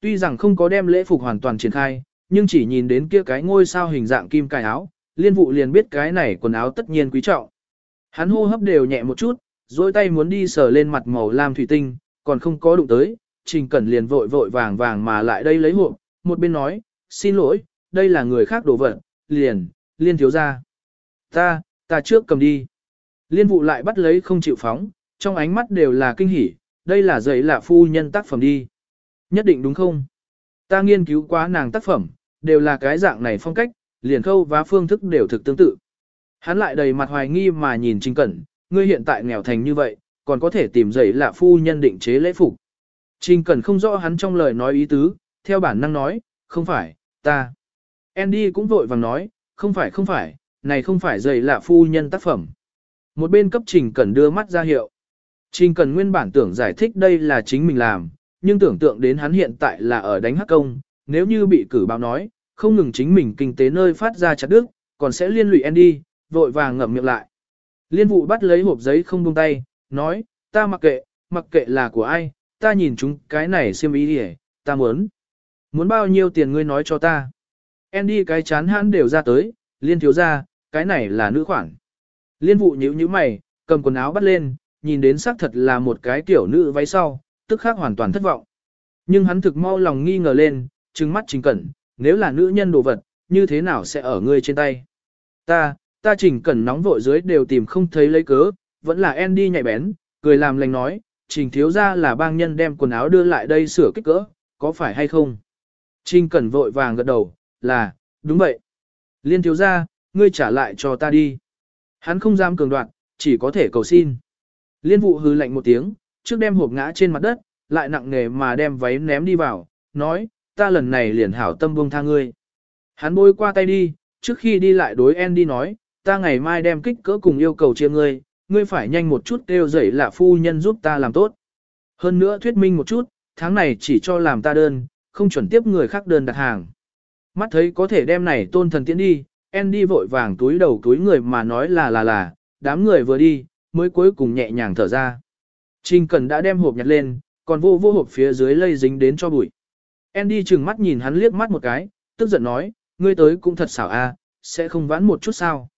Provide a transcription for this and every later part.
Tuy rằng không có đem lễ phục hoàn toàn triển khai, nhưng chỉ nhìn đến kia cái ngôi sao hình dạng kim cài áo, liên vụ liền biết cái này quần áo tất nhiên quý trọng. Hắn hô hấp đều nhẹ một chút, dối tay muốn đi sờ lên mặt màu lam thủy tinh, còn không có đụng tới, Trình Cẩn liền vội vội vàng vàng mà lại đây lấy hộp, một bên nói, xin lỗi, đây là người khác đổ vật, liền, liên thiếu ra. Ta, ta trước cầm đi. Liên vụ lại bắt lấy không chịu phóng, trong ánh mắt đều là kinh hỉ, đây là giấy là phu nhân tác phẩm đi. Nhất định đúng không? Ta nghiên cứu quá nàng tác phẩm, đều là cái dạng này phong cách, liền khâu và phương thức đều thực tương tự. Hắn lại đầy mặt hoài nghi mà nhìn Trình Cẩn, ngươi hiện tại nghèo thành như vậy, còn có thể tìm giấy là phu nhân định chế lễ phục. Trình Cẩn không rõ hắn trong lời nói ý tứ, theo bản năng nói, không phải, ta. Andy cũng vội vàng nói, không phải không phải, này không phải giày là phu nhân tác phẩm. Một bên cấp Trình Cẩn đưa mắt ra hiệu. Trình Cẩn nguyên bản tưởng giải thích đây là chính mình làm, nhưng tưởng tượng đến hắn hiện tại là ở đánh hắc công, nếu như bị cử báo nói, không ngừng chính mình kinh tế nơi phát ra chặt đứt còn sẽ liên lụy Andy, vội vàng ngậm miệng lại. Liên vụ bắt lấy hộp giấy không buông tay, nói, ta mặc kệ, mặc kệ là của ai, ta nhìn chúng cái này xiêm ý đi ta muốn. Muốn bao nhiêu tiền ngươi nói cho ta. Andy cái chán hãn đều ra tới, liên thiếu ra, cái này là nữ khoản. Liên vụ nhíu nhíu mày, cầm quần áo bắt lên, nhìn đến xác thật là một cái tiểu nữ váy sau, tức khác hoàn toàn thất vọng. Nhưng hắn thực mau lòng nghi ngờ lên, trừng mắt trình cẩn, nếu là nữ nhân đồ vật, như thế nào sẽ ở ngươi trên tay. Ta, ta trình cẩn nóng vội dưới đều tìm không thấy lấy cớ, vẫn là Andy nhạy bén, cười làm lành nói, trình thiếu ra là bang nhân đem quần áo đưa lại đây sửa kích cỡ, có phải hay không? Trình cẩn vội vàng gật đầu, là, đúng vậy. Liên thiếu ra, ngươi trả lại cho ta đi. Hắn không dám cường đoạn, chỉ có thể cầu xin. Liên vụ hư lạnh một tiếng, trước đem hộp ngã trên mặt đất, lại nặng nề mà đem váy ném đi vào, nói, ta lần này liền hảo tâm buông tha ngươi. Hắn bôi qua tay đi, trước khi đi lại đối Andy nói, ta ngày mai đem kích cỡ cùng yêu cầu chia ngươi, ngươi phải nhanh một chút kêu dậy là phu nhân giúp ta làm tốt. Hơn nữa thuyết minh một chút, tháng này chỉ cho làm ta đơn, không chuẩn tiếp người khác đơn đặt hàng. Mắt thấy có thể đem này tôn thần tiến đi, Andy vội vàng túi đầu túi người mà nói là là là, đám người vừa đi, mới cuối cùng nhẹ nhàng thở ra. Trình Cần đã đem hộp nhặt lên, còn vô vô hộp phía dưới lây dính đến cho bụi. Andy chừng mắt nhìn hắn liếc mắt một cái, tức giận nói, ngươi tới cũng thật xảo a, sẽ không vãn một chút sao.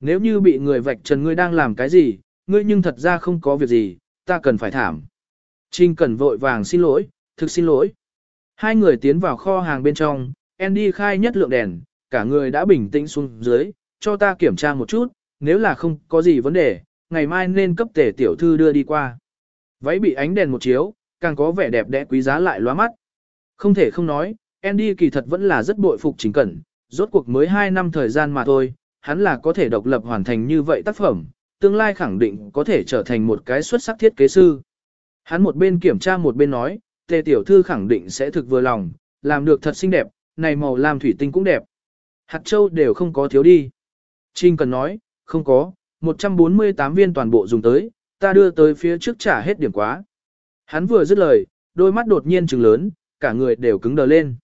Nếu như bị người vạch trần ngươi đang làm cái gì, ngươi nhưng thật ra không có việc gì, ta cần phải thảm. Trình Cần vội vàng xin lỗi, thực xin lỗi. Hai người tiến vào kho hàng bên trong, Andy khai nhất lượng đèn, cả người đã bình tĩnh xuống dưới, cho ta kiểm tra một chút, nếu là không có gì vấn đề, ngày mai nên cấp tể tiểu thư đưa đi qua. Váy bị ánh đèn một chiếu, càng có vẻ đẹp đẽ quý giá lại loa mắt. Không thể không nói, Andy kỳ thật vẫn là rất bội phục chính cẩn, rốt cuộc mới 2 năm thời gian mà thôi, hắn là có thể độc lập hoàn thành như vậy tác phẩm, tương lai khẳng định có thể trở thành một cái xuất sắc thiết kế sư. Hắn một bên kiểm tra một bên nói, tề tiểu thư khẳng định sẽ thực vừa lòng, làm được thật xinh đẹp, này màu làm thủy tinh cũng đẹp. Hạt châu đều không có thiếu đi. Trinh cần nói, không có, 148 viên toàn bộ dùng tới, ta đưa tới phía trước trả hết điểm quá. Hắn vừa dứt lời, đôi mắt đột nhiên trừng lớn, cả người đều cứng đờ lên.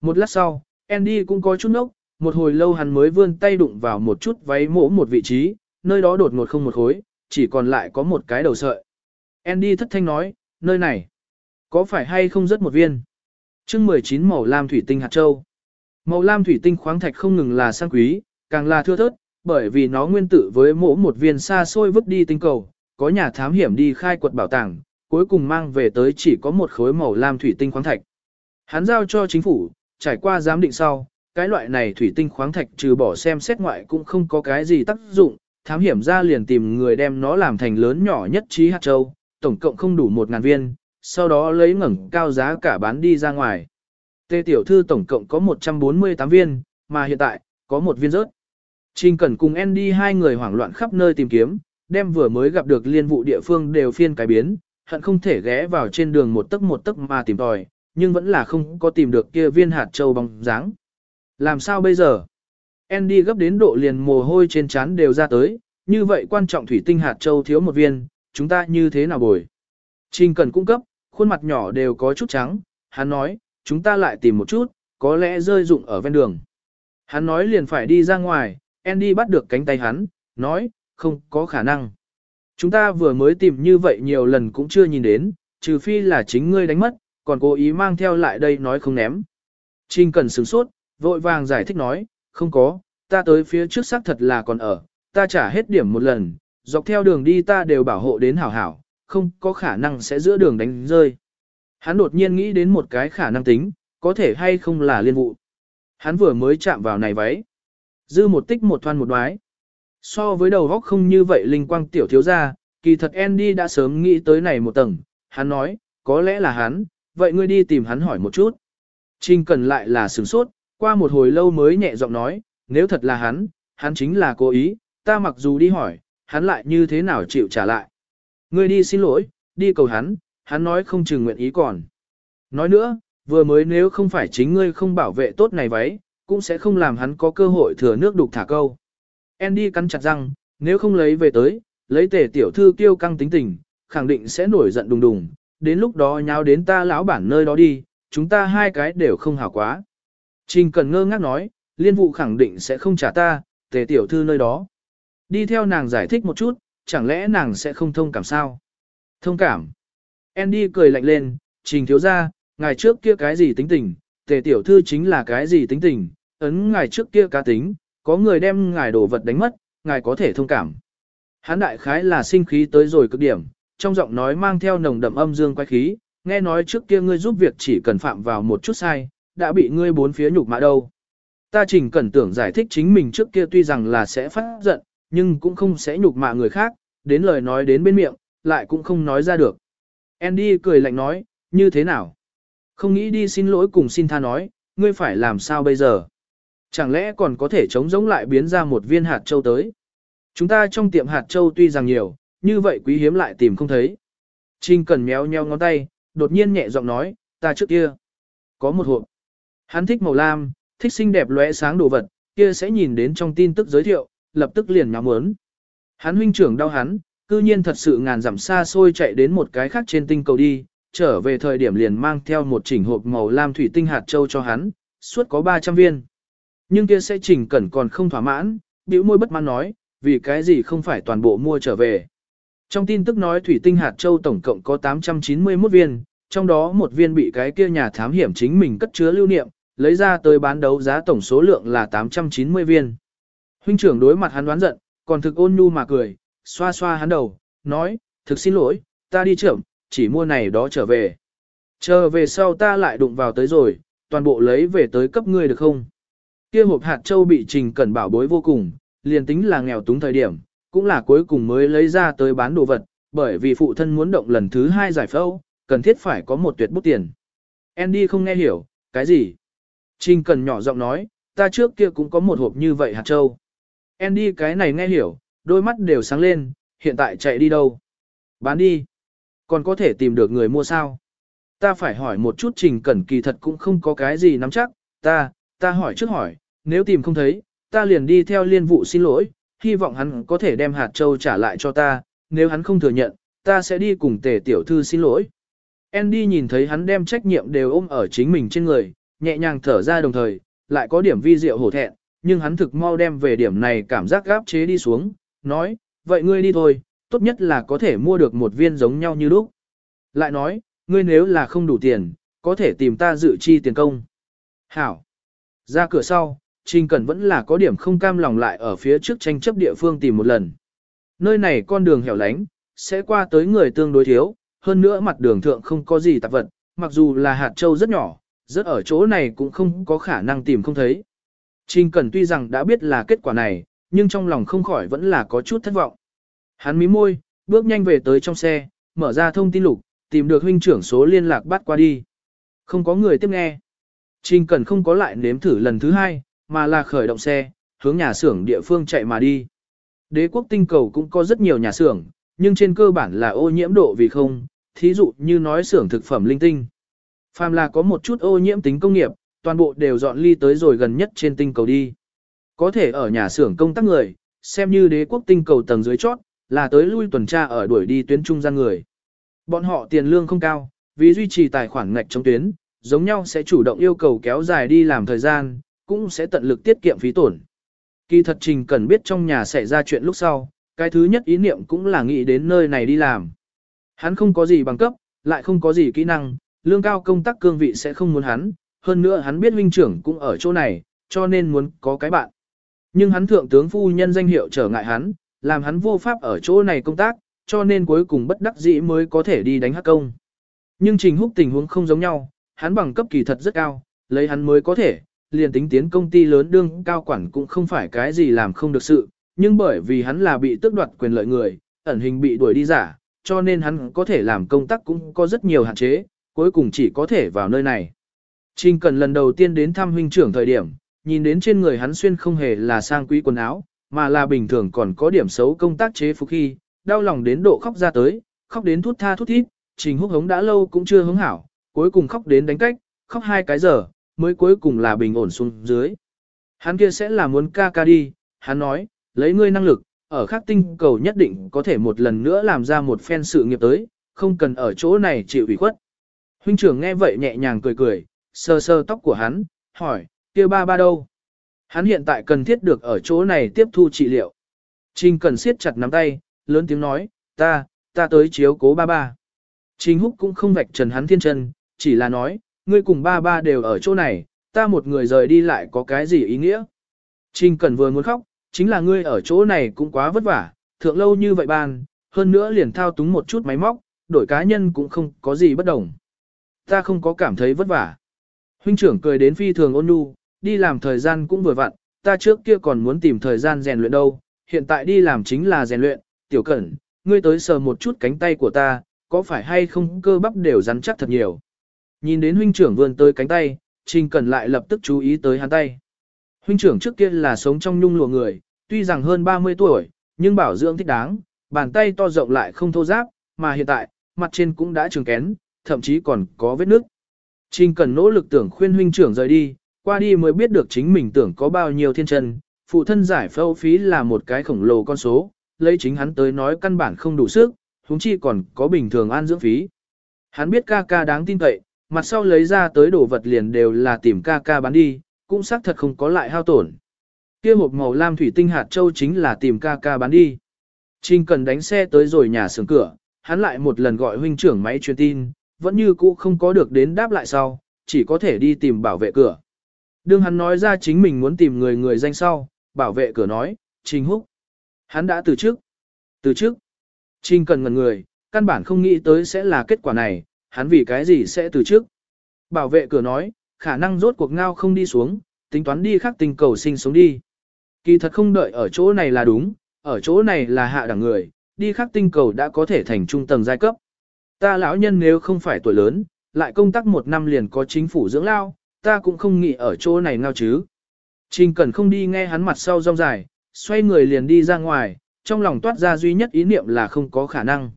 Một lát sau, Andy cũng có chút nốc, một hồi lâu hắn mới vươn tay đụng vào một chút váy mỗ một vị trí, nơi đó đột ngột không một khối, chỉ còn lại có một cái đầu sợi. Andy thất thanh nói, nơi này, có phải hay không rất một viên? chương 19 màu lam thủy tinh hạt châu. Màu lam thủy tinh khoáng thạch không ngừng là sang quý, càng là thưa thớt, bởi vì nó nguyên tử với mỗ một viên xa xôi vứt đi tinh cầu, có nhà thám hiểm đi khai quật bảo tàng, cuối cùng mang về tới chỉ có một khối màu lam thủy tinh khoáng thạch. Hắn giao cho chính phủ, trải qua giám định sau, cái loại này thủy tinh khoáng thạch trừ bỏ xem xét ngoại cũng không có cái gì tác dụng, thám hiểm ra liền tìm người đem nó làm thành lớn nhỏ nhất trí hạt châu, tổng cộng không đủ một ngàn viên, sau đó lấy ngẩng cao giá cả bán đi ra ngoài. Tê tiểu thư tổng cộng có 148 viên, mà hiện tại, có một viên rớt. Trình Cẩn cùng Andy hai người hoảng loạn khắp nơi tìm kiếm, đem vừa mới gặp được liên vụ địa phương đều phiên cái biến, hận không thể ghé vào trên đường một tấc một tấc mà tìm tòi, nhưng vẫn là không có tìm được kia viên hạt châu bóng dáng. Làm sao bây giờ? Andy gấp đến độ liền mồ hôi trên trán đều ra tới, như vậy quan trọng thủy tinh hạt châu thiếu một viên, chúng ta như thế nào bồi? Trình Cần cung cấp, khuôn mặt nhỏ đều có chút trắng, hắn nói, chúng ta lại tìm một chút, có lẽ rơi dụng ở ven đường. Hắn nói liền phải đi ra ngoài, Andy bắt được cánh tay hắn, nói, không có khả năng. Chúng ta vừa mới tìm như vậy nhiều lần cũng chưa nhìn đến, trừ phi là chính ngươi đánh mất, còn cố ý mang theo lại đây nói không ném. Trình cần sửng sốt, vội vàng giải thích nói, không có, ta tới phía trước xác thật là còn ở, ta trả hết điểm một lần, dọc theo đường đi ta đều bảo hộ đến hảo hảo, không có khả năng sẽ giữa đường đánh rơi. Hắn đột nhiên nghĩ đến một cái khả năng tính, có thể hay không là liên vụ. Hắn vừa mới chạm vào này váy. Dư một tích một thoan một đoái. So với đầu góc không như vậy linh quang tiểu thiếu ra, kỳ thật Andy đã sớm nghĩ tới này một tầng. Hắn nói, có lẽ là hắn, vậy ngươi đi tìm hắn hỏi một chút. Trình cần lại là sửng sốt, qua một hồi lâu mới nhẹ giọng nói, nếu thật là hắn, hắn chính là cố ý, ta mặc dù đi hỏi, hắn lại như thế nào chịu trả lại. Ngươi đi xin lỗi, đi cầu hắn, hắn nói không chừng nguyện ý còn. Nói nữa, vừa mới nếu không phải chính ngươi không bảo vệ tốt này váy, cũng sẽ không làm hắn có cơ hội thừa nước đục thả câu. Andy cắn chặt răng, nếu không lấy về tới, lấy tể tiểu thư kiêu căng tính tình, khẳng định sẽ nổi giận đùng đùng, đến lúc đó nháo đến ta lão bản nơi đó đi, chúng ta hai cái đều không hảo quá. Trình cần ngơ ngác nói, liên vụ khẳng định sẽ không trả ta, tề tiểu thư nơi đó. Đi theo nàng giải thích một chút, chẳng lẽ nàng sẽ không thông cảm sao? Thông cảm. Andy cười lạnh lên, trình thiếu ra, ngày trước kia cái gì tính tình, tề tiểu thư chính là cái gì tính tình, ấn ngày trước kia cá tính, có người đem ngài đồ vật đánh mất, ngài có thể thông cảm. Hán đại khái là sinh khí tới rồi cực điểm, trong giọng nói mang theo nồng đậm âm dương quái khí, nghe nói trước kia ngươi giúp việc chỉ cần phạm vào một chút sai, đã bị ngươi bốn phía nhục mạ đâu. Ta trình cần tưởng giải thích chính mình trước kia tuy rằng là sẽ phát giận, nhưng cũng không sẽ nhục mạ người khác, đến lời nói đến bên miệng, lại cũng không nói ra được. Andy cười lạnh nói, như thế nào? Không nghĩ đi xin lỗi cùng xin tha nói, ngươi phải làm sao bây giờ? Chẳng lẽ còn có thể chống giống lại biến ra một viên hạt châu tới? Chúng ta trong tiệm hạt châu tuy rằng nhiều, như vậy quý hiếm lại tìm không thấy. Trình cần méo nheo ngón tay, đột nhiên nhẹ giọng nói, ta trước kia. Có một hộp. Hắn thích màu lam, thích xinh đẹp lóe sáng đồ vật, kia sẽ nhìn đến trong tin tức giới thiệu, lập tức liền nhắm muốn. Hắn huynh trưởng đau hắn, cư nhiên thật sự ngàn dặm xa xôi chạy đến một cái khác trên tinh cầu đi, trở về thời điểm liền mang theo một chỉnh hộp màu lam thủy tinh hạt châu cho hắn, suốt có 300 viên. Nhưng kia sẽ chỉnh cẩn còn không thỏa mãn, bĩu môi bất mãn nói, vì cái gì không phải toàn bộ mua trở về. Trong tin tức nói thủy tinh hạt châu tổng cộng có 891 viên, trong đó một viên bị cái kia nhà thám hiểm chính mình cất chứa lưu niệm, lấy ra tới bán đấu giá tổng số lượng là 890 viên. Huynh trưởng đối mặt hắn đoán giận, còn thực ôn nhu mà cười, xoa xoa hắn đầu, nói, thực xin lỗi, ta đi trưởng, chỉ mua này đó trở về. Chờ về sau ta lại đụng vào tới rồi, toàn bộ lấy về tới cấp ngươi được không? Kia hộp hạt châu bị trình cẩn bảo bối vô cùng, liền tính là nghèo túng thời điểm, cũng là cuối cùng mới lấy ra tới bán đồ vật, bởi vì phụ thân muốn động lần thứ hai giải phẫu, cần thiết phải có một tuyệt bút tiền. Andy không nghe hiểu, cái gì? Trình cần nhỏ giọng nói, ta trước kia cũng có một hộp như vậy hạt châu. Andy cái này nghe hiểu, đôi mắt đều sáng lên, hiện tại chạy đi đâu? Bán đi. Còn có thể tìm được người mua sao? Ta phải hỏi một chút trình cẩn kỳ thật cũng không có cái gì nắm chắc, ta, ta hỏi trước hỏi, nếu tìm không thấy, ta liền đi theo liên vụ xin lỗi, hy vọng hắn có thể đem hạt châu trả lại cho ta, nếu hắn không thừa nhận, ta sẽ đi cùng tề tiểu thư xin lỗi. Andy nhìn thấy hắn đem trách nhiệm đều ôm ở chính mình trên người, nhẹ nhàng thở ra đồng thời, lại có điểm vi diệu hổ thẹn, nhưng hắn thực mau đem về điểm này cảm giác gáp chế đi xuống, nói, vậy ngươi đi thôi, tốt nhất là có thể mua được một viên giống nhau như lúc. Lại nói, ngươi nếu là không đủ tiền, có thể tìm ta dự chi tiền công. Hảo. Ra cửa sau, Trình Cẩn vẫn là có điểm không cam lòng lại ở phía trước tranh chấp địa phương tìm một lần. Nơi này con đường hẻo lánh, sẽ qua tới người tương đối thiếu, hơn nữa mặt đường thượng không có gì tạp vật, mặc dù là hạt châu rất nhỏ, rất ở chỗ này cũng không có khả năng tìm không thấy. Trình Cẩn tuy rằng đã biết là kết quả này, nhưng trong lòng không khỏi vẫn là có chút thất vọng. Hắn mí môi, bước nhanh về tới trong xe, mở ra thông tin lục, tìm được huynh trưởng số liên lạc bắt qua đi. Không có người tiếp nghe. Trình Cẩn không có lại nếm thử lần thứ hai, mà là khởi động xe, hướng nhà xưởng địa phương chạy mà đi. Đế quốc tinh cầu cũng có rất nhiều nhà xưởng, nhưng trên cơ bản là ô nhiễm độ vì không, thí dụ như nói xưởng thực phẩm linh tinh. Phàm là có một chút ô nhiễm tính công nghiệp, toàn bộ đều dọn ly tới rồi gần nhất trên tinh cầu đi. Có thể ở nhà xưởng công tác người, xem như đế quốc tinh cầu tầng dưới chót, là tới lui tuần tra ở đuổi đi tuyến trung gian người. Bọn họ tiền lương không cao, vì duy trì tài khoản ngạch trong tuyến, giống nhau sẽ chủ động yêu cầu kéo dài đi làm thời gian, cũng sẽ tận lực tiết kiệm phí tổn. Kỳ thật trình cần biết trong nhà xảy ra chuyện lúc sau, cái thứ nhất ý niệm cũng là nghĩ đến nơi này đi làm. Hắn không có gì bằng cấp, lại không có gì kỹ năng, lương cao công tác cương vị sẽ không muốn hắn, hơn nữa hắn biết huynh trưởng cũng ở chỗ này, cho nên muốn có cái bạn. Nhưng hắn thượng tướng phu nhân danh hiệu trở ngại hắn, làm hắn vô pháp ở chỗ này công tác, cho nên cuối cùng bất đắc dĩ mới có thể đi đánh hắc công. Nhưng Trình Húc tình huống không giống nhau, hắn bằng cấp kỳ thật rất cao, lấy hắn mới có thể, liền tính tiến công ty lớn đương cao quản cũng không phải cái gì làm không được sự, nhưng bởi vì hắn là bị tước đoạt quyền lợi người, ẩn hình bị đuổi đi giả, cho nên hắn có thể làm công tác cũng có rất nhiều hạn chế, cuối cùng chỉ có thể vào nơi này. Trình Cần lần đầu tiên đến thăm huynh trưởng thời điểm, nhìn đến trên người hắn xuyên không hề là sang quý quần áo, mà là bình thường còn có điểm xấu công tác chế phục khi, đau lòng đến độ khóc ra tới, khóc đến thút tha thút thít, Trình Húc hống đã lâu cũng chưa hứng hảo, cuối cùng khóc đến đánh cách, khóc hai cái giờ, mới cuối cùng là bình ổn xuống dưới. Hắn kia sẽ là muốn ca ca đi, hắn nói, lấy ngươi năng lực, ở khắc tinh cầu nhất định có thể một lần nữa làm ra một phen sự nghiệp tới, không cần ở chỗ này chịu ủy khuất. Huynh trưởng nghe vậy nhẹ nhàng cười cười, sơ sơ tóc của hắn, hỏi, kia ba ba đâu? Hắn hiện tại cần thiết được ở chỗ này tiếp thu trị liệu. Trình cần siết chặt nắm tay, lớn tiếng nói, ta, ta tới chiếu cố ba ba. Trình húc cũng không vạch trần hắn thiên chân, chỉ là nói, ngươi cùng ba ba đều ở chỗ này, ta một người rời đi lại có cái gì ý nghĩa. Trình Cẩn vừa muốn khóc, chính là ngươi ở chỗ này cũng quá vất vả, thượng lâu như vậy ban, hơn nữa liền thao túng một chút máy móc, đổi cá nhân cũng không có gì bất đồng. Ta không có cảm thấy vất vả. Huynh trưởng cười đến phi thường ôn nhu, đi làm thời gian cũng vừa vặn, ta trước kia còn muốn tìm thời gian rèn luyện đâu, hiện tại đi làm chính là rèn luyện, tiểu cẩn, ngươi tới sờ một chút cánh tay của ta, có phải hay không cơ bắp đều rắn chắc thật nhiều. Nhìn đến huynh trưởng vươn tới cánh tay, Trình Cẩn lại lập tức chú ý tới hắn tay. Huynh trưởng trước kia là sống trong nhung lụa người, tuy rằng hơn 30 tuổi, nhưng bảo dưỡng thích đáng, bàn tay to rộng lại không thô ráp, mà hiện tại, mặt trên cũng đã trường kén, thậm chí còn có vết nước. Trình Cẩn nỗ lực tưởng khuyên huynh trưởng rời đi, qua đi mới biết được chính mình tưởng có bao nhiêu thiên chân, phụ thân giải phẫu phí là một cái khổng lồ con số, lấy chính hắn tới nói căn bản không đủ sức, huống chi còn có bình thường an dưỡng phí. Hắn biết ca ca đáng tin cậy, mặt sau lấy ra tới đồ vật liền đều là tìm ca ca bán đi, cũng xác thật không có lại hao tổn. Kia hộp màu lam thủy tinh hạt châu chính là tìm ca ca bán đi. Trình cần đánh xe tới rồi nhà xưởng cửa, hắn lại một lần gọi huynh trưởng máy truyền tin, vẫn như cũ không có được đến đáp lại sau, chỉ có thể đi tìm bảo vệ cửa. Đương hắn nói ra chính mình muốn tìm người người danh sau, bảo vệ cửa nói, Trình Húc. Hắn đã từ trước. Từ trước. Trình cần ngần người, căn bản không nghĩ tới sẽ là kết quả này, hắn vì cái gì sẽ từ trước. Bảo vệ cửa nói, khả năng rốt cuộc ngao không đi xuống, tính toán đi khắc tình cầu sinh sống đi. Kỳ thật không đợi ở chỗ này là đúng, ở chỗ này là hạ đẳng người, đi khắc tinh cầu đã có thể thành trung tầng giai cấp. Ta lão nhân nếu không phải tuổi lớn, lại công tác một năm liền có chính phủ dưỡng lao, ta cũng không nghĩ ở chỗ này ngao chứ. Trình Cẩn không đi nghe hắn mặt sau rong dài, xoay người liền đi ra ngoài, trong lòng toát ra duy nhất ý niệm là không có khả năng.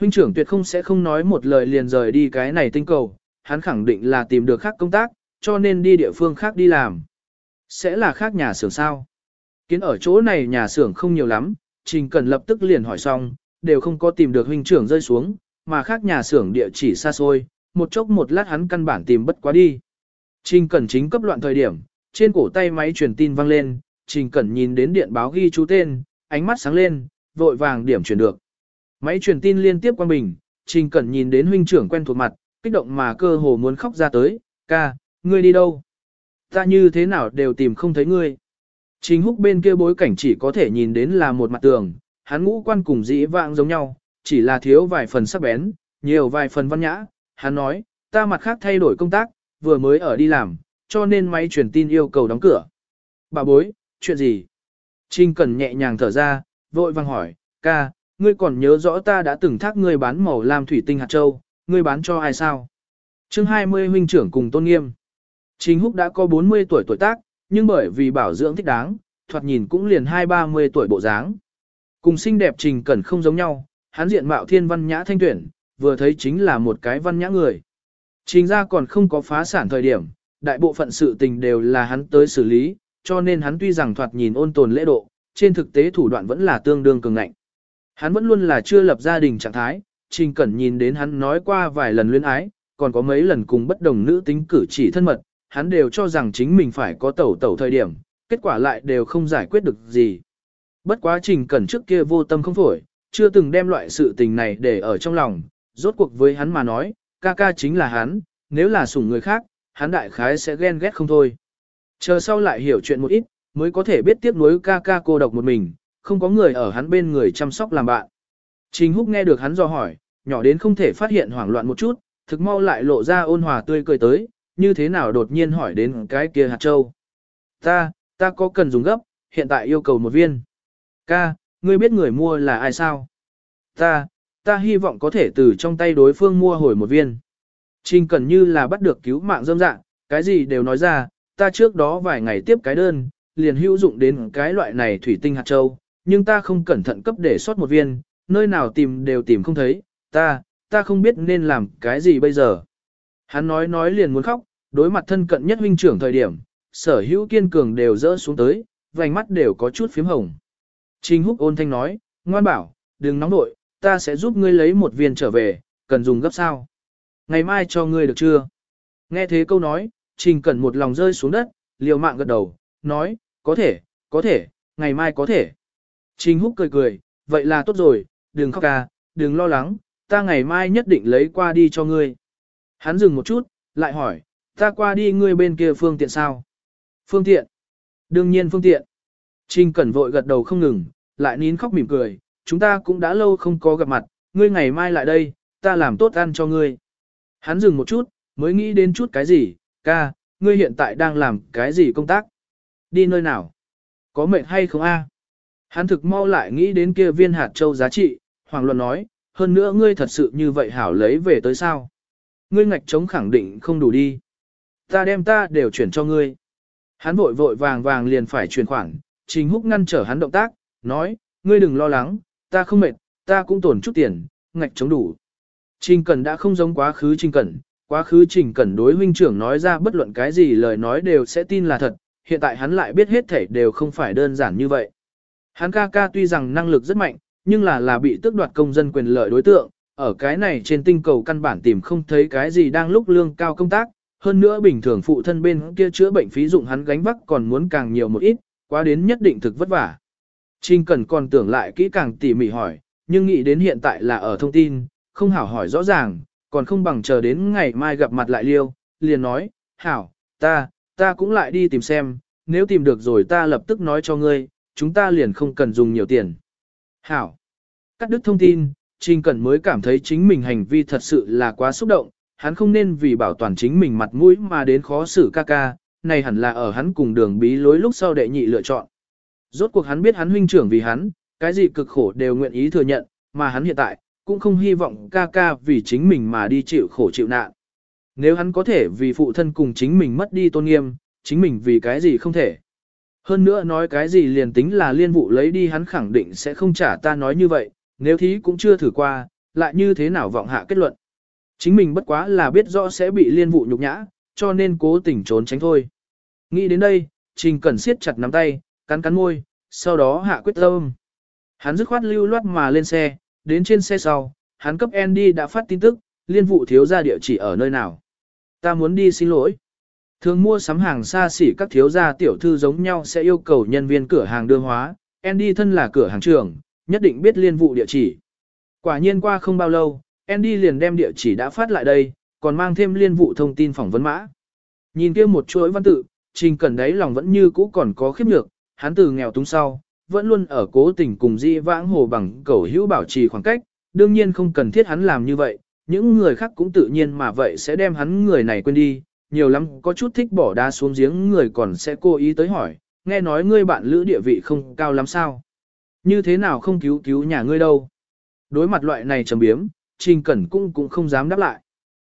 Huynh trưởng tuyệt không sẽ không nói một lời liền rời đi cái này tinh cầu, hắn khẳng định là tìm được khác công tác, cho nên đi địa phương khác đi làm. Sẽ là khác nhà xưởng sao? Kiến ở chỗ này nhà xưởng không nhiều lắm, Trình Cần lập tức liền hỏi xong, đều không có tìm được huynh trưởng rơi xuống, mà khác nhà xưởng địa chỉ xa xôi, một chốc một lát hắn căn bản tìm bất quá đi. Trình Cẩn chính cấp loạn thời điểm, trên cổ tay máy truyền tin vang lên, Trình Cẩn nhìn đến điện báo ghi chú tên, ánh mắt sáng lên, vội vàng điểm chuyển được. Máy truyền tin liên tiếp quan bình, Trình Cẩn nhìn đến huynh trưởng quen thuộc mặt, kích động mà cơ hồ muốn khóc ra tới, ca, ngươi đi đâu? Ta như thế nào đều tìm không thấy ngươi. Trình húc bên kia bối cảnh chỉ có thể nhìn đến là một mặt tường, hắn ngũ quan cùng dĩ vãng giống nhau, chỉ là thiếu vài phần sắc bén, nhiều vài phần văn nhã. Hắn nói, ta mặt khác thay đổi công tác, vừa mới ở đi làm, cho nên máy truyền tin yêu cầu đóng cửa. Bà bối, chuyện gì? Trình Cẩn nhẹ nhàng thở ra, vội vang hỏi, ca, ngươi còn nhớ rõ ta đã từng thác ngươi bán màu lam thủy tinh hạt châu, ngươi bán cho ai sao? chương 20 huynh trưởng cùng tôn nghiêm. Trình Húc đã có 40 tuổi tuổi tác, nhưng bởi vì bảo dưỡng thích đáng, thoạt nhìn cũng liền hai ba mươi tuổi bộ dáng. Cùng xinh đẹp Trình Cẩn không giống nhau, hắn diện mạo thiên văn nhã thanh tuyển, vừa thấy chính là một cái văn nhã người. Trình ra còn không có phá sản thời điểm, đại bộ phận sự tình đều là hắn tới xử lý, cho nên hắn tuy rằng thoạt nhìn ôn tồn lễ độ, trên thực tế thủ đoạn vẫn là tương đương cường ngạnh. Hắn vẫn luôn là chưa lập gia đình trạng thái, Trình Cẩn nhìn đến hắn nói qua vài lần luyến ái, còn có mấy lần cùng bất đồng nữ tính cử chỉ thân mật, hắn đều cho rằng chính mình phải có tẩu tẩu thời điểm, kết quả lại đều không giải quyết được gì. Bất quá Trình Cẩn trước kia vô tâm không phổi, chưa từng đem loại sự tình này để ở trong lòng, rốt cuộc với hắn mà nói, ca ca chính là hắn, nếu là sủng người khác, hắn đại khái sẽ ghen ghét không thôi. Chờ sau lại hiểu chuyện một ít, mới có thể biết tiếp nối ca ca cô độc một mình, không có người ở hắn bên người chăm sóc làm bạn. Trình Húc nghe được hắn do hỏi, nhỏ đến không thể phát hiện hoảng loạn một chút, thực mau lại lộ ra ôn hòa tươi cười tới, như thế nào đột nhiên hỏi đến cái kia hạt châu. Ta, ta có cần dùng gấp, hiện tại yêu cầu một viên. Ca, ngươi biết người mua là ai sao? Ta, ta hy vọng có thể từ trong tay đối phương mua hồi một viên. Trình cần như là bắt được cứu mạng dâm dạng, cái gì đều nói ra, ta trước đó vài ngày tiếp cái đơn, liền hữu dụng đến cái loại này thủy tinh hạt châu, nhưng ta không cẩn thận cấp để sót một viên, nơi nào tìm đều tìm không thấy, ta, ta không biết nên làm cái gì bây giờ. Hắn nói nói liền muốn khóc, đối mặt thân cận nhất huynh trưởng thời điểm, sở hữu kiên cường đều rỡ xuống tới, vành mắt đều có chút phím hồng. Trình húc ôn thanh nói, ngoan bảo, đừng nóng nội, ta sẽ giúp ngươi lấy một viên trở về, cần dùng gấp sao. Ngày mai cho ngươi được chưa? Nghe thế câu nói, trình cẩn một lòng rơi xuống đất, liều mạng gật đầu, nói, có thể, có thể, ngày mai có thể. Trình húc cười cười, vậy là tốt rồi, đừng khóc ca, đừng lo lắng, ta ngày mai nhất định lấy qua đi cho ngươi. Hắn dừng một chút, lại hỏi, ta qua đi ngươi bên kia phương tiện sao? Phương tiện. Đương nhiên phương tiện. Trình Cẩn vội gật đầu không ngừng, lại nín khóc mỉm cười, chúng ta cũng đã lâu không có gặp mặt, ngươi ngày mai lại đây, ta làm tốt ăn cho ngươi. Hắn dừng một chút, mới nghĩ đến chút cái gì, ca, ngươi hiện tại đang làm cái gì công tác? Đi nơi nào? Có mệnh hay không a? Hắn thực mau lại nghĩ đến kia viên hạt châu giá trị, Hoàng Luân nói, hơn nữa ngươi thật sự như vậy hảo lấy về tới sao? Ngươi ngạch chống khẳng định không đủ đi. Ta đem ta đều chuyển cho ngươi. Hắn vội vội vàng vàng liền phải chuyển khoản, Trình Húc ngăn trở hắn động tác, nói, ngươi đừng lo lắng, ta không mệt, ta cũng tổn chút tiền, ngạch chống đủ. Trình Cẩn đã không giống quá khứ Trình Cẩn, quá khứ Trình Cẩn đối huynh trưởng nói ra bất luận cái gì lời nói đều sẽ tin là thật, hiện tại hắn lại biết hết thể đều không phải đơn giản như vậy. Hắn ca ca tuy rằng năng lực rất mạnh, nhưng là là bị tước đoạt công dân quyền lợi đối tượng, ở cái này trên tinh cầu căn bản tìm không thấy cái gì đang lúc lương cao công tác, hơn nữa bình thường phụ thân bên kia chữa bệnh phí dụng hắn gánh vác còn muốn càng nhiều một ít, quá đến nhất định thực vất vả. Trình Cần còn tưởng lại kỹ càng tỉ mỉ hỏi, nhưng nghĩ đến hiện tại là ở thông tin, không hảo hỏi rõ ràng, còn không bằng chờ đến ngày mai gặp mặt lại liêu, liền nói, hảo, ta, ta cũng lại đi tìm xem, nếu tìm được rồi ta lập tức nói cho ngươi, chúng ta liền không cần dùng nhiều tiền. Hảo. Cắt đứt thông tin, Trình Cẩn mới cảm thấy chính mình hành vi thật sự là quá xúc động, hắn không nên vì bảo toàn chính mình mặt mũi mà đến khó xử ca ca, này hẳn là ở hắn cùng đường bí lối lúc sau đệ nhị lựa chọn. Rốt cuộc hắn biết hắn huynh trưởng vì hắn, cái gì cực khổ đều nguyện ý thừa nhận, mà hắn hiện tại, cũng không hy vọng ca ca vì chính mình mà đi chịu khổ chịu nạn. Nếu hắn có thể vì phụ thân cùng chính mình mất đi tôn nghiêm, chính mình vì cái gì không thể. Hơn nữa nói cái gì liền tính là liên vụ lấy đi hắn khẳng định sẽ không trả ta nói như vậy, nếu thí cũng chưa thử qua, lại như thế nào vọng hạ kết luận. Chính mình bất quá là biết rõ sẽ bị liên vụ nhục nhã, cho nên cố tình trốn tránh thôi. Nghĩ đến đây, Trình Cẩn siết chặt nắm tay, cắn cắn môi, sau đó hạ quyết tâm. Hắn dứt khoát lưu loát mà lên xe, đến trên xe sau, hắn cấp Andy đã phát tin tức, liên vụ thiếu ra địa chỉ ở nơi nào. Ta muốn đi xin lỗi. Thường mua sắm hàng xa xỉ các thiếu gia tiểu thư giống nhau sẽ yêu cầu nhân viên cửa hàng đưa hóa, Andy thân là cửa hàng trưởng, nhất định biết liên vụ địa chỉ. Quả nhiên qua không bao lâu, Andy liền đem địa chỉ đã phát lại đây, còn mang thêm liên vụ thông tin phỏng vấn mã. Nhìn kia một chuỗi văn tự, Trình Cẩn đấy lòng vẫn như cũ còn có khiếp nhược, hắn từ nghèo túng sau, vẫn luôn ở cố tình cùng di vãng hồ bằng cầu hữu bảo trì khoảng cách, đương nhiên không cần thiết hắn làm như vậy, những người khác cũng tự nhiên mà vậy sẽ đem hắn người này quên đi, nhiều lắm có chút thích bỏ đá xuống giếng người còn sẽ cố ý tới hỏi, nghe nói ngươi bạn lữ địa vị không cao lắm sao. Như thế nào không cứu cứu nhà ngươi đâu. Đối mặt loại này trầm biếm, Trình Cẩn cũng cũng không dám đáp lại.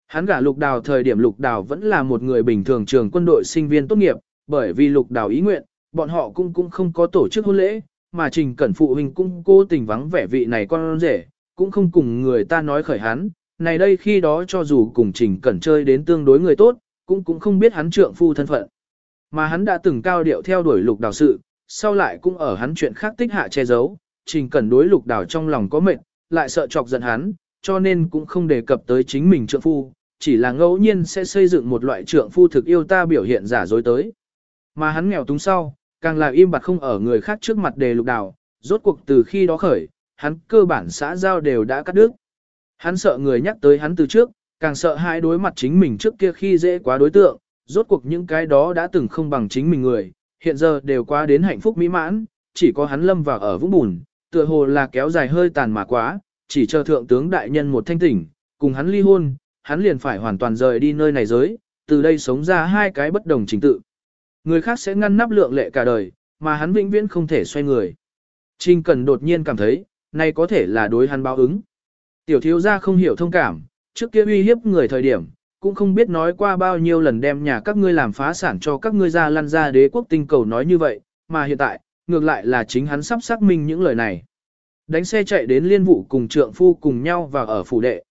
Hắn gả lục đào thời điểm lục đào vẫn là một người bình thường trường quân đội sinh viên tốt nghiệp, bởi vì lục đào ý nguyện, bọn họ cũng cũng không có tổ chức hôn lễ, mà Trình Cẩn phụ huynh cũng cố tình vắng vẻ vị này con rể, cũng không cùng người ta nói khởi hắn. Này đây khi đó cho dù cùng Trình Cẩn chơi đến tương đối người tốt, cũng cũng không biết hắn trượng phu thân phận. Mà hắn đã từng cao điệu theo đuổi lục đào sự, sau lại cũng ở hắn chuyện khác tích hạ che giấu, Trình Cẩn đối lục đào trong lòng có mệnh, lại sợ chọc giận hắn, cho nên cũng không đề cập tới chính mình trượng phu, chỉ là ngẫu nhiên sẽ xây dựng một loại trượng phu thực yêu ta biểu hiện giả dối tới. Mà hắn nghèo túng sau, càng là im bặt không ở người khác trước mặt đề lục đào, rốt cuộc từ khi đó khởi, hắn cơ bản xã giao đều đã cắt đứt. Hắn sợ người nhắc tới hắn từ trước, Càng sợ hãi đối mặt chính mình trước kia khi dễ quá đối tượng, rốt cuộc những cái đó đã từng không bằng chính mình người, hiện giờ đều qua đến hạnh phúc mỹ mãn, chỉ có hắn lâm vào ở vũng bùn, tựa hồ là kéo dài hơi tàn mà quá, chỉ chờ thượng tướng đại nhân một thanh tỉnh, cùng hắn ly hôn, hắn liền phải hoàn toàn rời đi nơi này giới, từ đây sống ra hai cái bất đồng chính tự. Người khác sẽ ngăn nắp lượng lệ cả đời, mà hắn vĩnh viễn không thể xoay người. Trình Cần đột nhiên cảm thấy, này có thể là đối hắn báo ứng. Tiểu thiếu gia không hiểu thông cảm, trước kia uy hiếp người thời điểm, cũng không biết nói qua bao nhiêu lần đem nhà các ngươi làm phá sản cho các ngươi ra lăn ra đế quốc tinh cầu nói như vậy, mà hiện tại, ngược lại là chính hắn sắp xác minh những lời này. Đánh xe chạy đến liên vụ cùng trượng phu cùng nhau và ở phủ đệ.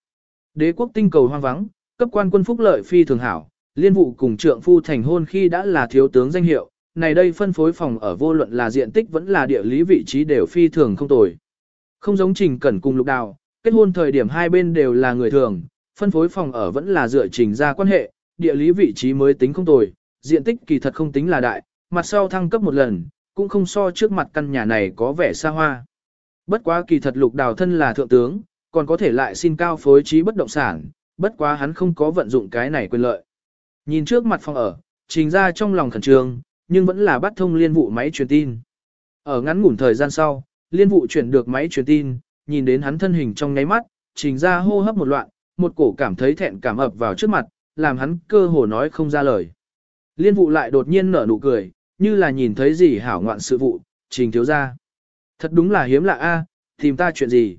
Đế quốc tinh cầu hoang vắng, cấp quan quân phúc lợi phi thường hảo, liên vụ cùng trượng phu thành hôn khi đã là thiếu tướng danh hiệu, này đây phân phối phòng ở vô luận là diện tích vẫn là địa lý vị trí đều phi thường không tồi. Không giống trình cẩn cùng lục đào, kết hôn thời điểm hai bên đều là người thường, phân phối phòng ở vẫn là dựa trình ra quan hệ, địa lý vị trí mới tính không tồi, diện tích kỳ thật không tính là đại, mặt sau thăng cấp một lần, cũng không so trước mặt căn nhà này có vẻ xa hoa. Bất quá kỳ thật lục đào thân là thượng tướng, còn có thể lại xin cao phối trí bất động sản, bất quá hắn không có vận dụng cái này quyền lợi. Nhìn trước mặt phòng ở, trình ra trong lòng khẩn trương, nhưng vẫn là bắt thông liên vụ máy truyền tin. Ở ngắn ngủn thời gian sau, liên vụ chuyển được máy truyền tin, nhìn đến hắn thân hình trong nháy mắt, trình ra hô hấp một loạn, một cổ cảm thấy thẹn cảm ập vào trước mặt, làm hắn cơ hồ nói không ra lời. Liên vụ lại đột nhiên nở nụ cười, như là nhìn thấy gì hảo ngoạn sự vụ, trình thiếu ra. Thật đúng là hiếm lạ a, tìm ta chuyện gì.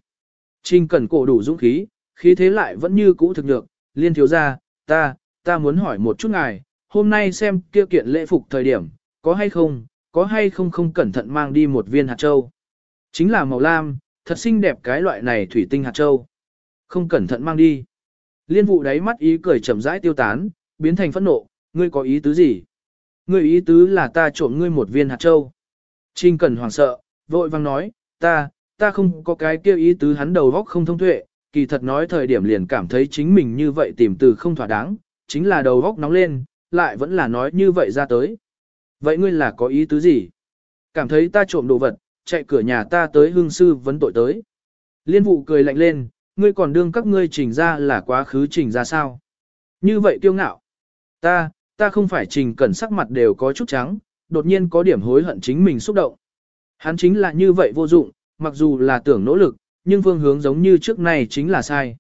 Trình cần cổ đủ dũng khí, khí thế lại vẫn như cũ thực được, liên thiếu ra, ta, ta muốn hỏi một chút ngài, hôm nay xem kia kiện lễ phục thời điểm, có hay không, có hay không không cẩn thận mang đi một viên hạt châu. Chính là màu lam, thật xinh đẹp cái loại này thủy tinh hạt châu. Không cẩn thận mang đi. Liên vụ đáy mắt ý cười chậm rãi tiêu tán, biến thành phẫn nộ, ngươi có ý tứ gì? Ngươi ý tứ là ta trộm ngươi một viên hạt châu. Trình Cẩn hoảng sợ, vội vang nói, ta, ta không có cái kia ý tứ hắn đầu góc không thông tuệ, kỳ thật nói thời điểm liền cảm thấy chính mình như vậy tìm từ không thỏa đáng, chính là đầu góc nóng lên, lại vẫn là nói như vậy ra tới. Vậy ngươi là có ý tứ gì? Cảm thấy ta trộm đồ vật, chạy cửa nhà ta tới hương sư vấn tội tới. Liên vụ cười lạnh lên, ngươi còn đương các ngươi trình ra là quá khứ trình ra sao? Như vậy kiêu ngạo. Ta, ta không phải trình cẩn sắc mặt đều có chút trắng, đột nhiên có điểm hối hận chính mình xúc động. Hắn chính là như vậy vô dụng, mặc dù là tưởng nỗ lực, nhưng phương hướng giống như trước này chính là sai.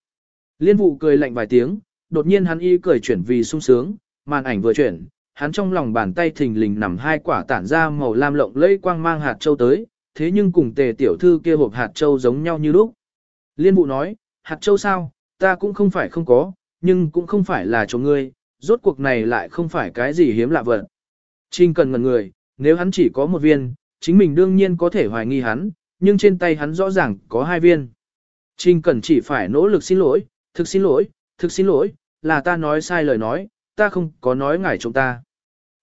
Liên vụ cười lạnh vài tiếng, đột nhiên hắn y cười chuyển vì sung sướng, màn ảnh vừa chuyển, hắn trong lòng bàn tay thình lình nằm hai quả tản ra màu lam lộng lẫy quang mang hạt châu tới, thế nhưng cùng tề tiểu thư kia hộp hạt châu giống nhau như lúc. Liên vụ nói, hạt châu sao, ta cũng không phải không có, nhưng cũng không phải là cho ngươi, rốt cuộc này lại không phải cái gì hiếm lạ vật. Trình cần ngần người, nếu hắn chỉ có một viên, chính mình đương nhiên có thể hoài nghi hắn, nhưng trên tay hắn rõ ràng có hai viên. Trình cần chỉ phải nỗ lực xin lỗi, thực xin lỗi, thực xin lỗi, là ta nói sai lời nói, ta không có nói ngài chúng ta.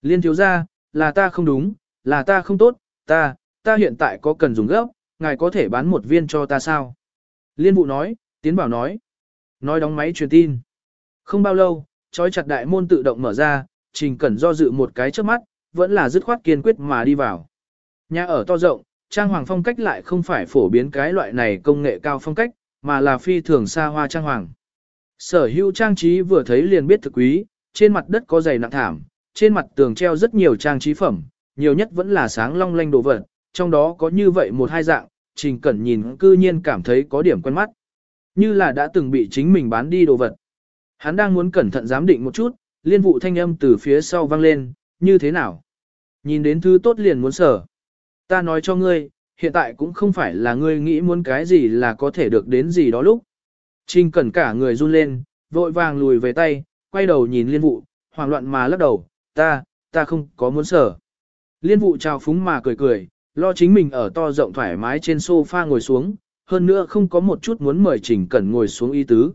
Liên thiếu ra, là ta không đúng, là ta không tốt, ta, ta hiện tại có cần dùng gấp, ngài có thể bán một viên cho ta sao? Liên vụ nói, tiến bảo nói. Nói đóng máy truyền tin. Không bao lâu, trói chặt đại môn tự động mở ra, trình cẩn do dự một cái trước mắt, vẫn là dứt khoát kiên quyết mà đi vào. Nhà ở to rộng, trang hoàng phong cách lại không phải phổ biến cái loại này công nghệ cao phong cách, mà là phi thường xa hoa trang hoàng. Sở hữu trang trí vừa thấy liền biết thực quý, trên mặt đất có dày nặng thảm, trên mặt tường treo rất nhiều trang trí phẩm, nhiều nhất vẫn là sáng long lanh đồ vật, trong đó có như vậy một hai dạng, Trình Cẩn nhìn cư nhiên cảm thấy có điểm quen mắt. Như là đã từng bị chính mình bán đi đồ vật. Hắn đang muốn cẩn thận giám định một chút, liên vụ thanh âm từ phía sau vang lên, như thế nào? Nhìn đến thứ tốt liền muốn sở. Ta nói cho ngươi, hiện tại cũng không phải là ngươi nghĩ muốn cái gì là có thể được đến gì đó lúc. Trình Cẩn cả người run lên, vội vàng lùi về tay, quay đầu nhìn liên vụ, hoảng loạn mà lắc đầu, ta, ta không có muốn sở. Liên vụ chào phúng mà cười cười, lo chính mình ở to rộng thoải mái trên sofa ngồi xuống, hơn nữa không có một chút muốn mời Trình Cẩn ngồi xuống y tứ.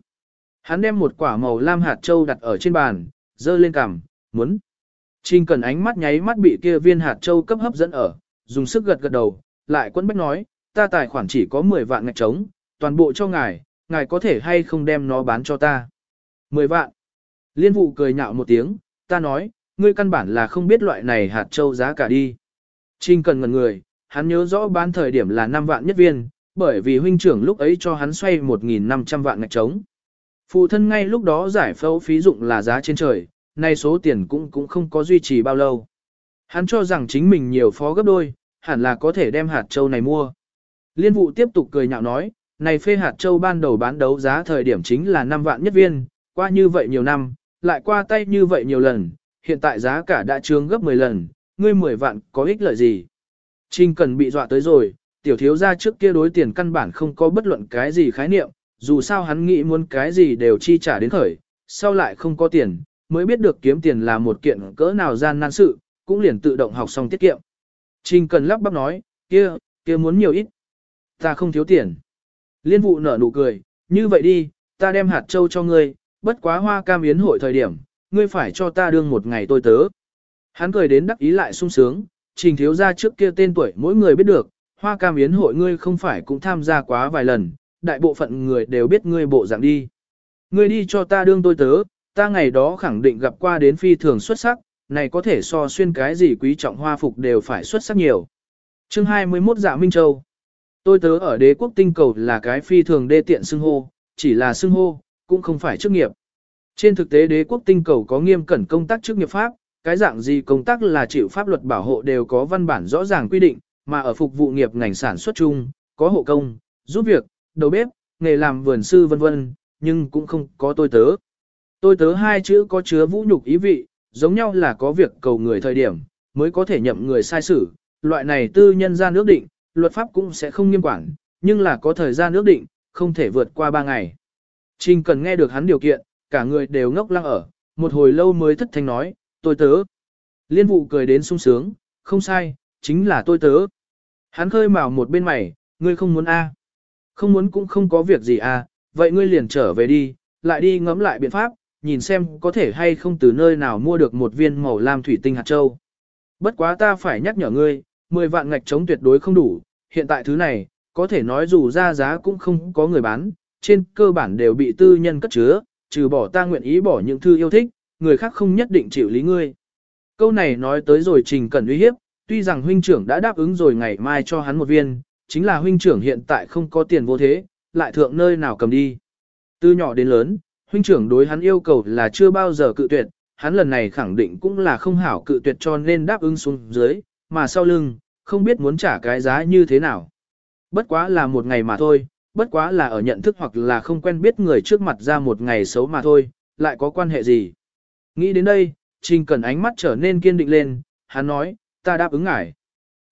Hắn đem một quả màu lam hạt châu đặt ở trên bàn, dơ lên cằm, muốn. Trình Cẩn ánh mắt nháy mắt bị kia viên hạt châu cấp hấp dẫn ở, dùng sức gật gật đầu, lại quấn bách nói, ta tài khoản chỉ có 10 vạn ngạch trống, toàn bộ cho ngài, ngài có thể hay không đem nó bán cho ta. 10 vạn. Liên vụ cười nhạo một tiếng, ta nói, ngươi căn bản là không biết loại này hạt châu giá cả đi. Trình Cẩn ngẩn người, hắn nhớ rõ bán thời điểm là 5 vạn nhất viên, bởi vì huynh trưởng lúc ấy cho hắn xoay 1.500 vạn ngạch trống. Phụ thân ngay lúc đó giải phẫu phí dụng là giá trên trời, nay số tiền cũng cũng không có duy trì bao lâu. Hắn cho rằng chính mình nhiều phó gấp đôi, hẳn là có thể đem hạt châu này mua. Liên vụ tiếp tục cười nhạo nói, này phê hạt châu ban đầu bán đấu giá thời điểm chính là 5 vạn nhất viên, qua như vậy nhiều năm, lại qua tay như vậy nhiều lần, hiện tại giá cả đã trương gấp 10 lần, ngươi 10 vạn có ích lợi gì. Trình cần bị dọa tới rồi, tiểu thiếu gia trước kia đối tiền căn bản không có bất luận cái gì khái niệm, dù sao hắn nghĩ muốn cái gì đều chi trả đến khởi, sau lại không có tiền, mới biết được kiếm tiền là một kiện cỡ nào gian nan sự, cũng liền tự động học xong tiết kiệm. Trình cần lắp bắp nói, kia, kia muốn nhiều ít. Ta không thiếu tiền. Liên vụ nở nụ cười, như vậy đi, ta đem hạt châu cho ngươi, bất quá hoa cam yến hội thời điểm, ngươi phải cho ta đương một ngày tôi tớ. Hắn cười đến đắc ý lại sung sướng, trình thiếu ra trước kia tên tuổi mỗi người biết được, hoa cam yến hội ngươi không phải cũng tham gia quá vài lần, đại bộ phận người đều biết ngươi bộ dạng đi. Ngươi đi cho ta đương tôi tớ, ta ngày đó khẳng định gặp qua đến phi thường xuất sắc, này có thể so xuyên cái gì quý trọng hoa phục đều phải xuất sắc nhiều. chương 21 Dạ Minh Châu Tôi tớ ở đế quốc tinh cầu là cái phi thường đê tiện xưng hô, chỉ là xưng hô, cũng không phải chức nghiệp. Trên thực tế đế quốc tinh cầu có nghiêm cẩn công tác chức nghiệp pháp, cái dạng gì công tác là chịu pháp luật bảo hộ đều có văn bản rõ ràng quy định, mà ở phục vụ nghiệp ngành sản xuất chung, có hộ công, giúp việc, đầu bếp, nghề làm vườn sư vân vân, nhưng cũng không có tôi tớ. Tôi tớ hai chữ có chứa vũ nhục ý vị, giống nhau là có việc cầu người thời điểm, mới có thể nhậm người sai xử, loại này tư nhân ra nước định, luật pháp cũng sẽ không nghiêm quản, nhưng là có thời gian nước định, không thể vượt qua ba ngày. Trình cần nghe được hắn điều kiện, cả người đều ngốc lăng ở, một hồi lâu mới thất thanh nói, tôi tớ. Liên vụ cười đến sung sướng, không sai, chính là tôi tớ. Hắn khơi mào một bên mày, ngươi không muốn a Không muốn cũng không có việc gì a vậy ngươi liền trở về đi, lại đi ngẫm lại biện pháp, nhìn xem có thể hay không từ nơi nào mua được một viên màu lam thủy tinh hạt châu. Bất quá ta phải nhắc nhở ngươi, 10 vạn ngạch chống tuyệt đối không đủ, hiện tại thứ này, có thể nói dù ra giá cũng không có người bán, trên cơ bản đều bị tư nhân cất chứa, trừ bỏ ta nguyện ý bỏ những thư yêu thích, người khác không nhất định chịu lý ngươi. Câu này nói tới rồi trình cần uy hiếp, tuy rằng huynh trưởng đã đáp ứng rồi ngày mai cho hắn một viên, chính là huynh trưởng hiện tại không có tiền vô thế, lại thượng nơi nào cầm đi. Từ nhỏ đến lớn, huynh trưởng đối hắn yêu cầu là chưa bao giờ cự tuyệt, hắn lần này khẳng định cũng là không hảo cự tuyệt cho nên đáp ứng xuống dưới, mà sau lưng, không biết muốn trả cái giá như thế nào. Bất quá là một ngày mà thôi, bất quá là ở nhận thức hoặc là không quen biết người trước mặt ra một ngày xấu mà thôi, lại có quan hệ gì. Nghĩ đến đây, Trình Cẩn ánh mắt trở nên kiên định lên, hắn nói, ta đáp ứng ngài.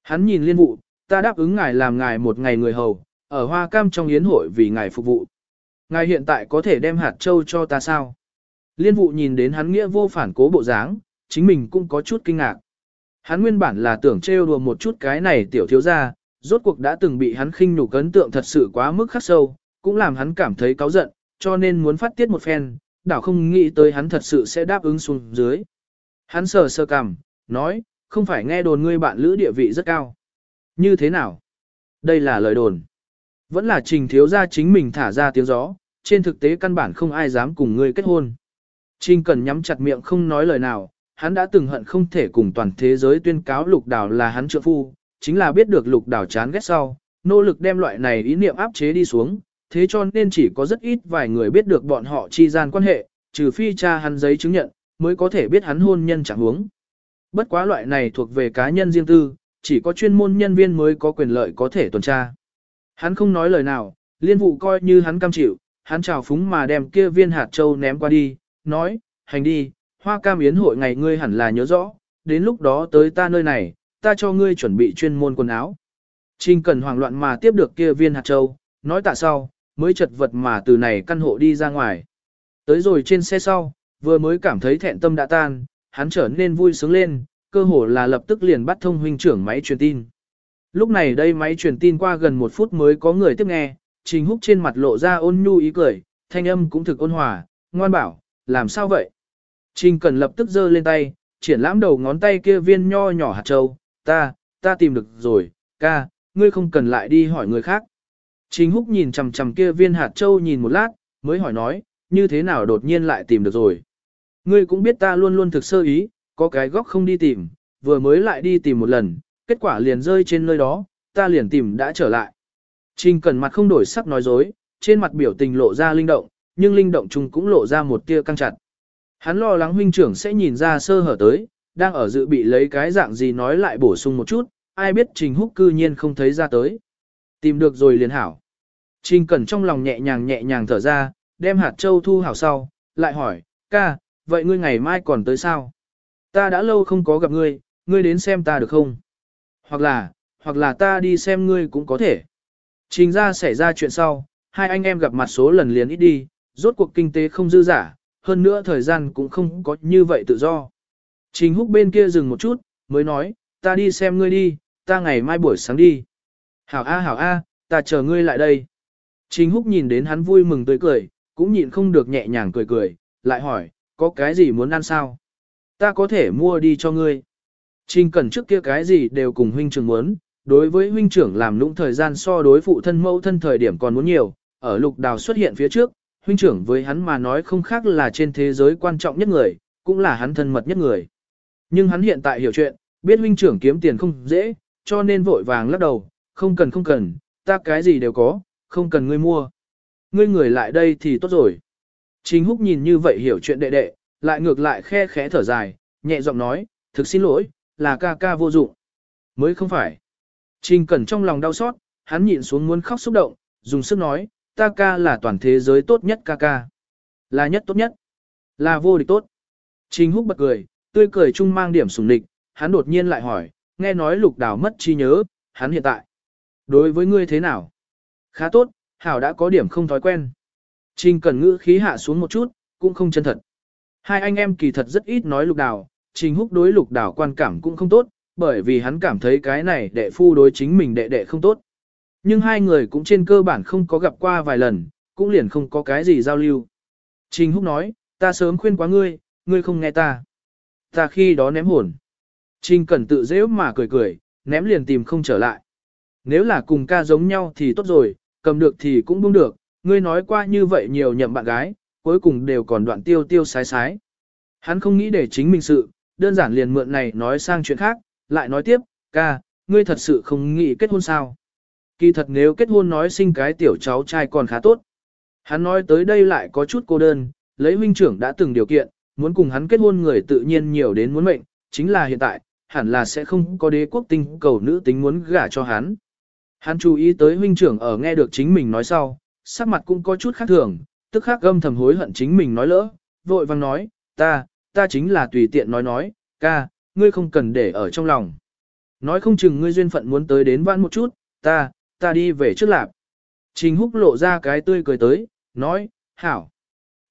Hắn nhìn liên vụ, ta đáp ứng ngài làm ngài một ngày người hầu, ở hoa cam trong yến hội vì ngài phục vụ. Ngài hiện tại có thể đem hạt châu cho ta sao? Liên vụ nhìn đến hắn nghĩa vô phản cố bộ dáng, chính mình cũng có chút kinh ngạc. Hắn nguyên bản là tưởng trêu đùa một chút cái này tiểu thiếu gia, rốt cuộc đã từng bị hắn khinh nhục ấn tượng thật sự quá mức khắc sâu, cũng làm hắn cảm thấy cáu giận, cho nên muốn phát tiết một phen, đảo không nghĩ tới hắn thật sự sẽ đáp ứng xuống dưới. Hắn sờ sơ cằm, nói, không phải nghe đồn ngươi bạn lữ địa vị rất cao. Như thế nào? Đây là lời đồn. Vẫn là trình thiếu gia chính mình thả ra tiếng gió, trên thực tế căn bản không ai dám cùng ngươi kết hôn. Trình cần nhắm chặt miệng không nói lời nào, hắn đã từng hận không thể cùng toàn thế giới tuyên cáo lục đảo là hắn trợ phu, chính là biết được lục đảo chán ghét sau, nỗ lực đem loại này ý niệm áp chế đi xuống, thế cho nên chỉ có rất ít vài người biết được bọn họ chi gian quan hệ, trừ phi cha hắn giấy chứng nhận, mới có thể biết hắn hôn nhân chẳng huống. Bất quá loại này thuộc về cá nhân riêng tư, chỉ có chuyên môn nhân viên mới có quyền lợi có thể tuần tra. Hắn không nói lời nào, liên vụ coi như hắn cam chịu, hắn chào phúng mà đem kia viên hạt châu ném qua đi, nói, hành đi, hoa cam yến hội ngày ngươi hẳn là nhớ rõ, đến lúc đó tới ta nơi này, ta cho ngươi chuẩn bị chuyên môn quần áo. Trình cần hoảng loạn mà tiếp được kia viên hạt châu, nói tạ sau, mới chật vật mà từ này căn hộ đi ra ngoài. Tới rồi trên xe sau, vừa mới cảm thấy thẹn tâm đã tan, hắn trở nên vui sướng lên, cơ hồ là lập tức liền bắt thông huynh trưởng máy truyền tin. Lúc này đây máy truyền tin qua gần một phút mới có người tiếp nghe, Trình Húc trên mặt lộ ra ôn nhu ý cười, thanh âm cũng thực ôn hòa, ngoan bảo, làm sao vậy? Trình Cần lập tức giơ lên tay, triển lãm đầu ngón tay kia viên nho nhỏ hạt châu, ta, ta tìm được rồi, ca, ngươi không cần lại đi hỏi người khác. Trình Húc nhìn chằm chằm kia viên hạt châu nhìn một lát, mới hỏi nói, như thế nào đột nhiên lại tìm được rồi. Ngươi cũng biết ta luôn luôn thực sơ ý, có cái góc không đi tìm, vừa mới lại đi tìm một lần, kết quả liền rơi trên nơi đó, ta liền tìm đã trở lại. Trình Cẩn mặt không đổi sắc nói dối, trên mặt biểu tình lộ ra linh động, nhưng linh động chung cũng lộ ra một tia căng chặt. Hắn lo lắng huynh trưởng sẽ nhìn ra sơ hở tới, đang ở dự bị lấy cái dạng gì nói lại bổ sung một chút, ai biết Trình Húc cư nhiên không thấy ra tới. Tìm được rồi liền hảo. Trình Cẩn trong lòng nhẹ nhàng nhẹ nhàng thở ra, đem hạt châu thu hảo sau, lại hỏi, ca, vậy ngươi ngày mai còn tới sao? Ta đã lâu không có gặp ngươi, ngươi đến xem ta được không? Hoặc là, hoặc là ta đi xem ngươi cũng có thể. Trình ra xảy ra chuyện sau, hai anh em gặp mặt số lần liền ít đi, rốt cuộc kinh tế không dư giả, hơn nữa thời gian cũng không có như vậy tự do. Trình húc bên kia dừng một chút, mới nói, ta đi xem ngươi đi, ta ngày mai buổi sáng đi. Hảo A hảo A, ta chờ ngươi lại đây. Trình húc nhìn đến hắn vui mừng tươi cười, cũng nhịn không được nhẹ nhàng cười cười, lại hỏi, có cái gì muốn ăn sao? Ta có thể mua đi cho ngươi. Trình cần trước kia cái gì đều cùng huynh trưởng muốn, đối với huynh trưởng làm lũng thời gian so đối phụ thân mẫu thân thời điểm còn muốn nhiều, ở lục đào xuất hiện phía trước, huynh trưởng với hắn mà nói không khác là trên thế giới quan trọng nhất người, cũng là hắn thân mật nhất người. Nhưng hắn hiện tại hiểu chuyện, biết huynh trưởng kiếm tiền không dễ, cho nên vội vàng lắc đầu, không cần không cần, ta cái gì đều có, không cần ngươi mua. Ngươi người lại đây thì tốt rồi. Trình húc nhìn như vậy hiểu chuyện đệ đệ, lại ngược lại khe khẽ thở dài, nhẹ giọng nói, thực xin lỗi, là ca ca vô dụng. Mới không phải. Trình cẩn trong lòng đau xót, hắn nhịn xuống muốn khóc xúc động, dùng sức nói, ta ca là toàn thế giới tốt nhất ca ca. Là nhất tốt nhất. Là vô địch tốt. Trình húc bật cười, tươi cười chung mang điểm sủng địch, hắn đột nhiên lại hỏi, nghe nói lục đào mất trí nhớ, hắn hiện tại. Đối với ngươi thế nào? Khá tốt, Hảo đã có điểm không thói quen. Trình Cẩn ngữ khí hạ xuống một chút, cũng không chân thật. Hai anh em kỳ thật rất ít nói lục đào, Trình Húc đối lục đào quan cảm cũng không tốt, bởi vì hắn cảm thấy cái này đệ phu đối chính mình đệ đệ không tốt. Nhưng hai người cũng trên cơ bản không có gặp qua vài lần, cũng liền không có cái gì giao lưu. Trình Húc nói, ta sớm khuyên quá ngươi, ngươi không nghe ta. Ta khi đó ném hồn. Trình Cẩn tự dễ mà cười cười, ném liền tìm không trở lại. Nếu là cùng ca giống nhau thì tốt rồi, cầm được thì cũng buông được, ngươi nói qua như vậy nhiều nhậm bạn gái, cuối cùng đều còn đoạn tiêu tiêu sái sái. Hắn không nghĩ để chính mình sự, đơn giản liền mượn này nói sang chuyện khác, lại nói tiếp, ca, ngươi thật sự không nghĩ kết hôn sao. Kỳ thật nếu kết hôn nói sinh cái tiểu cháu trai còn khá tốt. Hắn nói tới đây lại có chút cô đơn, lấy huynh trưởng đã từng điều kiện, muốn cùng hắn kết hôn người tự nhiên nhiều đến muốn mệnh, chính là hiện tại, hẳn là sẽ không có đế quốc tinh cầu nữ tính muốn gả cho hắn. Hắn chú ý tới huynh trưởng ở nghe được chính mình nói sau, sắc mặt cũng có chút khác thường, tức khắc gâm thầm hối hận chính mình nói lỡ, vội vang nói, ta, ta chính là tùy tiện nói nói, ca, ngươi không cần để ở trong lòng. Nói không chừng ngươi duyên phận muốn tới đến vãn một chút, ta, ta đi về trước lạp. Trình húc lộ ra cái tươi cười tới, nói, hảo.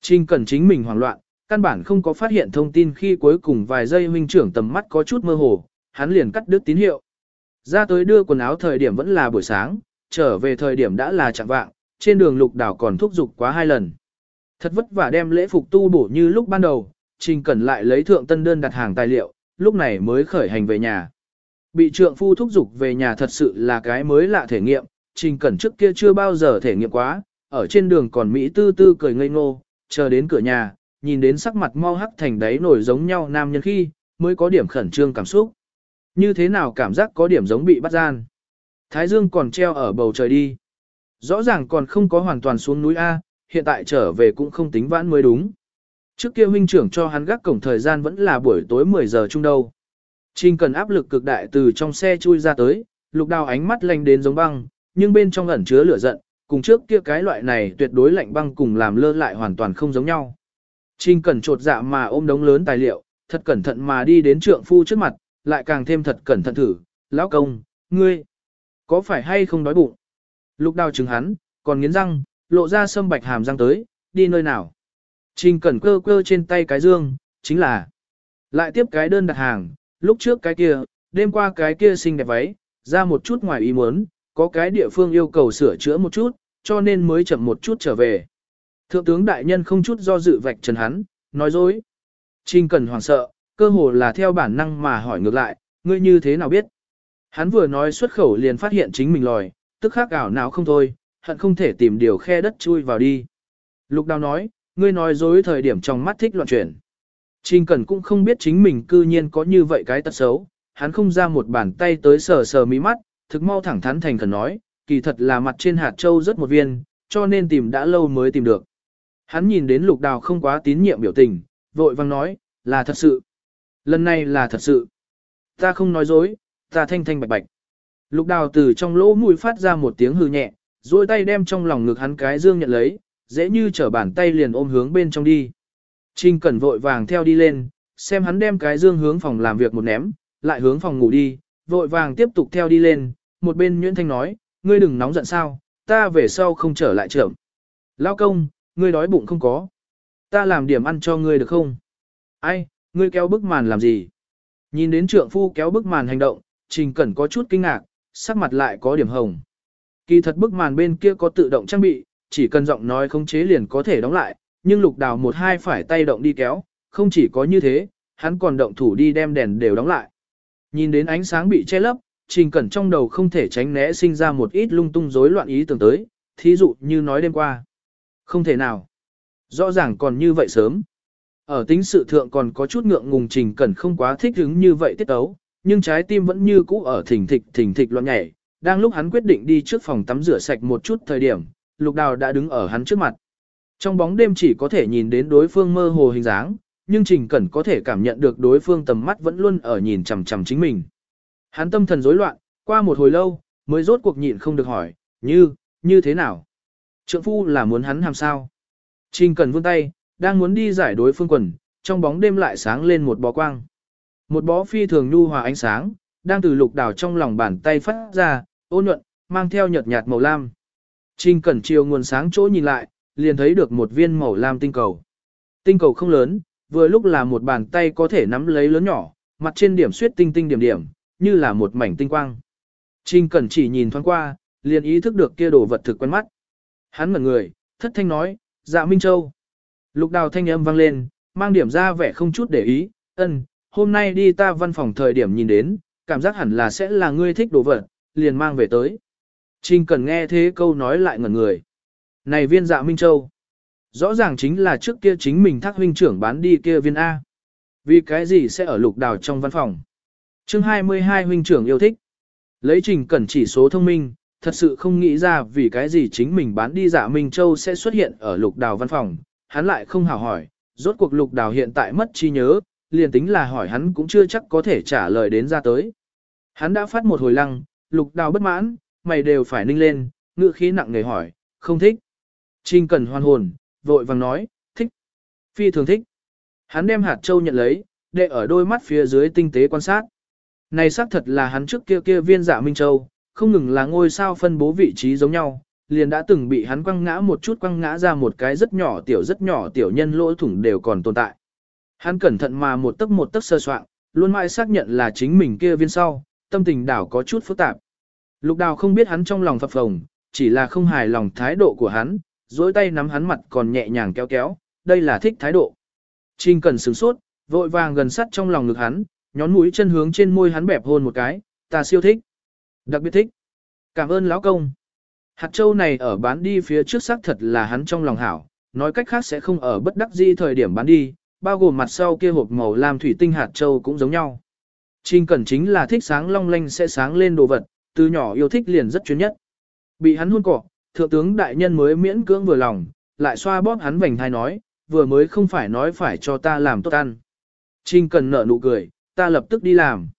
Trình cần chính mình hoảng loạn, căn bản không có phát hiện thông tin khi cuối cùng vài giây huynh trưởng tầm mắt có chút mơ hồ, hắn liền cắt đứt tín hiệu. Ra tới đưa quần áo thời điểm vẫn là buổi sáng, trở về thời điểm đã là chạng vạng, trên đường lục đảo còn thúc giục quá hai lần. Thật vất vả đem lễ phục tu bổ như lúc ban đầu, Trình Cẩn lại lấy thượng tân đơn đặt hàng tài liệu, lúc này mới khởi hành về nhà. Bị trượng phu thúc giục về nhà thật sự là cái mới lạ thể nghiệm, Trình Cẩn trước kia chưa bao giờ thể nghiệm quá, ở trên đường còn Mỹ tư tư cười ngây ngô, chờ đến cửa nhà, nhìn đến sắc mặt mau hắc thành đáy nổi giống nhau nam nhân khi, mới có điểm khẩn trương cảm xúc. Như thế nào cảm giác có điểm giống bị bắt gian. Thái dương còn treo ở bầu trời đi. Rõ ràng còn không có hoàn toàn xuống núi A, hiện tại trở về cũng không tính vãn mới đúng. Trước kia huynh trưởng cho hắn gác cổng thời gian vẫn là buổi tối 10 giờ chung đâu. Trình cần áp lực cực đại từ trong xe chui ra tới, lục đào ánh mắt lanh đến giống băng, nhưng bên trong ẩn chứa lửa giận, cùng trước kia cái loại này tuyệt đối lạnh băng cùng làm lơ lại hoàn toàn không giống nhau. Trình cần trột dạ mà ôm đống lớn tài liệu, thật cẩn thận mà đi đến trượng phu trước mặt, lại càng thêm thật cẩn thận thử, lão công, ngươi, có phải hay không đói bụng? Lục đào chứng hắn, còn nghiến răng, lộ ra sâm bạch hàm răng tới, đi nơi nào? Trình cẩn cơ cơ trên tay cái dương, chính là lại tiếp cái đơn đặt hàng, lúc trước cái kia, đêm qua cái kia xinh đẹp váy, ra một chút ngoài ý muốn, có cái địa phương yêu cầu sửa chữa một chút, cho nên mới chậm một chút trở về. Thượng tướng đại nhân không chút do dự vạch trần hắn, nói dối. Trình cẩn hoảng sợ, cơ hồ là theo bản năng mà hỏi ngược lại, ngươi như thế nào biết? Hắn vừa nói xuất khẩu liền phát hiện chính mình lòi, tức khắc ảo não không thôi, hận không thể tìm điều khe đất chui vào đi. Lục đào nói, ngươi nói dối thời điểm trong mắt thích loạn chuyển. Trình Cẩn cũng không biết chính mình cư nhiên có như vậy cái tật xấu, hắn không ra một bàn tay tới sờ sờ mí mắt, thực mau thẳng thắn thành khẩn nói, kỳ thật là mặt trên hạt châu rất một viên, cho nên tìm đã lâu mới tìm được. Hắn nhìn đến lục đào không quá tín nhiệm biểu tình, vội vang nói, là thật sự. Lần này là thật sự. Ta không nói dối, ta thanh thanh bạch bạch. Lục đào từ trong lỗ mũi phát ra một tiếng hư nhẹ, duỗi tay đem trong lòng ngực hắn cái dương nhận lấy, dễ như trở bàn tay liền ôm hướng bên trong đi. Trình cẩn vội vàng theo đi lên, xem hắn đem cái dương hướng phòng làm việc một ném, lại hướng phòng ngủ đi, vội vàng tiếp tục theo đi lên, một bên Nguyễn Thanh nói, ngươi đừng nóng giận sao, ta về sau không trở lại trưởng. Lao công, ngươi đói bụng không có. Ta làm điểm ăn cho ngươi được không? Ai, ngươi kéo bức màn làm gì? Nhìn đến trượng phu kéo bức màn hành động, Trình Cẩn có chút kinh ngạc, sắc mặt lại có điểm hồng. Kỳ thật bức màn bên kia có tự động trang bị, chỉ cần giọng nói khống chế liền có thể đóng lại, nhưng lục đào một hai phải tay động đi kéo, không chỉ có như thế, hắn còn động thủ đi đem đèn đều đóng lại. Nhìn đến ánh sáng bị che lấp, Trình Cẩn trong đầu không thể tránh né sinh ra một ít lung tung rối loạn ý tưởng tới, thí dụ như nói đêm qua. Không thể nào. Rõ ràng còn như vậy sớm. Ở tính sự thượng còn có chút ngượng ngùng Trình Cẩn không quá thích hứng như vậy tiết ấu, nhưng trái tim vẫn như cũ ở thỉnh thịch thỉnh thịch loạn nhảy. Đang lúc hắn quyết định đi trước phòng tắm rửa sạch một chút thời điểm, Lục Đào đã đứng ở hắn trước mặt. Trong bóng đêm chỉ có thể nhìn đến đối phương mơ hồ hình dáng, nhưng Trình Cẩn có thể cảm nhận được đối phương tầm mắt vẫn luôn ở nhìn chằm chằm chính mình. Hắn tâm thần rối loạn, qua một hồi lâu, mới rốt cuộc nhịn không được hỏi, như, như thế nào? Trượng phu là muốn hắn làm sao? Trình Cẩn vươn tay, đang muốn đi giải đối phương quần, trong bóng đêm lại sáng lên một bó quang. Một bó phi thường nhu hòa ánh sáng, đang từ lục đảo trong lòng bàn tay phát ra, ôn nhuận, mang theo nhợt nhạt màu lam. Trình Cẩn chiều nguồn sáng chỗ nhìn lại, liền thấy được một viên màu lam tinh cầu. Tinh cầu không lớn, vừa lúc là một bàn tay có thể nắm lấy lớn nhỏ, mặt trên điểm suyết tinh tinh điểm điểm, như là một mảnh tinh quang. Trình Cẩn chỉ nhìn thoáng qua, liền ý thức được kia đồ vật thực quen mắt. Hắn mở người, thất thanh nói, dạ Minh Châu. Lục đào thanh âm vang lên, mang điểm ra vẻ không chút để ý, ân, hôm nay đi ta văn phòng thời điểm nhìn đến, cảm giác hẳn là sẽ là ngươi thích đồ vật, liền mang về tới. Trình Cần nghe thế câu nói lại ngẩn người. Này viên dạ Minh Châu. Rõ ràng chính là trước kia chính mình thác huynh trưởng bán đi kia viên A. Vì cái gì sẽ ở lục đào trong văn phòng? chương 22 huynh trưởng yêu thích. Lấy trình Cần chỉ số thông minh, thật sự không nghĩ ra vì cái gì chính mình bán đi dạ Minh Châu sẽ xuất hiện ở lục đào văn phòng. Hắn lại không hào hỏi, rốt cuộc lục đào hiện tại mất trí nhớ, liền tính là hỏi hắn cũng chưa chắc có thể trả lời đến ra tới. Hắn đã phát một hồi lăng, lục đào bất mãn, mày đều phải ninh lên, ngựa khí nặng nề hỏi, không thích. Trình Cần hoan hồn, vội vàng nói, thích. Phi thường thích. Hắn đem hạt châu nhận lấy, để ở đôi mắt phía dưới tinh tế quan sát. Này xác thật là hắn trước kia kia viên dạ Minh Châu, không ngừng là ngôi sao phân bố vị trí giống nhau, liền đã từng bị hắn quăng ngã một chút quăng ngã ra một cái rất nhỏ tiểu rất nhỏ tiểu nhân lỗ thủng đều còn tồn tại. Hắn cẩn thận mà một tấc một tấc sơ soạn, luôn mãi xác nhận là chính mình kia viên sau, tâm tình đảo có chút phức tạp. Lục đào không biết hắn trong lòng phập phồng, chỉ là không hài lòng thái độ của hắn, dối tay nắm hắn mặt còn nhẹ nhàng kéo kéo, đây là thích thái độ. Trình cần sửng sốt, vội vàng gần sắt trong lòng ngực hắn, nhón mũi chân hướng trên môi hắn bẹp hôn một cái, ta siêu thích. Đặc biệt thích. Cảm ơn lão công. Hạt châu này ở bán đi phía trước xác thật là hắn trong lòng hảo, nói cách khác sẽ không ở bất đắc di thời điểm bán đi, bao gồm mặt sau kia hộp màu lam thủy tinh hạt châu cũng giống nhau. Trình cẩn chính là thích sáng long lanh sẽ sáng lên đồ vật, từ nhỏ yêu thích liền rất chuyên nhất. Bị hắn hôn cọ, thượng tướng đại nhân mới miễn cưỡng vừa lòng, lại xoa bóp hắn vành thai nói, vừa mới không phải nói phải cho ta làm tốt ăn. Trình cẩn nở nụ cười, ta lập tức đi làm.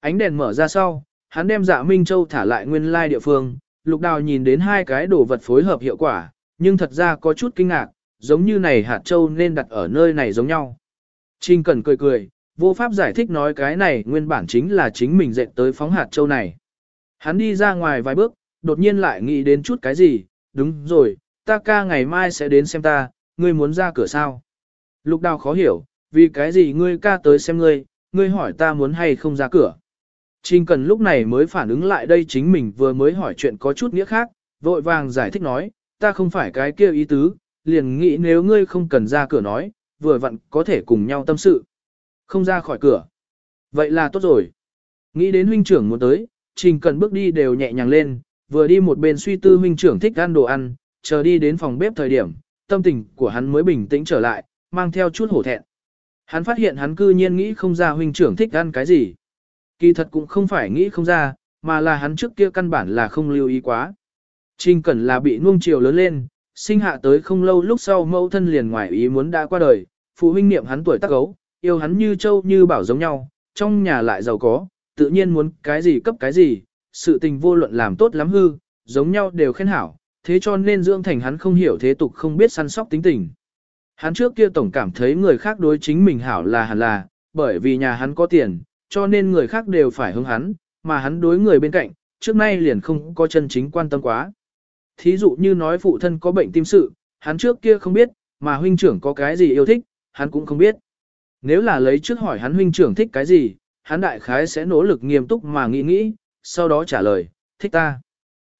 Ánh đèn mở ra sau, hắn đem dạ Minh Châu thả lại nguyên lai địa phương, lục đào nhìn đến hai cái đồ vật phối hợp hiệu quả, nhưng thật ra có chút kinh ngạc, giống như này hạt châu nên đặt ở nơi này giống nhau. Trình cần cười cười, vô pháp giải thích nói cái này nguyên bản chính là chính mình dệt tới phóng hạt châu này. Hắn đi ra ngoài vài bước, đột nhiên lại nghĩ đến chút cái gì, đúng rồi, ta ca ngày mai sẽ đến xem ta, ngươi muốn ra cửa sao? Lục đào khó hiểu, vì cái gì ngươi ca tới xem ngươi, ngươi hỏi ta muốn hay không ra cửa. Trình cần lúc này mới phản ứng lại đây chính mình vừa mới hỏi chuyện có chút nghĩa khác, vội vàng giải thích nói, ta không phải cái kia ý tứ, liền nghĩ nếu ngươi không cần ra cửa nói, vừa vặn có thể cùng nhau tâm sự. Không ra khỏi cửa. Vậy là tốt rồi. Nghĩ đến huynh trưởng muốn tới, trình cần bước đi đều nhẹ nhàng lên, vừa đi một bên suy tư huynh trưởng thích ăn đồ ăn, chờ đi đến phòng bếp thời điểm, tâm tình của hắn mới bình tĩnh trở lại, mang theo chút hổ thẹn. Hắn phát hiện hắn cư nhiên nghĩ không ra huynh trưởng thích ăn cái gì. Kỳ thật cũng không phải nghĩ không ra, mà là hắn trước kia căn bản là không lưu ý quá. Trình Cẩn là bị nuông chiều lớn lên, sinh hạ tới không lâu lúc sau mẫu thân liền ngoài ý muốn đã qua đời, phụ huynh niệm hắn tuổi tác gấu, yêu hắn như châu như bảo giống nhau, trong nhà lại giàu có, tự nhiên muốn cái gì cấp cái gì, sự tình vô luận làm tốt lắm hư, giống nhau đều khen hảo, thế cho nên dưỡng thành hắn không hiểu thế tục không biết săn sóc tính tình. Hắn trước kia tổng cảm thấy người khác đối chính mình hảo là hẳn là, bởi vì nhà hắn có tiền, cho nên người khác đều phải hướng hắn, mà hắn đối người bên cạnh, trước nay liền không có chân chính quan tâm quá. Thí dụ như nói phụ thân có bệnh tim sự, hắn trước kia không biết, mà huynh trưởng có cái gì yêu thích, hắn cũng không biết. Nếu là lấy trước hỏi hắn huynh trưởng thích cái gì, hắn đại khái sẽ nỗ lực nghiêm túc mà nghĩ nghĩ, sau đó trả lời, thích ta.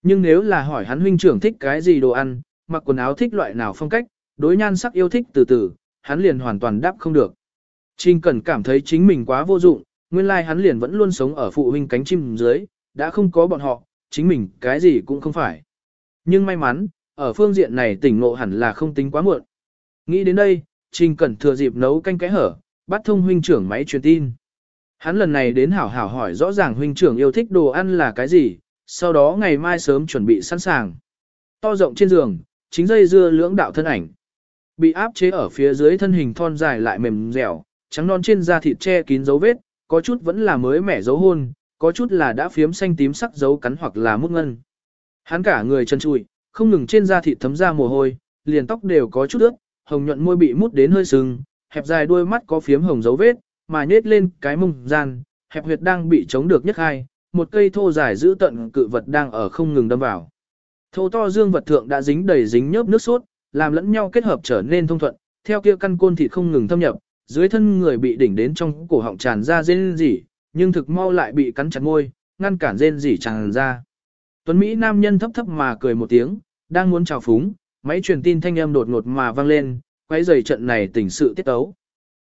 Nhưng nếu là hỏi hắn huynh trưởng thích cái gì đồ ăn, mặc quần áo thích loại nào phong cách, đối nhan sắc yêu thích từ từ, hắn liền hoàn toàn đáp không được. Trình Cẩn cảm thấy chính mình quá vô dụng, nguyên lai like hắn liền vẫn luôn sống ở phụ huynh cánh chim dưới, đã không có bọn họ, chính mình cái gì cũng không phải. Nhưng may mắn, ở phương diện này tỉnh ngộ hẳn là không tính quá muộn. Nghĩ đến đây, Trình Cẩn thừa dịp nấu canh cái hở, bắt thông huynh trưởng máy truyền tin. Hắn lần này đến hảo hảo hỏi rõ ràng huynh trưởng yêu thích đồ ăn là cái gì, sau đó ngày mai sớm chuẩn bị sẵn sàng. To rộng trên giường, chính dây dưa lưỡng đạo thân ảnh. Bị áp chế ở phía dưới thân hình thon dài lại mềm dẻo, trắng non trên da thịt che kín dấu vết, có chút vẫn là mới mẻ dấu hôn, có chút là đã phiếm xanh tím sắc dấu cắn hoặc là mút ngân. Hắn cả người chân trụi, không ngừng trên da thịt thấm ra mồ hôi, liền tóc đều có chút ướt, hồng nhuận môi bị mút đến hơi sưng, hẹp dài đuôi mắt có phiếm hồng dấu vết, mà nhếch lên cái mông gian, hẹp huyệt đang bị chống được nhất hai, một cây thô dài giữ tận cự vật đang ở không ngừng đâm vào. Thô to dương vật thượng đã dính đầy dính nhớp nước sốt, làm lẫn nhau kết hợp trở nên thông thuận, theo kia căn côn thịt không ngừng thâm nhập, dưới thân người bị đỉnh đến trong cổ họng tràn ra rên rỉ, nhưng thực mau lại bị cắn chặt môi, ngăn cản rên rỉ tràn ra. Tuấn Mỹ nam nhân thấp thấp mà cười một tiếng, đang muốn chào phúng, máy truyền tin thanh âm đột ngột mà vang lên, quấy rầy trận này tình sự tiết tấu.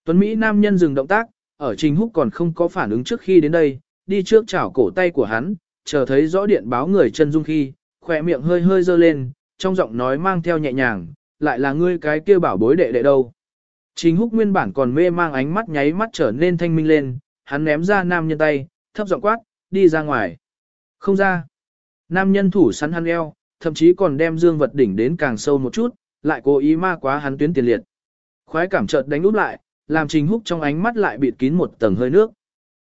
Tuấn Mỹ nam nhân dừng động tác, ở Trình Húc còn không có phản ứng trước khi đến đây, đi trước chảo cổ tay của hắn, chờ thấy rõ điện báo người chân dung khi, khỏe miệng hơi hơi dơ lên, trong giọng nói mang theo nhẹ nhàng, lại là ngươi cái kia bảo bối đệ đệ đâu. Trình Húc nguyên bản còn mê mang ánh mắt nháy mắt trở nên thanh minh lên, hắn ném ra nam nhân tay, thấp giọng quát, đi ra ngoài. Không ra. Nam nhân thủ sắn hắn eo, thậm chí còn đem dương vật đỉnh đến càng sâu một chút, lại cố ý ma quá hắn tuyến tiền liệt. Khoái cảm chợt đánh úp lại, làm Trình Húc trong ánh mắt lại bịt kín một tầng hơi nước.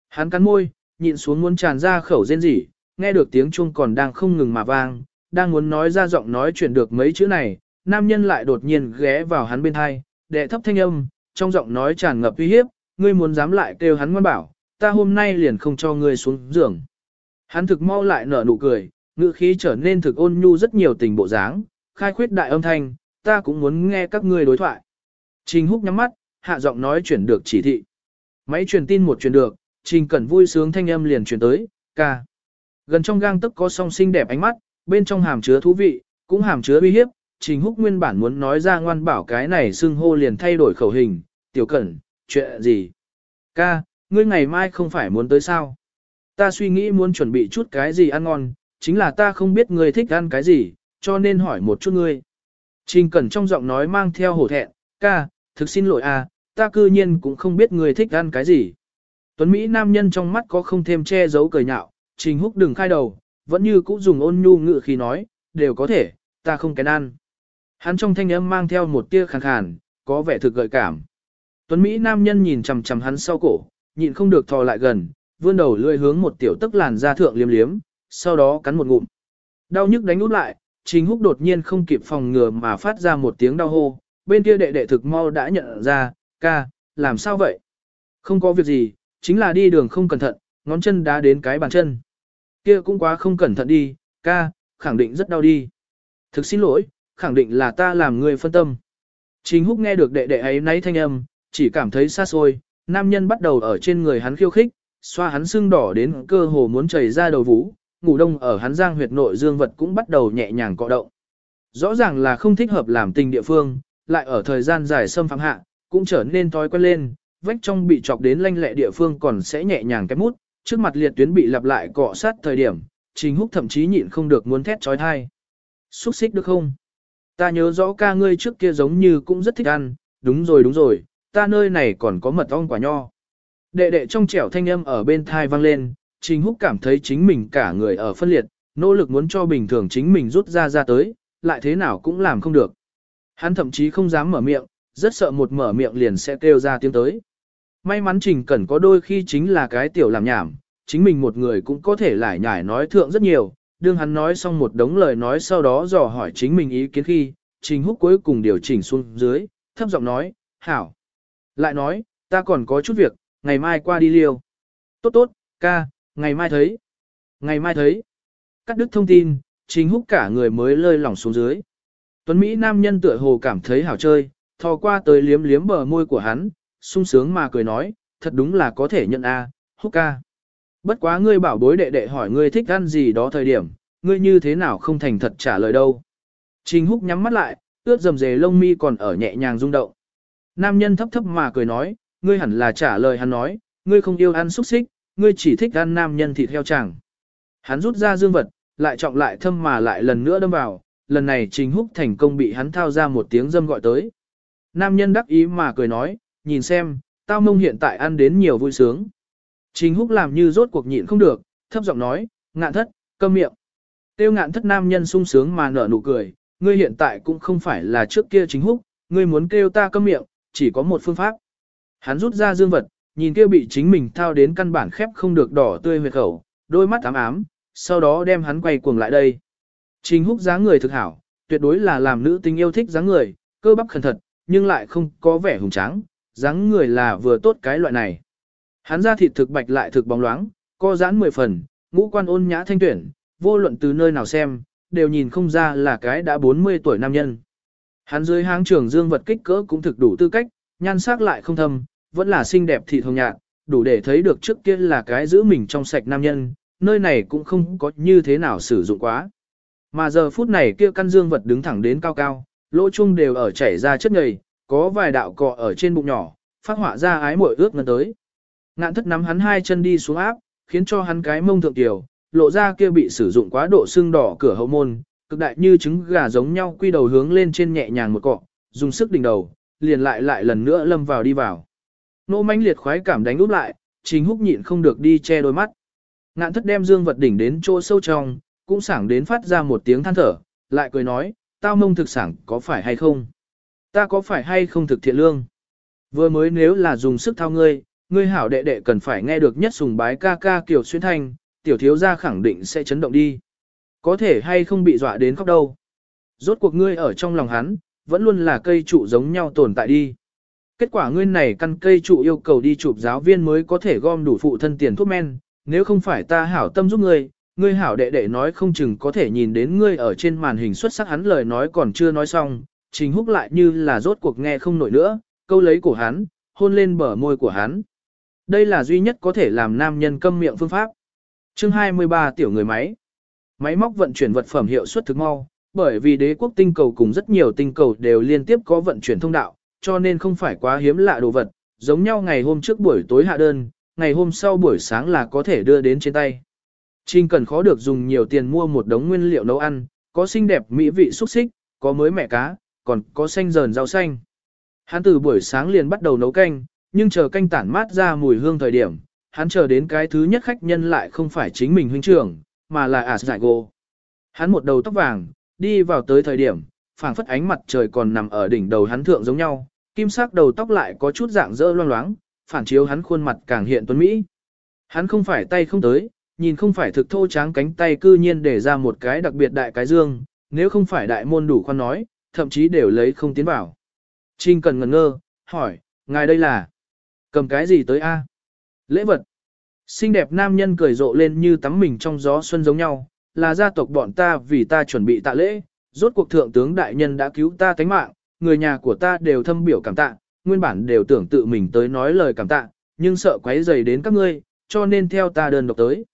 Hắn cắn môi, nhịn xuống muốn tràn ra khẩu rên rỉ, nghe được tiếng chuông còn đang không ngừng mà vang, đang muốn nói ra giọng nói chuyển được mấy chữ này, nam nhân lại đột nhiên ghé vào hắn bên hai, đệ thấp thanh âm, trong giọng nói tràn ngập uy hiếp, ngươi muốn dám lại kêu hắn ngoan bảo, ta hôm nay liền không cho ngươi xuống giường. Hắn thực mau lại nở nụ cười, ngữ khí trở nên thực ôn nhu rất nhiều tình bộ dáng, khai khuyết đại âm thanh, ta cũng muốn nghe các ngươi đối thoại. Trình húc nhắm mắt, hạ giọng nói chuyển được chỉ thị. Máy truyền tin một truyền được, Trình Cẩn vui sướng thanh âm liền truyền tới, ca. Gần trong gang tức có song xinh đẹp ánh mắt, bên trong hàm chứa thú vị, cũng hàm chứa uy hiếp. Trình Húc nguyên bản muốn nói ra ngoan bảo cái này xưng hô liền thay đổi khẩu hình, tiểu cẩn, chuyện gì? Ca, ngươi ngày mai không phải muốn tới sao? Ta suy nghĩ muốn chuẩn bị chút cái gì ăn ngon, chính là ta không biết ngươi thích ăn cái gì, cho nên hỏi một chút ngươi. Trình Cẩn trong giọng nói mang theo hổ thẹn, ca, thực xin lỗi à, ta cư nhiên cũng không biết ngươi thích ăn cái gì. Tuấn Mỹ nam nhân trong mắt có không thêm che giấu cười nhạo, Trình Húc đừng khai đầu, vẫn như cũ dùng ôn nhu ngự khi nói, đều có thể, ta không kén ăn. Hắn trong thanh âm mang theo một tia khàn khàn, có vẻ thực gợi cảm. Tuấn Mỹ nam nhân nhìn chằm chằm hắn sau cổ, nhịn không được thò lại gần, vươn đầu lưỡi hướng một tiểu tức làn da thượng liếm liếm, sau đó cắn một ngụm. Đau nhức đánh út lại, Trình Húc đột nhiên không kịp phòng ngừa mà phát ra một tiếng đau hô, bên kia đệ đệ thực mau đã nhận ra, ca, làm sao vậy? Không có việc gì, chính là đi đường không cẩn thận, ngón chân đá đến cái bàn chân. Kia cũng quá không cẩn thận đi, ca, khẳng định rất đau đi. Thực xin lỗi, khẳng định là ta làm người phân tâm. Trình Húc nghe được đệ đệ ấy nấy thanh âm, chỉ cảm thấy xa xôi, nam nhân bắt đầu ở trên người hắn khiêu khích, xoa hắn sưng đỏ đến cơ hồ muốn chảy ra đầu vũ, ngủ đông ở hắn giang huyệt nội dương vật cũng bắt đầu nhẹ nhàng cọ động. Rõ ràng là không thích hợp làm tình địa phương, lại ở thời gian dài xâm phạm hạ, cũng trở nên thói quen lên, vách trong bị chọc đến lanh lẹ địa phương còn sẽ nhẹ nhàng cái mút, trước mặt liệt tuyến bị lặp lại cọ sát thời điểm, Trình Húc thậm chí nhịn không được muốn thét trói thai. Xúc xích được không? Ta nhớ rõ ca ngươi trước kia giống như cũng rất thích ăn, đúng rồi đúng rồi, ta nơi này còn có mật ong quả nho. Đệ đệ trong trẻo thanh âm ở bên thai vang lên, Trình Húc cảm thấy chính mình cả người ở phân liệt, nỗ lực muốn cho bình thường chính mình rút ra ra tới, lại thế nào cũng làm không được. Hắn thậm chí không dám mở miệng, rất sợ một mở miệng liền sẽ kêu ra tiếng tới. May mắn Trình Cẩn có đôi khi chính là cái tiểu làm nhảm, chính mình một người cũng có thể lải nhải nói thượng rất nhiều, đương hắn nói xong một đống lời nói sau đó dò hỏi chính mình ý kiến khi, Trình Húc cuối cùng điều chỉnh xuống dưới, thấp giọng nói, hảo. Lại nói, ta còn có chút việc, ngày mai qua đi liêu. Tốt tốt, ca, ngày mai thấy. Ngày mai thấy. Cắt đứt thông tin, Trình Húc cả người mới lơi lỏng xuống dưới. Tuấn Mỹ nam nhân tựa hồ cảm thấy hảo chơi, thò qua tới liếm liếm bờ môi của hắn, sung sướng mà cười nói, thật đúng là có thể nhận a, Húc ca. Bất quá ngươi bảo bối đệ đệ hỏi ngươi thích ăn gì đó thời điểm, ngươi như thế nào không thành thật trả lời đâu. Trình Húc nhắm mắt lại, ướt dầm dề lông mi còn ở nhẹ nhàng rung động. Nam nhân thấp thấp mà cười nói, ngươi hẳn là trả lời hắn nói, ngươi không yêu ăn xúc xích, ngươi chỉ thích ăn nam nhân thịt heo chẳng? Hắn rút ra dương vật, lại trọng lại thâm mà lại lần nữa đâm vào, lần này Trình Húc thành công bị hắn thao ra một tiếng dâm gọi tới. Nam nhân đắc ý mà cười nói, nhìn xem, tao mông hiện tại ăn đến nhiều vui sướng. Trình Húc làm như rốt cuộc nhịn không được, thấp giọng nói, ngạn thất, câm miệng. Tiêu ngạn thất nam nhân sung sướng mà nở nụ cười, ngươi hiện tại cũng không phải là trước kia chính húc, ngươi muốn kêu ta câm miệng, chỉ có một phương pháp. Hắn rút ra dương vật, nhìn kia bị chính mình thao đến căn bản khép không được đỏ tươi huyệt khẩu, đôi mắt ám ám, sau đó đem hắn quay cuồng lại đây. Trình húc dáng người thực hảo, tuyệt đối là làm nữ tình yêu thích dáng người, cơ bắp khẩn thật, nhưng lại không có vẻ hùng tráng, dáng người là vừa tốt cái loại này. Hắn ra thịt thực bạch lại thực bóng loáng, co giãn mười phần, ngũ quan ôn nhã thanh tuyển, vô luận từ nơi nào xem, đều nhìn không ra là cái đã 40 tuổi nam nhân. Hắn dưới háng trường dương vật kích cỡ cũng thực đủ tư cách, nhan sắc lại không thâm, vẫn là xinh đẹp thị thông nhạt, đủ để thấy được trước kia là cái giữ mình trong sạch nam nhân, nơi này cũng không có như thế nào sử dụng quá. Mà giờ phút này kia căn dương vật đứng thẳng đến cao cao, lỗ chung đều ở chảy ra chất nhầy, có vài đạo cọ ở trên bụng nhỏ, phát họa ra ái muội ước ngân tới. Ngạn thất nắm hắn hai chân đi xuống áp, khiến cho hắn cái mông thượng tiểu, lộ ra kia bị sử dụng quá độ xương đỏ cửa hậu môn, cực đại như trứng gà giống nhau quy đầu hướng lên trên nhẹ nhàng một cọ, dùng sức đỉnh đầu, liền lại lại lần nữa lâm vào đi vào. Nô manh liệt khoái cảm đánh úp lại, trình húc nhịn không được đi che đôi mắt. Ngạn thất đem dương vật đỉnh đến chỗ sâu trong, cũng sảng đến phát ra một tiếng than thở, lại cười nói, tao mông thực sảng có phải hay không? Ta có phải hay không thực thiện lương? Vừa mới nếu là dùng sức thao ngươi, ngươi hảo đệ đệ cần phải nghe được nhất sùng bái ca ca kiểu xuyên thanh, tiểu thiếu gia khẳng định sẽ chấn động đi. Có thể hay không bị dọa đến khóc đâu. Rốt cuộc ngươi ở trong lòng hắn, vẫn luôn là cây trụ giống nhau tồn tại đi. Kết quả ngươi này căn cây trụ yêu cầu đi chụp giáo viên mới có thể gom đủ phụ thân tiền thuốc men, nếu không phải ta hảo tâm giúp ngươi, ngươi hảo đệ đệ nói không chừng có thể nhìn đến ngươi ở trên màn hình xuất sắc hắn lời nói còn chưa nói xong, trình húc lại như là rốt cuộc nghe không nổi nữa, câu lấy cổ hắn, hôn lên bờ môi của hắn. Đây là duy nhất có thể làm nam nhân câm miệng phương pháp. Chương 23 tiểu người máy. Máy móc vận chuyển vật phẩm hiệu suất thực mau, bởi vì đế quốc tinh cầu cùng rất nhiều tinh cầu đều liên tiếp có vận chuyển thông đạo, cho nên không phải quá hiếm lạ đồ vật, giống nhau ngày hôm trước buổi tối hạ đơn, ngày hôm sau buổi sáng là có thể đưa đến trên tay. Trình cần khó được dùng nhiều tiền mua một đống nguyên liệu nấu ăn, có xinh đẹp mỹ vị xúc xích, có mới mẹ cá, còn có xanh dờn rau xanh. Hắn từ buổi sáng liền bắt đầu nấu canh, nhưng chờ canh tản mát ra mùi hương thời điểm, hắn chờ đến cái thứ nhất khách nhân lại không phải chính mình huynh trưởng, mà là ả giải gồ. Hắn một đầu tóc vàng, đi vào tới thời điểm, phảng phất ánh mặt trời còn nằm ở đỉnh đầu hắn thượng giống nhau, kim sắc đầu tóc lại có chút dạng dỡ loang loáng, phản chiếu hắn khuôn mặt càng hiện tuấn mỹ. Hắn không phải tay không tới, nhìn không phải thực thô tráng cánh tay cư nhiên để ra một cái đặc biệt đại cái dương, nếu không phải đại môn đủ khoan nói, thậm chí đều lấy không tiến vào. Trinh cần ngần ngơ, hỏi, ngài đây là, cầm cái gì tới a? Lễ vật. Xinh đẹp nam nhân cười rộ lên như tắm mình trong gió xuân giống nhau, là gia tộc bọn ta vì ta chuẩn bị tạ lễ, rốt cuộc thượng tướng đại nhân đã cứu ta tánh mạng, người nhà của ta đều thâm biểu cảm tạ, nguyên bản đều tưởng tự mình tới nói lời cảm tạ, nhưng sợ quấy rầy đến các ngươi, cho nên theo ta đơn độc tới.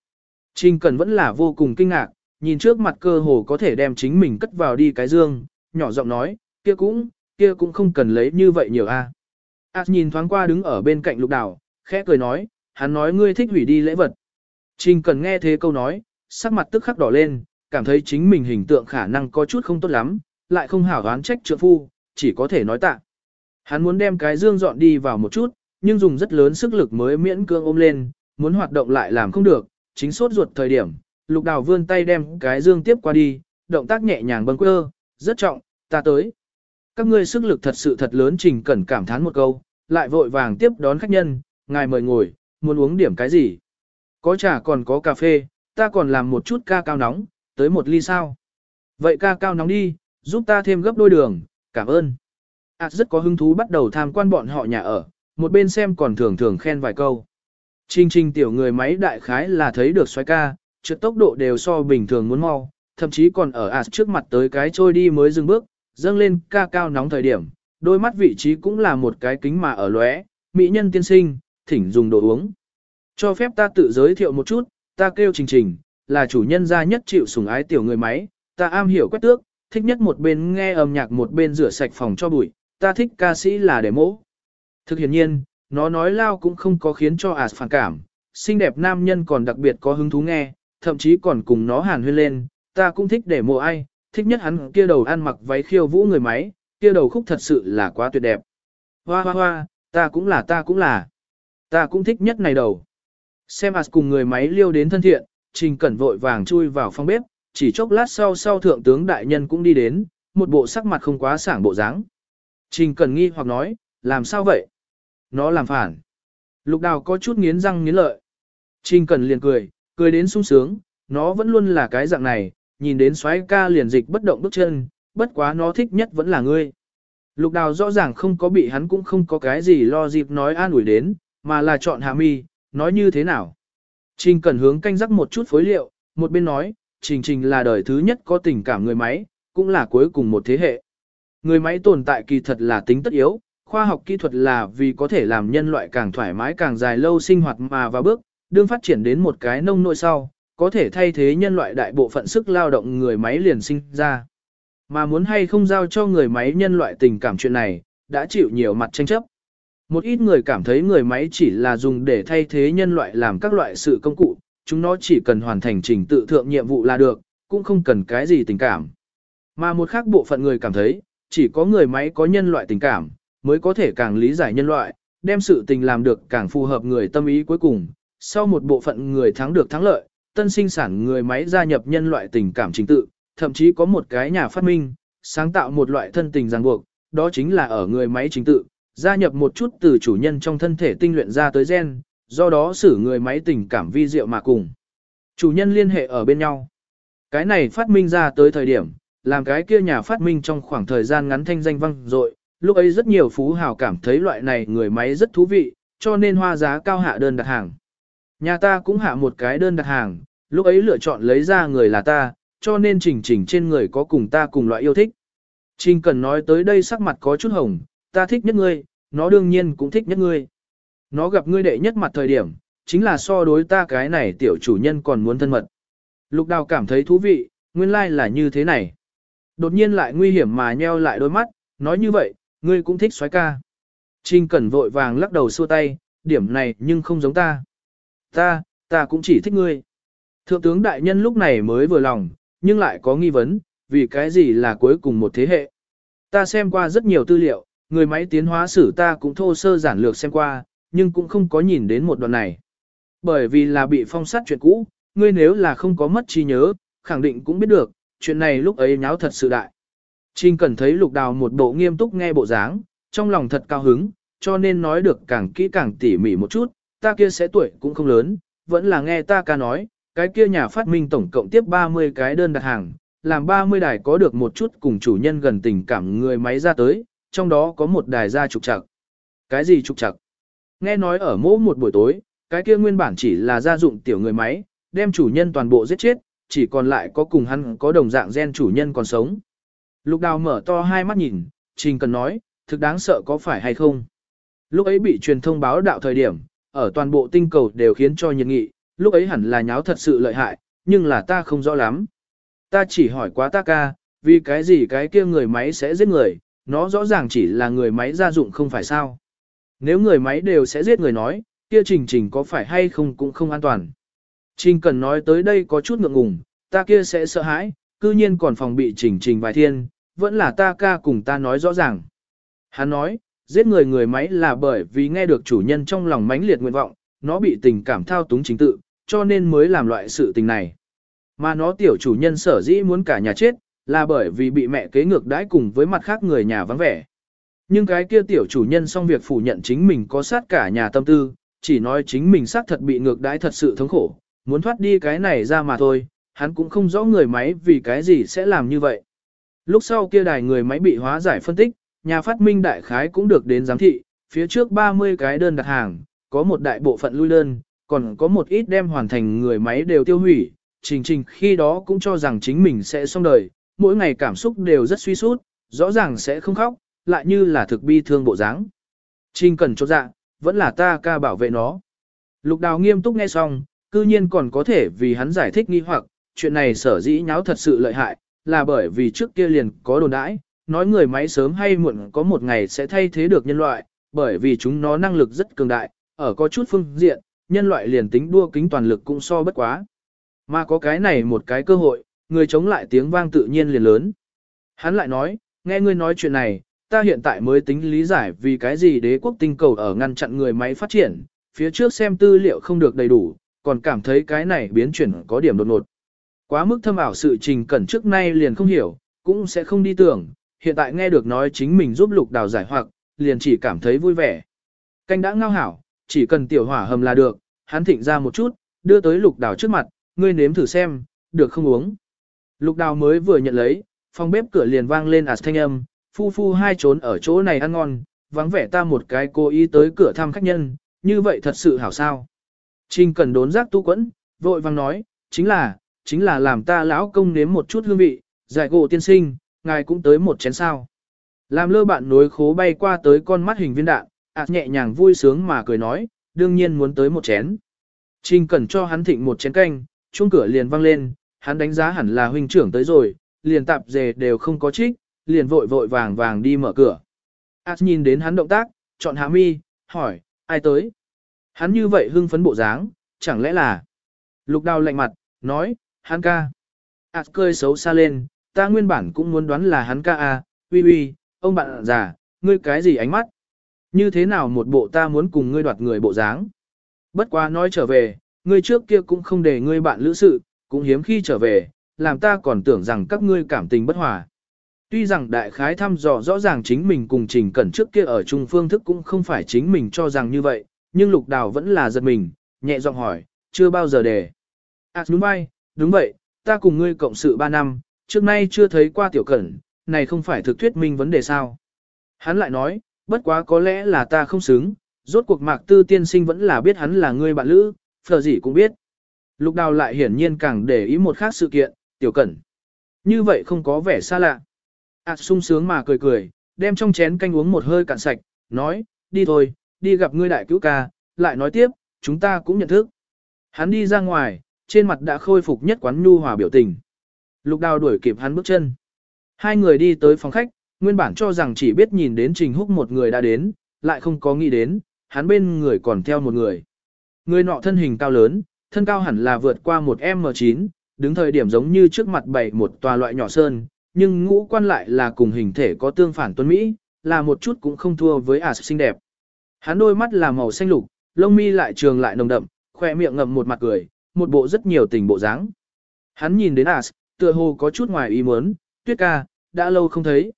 Trình Cần vẫn là vô cùng kinh ngạc, nhìn trước mặt cơ hồ có thể đem chính mình cất vào đi cái dương, nhỏ giọng nói, kia cũng, kia cũng không cần lấy như vậy nhiều a. À. nhìn thoáng qua đứng ở bên cạnh lục đảo, khẽ cười nói, hắn nói ngươi thích hủy đi lễ vật. Trình cần nghe thế câu nói, sắc mặt tức khắc đỏ lên, cảm thấy chính mình hình tượng khả năng có chút không tốt lắm, lại không hảo đoán trách trượng phu, chỉ có thể nói tạ. Hắn muốn đem cái dương dọn đi vào một chút, nhưng dùng rất lớn sức lực mới miễn cương ôm lên, muốn hoạt động lại làm không được, chính sốt ruột thời điểm, lục đào vươn tay đem cái dương tiếp qua đi, động tác nhẹ nhàng bâng quơ, rất trọng, ta tới. Các ngươi sức lực thật sự thật lớn trình cẩn cảm thán một câu, lại vội vàng tiếp đón khách nhân, ngài mời ngồi, muốn uống điểm cái gì. Có trà còn có cà phê, ta còn làm một chút ca cao nóng, tới một ly sao. Vậy ca cao nóng đi, giúp ta thêm gấp đôi đường, cảm ơn. Ảt rất có hứng thú bắt đầu tham quan bọn họ nhà ở, một bên xem còn thường thường khen vài câu. Trình trình tiểu người máy đại khái là thấy được xoay ca, trượt tốc độ đều so bình thường muốn mau, thậm chí còn ở ạt trước mặt tới cái trôi đi mới dừng bước, dâng lên ca cao nóng thời điểm, đôi mắt vị trí cũng là một cái kính mà ở lóe, mỹ nhân tiên sinh, thỉnh dùng đồ uống. Cho phép ta tự giới thiệu một chút, ta kêu Trình Trình, là chủ nhân gia nhất chịu sủng ái tiểu người máy, ta am hiểu quét tước, thích nhất một bên nghe âm nhạc một bên rửa sạch phòng cho bụi, ta thích ca sĩ là để mỗ. Thực hiện nhiên, nó nói lao cũng không có khiến cho ạt phản cảm, xinh đẹp nam nhân còn đặc biệt có hứng thú nghe, thậm chí còn cùng nó hàn huyên lên, ta cũng thích để mộ ai, thích nhất hắn kia đầu ăn mặc váy khiêu vũ người máy, kia đầu khúc thật sự là quá tuyệt đẹp. Hoa hoa hoa, ta cũng là ta cũng là. Ta cũng thích nhất này đầu. Xem ạt cùng người máy liêu đến thân thiện, trình cẩn vội vàng chui vào phòng bếp, chỉ chốc lát sau sau thượng tướng đại nhân cũng đi đến, một bộ sắc mặt không quá sảng bộ dáng. Trình cẩn nghi hoặc nói, làm sao vậy? Nó làm phản. Lục đào có chút nghiến răng nghiến lợi. Trình cẩn liền cười, cười đến sung sướng, nó vẫn luôn là cái dạng này, nhìn đến xoáy ca liền dịch bất động bước chân, bất quá nó thích nhất vẫn là ngươi. Lục đào rõ ràng không có bị hắn cũng không có cái gì lo dịp nói an ủi đến, mà là chọn hạ mi, nói như thế nào. Trình cần hướng canh rắc một chút phối liệu, một bên nói, Trình Trình là đời thứ nhất có tình cảm người máy, cũng là cuối cùng một thế hệ. Người máy tồn tại kỳ thật là tính tất yếu, khoa học kỹ thuật là vì có thể làm nhân loại càng thoải mái càng dài lâu sinh hoạt mà vào bước, đương phát triển đến một cái nông nội sau, có thể thay thế nhân loại đại bộ phận sức lao động người máy liền sinh ra. Mà muốn hay không giao cho người máy nhân loại tình cảm chuyện này, đã chịu nhiều mặt tranh chấp. Một ít người cảm thấy người máy chỉ là dùng để thay thế nhân loại làm các loại sự công cụ, chúng nó chỉ cần hoàn thành trình tự thượng nhiệm vụ là được, cũng không cần cái gì tình cảm. Mà một khác bộ phận người cảm thấy, chỉ có người máy có nhân loại tình cảm, mới có thể càng lý giải nhân loại, đem sự tình làm được càng phù hợp người tâm ý cuối cùng. Sau một bộ phận người thắng được thắng lợi, tân sinh sản người máy gia nhập nhân loại tình cảm chính tự, thậm chí có một cái nhà phát minh, sáng tạo một loại thân tình ràng buộc, đó chính là ở người máy chính tự, gia nhập một chút từ chủ nhân trong thân thể tinh luyện ra tới gen, do đó xử người máy tình cảm vi diệu mà cùng. Chủ nhân liên hệ ở bên nhau. Cái này phát minh ra tới thời điểm, làm cái kia nhà phát minh trong khoảng thời gian ngắn thanh danh vang dội, lúc ấy rất nhiều phú hào cảm thấy loại này người máy rất thú vị, cho nên hoa giá cao hạ đơn đặt hàng. Nhà ta cũng hạ một cái đơn đặt hàng, lúc ấy lựa chọn lấy ra người là ta, cho nên trình trình trên người có cùng ta cùng loại yêu thích. Trình cần nói tới đây sắc mặt có chút hồng, ta thích nhất ngươi, nó đương nhiên cũng thích nhất ngươi. Nó gặp ngươi đệ nhất mặt thời điểm, chính là so đối ta cái này tiểu chủ nhân còn muốn thân mật. Lục đào cảm thấy thú vị, nguyên lai like là như thế này. Đột nhiên lại nguy hiểm mà nheo lại đôi mắt, nói như vậy, ngươi cũng thích xoái ca. Trình cẩn vội vàng lắc đầu xua tay, điểm này nhưng không giống ta. Ta, ta cũng chỉ thích ngươi. Thượng tướng đại nhân lúc này mới vừa lòng, nhưng lại có nghi vấn, vì cái gì là cuối cùng một thế hệ. Ta xem qua rất nhiều tư liệu, người máy tiến hóa sử ta cũng thô sơ giản lược xem qua, nhưng cũng không có nhìn đến một đoạn này. Bởi vì là bị phong sát chuyện cũ, ngươi nếu là không có mất trí nhớ, khẳng định cũng biết được, chuyện này lúc ấy nháo thật sự đại. Trình cần thấy lục đào một bộ nghiêm túc nghe bộ dáng, trong lòng thật cao hứng, cho nên nói được càng kỹ càng tỉ mỉ một chút, ta kia sẽ tuổi cũng không lớn, vẫn là nghe ta ca nói, cái kia nhà phát minh tổng cộng tiếp 30 cái đơn đặt hàng, làm 30 đài có được một chút cùng chủ nhân gần tình cảm người máy ra tới, trong đó có một đài ra trục trặc. Cái gì trục trặc? Nghe nói ở mỗ một buổi tối, cái kia nguyên bản chỉ là gia dụng tiểu người máy, đem chủ nhân toàn bộ giết chết, chỉ còn lại có cùng hắn có đồng dạng gen chủ nhân còn sống. Lục đào mở to hai mắt nhìn, trình cần nói, thực đáng sợ có phải hay không? Lúc ấy bị truyền thông báo đạo thời điểm, ở toàn bộ tinh cầu đều khiến cho nhiệt nghị, lúc ấy hẳn là nháo thật sự lợi hại, nhưng là ta không rõ lắm. Ta chỉ hỏi quá ta ca, vì cái gì cái kia người máy sẽ giết người, nó rõ ràng chỉ là người máy gia dụng không phải sao. Nếu người máy đều sẽ giết người nói, kia trình trình có phải hay không cũng không an toàn. Trình cần nói tới đây có chút ngượng ngùng, ta kia sẽ sợ hãi, cư nhiên còn phòng bị trình trình vài thiên, vẫn là ta ca cùng ta nói rõ ràng. Hắn nói, giết người người máy là bởi vì nghe được chủ nhân trong lòng mãnh liệt nguyện vọng, nó bị tình cảm thao túng chính tự, cho nên mới làm loại sự tình này. Mà nó tiểu chủ nhân sở dĩ muốn cả nhà chết, là bởi vì bị mẹ kế ngược đãi cùng với mặt khác người nhà vắng vẻ. Nhưng cái kia tiểu chủ nhân xong việc phủ nhận chính mình có sát cả nhà tâm tư, chỉ nói chính mình xác thật bị ngược đãi thật sự thống khổ, muốn thoát đi cái này ra mà thôi, hắn cũng không rõ người máy vì cái gì sẽ làm như vậy. Lúc sau kia đài người máy bị hóa giải phân tích, nhà phát minh đại khái cũng được đến giám thị, phía trước 30 cái đơn đặt hàng, có một đại bộ phận lui đơn, còn có một ít đem hoàn thành người máy đều tiêu hủy, trình trình khi đó cũng cho rằng chính mình sẽ xong đời, mỗi ngày cảm xúc đều rất suy sút, rõ ràng sẽ không khóc, lại như là thực bi thương bộ dáng. Trình cần chốt dạ, vẫn là ta ca bảo vệ nó. Lục đào nghiêm túc nghe xong, cư nhiên còn có thể vì hắn giải thích nghi hoặc, chuyện này sở dĩ nháo thật sự lợi hại, là bởi vì trước kia liền có đồn đãi, nói người máy sớm hay muộn có một ngày sẽ thay thế được nhân loại, bởi vì chúng nó năng lực rất cường đại, ở có chút phương diện, nhân loại liền tính đua kính toàn lực cũng so bất quá. Mà có cái này một cái cơ hội, người chống lại tiếng vang tự nhiên liền lớn. Hắn lại nói, nghe ngươi nói chuyện này, ta hiện tại mới tính lý giải vì cái gì đế quốc tinh cầu ở ngăn chặn người máy phát triển, phía trước xem tư liệu không được đầy đủ, còn cảm thấy cái này biến chuyển có điểm đột ngột. Quá mức thâm ảo sự trình cẩn trước nay liền không hiểu, cũng sẽ không đi tưởng, hiện tại nghe được nói chính mình giúp lục đào giải hoặc, liền chỉ cảm thấy vui vẻ. Canh đã ngao hảo, chỉ cần tiểu hỏa hầm là được, hắn thịnh ra một chút, đưa tới lục đào trước mặt, ngươi nếm thử xem, được không uống. Lục đào mới vừa nhận lấy, phòng bếp cửa liền vang lên ạt thanh âm, phu phu hai trốn ở chỗ này ăn ngon, vắng vẻ ta một cái cố ý tới cửa thăm khách nhân, như vậy thật sự hảo sao. Trình cần đốn giác tu quẫn, vội vang nói, chính là, chính là làm ta lão công nếm một chút hương vị, giải gỗ tiên sinh, ngài cũng tới một chén sao. Làm lơ bạn nối khố bay qua tới con mắt hình viên đạn, ạt nhẹ nhàng vui sướng mà cười nói, đương nhiên muốn tới một chén. Trình cần cho hắn thịnh một chén canh, chuông cửa liền vang lên, hắn đánh giá hẳn là huynh trưởng tới rồi, liền tạp dề đều không có trích, liền vội vội vàng vàng đi mở cửa. Át nhìn đến hắn động tác, chọn hạ mi, hỏi, ai tới? Hắn như vậy hưng phấn bộ dáng, chẳng lẽ là... Lục đào lạnh mặt, nói, hắn ca. Át cười xấu xa lên, ta nguyên bản cũng muốn đoán là hắn ca à, uy uy, ông bạn già, ngươi cái gì ánh mắt? Như thế nào một bộ ta muốn cùng ngươi đoạt người bộ dáng? Bất quá nói trở về, ngươi trước kia cũng không để ngươi bạn lữ sự, cũng hiếm khi trở về, làm ta còn tưởng rằng các ngươi cảm tình bất hòa. Tuy rằng đại khái thăm dò rõ ràng chính mình cùng trình cẩn trước kia ở chung phương thức cũng không phải chính mình cho rằng như vậy, nhưng lục đào vẫn là giật mình, nhẹ giọng hỏi, chưa bao giờ để. À đúng vậy, đúng vậy, ta cùng ngươi cộng sự 3 năm, trước nay chưa thấy qua tiểu cẩn, này không phải thực thuyết minh vấn đề sao. Hắn lại nói, bất quá có lẽ là ta không xứng, rốt cuộc mạc tư tiên sinh vẫn là biết hắn là ngươi bạn lữ, phờ gì cũng biết. Lục đào lại hiển nhiên càng để ý một khác sự kiện, tiểu cẩn. Như vậy không có vẻ xa lạ. À sung sướng mà cười cười, đem trong chén canh uống một hơi cạn sạch, nói, đi thôi, đi gặp ngươi đại cứu ca, lại nói tiếp, chúng ta cũng nhận thức. Hắn đi ra ngoài, trên mặt đã khôi phục nhất quán nhu hòa biểu tình. Lục đào đuổi kịp hắn bước chân. Hai người đi tới phòng khách, nguyên bản cho rằng chỉ biết nhìn đến Trình Húc một người đã đến, lại không có nghĩ đến, hắn bên người còn theo một người. Người nọ thân hình cao lớn, thân cao hẳn là vượt qua một M9, đứng thời điểm giống như trước mặt bày một tòa loại nhỏ sơn, nhưng ngũ quan lại là cùng hình thể có tương phản tuấn Mỹ, là một chút cũng không thua với ả xinh đẹp. Hắn đôi mắt là màu xanh lục, lông mi lại trường lại nồng đậm, khoe miệng ngậm một mặt cười, một bộ rất nhiều tình bộ dáng. Hắn nhìn đến As, tựa hồ có chút ngoài ý muốn, tuyết ca, đã lâu không thấy.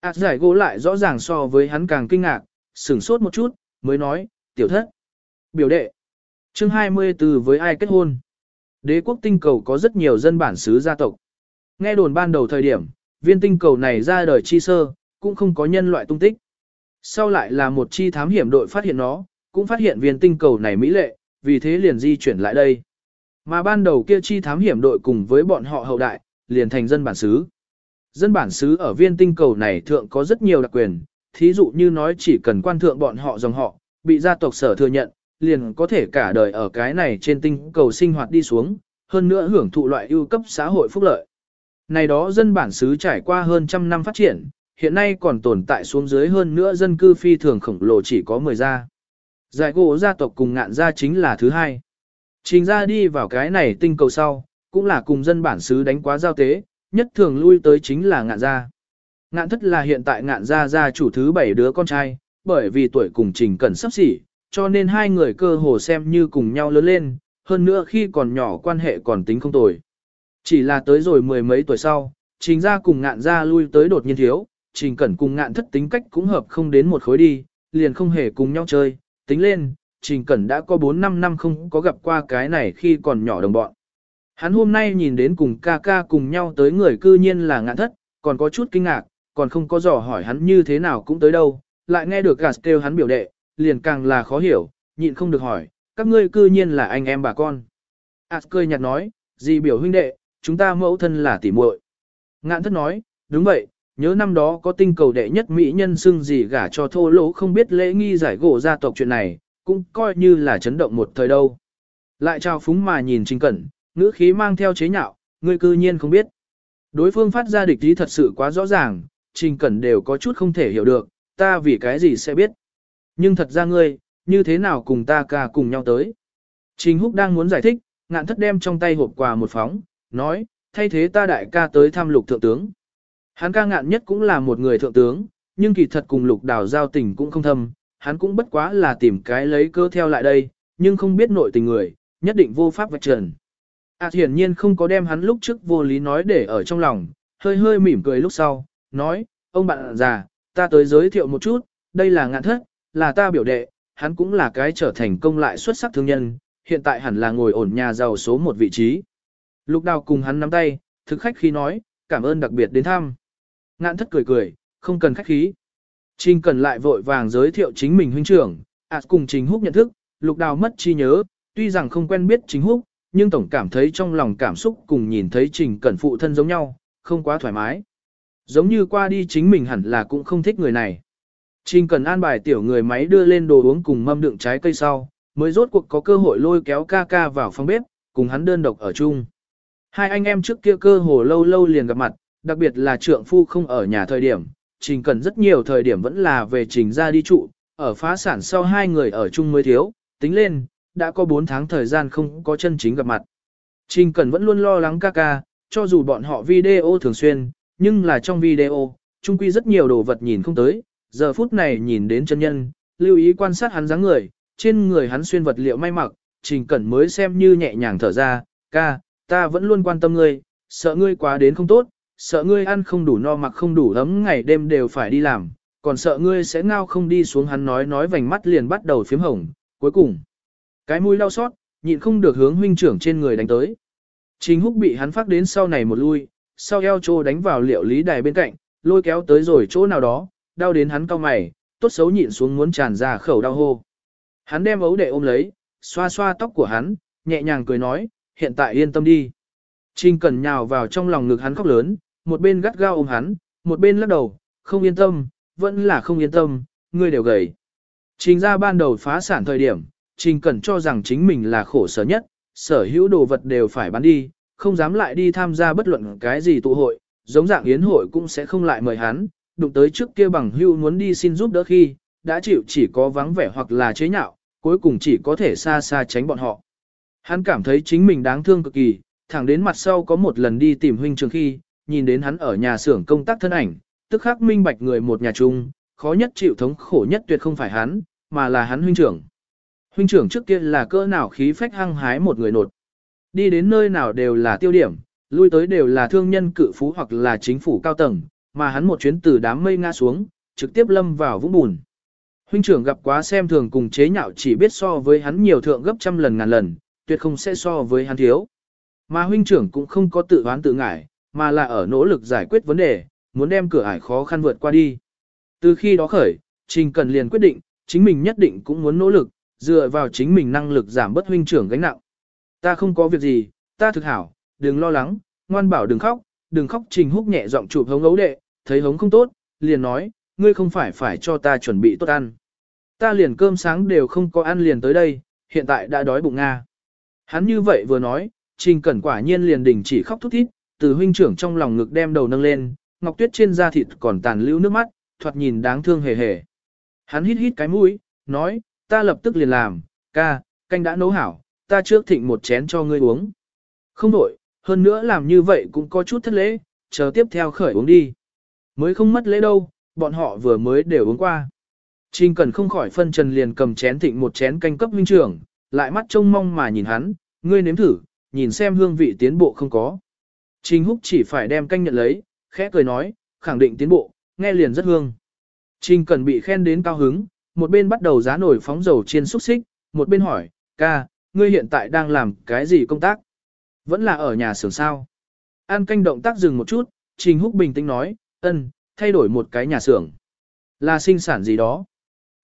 As giải gỗ lại rõ ràng so với hắn càng kinh ngạc, sửng sốt một chút, mới nói, tiểu thất. Biểu đệ chương 24 với ai kết hôn? Đế quốc tinh cầu có rất nhiều dân bản xứ gia tộc. Nghe đồn ban đầu thời điểm, viên tinh cầu này ra đời chi sơ, cũng không có nhân loại tung tích. Sau lại là một chi thám hiểm đội phát hiện nó, cũng phát hiện viên tinh cầu này mỹ lệ, vì thế liền di chuyển lại đây. Mà ban đầu kia chi thám hiểm đội cùng với bọn họ hậu đại, liền thành dân bản xứ. Dân bản xứ ở viên tinh cầu này thượng có rất nhiều đặc quyền, thí dụ như nói chỉ cần quan thượng bọn họ dòng họ, bị gia tộc sở thừa nhận, liền có thể cả đời ở cái này trên tinh cầu sinh hoạt đi xuống, hơn nữa hưởng thụ loại ưu cấp xã hội phúc lợi. Này đó dân bản xứ trải qua hơn trăm năm phát triển, hiện nay còn tồn tại xuống dưới hơn nữa dân cư phi thường khổng lồ chỉ có 10 gia. Giải gỗ gia tộc cùng ngạn gia chính là thứ hai. Trình ra đi vào cái này tinh cầu sau, cũng là cùng dân bản xứ đánh quá giao tế, nhất thường lui tới chính là ngạn gia. Ngạn thất là hiện tại ngạn gia gia chủ thứ bảy đứa con trai, bởi vì tuổi cùng trình cần sắp xỉ, cho nên hai người cơ hồ xem như cùng nhau lớn lên, hơn nữa khi còn nhỏ quan hệ còn tính không tồi. Chỉ là tới rồi mười mấy tuổi sau, Trình ra cùng ngạn ra lui tới đột nhiên thiếu, trình cẩn cùng ngạn thất tính cách cũng hợp không đến một khối đi, liền không hề cùng nhau chơi, tính lên, trình cẩn đã có 4-5 năm không có gặp qua cái này khi còn nhỏ đồng bọn. Hắn hôm nay nhìn đến cùng ca ca cùng nhau tới người cư nhiên là ngạn thất, còn có chút kinh ngạc, còn không có dò hỏi hắn như thế nào cũng tới đâu, lại nghe được gạt kêu hắn biểu đệ, liền càng là khó hiểu, nhịn không được hỏi, các ngươi cư nhiên là anh em bà con. Ảt cười nhạt nói, gì biểu huynh đệ, chúng ta mẫu thân là tỉ muội. Ngạn thất nói, đúng vậy, nhớ năm đó có tinh cầu đệ nhất mỹ nhân xưng gì gả cho thô lỗ không biết lễ nghi giải gỗ gia tộc chuyện này, cũng coi như là chấn động một thời đâu. Lại trao phúng mà nhìn Trình Cẩn, ngữ khí mang theo chế nhạo, ngươi cư nhiên không biết. Đối phương phát ra địch ý thật sự quá rõ ràng, Trình Cẩn đều có chút không thể hiểu được, ta vì cái gì sẽ biết. Nhưng thật ra ngươi, như thế nào cùng ta ca cùng nhau tới. Trình Húc đang muốn giải thích, ngạn thất đem trong tay hộp quà một phóng, nói, thay thế ta đại ca tới thăm lục thượng tướng. Hắn ca ngạn nhất cũng là một người thượng tướng, nhưng kỳ thật cùng lục đảo giao tình cũng không thâm, hắn cũng bất quá là tìm cái lấy cơ theo lại đây, nhưng không biết nội tình người, nhất định vô pháp vạch trần. À hiển nhiên không có đem hắn lúc trước vô lý nói để ở trong lòng, hơi hơi mỉm cười lúc sau, nói, ông bạn già, ta tới giới thiệu một chút, đây là ngạn thất, là ta biểu đệ, hắn cũng là cái trở thành công lại xuất sắc thương nhân, hiện tại hẳn là ngồi ổn nhà giàu số một vị trí. Lục đào cùng hắn nắm tay, thực khách khí nói, cảm ơn đặc biệt đến thăm. Ngạn thất cười cười, không cần khách khí. Trình cần lại vội vàng giới thiệu chính mình huynh trưởng, à cùng Trình Húc nhận thức, lục đào mất chi nhớ, tuy rằng không quen biết Trình Húc, nhưng tổng cảm thấy trong lòng cảm xúc cùng nhìn thấy Trình Cẩn phụ thân giống nhau, không quá thoải mái. Giống như qua đi chính mình hẳn là cũng không thích người này. Trình cần an bài tiểu người máy đưa lên đồ uống cùng mâm đựng trái cây sau, mới rốt cuộc có cơ hội lôi kéo ca ca vào phòng bếp, cùng hắn đơn độc ở chung. Hai anh em trước kia cơ hồ lâu lâu liền gặp mặt, đặc biệt là trượng phu không ở nhà thời điểm, trình cần rất nhiều thời điểm vẫn là về trình ra đi trụ, ở phá sản sau hai người ở chung mới thiếu, tính lên, đã có 4 tháng thời gian không có chân chính gặp mặt. Trình cần vẫn luôn lo lắng ca ca, cho dù bọn họ video thường xuyên, nhưng là trong video, chung quy rất nhiều đồ vật nhìn không tới, giờ phút này nhìn đến chân nhân, lưu ý quan sát hắn dáng người, trên người hắn xuyên vật liệu may mặc, trình cẩn mới xem như nhẹ nhàng thở ra, ca, ta vẫn luôn quan tâm ngươi, sợ ngươi quá đến không tốt, sợ ngươi ăn không đủ no mặc không đủ ấm ngày đêm đều phải đi làm, còn sợ ngươi sẽ ngao không đi xuống hắn nói nói vành mắt liền bắt đầu phím hồng, cuối cùng. Cái mũi đau xót, nhịn không được hướng huynh trưởng trên người đánh tới. Trình húc bị hắn phát đến sau này một lui, sau eo trô đánh vào liệu lý đài bên cạnh, lôi kéo tới rồi chỗ nào đó, đau đến hắn cau mày, tốt xấu nhịn xuống muốn tràn ra khẩu đau hô. Hắn đem ấu đệ ôm lấy, xoa xoa tóc của hắn, nhẹ nhàng cười nói, hiện tại yên tâm đi. Trình Cẩn nhào vào trong lòng ngực hắn khóc lớn, một bên gắt gao ôm hắn, một bên lắc đầu, không yên tâm, vẫn là không yên tâm, ngươi đều gầy. Trình ra ban đầu phá sản thời điểm, Trình Cẩn cho rằng chính mình là khổ sở nhất, sở hữu đồ vật đều phải bán đi, không dám lại đi tham gia bất luận cái gì tụ hội, giống dạng yến hội cũng sẽ không lại mời hắn, đụng tới trước kia bằng hưu muốn đi xin giúp đỡ khi, đã chịu chỉ có vắng vẻ hoặc là chế nhạo, cuối cùng chỉ có thể xa xa tránh bọn họ. Hắn cảm thấy chính mình đáng thương cực kỳ, thẳng đến mặt sau có một lần đi tìm huynh trường khi, nhìn đến hắn ở nhà xưởng công tác thân ảnh, tức khắc minh bạch người một nhà chung, khó nhất chịu thống khổ nhất tuyệt không phải hắn, mà là hắn huynh trưởng. Huynh trưởng trước kia là cỡ nào khí phách hăng hái một người nột. Đi đến nơi nào đều là tiêu điểm, lui tới đều là thương nhân cự phú hoặc là chính phủ cao tầng, mà hắn một chuyến từ đám mây ngã xuống, trực tiếp lâm vào vũng bùn. Huynh trưởng gặp quá xem thường cùng chế nhạo chỉ biết so với hắn nhiều thượng gấp trăm lần ngàn lần, tuyệt không sẽ so với hắn thiếu. Mà huynh trưởng cũng không có tự oán tự ngại, mà là ở nỗ lực giải quyết vấn đề, muốn đem cửa ải khó khăn vượt qua đi. Từ khi đó khởi, Trình Cần liền quyết định, chính mình nhất định cũng muốn nỗ lực, dựa vào chính mình năng lực giảm bớt huynh trưởng gánh nặng. Ta không có việc gì, ta thực hảo, đừng lo lắng, ngoan bảo đừng khóc, đừng khóc Trình Húc nhẹ giọng chụp hống ấu đệ, thấy hống không tốt, liền nói, ngươi không phải phải cho ta chuẩn bị tốt ăn. Ta liền cơm sáng đều không có ăn liền tới đây, hiện tại đã đói bụng Nga. Hắn như vậy vừa nói, Trình Cẩn quả nhiên liền đình chỉ khóc thút thít, từ huynh trưởng trong lòng ngực đem đầu nâng lên, ngọc tuyết trên da thịt còn tàn lưu nước mắt, thoạt nhìn đáng thương hề hề. Hắn hít hít cái mũi, nói, ta lập tức liền làm, ca, canh đã nấu hảo, ta trước thịnh một chén cho ngươi uống. Không đổi, hơn nữa làm như vậy cũng có chút thất lễ, chờ tiếp theo khởi uống đi. Mới không mất lễ đâu, bọn họ vừa mới đều uống qua. Trình cần không khỏi phân trần liền cầm chén thịnh một chén canh cấp huynh trưởng, lại mắt trông mong mà nhìn hắn, ngươi nếm thử, nhìn xem hương vị tiến bộ không có. Trình húc chỉ phải đem canh nhận lấy, khẽ cười nói, khẳng định tiến bộ, nghe liền rất hương. Trình Cẩn bị khen đến cao hứng, một bên bắt đầu giá nổi phóng dầu chiên xúc xích, một bên hỏi, ca, ngươi hiện tại đang làm cái gì công tác? Vẫn là ở nhà xưởng sao? An canh động tác dừng một chút, Trình Húc bình tĩnh nói, ân, thay đổi một cái nhà xưởng. Là sinh sản gì đó?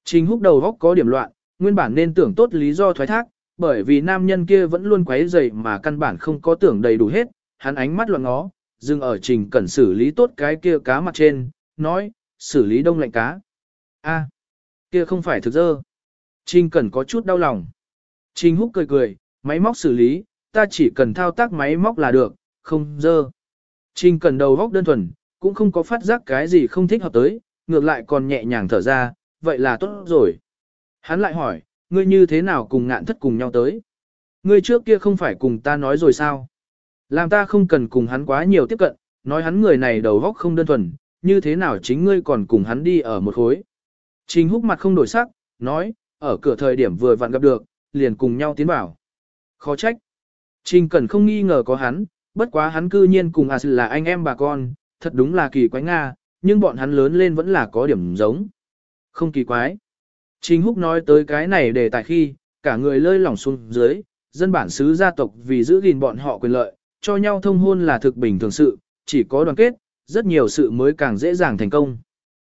Trình Húc đầu góc có điểm loạn, nguyên bản nên tưởng tốt lý do thoái thác, bởi vì nam nhân kia vẫn luôn quấy rầy mà căn bản không có tưởng đầy đủ hết, hắn ánh mắt loạn ngó, dừng ở Trình Cẩn xử lý tốt cái kia cá mặt trên, nói, xử lý đông lạnh cá. A, kia không phải thực dơ. Trình Cẩn có chút đau lòng. Trình Húc cười cười, máy móc xử lý, ta chỉ cần thao tác máy móc là được, không dơ. Trình cần đầu góc đơn thuần, cũng không có phát giác cái gì không thích hợp tới, ngược lại còn nhẹ nhàng thở ra, vậy là tốt rồi. Hắn lại hỏi, ngươi như thế nào cùng ngạn thất cùng nhau tới? Ngươi trước kia không phải cùng ta nói rồi sao? Làm ta không cần cùng hắn quá nhiều tiếp cận, nói hắn người này đầu góc không đơn thuần, như thế nào chính ngươi còn cùng hắn đi ở một khối. Trình húc mặt không đổi sắc, nói, ở cửa thời điểm vừa vặn gặp được, liền cùng nhau tiến vào. Khó trách. Trình Cẩn không nghi ngờ có hắn, bất quá hắn cư nhiên cùng à là anh em bà con, thật đúng là kỳ quái Nga, nhưng bọn hắn lớn lên vẫn là có điểm giống. Không kỳ quái. Trình Húc nói tới cái này để tại khi, cả người lơi lỏng xuống dưới, dân bản xứ gia tộc vì giữ gìn bọn họ quyền lợi, cho nhau thông hôn là thực bình thường sự, chỉ có đoàn kết, rất nhiều sự mới càng dễ dàng thành công.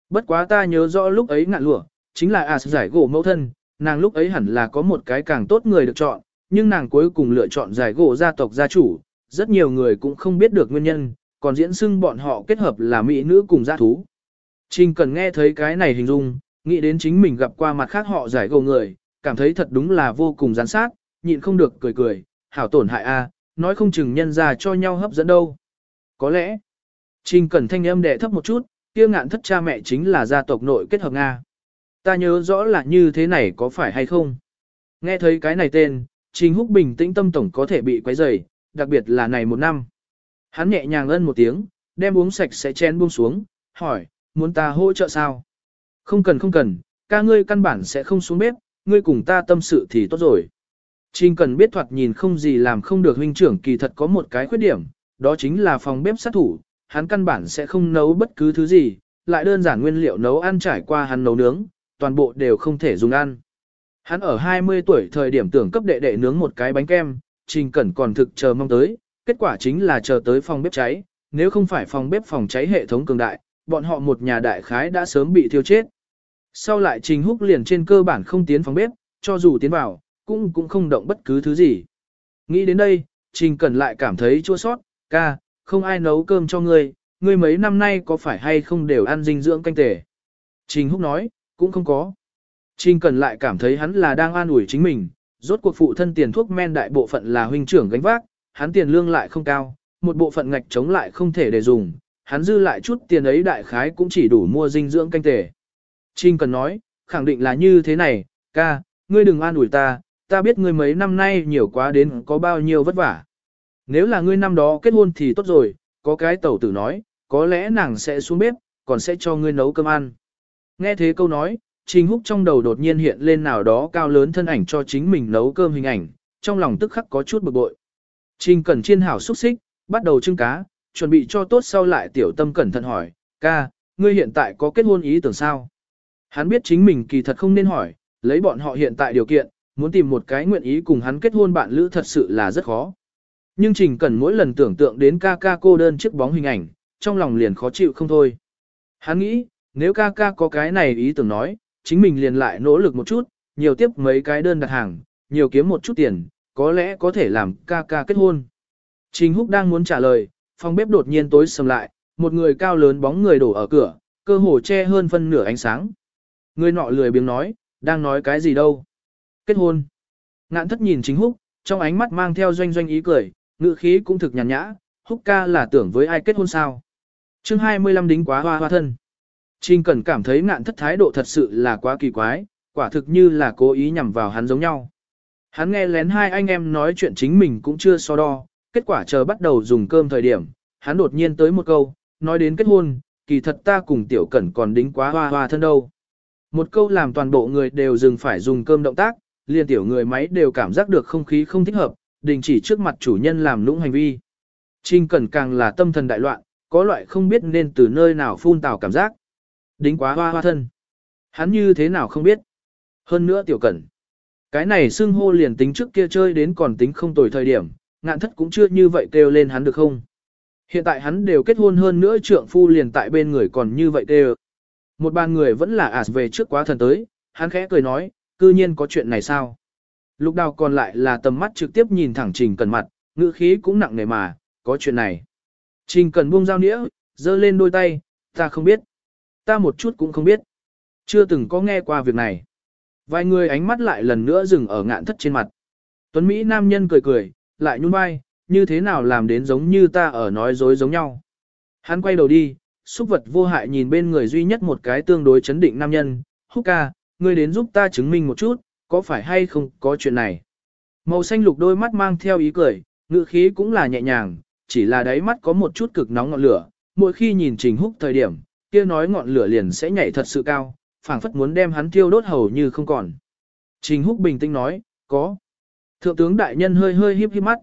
Bất quá ta nhớ rõ lúc ấy ngạn lụa, chính là à giải gỗ mẫu thân, nàng lúc ấy hẳn là có một cái càng tốt người được chọn, nhưng nàng cuối cùng lựa chọn giải gỗ gia tộc gia chủ, rất nhiều người cũng không biết được nguyên nhân, còn diễn xưng bọn họ kết hợp là mỹ nữ cùng gia thú. Trình cần nghe thấy cái này hình dung, nghĩ đến chính mình gặp qua mặt khác họ giải gỗ người, cảm thấy thật đúng là vô cùng gián sát, nhịn không được cười cười, hảo tổn hại a, nói không chừng nhân ra cho nhau hấp dẫn đâu. Có lẽ, Trình Cần thanh âm đẻ thấp một chút, kia ngạn thất cha mẹ chính là gia tộc nội kết hợp Nga. Ta nhớ rõ là như thế này có phải hay không? Nghe thấy cái này tên, Trình Húc bình tĩnh tâm tổng có thể bị quấy rầy, đặc biệt là này một năm. Hắn nhẹ nhàng ân một tiếng, đem uống sạch sẽ chén buông xuống, hỏi, muốn ta hỗ trợ sao? Không cần không cần, ca ngươi căn bản sẽ không xuống bếp, ngươi cùng ta tâm sự thì tốt rồi. Trình cần biết thoạt nhìn không gì làm không được huynh trưởng kỳ thật có một cái khuyết điểm, đó chính là phòng bếp sát thủ, hắn căn bản sẽ không nấu bất cứ thứ gì, lại đơn giản nguyên liệu nấu ăn trải qua hắn nấu nướng, toàn bộ đều không thể dùng ăn. Hắn ở 20 tuổi thời điểm tưởng cấp đệ đệ nướng một cái bánh kem, Trình Cẩn còn thực chờ mong tới, kết quả chính là chờ tới phòng bếp cháy, nếu không phải phòng bếp phòng cháy hệ thống cường đại, bọn họ một nhà đại khái đã sớm bị thiêu chết. Sau lại Trình Húc liền trên cơ bản không tiến phòng bếp, cho dù tiến vào, cũng cũng không động bất cứ thứ gì. Nghĩ đến đây, Trình Cẩn lại cảm thấy chua sót, ca, không ai nấu cơm cho ngươi, ngươi mấy năm nay có phải hay không đều ăn dinh dưỡng canh tể. Trình Húc nói, cũng không có. Trình cần lại cảm thấy hắn là đang an ủi chính mình, rốt cuộc phụ thân tiền thuốc men đại bộ phận là huynh trưởng gánh vác, hắn tiền lương lại không cao, một bộ phận ngạch chống lại không thể để dùng, hắn dư lại chút tiền ấy đại khái cũng chỉ đủ mua dinh dưỡng canh tể. Trình Cần nói, khẳng định là như thế này, ca, ngươi đừng an ủi ta, ta biết ngươi mấy năm nay nhiều quá đến có bao nhiêu vất vả. Nếu là ngươi năm đó kết hôn thì tốt rồi, có cái tẩu tử nói, có lẽ nàng sẽ xuống bếp, còn sẽ cho ngươi nấu cơm ăn. Nghe thế câu nói, Trình Húc trong đầu đột nhiên hiện lên nào đó cao lớn thân ảnh cho chính mình nấu cơm hình ảnh, trong lòng tức khắc có chút bực bội. Trình Cẩn chiên hảo xúc xích, bắt đầu trưng cá, chuẩn bị cho tốt sau lại tiểu tâm cẩn thận hỏi, ca, ngươi hiện tại có kết hôn ý tưởng sao? Hắn biết chính mình kỳ thật không nên hỏi, lấy bọn họ hiện tại điều kiện, muốn tìm một cái nguyện ý cùng hắn kết hôn bạn lữ thật sự là rất khó. Nhưng Trình Cẩn mỗi lần tưởng tượng đến ca ca cô đơn chiếc bóng hình ảnh, trong lòng liền khó chịu không thôi. Hắn nghĩ, nếu ca ca có cái này ý tưởng nói, chính mình liền lại nỗ lực một chút, nhiều tiếp mấy cái đơn đặt hàng, nhiều kiếm một chút tiền, có lẽ có thể làm ca ca kết hôn. Trình Húc đang muốn trả lời, phòng bếp đột nhiên tối sầm lại, một người cao lớn bóng người đổ ở cửa, cơ hồ che hơn phân nửa ánh sáng. Người nọ lười biếng nói, đang nói cái gì đâu. Kết hôn. Ngạn thất nhìn Trình Húc, trong ánh mắt mang theo doanh doanh ý cười, ngữ khí cũng thực nhàn nhã, Húc ca là tưởng với ai kết hôn sao. chương 25 đính quá hoa hoa thân. Trình Cẩn cảm thấy ngạn thất thái độ thật sự là quá kỳ quái, quả thực như là cố ý nhằm vào hắn giống nhau. Hắn nghe lén hai anh em nói chuyện chính mình cũng chưa so đo, kết quả chờ bắt đầu dùng cơm thời điểm, hắn đột nhiên tới một câu, nói đến kết hôn, kỳ thật ta cùng tiểu cẩn còn đính quá hoa hoa thân đâu. Một câu làm toàn bộ người đều dừng phải dùng cơm động tác, liền tiểu người máy đều cảm giác được không khí không thích hợp, đình chỉ trước mặt chủ nhân làm lũng hành vi. Trình cẩn càng là tâm thần đại loạn, có loại không biết nên từ nơi nào phun tào cảm giác. Đính quá hoa hoa thân. Hắn như thế nào không biết. Hơn nữa tiểu cẩn. Cái này xưng hô liền tính trước kia chơi đến còn tính không tồi thời điểm, ngạn thất cũng chưa như vậy kêu lên hắn được không. Hiện tại hắn đều kết hôn hơn nữa trượng phu liền tại bên người còn như vậy kêu. Một bàn người vẫn là ạt về trước quá thần tới, hắn khẽ cười nói, cư nhiên có chuyện này sao? Lục đào còn lại là tầm mắt trực tiếp nhìn thẳng Trình Cần mặt, ngữ khí cũng nặng nề mà, có chuyện này. Trình Cần buông dao nĩa, giơ lên đôi tay, ta không biết. Ta một chút cũng không biết. Chưa từng có nghe qua việc này. Vài người ánh mắt lại lần nữa dừng ở ngạn thất trên mặt. Tuấn Mỹ nam nhân cười cười, lại nhún vai, như thế nào làm đến giống như ta ở nói dối giống nhau. Hắn quay đầu đi, xúc vật vô hại nhìn bên người duy nhất một cái tương đối chấn định nam nhân, húc ca, ngươi đến giúp ta chứng minh một chút, có phải hay không có chuyện này. Màu xanh lục đôi mắt mang theo ý cười, ngữ khí cũng là nhẹ nhàng, chỉ là đáy mắt có một chút cực nóng ngọn lửa, mỗi khi nhìn Trình Húc thời điểm, kia nói ngọn lửa liền sẽ nhảy thật sự cao, phảng phất muốn đem hắn thiêu đốt hầu như không còn. Trình Húc bình tĩnh nói, có. Thượng tướng đại nhân hơi hơi híp híp mắt.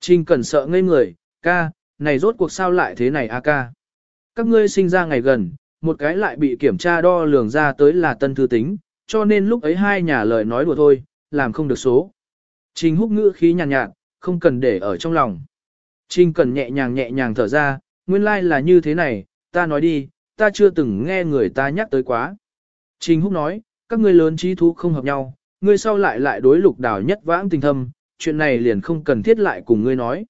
Trình cẩn sợ ngây người, ca, này rốt cuộc sao lại thế này a ca. Các ngươi sinh ra ngày gần, một cái lại bị kiểm tra đo lường ra tới là tân thư tính, cho nên lúc ấy hai nhà lời nói đùa thôi, làm không được số. Trình húc ngữ khí nhàn nhạt, nhạt, không cần để ở trong lòng. Trình cẩn nhẹ nhàng nhẹ nhàng thở ra, nguyên lai like là như thế này, ta nói đi, ta chưa từng nghe người ta nhắc tới quá. Trình húc nói, các ngươi lớn trí thú không hợp nhau, ngươi sau lại lại đối lục đảo nhất vãng tình thâm, chuyện này liền không cần thiết lại cùng ngươi nói.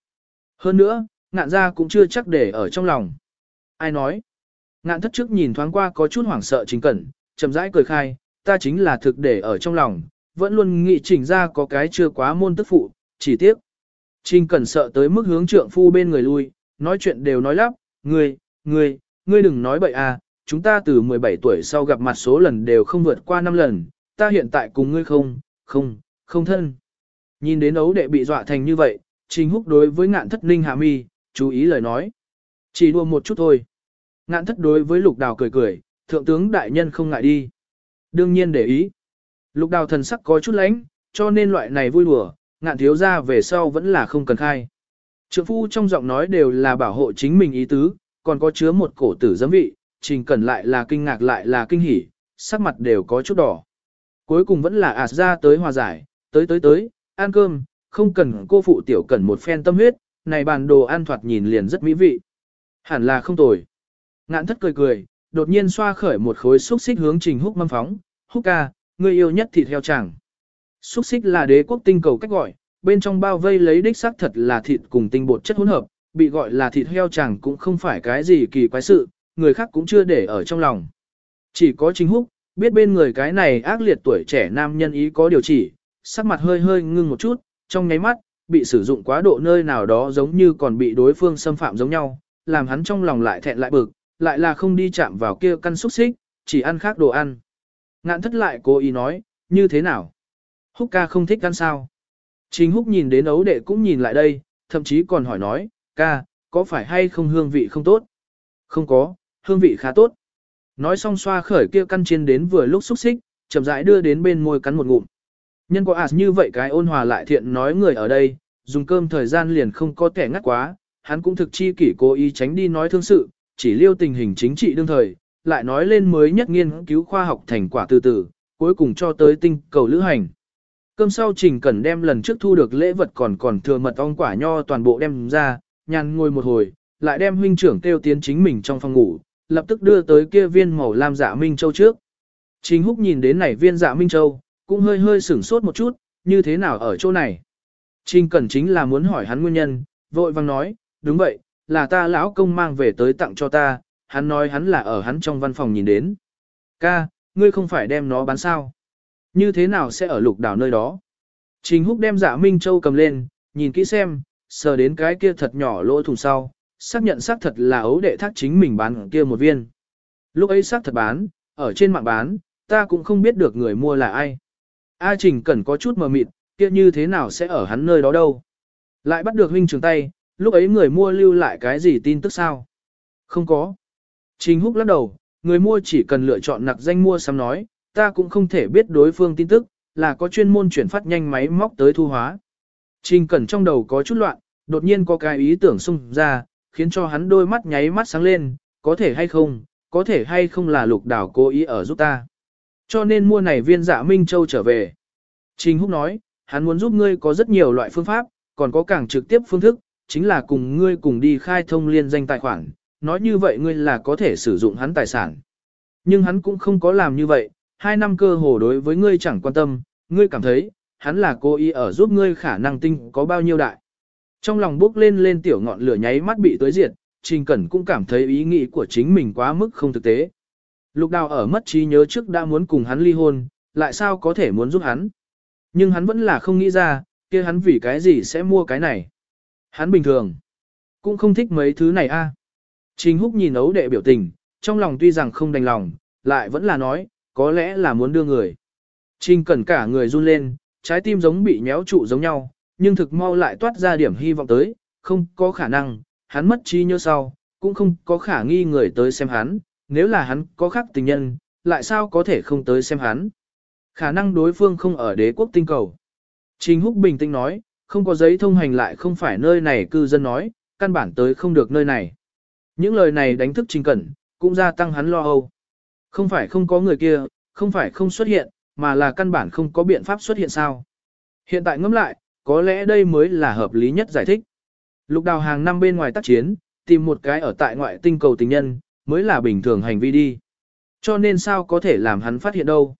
Hơn nữa, ngạn ra cũng chưa chắc để ở trong lòng. Ai nói? Ngạn thất trước nhìn thoáng qua có chút hoảng sợ trình cẩn, chậm rãi cười khai, ta chính là thực để ở trong lòng, vẫn luôn nghĩ trình ra có cái chưa quá môn tức phụ, chỉ tiếc. Trình cẩn sợ tới mức hướng trượng phu bên người lui, nói chuyện đều nói lắp, ngươi, ngươi, ngươi đừng nói bậy à, chúng ta từ 17 tuổi sau gặp mặt số lần đều không vượt qua 5 lần, ta hiện tại cùng ngươi không, không, không thân. Nhìn đến ấu đệ bị dọa thành như vậy, trình húc đối với ngạn thất ninh hạ mi, chú ý lời nói. Chỉ đùa một chút thôi. Ngạn thất đối với lục đào cười cười, thượng tướng đại nhân không ngại đi. Đương nhiên để ý. Lục đào thần sắc có chút lánh, cho nên loại này vui đùa, ngạn thiếu ra về sau vẫn là không cần khai. Trượng phu trong giọng nói đều là bảo hộ chính mình ý tứ, còn có chứa một cổ tử giấm vị, trình cần lại là kinh ngạc lại là kinh hỉ, sắc mặt đều có chút đỏ. Cuối cùng vẫn là ạt ra tới hòa giải, tới tới tới, ăn cơm, không cần cô phụ tiểu cần một phen tâm huyết, này bàn đồ ăn thoạt nhìn liền rất mỹ vị. Hẳn là không tồi. Ngạn thất cười cười, đột nhiên xoa khởi một khối xúc xích hướng trình húc mâm phóng, húc ca, người yêu nhất thịt heo chẳng. Xúc xích là đế quốc tinh cầu cách gọi, bên trong bao vây lấy đích xác thật là thịt cùng tinh bột chất hỗn hợp, bị gọi là thịt heo chẳng cũng không phải cái gì kỳ quái sự, người khác cũng chưa để ở trong lòng. Chỉ có trình húc, biết bên người cái này ác liệt tuổi trẻ nam nhân ý có điều chỉ, sắc mặt hơi hơi ngưng một chút, trong nháy mắt, bị sử dụng quá độ nơi nào đó giống như còn bị đối phương xâm phạm giống nhau, làm hắn trong lòng lại thẹn lại bực, lại là không đi chạm vào kia căn xúc xích, chỉ ăn khác đồ ăn. Ngạn thất lại cố ý nói, như thế nào? Húc ca không thích ăn sao? Chính húc nhìn đến ấu đệ cũng nhìn lại đây, thậm chí còn hỏi nói, ca, có phải hay không hương vị không tốt? Không có, hương vị khá tốt. Nói xong xoa khởi kia căn chiên đến vừa lúc xúc xích, chậm rãi đưa đến bên môi cắn một ngụm. Nhân có ạt như vậy cái ôn hòa lại thiện nói người ở đây, dùng cơm thời gian liền không có kẻ ngắt quá, hắn cũng thực chi kỷ cố ý tránh đi nói thương sự, chỉ liêu tình hình chính trị đương thời, lại nói lên mới nhất nghiên cứu khoa học thành quả từ từ, cuối cùng cho tới tinh cầu lữ hành. Cơm sau Trình Cẩn đem lần trước thu được lễ vật còn còn thừa mật ong quả nho toàn bộ đem ra, nhàn ngồi một hồi, lại đem huynh trưởng kêu tiến chính mình trong phòng ngủ, lập tức đưa tới kia viên màu lam dạ Minh Châu trước. Trình Húc nhìn đến này viên dạ Minh Châu, cũng hơi hơi sửng sốt một chút, như thế nào ở chỗ này. Trình Cẩn chính là muốn hỏi hắn nguyên nhân, vội vang nói, đúng vậy, là ta lão công mang về tới tặng cho ta, hắn nói hắn là ở hắn trong văn phòng nhìn đến. Ca, ngươi không phải đem nó bán sao? Như thế nào sẽ ở lục đảo nơi đó? Trình Húc đem dạ Minh Châu cầm lên, nhìn kỹ xem, sờ đến cái kia thật nhỏ lỗ thùng sau, xác nhận xác thật là ấu đệ thác chính mình bán kia một viên. Lúc ấy xác thật bán, ở trên mạng bán, ta cũng không biết được người mua là ai. A Trình cần có chút mờ mịt, kia như thế nào sẽ ở hắn nơi đó đâu. Lại bắt được huynh trường tay, lúc ấy người mua lưu lại cái gì tin tức sao? Không có. Trình Húc lắc đầu, người mua chỉ cần lựa chọn nặc danh mua sắm nói, ta cũng không thể biết đối phương tin tức, là có chuyên môn chuyển phát nhanh máy móc tới thu hóa. Trình Cẩn trong đầu có chút loạn, đột nhiên có cái ý tưởng xung ra, khiến cho hắn đôi mắt nháy mắt sáng lên, có thể hay không, có thể hay không là lục đảo cố ý ở giúp ta. Cho nên mua này viên dạ Minh Châu trở về. Trình Húc nói, hắn muốn giúp ngươi có rất nhiều loại phương pháp, còn có càng trực tiếp phương thức, chính là cùng ngươi cùng đi khai thông liên danh tài khoản, nói như vậy ngươi là có thể sử dụng hắn tài sản. Nhưng hắn cũng không có làm như vậy, hai năm cơ hồ đối với ngươi chẳng quan tâm, ngươi cảm thấy, hắn là cô ý ở giúp ngươi khả năng tinh có bao nhiêu đại. Trong lòng bốc lên lên tiểu ngọn lửa nháy mắt bị tới diệt, Trình Cẩn cũng cảm thấy ý nghĩ của chính mình quá mức không thực tế. Lục đào ở mất trí nhớ trước đã muốn cùng hắn ly hôn, lại sao có thể muốn giúp hắn. Nhưng hắn vẫn là không nghĩ ra, kia hắn vì cái gì sẽ mua cái này. Hắn bình thường, cũng không thích mấy thứ này a. Trình Húc nhìn ấu đệ biểu tình, trong lòng tuy rằng không đành lòng, lại vẫn là nói, có lẽ là muốn đưa người. Trình Cẩn cả người run lên, trái tim giống bị nhéo trụ giống nhau, nhưng thực mau lại toát ra điểm hy vọng tới, không có khả năng, hắn mất trí nhớ sau, cũng không có khả nghi người tới xem hắn, nếu là hắn có khác tình nhân, lại sao có thể không tới xem hắn. Khả năng đối phương không ở đế quốc tinh cầu. Trình Húc bình tĩnh nói, không có giấy thông hành lại không phải nơi này cư dân nói, căn bản tới không được nơi này. Những lời này đánh thức Trình Cẩn, cũng gia tăng hắn lo âu. Không phải không có người kia, không phải không xuất hiện, mà là căn bản không có biện pháp xuất hiện sao. Hiện tại ngẫm lại, có lẽ đây mới là hợp lý nhất giải thích. Lục đào hàng năm bên ngoài tác chiến, tìm một cái ở tại ngoại tinh cầu tình nhân, mới là bình thường hành vi đi. Cho nên sao có thể làm hắn phát hiện đâu.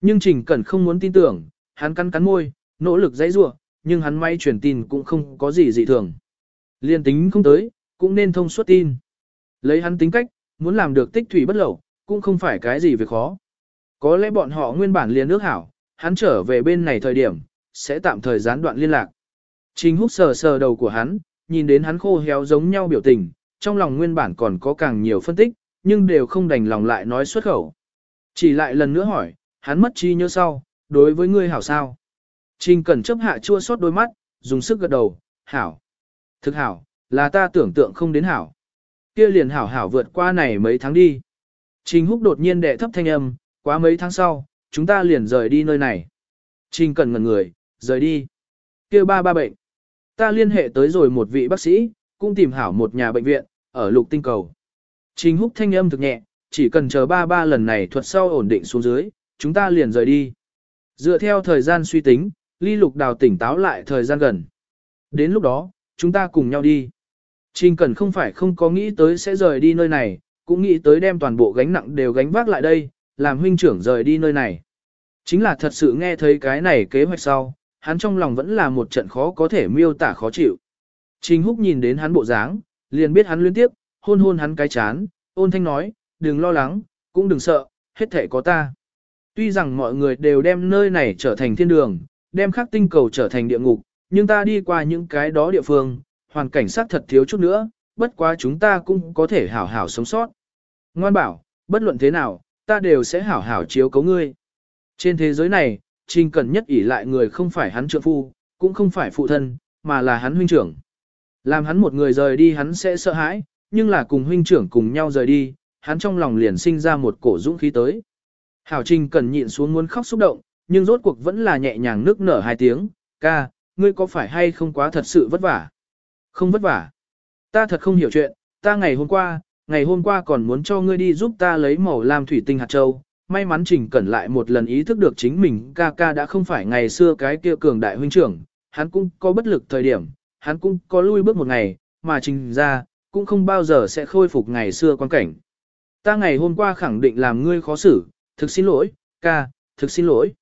Nhưng Trình Cẩn không muốn tin tưởng, hắn cắn cắn môi, nỗ lực dãy rua, nhưng hắn may truyền tin cũng không có gì dị thường. Liên tính không tới, cũng nên thông suốt tin. Lấy hắn tính cách, muốn làm được tích thủy bất lẩu, cũng không phải cái gì việc khó. Có lẽ bọn họ nguyên bản liền nước hảo, hắn trở về bên này thời điểm, sẽ tạm thời gián đoạn liên lạc. Trình húc sờ sờ đầu của hắn, nhìn đến hắn khô héo giống nhau biểu tình, trong lòng nguyên bản còn có càng nhiều phân tích, nhưng đều không đành lòng lại nói xuất khẩu. Chỉ lại lần nữa hỏi, hắn mất chi nhớ sau, đối với ngươi hảo sao? Trình cẩn chấp hạ chua xót đôi mắt, dùng sức gật đầu, hảo. Thực hảo, là ta tưởng tượng không đến hảo. Kia liền hảo hảo vượt qua này mấy tháng đi. Trình húc đột nhiên đệ thấp thanh âm, quá mấy tháng sau, chúng ta liền rời đi nơi này. Trình Cần ngẩn người, rời đi. Kia ba ba bệnh. Ta liên hệ tới rồi một vị bác sĩ, cũng tìm hảo một nhà bệnh viện, ở lục tinh cầu. Trình húc thanh âm thực nhẹ, chỉ cần chờ ba ba lần này thuật sau ổn định xuống dưới, chúng ta liền rời đi. Dựa theo thời gian suy tính, ly lục đào tỉnh táo lại thời gian gần. Đến lúc đó, chúng ta cùng nhau đi. Trình Cẩn không phải không có nghĩ tới sẽ rời đi nơi này, cũng nghĩ tới đem toàn bộ gánh nặng đều gánh vác lại đây, làm huynh trưởng rời đi nơi này. Chính là thật sự nghe thấy cái này kế hoạch sau, hắn trong lòng vẫn là một trận khó có thể miêu tả khó chịu. Trình Húc nhìn đến hắn bộ dáng, liền biết hắn liên tiếp, hôn hôn hắn cái chán, ôn thanh nói, đừng lo lắng, cũng đừng sợ, hết thể có ta. Tuy rằng mọi người đều đem nơi này trở thành thiên đường, đem khắc tinh cầu trở thành địa ngục, nhưng ta đi qua những cái đó địa phương, hoàn cảnh sát thật thiếu chút nữa, bất quá chúng ta cũng có thể hảo hảo sống sót. Ngoan bảo, bất luận thế nào, ta đều sẽ hảo hảo chiếu cấu ngươi. Trên thế giới này, Trình Cẩn nhất ỷ lại người không phải hắn trượng phu, cũng không phải phụ thân, mà là hắn huynh trưởng. Làm hắn một người rời đi hắn sẽ sợ hãi, nhưng là cùng huynh trưởng cùng nhau rời đi, hắn trong lòng liền sinh ra một cổ dũng khí tới. Hảo Trình Cẩn nhịn xuống muốn khóc xúc động, nhưng rốt cuộc vẫn là nhẹ nhàng nước nở hai tiếng, ca, ngươi có phải hay không quá thật sự vất vả? Không vất vả. Ta thật không hiểu chuyện, ta ngày hôm qua, ngày hôm qua còn muốn cho ngươi đi giúp ta lấy màu lam thủy tinh hạt châu. May mắn Trình Cẩn lại một lần ý thức được chính mình ca ca đã không phải ngày xưa cái kia cường đại huynh trưởng, hắn cũng có bất lực thời điểm, hắn cũng có lui bước một ngày, mà Trình ra, cũng không bao giờ sẽ khôi phục ngày xưa quan cảnh. Ta ngày hôm qua khẳng định làm ngươi khó xử, thực xin lỗi, ca, thực xin lỗi.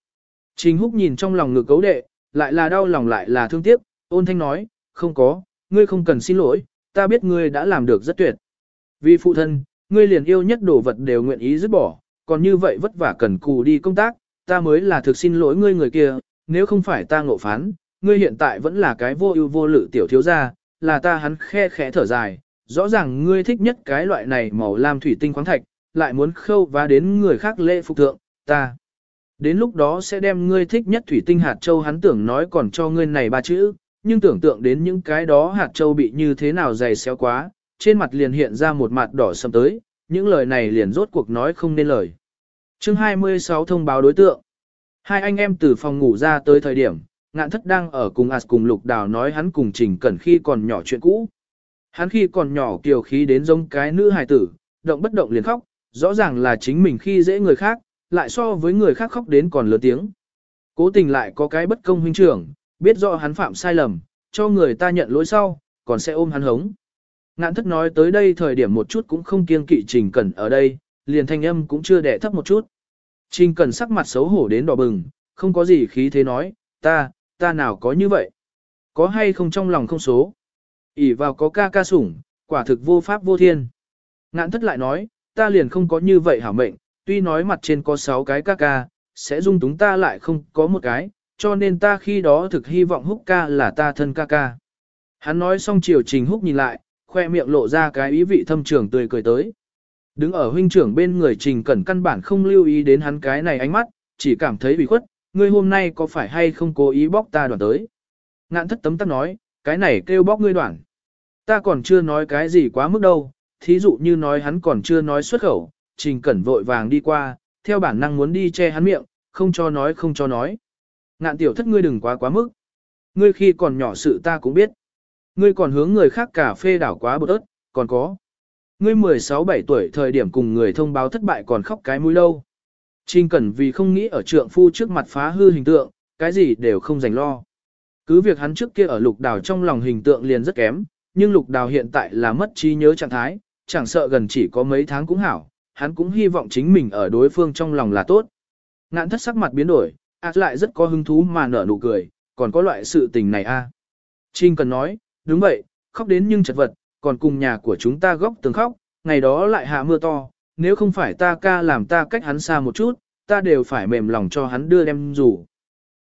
Trình Húc nhìn trong lòng ngực cấu đệ, lại là đau lòng lại là thương tiếc, ôn thanh nói, không có, ngươi không cần xin lỗi, ta biết ngươi đã làm được rất tuyệt. Vì phụ thân, ngươi liền yêu nhất đồ vật đều nguyện ý dứt bỏ, còn như vậy vất vả cần cù đi công tác, ta mới là thực xin lỗi ngươi người kia, nếu không phải ta ngộ phán, ngươi hiện tại vẫn là cái vô ưu vô lự tiểu thiếu gia, là ta hắn khe khẽ thở dài, rõ ràng ngươi thích nhất cái loại này màu lam thủy tinh khoáng thạch, lại muốn khâu và đến người khác lễ phục thượng, ta. Đến lúc đó sẽ đem ngươi thích nhất thủy tinh hạt châu hắn tưởng nói còn cho ngươi này ba chữ, nhưng tưởng tượng đến những cái đó hạt châu bị như thế nào dày xéo quá, trên mặt liền hiện ra một mặt đỏ sầm tới, những lời này liền rốt cuộc nói không nên lời. chương 26 thông báo đối tượng. Hai anh em từ phòng ngủ ra tới thời điểm, ngạn thất đang ở cùng ạt cùng Lục Đào nói hắn cùng Trình Cẩn khi còn nhỏ chuyện cũ. Hắn khi còn nhỏ kiều khí đến giống cái nữ hài tử, động bất động liền khóc, rõ ràng là chính mình khi dễ người khác, lại so với người khác khóc đến còn lớn tiếng. Cố tình lại có cái bất công huynh trưởng, biết rõ hắn phạm sai lầm, cho người ta nhận lỗi sau, còn sẽ ôm hắn hống. Ngạn thất nói tới đây thời điểm một chút cũng không kiêng kỵ Trình Cẩn ở đây, liền thanh âm cũng chưa đẻ thấp một chút. Trình Cẩn sắc mặt xấu hổ đến đỏ bừng, không có gì khí thế nói, ta, ta nào có như vậy. Có hay không trong lòng không số. ỉ vào có ca ca sủng, quả thực vô pháp vô thiên. Ngạn thất lại nói, ta liền không có như vậy hả mệnh, tuy nói mặt trên có 6 cái ca ca, sẽ dung túng ta lại không có một cái, cho nên ta khi đó thực hy vọng húc ca là ta thân ca ca. Hắn nói xong chiều trình húc nhìn lại, khoe miệng lộ ra cái ý vị thâm trường tươi cười tới. Đứng ở huynh trưởng bên người trình cẩn căn bản không lưu ý đến hắn cái này ánh mắt, chỉ cảm thấy bị khuất, ngươi hôm nay có phải hay không cố ý bóc ta đoạn tới. Ngạn thất tấm tắc nói, cái này kêu bóc ngươi đoạn. Ta còn chưa nói cái gì quá mức đâu, thí dụ như nói hắn còn chưa nói xuất khẩu, trình cẩn vội vàng đi qua, theo bản năng muốn đi che hắn miệng, không cho nói không cho nói. Ngạn tiểu thất ngươi đừng quá quá mức. Ngươi khi còn nhỏ sự ta cũng biết. Ngươi còn hướng người khác cà phê đảo quá bột ớt, còn có. Ngươi 16-17 tuổi thời điểm cùng người thông báo thất bại còn khóc cái mũi lâu. Trình Cẩn vì không nghĩ ở trượng phu trước mặt phá hư hình tượng, cái gì đều không dành lo. Cứ việc hắn trước kia ở lục đào trong lòng hình tượng liền rất kém, nhưng lục đào hiện tại là mất trí nhớ trạng thái, chẳng sợ gần chỉ có mấy tháng cũng hảo, hắn cũng hy vọng chính mình ở đối phương trong lòng là tốt. Ngạn thất sắc mặt biến đổi, ác lại rất có hứng thú mà nở nụ cười, còn có loại sự tình này a. À. Trinh cần nói, đúng vậy, khóc đến nhưng chật vật, còn cùng nhà của chúng ta góc tường khóc, ngày đó lại hạ mưa to, nếu không phải ta ca làm ta cách hắn xa một chút, ta đều phải mềm lòng cho hắn đưa đem rủ.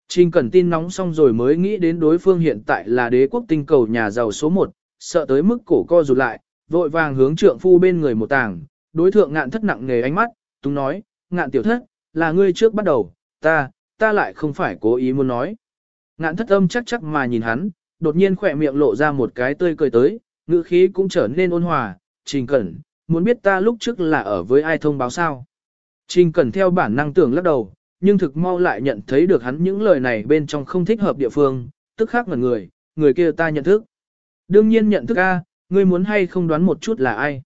Trình Cẩn tin nóng xong rồi mới nghĩ đến đối phương hiện tại là đế quốc tinh cầu nhà giàu số 1, sợ tới mức cổ co rụt lại, vội vàng hướng trượng phu bên người một tảng, đối thượng ngạn thất nặng nghề ánh mắt, túng nói, ngạn tiểu thất, là ngươi trước bắt đầu, ta, ta lại không phải cố ý muốn nói. Ngạn thất âm chắc chắc mà nhìn hắn, đột nhiên khỏe miệng lộ ra một cái tươi cười tới, ngữ khí cũng trở nên ôn hòa, trình cẩn, muốn biết ta lúc trước là ở với ai thông báo sao. Trình cẩn theo bản năng tưởng lắc đầu, nhưng thực mau lại nhận thấy được hắn những lời này bên trong không thích hợp địa phương, tức khác ngần người, người kia ta nhận thức. Đương nhiên nhận thức A, ngươi muốn hay không đoán một chút là ai.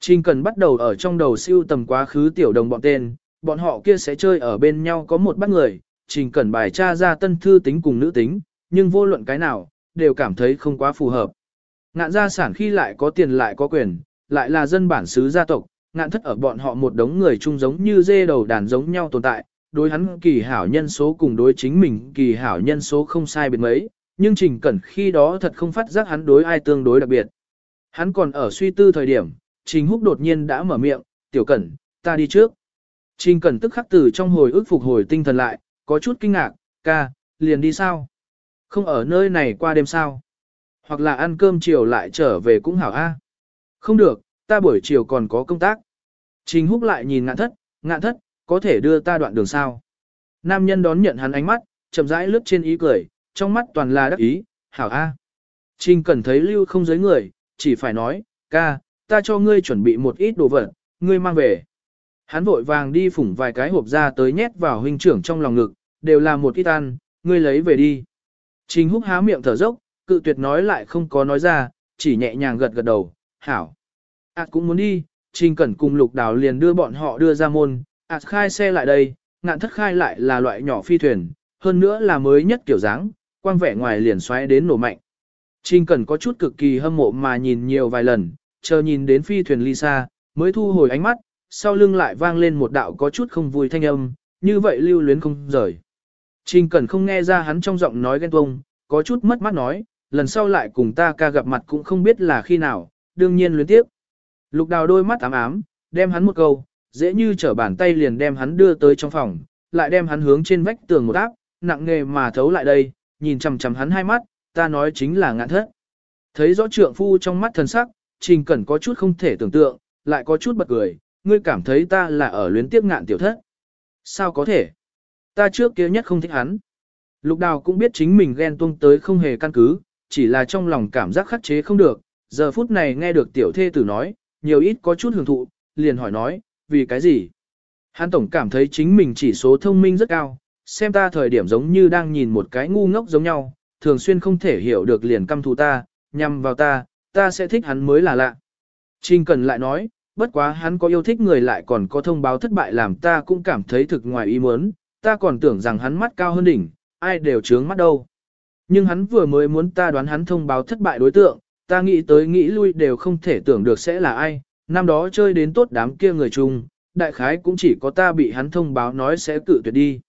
Trình cần bắt đầu ở trong đầu siêu tầm quá khứ tiểu đồng bọn tên, bọn họ kia sẽ chơi ở bên nhau có một bác người, trình cần bài tra ra tân thư tính cùng nữ tính, nhưng vô luận cái nào, đều cảm thấy không quá phù hợp. Ngạn gia sản khi lại có tiền lại có quyền, lại là dân bản xứ gia tộc, ngạn thất ở bọn họ một đống người chung giống như dê đầu đàn giống nhau tồn tại, đối hắn kỳ hảo nhân số cùng đối chính mình kỳ hảo nhân số không sai biệt mấy, nhưng trình cẩn khi đó thật không phát giác hắn đối ai tương đối đặc biệt. Hắn còn ở suy tư thời điểm, trình húc đột nhiên đã mở miệng, tiểu cẩn, ta đi trước. Trình cẩn tức khắc từ trong hồi ức phục hồi tinh thần lại, có chút kinh ngạc, ca, liền đi sao? Không ở nơi này qua đêm sao? Hoặc là ăn cơm chiều lại trở về cũng hảo a. Không được, ta buổi chiều còn có công tác. Trình húc lại nhìn ngạn thất, ngạn thất, có thể đưa ta đoạn đường sao. Nam nhân đón nhận hắn ánh mắt, chậm rãi lướt trên ý cười, trong mắt toàn là đắc ý, hảo a. Trình cần thấy lưu không giới người, chỉ phải nói, ca, ta cho ngươi chuẩn bị một ít đồ vật, ngươi mang về. Hắn vội vàng đi phủng vài cái hộp ra tới nhét vào huynh trưởng trong lòng ngực, đều là một ít ăn, ngươi lấy về đi. Trình húc há miệng thở dốc, cự tuyệt nói lại không có nói ra, chỉ nhẹ nhàng gật gật đầu, hảo. À cũng muốn đi, Trình Cẩn cùng Lục Đào liền đưa bọn họ đưa ra môn, ạt à, khai xe lại đây, ngạn thất khai lại là loại nhỏ phi thuyền, hơn nữa là mới nhất kiểu dáng, quang vẻ ngoài liền xoáy đến nổ mạnh. Trình Cẩn có chút cực kỳ hâm mộ mà nhìn nhiều vài lần, chờ nhìn đến phi thuyền ly xa, mới thu hồi ánh mắt, sau lưng lại vang lên một đạo có chút không vui thanh âm, như vậy lưu luyến không rời. Trình Cẩn không nghe ra hắn trong giọng nói ghen tuông, có chút mất mắt nói, lần sau lại cùng ta ca gặp mặt cũng không biết là khi nào, đương nhiên luyến tiếp. Lục đào đôi mắt ám ám, đem hắn một câu, dễ như trở bàn tay liền đem hắn đưa tới trong phòng, lại đem hắn hướng trên vách tường một áp, nặng nghề mà thấu lại đây, nhìn chằm chằm hắn hai mắt, ta nói chính là ngạn thất. Thấy rõ trượng phu trong mắt thần sắc, trình cẩn có chút không thể tưởng tượng, lại có chút bật cười, ngươi cảm thấy ta là ở luyến tiếp ngạn tiểu thất. Sao có thể? Ta trước kia nhất không thích hắn. Lục đào cũng biết chính mình ghen tuông tới không hề căn cứ, chỉ là trong lòng cảm giác khắc chế không được, giờ phút này nghe được tiểu thê tử nói, nhiều ít có chút hưởng thụ, liền hỏi nói, vì cái gì? Hắn tổng cảm thấy chính mình chỉ số thông minh rất cao, xem ta thời điểm giống như đang nhìn một cái ngu ngốc giống nhau, thường xuyên không thể hiểu được liền căm thù ta, nhằm vào ta, ta sẽ thích hắn mới là lạ. Trình Cần lại nói, bất quá hắn có yêu thích người lại còn có thông báo thất bại làm ta cũng cảm thấy thực ngoài ý muốn, ta còn tưởng rằng hắn mắt cao hơn đỉnh, ai đều trướng mắt đâu. Nhưng hắn vừa mới muốn ta đoán hắn thông báo thất bại đối tượng, ta nghĩ tới nghĩ lui đều không thể tưởng được sẽ là ai, năm đó chơi đến tốt đám kia người chung, đại khái cũng chỉ có ta bị hắn thông báo nói sẽ cự tuyệt đi.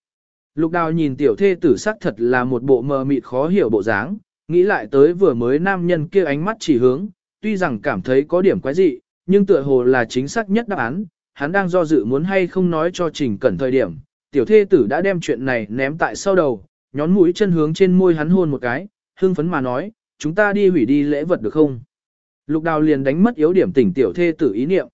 Lục đào nhìn tiểu thê tử sắc thật là một bộ mờ mịt khó hiểu bộ dáng, nghĩ lại tới vừa mới nam nhân kia ánh mắt chỉ hướng, tuy rằng cảm thấy có điểm quái dị, nhưng tựa hồ là chính xác nhất đáp án, hắn đang do dự muốn hay không nói cho Trình Cẩn thời điểm, tiểu thê tử đã đem chuyện này ném tại sau đầu, nhón mũi chân hướng trên môi hắn hôn một cái, hưng phấn mà nói, chúng ta đi hủy đi lễ vật được không? Lục đào liền đánh mất yếu điểm tỉnh tiểu thê tử ý niệm.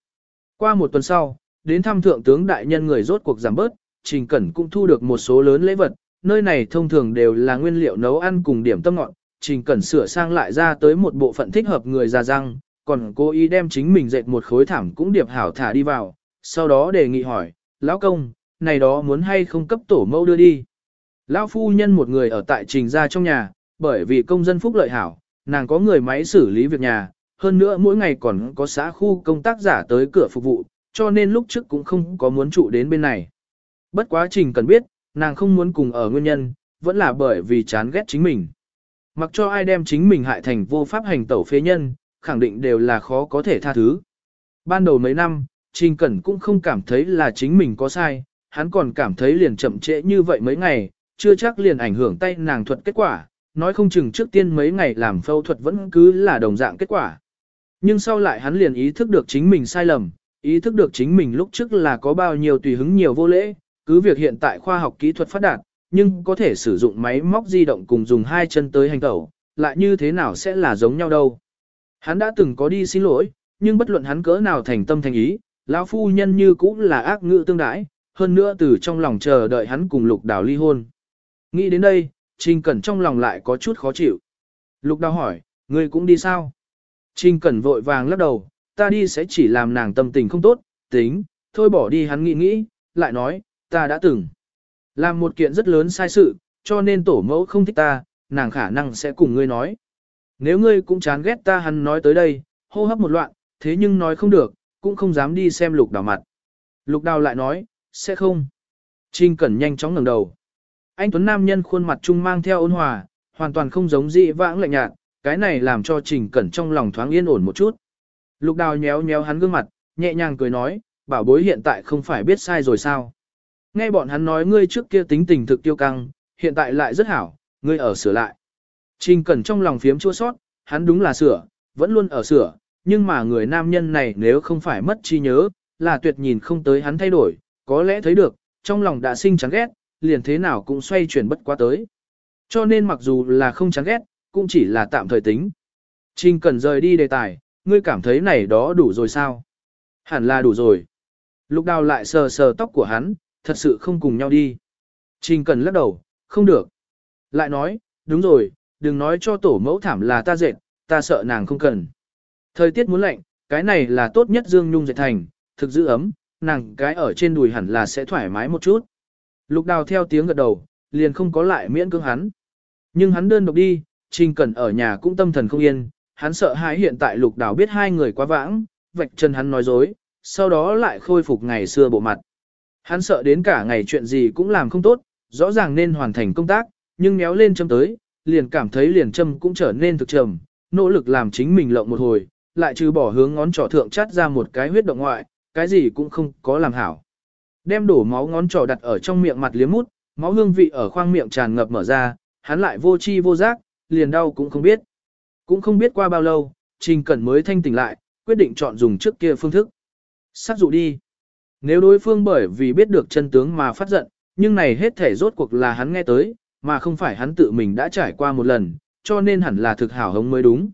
Qua một tuần sau, đến thăm thượng tướng đại nhân người rốt cuộc giảm bớt, Trình Cẩn cũng thu được một số lớn lễ vật, nơi này thông thường đều là nguyên liệu nấu ăn cùng điểm tâm ngọn, Trình Cẩn sửa sang lại ra tới một bộ phận thích hợp người già răng, còn cố ý đem chính mình dệt một khối thảm cũng điệp hảo thả đi vào, sau đó đề nghị hỏi, lão công, này đó muốn hay không cấp tổ mẫu đưa đi. Lão phu nhân một người ở tại trình gia trong nhà, bởi vì công dân phúc lợi hảo, nàng có người máy xử lý việc nhà, hơn nữa mỗi ngày còn có xã khu công tác giả tới cửa phục vụ, cho nên lúc trước cũng không có muốn trụ đến bên này. Bất quá trình cần biết, nàng không muốn cùng ở nguyên nhân, vẫn là bởi vì chán ghét chính mình. Mặc cho ai đem chính mình hại thành vô pháp hành tẩu phế nhân, khẳng định đều là khó có thể tha thứ. Ban đầu mấy năm, Trình Cẩn cũng không cảm thấy là chính mình có sai, hắn còn cảm thấy liền chậm trễ như vậy mấy ngày, chưa chắc liền ảnh hưởng tay nàng thuật kết quả, nói không chừng trước tiên mấy ngày làm phẫu thuật vẫn cứ là đồng dạng kết quả. Nhưng sau lại hắn liền ý thức được chính mình sai lầm, ý thức được chính mình lúc trước là có bao nhiêu tùy hứng nhiều vô lễ, cứ việc hiện tại khoa học kỹ thuật phát đạt, nhưng có thể sử dụng máy móc di động cùng dùng hai chân tới hành tẩu, lại như thế nào sẽ là giống nhau đâu. Hắn đã từng có đi xin lỗi, nhưng bất luận hắn cỡ nào thành tâm thành ý, lão phu nhân như cũng là ác ngữ tương đãi, hơn nữa từ trong lòng chờ đợi hắn cùng lục đào ly hôn. Nghĩ đến đây, Trình Cẩn trong lòng lại có chút khó chịu. Lục đào hỏi, ngươi cũng đi sao? Trình Cẩn vội vàng lắc đầu, ta đi sẽ chỉ làm nàng tâm tình không tốt, tính, thôi bỏ đi hắn nghĩ nghĩ, lại nói, ta đã từng làm một kiện rất lớn sai sự, cho nên tổ mẫu không thích ta, nàng khả năng sẽ cùng ngươi nói. Nếu ngươi cũng chán ghét ta hắn nói tới đây, hô hấp một loạn, thế nhưng nói không được, cũng không dám đi xem lục đào mặt. Lục đào lại nói, sẽ không. Trình Cẩn nhanh chóng ngẩng đầu. Anh Tuấn Nam nhân khuôn mặt trung mang theo ôn hòa, hoàn toàn không giống dị vãng lạnh nhạt, cái này làm cho Trình Cẩn trong lòng thoáng yên ổn một chút. Lục đào nhéo nhéo hắn gương mặt, nhẹ nhàng cười nói, bảo bối hiện tại không phải biết sai rồi sao. Nghe bọn hắn nói ngươi trước kia tính tình thực tiêu căng, hiện tại lại rất hảo, ngươi ở sửa lại. Trình Cẩn trong lòng phiếm chua sót, hắn đúng là sửa, vẫn luôn ở sửa, nhưng mà người nam nhân này nếu không phải mất trí nhớ, là tuyệt nhìn không tới hắn thay đổi, có lẽ thấy được, trong lòng đã sinh chán ghét, liền thế nào cũng xoay chuyển bất quá tới. Cho nên mặc dù là không chán ghét, cũng chỉ là tạm thời tính. Trình cần rời đi đề tài, ngươi cảm thấy này đó đủ rồi sao? Hẳn là đủ rồi. Lục đào lại sờ sờ tóc của hắn, thật sự không cùng nhau đi. Trình cần lắc đầu, không được. Lại nói, đúng rồi, đừng nói cho tổ mẫu thảm là ta dệt, ta sợ nàng không cần. Thời tiết muốn lạnh, cái này là tốt nhất Dương Nhung dệt thành, thực giữ ấm, nàng cái ở trên đùi hẳn là sẽ thoải mái một chút. Lục đào theo tiếng gật đầu, liền không có lại miễn cưỡng hắn. Nhưng hắn đơn độc đi, Trình Cẩn ở nhà cũng tâm thần không yên, hắn sợ hãi hiện tại lục đào biết hai người quá vãng, vạch chân hắn nói dối, sau đó lại khôi phục ngày xưa bộ mặt. Hắn sợ đến cả ngày chuyện gì cũng làm không tốt, rõ ràng nên hoàn thành công tác, nhưng méo lên châm tới, liền cảm thấy liền châm cũng trở nên thực trầm, nỗ lực làm chính mình lộng một hồi, lại trừ bỏ hướng ngón trỏ thượng chát ra một cái huyết động ngoại, cái gì cũng không có làm hảo. Đem đổ máu ngón trỏ đặt ở trong miệng mặt liếm mút, máu hương vị ở khoang miệng tràn ngập mở ra, hắn lại vô chi vô giác, liền đau cũng không biết. Cũng không biết qua bao lâu, Trình Cẩn mới thanh tỉnh lại, quyết định chọn dùng trước kia phương thức. Sát dụ đi. Nếu đối phương bởi vì biết được chân tướng mà phát giận, nhưng này hết thể rốt cuộc là hắn nghe tới, mà không phải hắn tự mình đã trải qua một lần, cho nên hẳn là thực hảo hống mới đúng.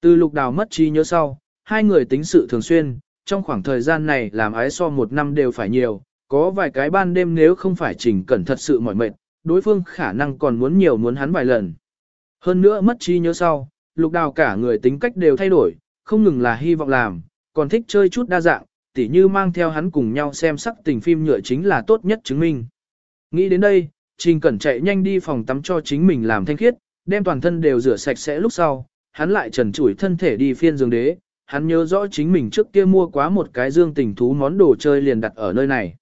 Từ lục đào mất trí nhớ sau, hai người tính sự thường xuyên, trong khoảng thời gian này làm ái so một năm đều phải nhiều, có vài cái ban đêm nếu không phải trình cẩn thật sự mỏi mệt, đối phương khả năng còn muốn nhiều muốn hắn vài lần. Hơn nữa mất trí nhớ sau, lục đào cả người tính cách đều thay đổi, không ngừng là hy vọng làm, còn thích chơi chút đa dạng, tỉ như mang theo hắn cùng nhau xem sắc tình phim nhựa chính là tốt nhất chứng minh. Nghĩ đến đây, Trình Cẩn chạy nhanh đi phòng tắm cho chính mình làm thanh khiết, đem toàn thân đều rửa sạch sẽ lúc sau, hắn lại trần trụi thân thể đi phiên giường đế, hắn nhớ rõ chính mình trước kia mua quá một cái dương tình thú món đồ chơi liền đặt ở nơi này.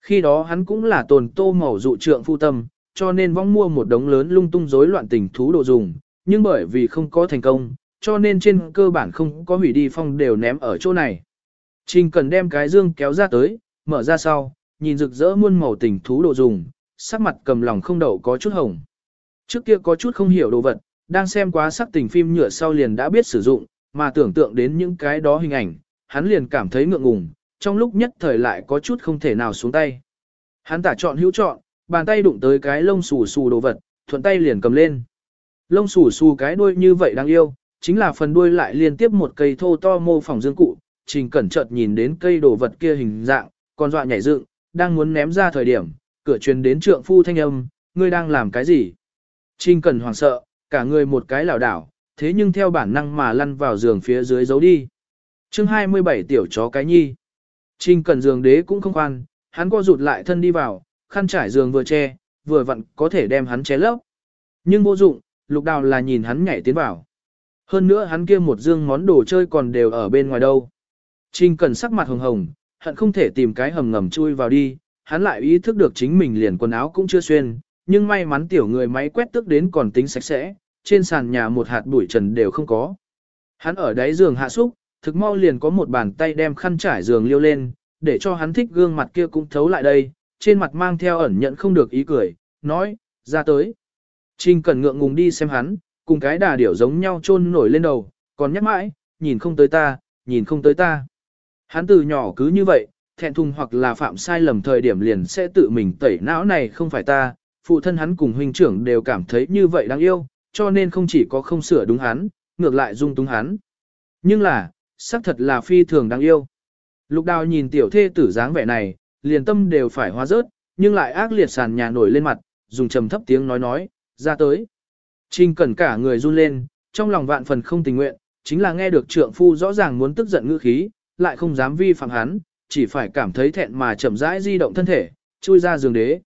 Khi đó hắn cũng là tồn tô màu dụ trượng phu tâm, cho nên vong mua một đống lớn lung tung rối loạn tình thú đồ dùng, nhưng bởi vì không có thành công, cho nên trên cơ bản không có hủy đi phong đều ném ở chỗ này. Trình cần đem cái dương kéo ra tới, mở ra sau, nhìn rực rỡ muôn màu tình thú đồ dùng, sắc mặt cầm lòng không đậu có chút hồng. Trước kia có chút không hiểu đồ vật, đang xem quá sắc tình phim nhựa sau liền đã biết sử dụng, mà tưởng tượng đến những cái đó hình ảnh, hắn liền cảm thấy ngượng ngùng, trong lúc nhất thời lại có chút không thể nào xuống tay. Hắn tả chọn hữu chọn, bàn tay đụng tới cái lông xù xù đồ vật, thuận tay liền cầm lên. Lông xù xù cái đuôi như vậy đáng yêu, chính là phần đuôi lại liên tiếp một cây thô to mô phỏng dương cụ, trình cẩn chợt nhìn đến cây đồ vật kia hình dạng, còn dọa nhảy dựng, đang muốn ném ra thời điểm, cửa truyền đến trượng phu thanh âm, ngươi đang làm cái gì? Trình cẩn hoảng sợ, cả người một cái lảo đảo, thế nhưng theo bản năng mà lăn vào giường phía dưới giấu đi. chương 27 tiểu chó cái nhi. Trình cần giường đế cũng không khoan, hắn co rụt lại thân đi vào, khăn trải giường vừa che, vừa vặn có thể đem hắn che lấp. Nhưng vô dụng, lục đào là nhìn hắn nhảy tiến vào. Hơn nữa hắn kia một dương món đồ chơi còn đều ở bên ngoài đâu. Trình cần sắc mặt hồng hồng, hận không thể tìm cái hầm ngầm chui vào đi, hắn lại ý thức được chính mình liền quần áo cũng chưa xuyên, nhưng may mắn tiểu người máy quét tức đến còn tính sạch sẽ, trên sàn nhà một hạt bụi trần đều không có. Hắn ở đáy giường hạ súc, thực mau liền có một bàn tay đem khăn trải giường liêu lên, để cho hắn thích gương mặt kia cũng thấu lại đây, trên mặt mang theo ẩn nhận không được ý cười, nói, ra tới. Trình cần ngượng ngùng đi xem hắn, cùng cái đà điểu giống nhau chôn nổi lên đầu, còn nhắc mãi, nhìn không tới ta, nhìn không tới ta. Hắn từ nhỏ cứ như vậy, thẹn thùng hoặc là phạm sai lầm thời điểm liền sẽ tự mình tẩy não này không phải ta, phụ thân hắn cùng huynh trưởng đều cảm thấy như vậy đáng yêu, cho nên không chỉ có không sửa đúng hắn, ngược lại dung túng hắn. Nhưng là, xác thật là phi thường đáng yêu. Lục đào nhìn tiểu thê tử dáng vẻ này, liền tâm đều phải hóa rớt, nhưng lại ác liệt sàn nhà nổi lên mặt, dùng trầm thấp tiếng nói nói, ra tới. Trình cẩn cả người run lên, trong lòng vạn phần không tình nguyện, chính là nghe được trượng phu rõ ràng muốn tức giận ngữ khí, lại không dám vi phạm hắn, chỉ phải cảm thấy thẹn mà chậm rãi di động thân thể, chui ra giường đế.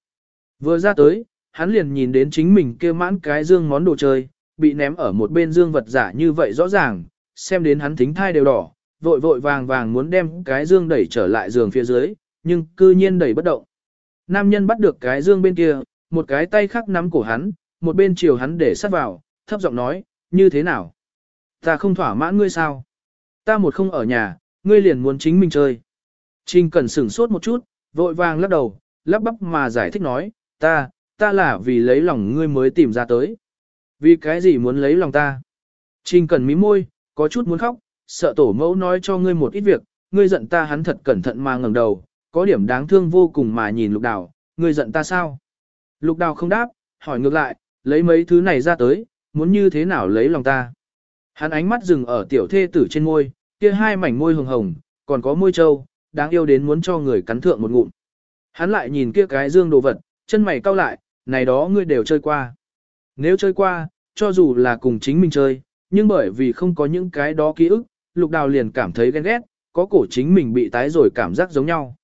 Vừa ra tới, hắn liền nhìn đến chính mình kia mãn cái dương món đồ chơi, bị ném ở một bên dương vật giả như vậy rõ ràng, xem đến hắn thính thai đều đỏ, vội vội vàng vàng muốn đem cái dương đẩy trở lại giường phía dưới, nhưng cư nhiên đẩy bất động. Nam nhân bắt được cái dương bên kia, một cái tay khác nắm cổ hắn, một bên chiều hắn để sát vào, thấp giọng nói, như thế nào? Ta không thỏa mãn ngươi sao? Ta một không ở nhà, ngươi liền muốn chính mình chơi. Trình cần sửng sốt một chút, vội vàng lắc đầu, lắp bắp mà giải thích nói, ta, ta là vì lấy lòng ngươi mới tìm ra tới. Vì cái gì muốn lấy lòng ta? Trình cần mí môi, có chút muốn khóc, sợ tổ mẫu nói cho ngươi một ít việc, ngươi giận ta hắn thật cẩn thận mà ngẩng đầu, có điểm đáng thương vô cùng mà nhìn lục đào, ngươi giận ta sao? Lục đào không đáp, hỏi ngược lại, lấy mấy thứ này ra tới, muốn như thế nào lấy lòng ta? Hắn ánh mắt dừng ở tiểu thê tử trên môi, kia hai mảnh môi hồng hồng, còn có môi trâu, đáng yêu đến muốn cho người cắn thượng một ngụm. Hắn lại nhìn kia cái dương đồ vật, chân mày cau lại, này đó ngươi đều chơi qua. Nếu chơi qua, cho dù là cùng chính mình chơi, nhưng bởi vì không có những cái đó ký ức, lục đào liền cảm thấy ghen ghét, có cổ chính mình bị tái rồi cảm giác giống nhau.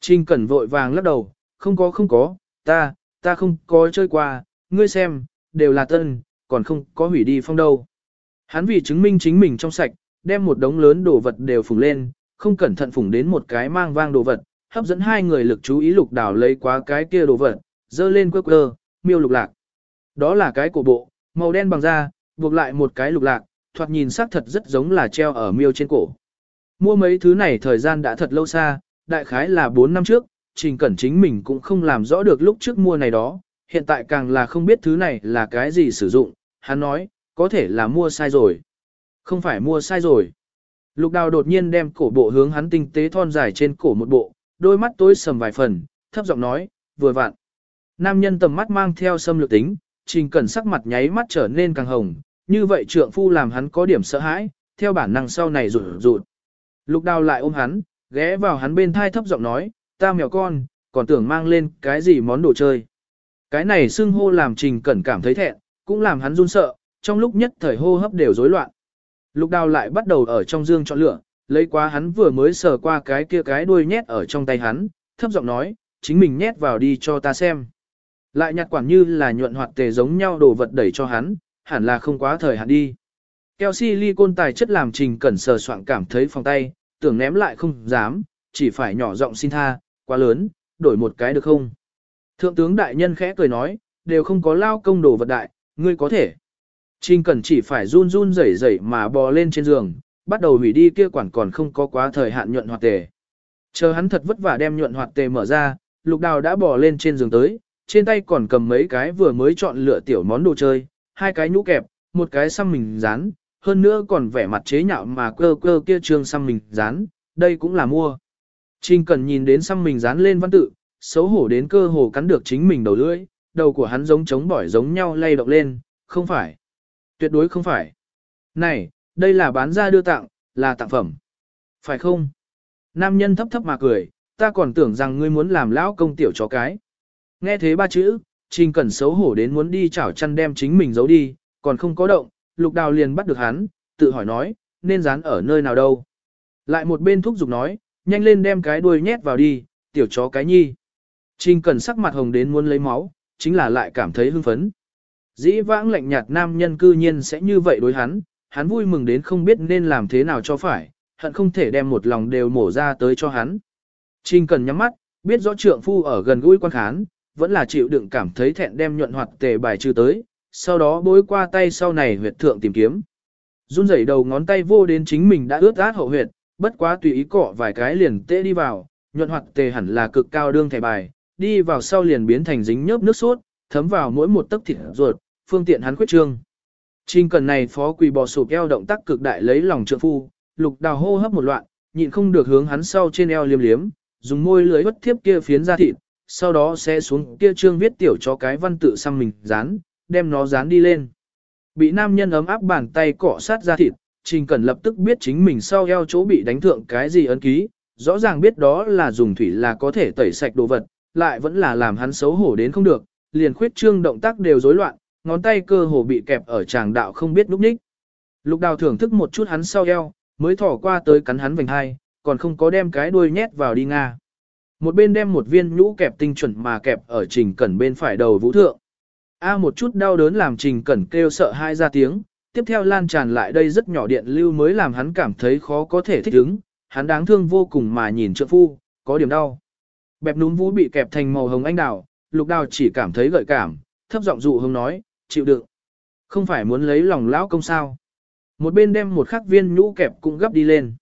Trình Cẩn vội vàng lắc đầu, không có không có, ta, ta không có chơi qua, ngươi xem, đều là tân, còn không có hủy đi phong đâu. Hắn vì chứng minh chính mình trong sạch, đem một đống lớn đồ vật đều phùng lên, không cẩn thận phùng đến một cái mang vang đồ vật, hấp dẫn hai người lực chú ý lục đảo lấy quá cái kia đồ vật, dơ lên quơ quơ, miêu lục lạc. Đó là cái cổ bộ, màu đen bằng da, buộc lại một cái lục lạc, thoạt nhìn sắc thật rất giống là treo ở miêu trên cổ. Mua mấy thứ này thời gian đã thật lâu xa, đại khái là 4 năm trước, Trình Cẩn chính mình cũng không làm rõ được lúc trước mua này đó, hiện tại càng là không biết thứ này là cái gì sử dụng, hắn nói, có thể là mua sai rồi. Không phải mua sai rồi. Lục đào đột nhiên đem cổ bộ hướng hắn tinh tế thon dài trên cổ một bộ, đôi mắt tối sầm vài phần, thấp giọng nói, vừa vặn. Nam nhân tầm mắt mang theo xâm lược tính, trình cẩn sắc mặt nháy mắt trở nên càng hồng, như vậy trượng phu làm hắn có điểm sợ hãi, theo bản năng sau này rụt rụt. Lục đào lại ôm hắn, ghé vào hắn bên thai thấp giọng nói, ta mèo con, còn tưởng mang lên cái gì món đồ chơi. Cái này xưng hô làm trình cẩn cảm thấy thẹn, cũng làm hắn run sợ, trong lúc nhất thời hô hấp đều rối loạn. Lục đào lại bắt đầu ở trong dương chọn lựa, lấy qua hắn vừa mới sờ qua cái kia cái đuôi nhét ở trong tay hắn, thấp giọng nói, chính mình nhét vào đi cho ta xem. Lại nhặt quản như là nhuận hoạt tề giống nhau đồ vật đẩy cho hắn, hẳn là không quá thời hạn đi. Keo silicon tài chất làm trình cẩn sờ soạn cảm thấy phòng tay, tưởng ném lại không dám, chỉ phải nhỏ giọng xin tha, quá lớn, đổi một cái được không? Thượng tướng đại nhân khẽ cười nói, đều không có lao công đồ vật đại, ngươi có thể. Trình cẩn chỉ phải run run rẩy rẩy mà bò lên trên giường, bắt đầu hủy đi kia quản còn không có quá thời hạn nhuận hoạt tề. Chờ hắn thật vất vả đem nhuận hoạt tề mở ra, lục đào đã bò lên trên giường tới, trên tay còn cầm mấy cái vừa mới chọn lựa tiểu món đồ chơi, hai cái nhũ kẹp, một cái xăm mình dán, hơn nữa còn vẻ mặt chế nhạo mà cơ cơ kia trương xăm mình dán, đây cũng là mua. Trình cần nhìn đến xăm mình dán lên văn tự, xấu hổ đến cơ hồ cắn được chính mình đầu lưỡi, đầu của hắn giống trống bỏi giống nhau lay động lên, không phải. Tuyệt đối không phải. Này, đây là bán ra đưa tặng, là tặng phẩm. Phải không? Nam nhân thấp thấp mà cười, ta còn tưởng rằng ngươi muốn làm lão công tiểu chó cái. Nghe thế ba chữ, Trình Cẩn xấu hổ đến muốn đi chảo chăn đem chính mình giấu đi, còn không có động, Lục Đào liền bắt được hắn, tự hỏi nói, nên dán ở nơi nào đâu. Lại một bên thúc giục nói, nhanh lên đem cái đuôi nhét vào đi, tiểu chó cái nhi. Trình Cẩn sắc mặt hồng đến muốn lấy máu, chính là lại cảm thấy hưng phấn. Dĩ vãng lạnh nhạt nam nhân cư nhiên sẽ như vậy đối hắn, hắn vui mừng đến không biết nên làm thế nào cho phải, hận không thể đem một lòng đều mổ ra tới cho hắn. Trình Cần nhắm mắt, biết rõ trượng phu ở gần gũi quan khán, vẫn là chịu đựng cảm thấy thẹn đem nhuận hoạt tề bài trừ tới, sau đó bối qua tay sau này huyệt thượng tìm kiếm. Run rẩy đầu ngón tay vô đến chính mình đã ướt át hậu huyệt, bất quá tùy ý cọ vài cái liền tê đi vào, nhuận hoạt tề hẳn là cực cao đương thẻ bài, đi vào sau liền biến thành dính nhớp nước sốt, thấm vào mỗi một tấc thịt ruột, phương tiện hắn khuyết trương. Trình cần này phó quỳ bò sụp eo động tác cực đại lấy lòng trượng phu, lục đào hô hấp một loạn, nhịn không được hướng hắn sau trên eo liếm liếm, dùng môi lưới bất thiếp kia phiến ra thịt, sau đó sẽ xuống kia trương viết tiểu cho cái văn tự xăm mình dán, đem nó dán đi lên. Bị nam nhân ấm áp bàn tay cọ sát ra thịt, Trình Cẩn lập tức biết chính mình sau eo chỗ bị đánh thượng cái gì ấn ký, rõ ràng biết đó là dùng thủy là có thể tẩy sạch đồ vật, lại vẫn là làm hắn xấu hổ đến không được, liền khuyết trương động tác đều rối loạn, ngón tay cơ hồ bị kẹp ở tràng đạo không biết núp ních. Lục đào thưởng thức một chút hắn sau eo, mới thỏ qua tới cắn hắn vành hai, còn không có đem cái đuôi nhét vào đi nga. Một bên đem một viên nhũ kẹp tinh chuẩn mà kẹp ở trình cẩn bên phải đầu vũ thượng. A một chút đau đớn làm trình cẩn kêu sợ hai ra tiếng, tiếp theo lan tràn lại đây rất nhỏ điện lưu mới làm hắn cảm thấy khó có thể thích ứng, hắn đáng thương vô cùng mà nhìn trượng phu, có điểm đau. Bẹp núm vũ bị kẹp thành màu hồng anh đào, lục đào chỉ cảm thấy gợi cảm, thấp giọng dụ hông nói, chịu đựng. Không phải muốn lấy lòng lão công sao. Một bên đem một khắc viên nhũ kẹp cũng gấp đi lên.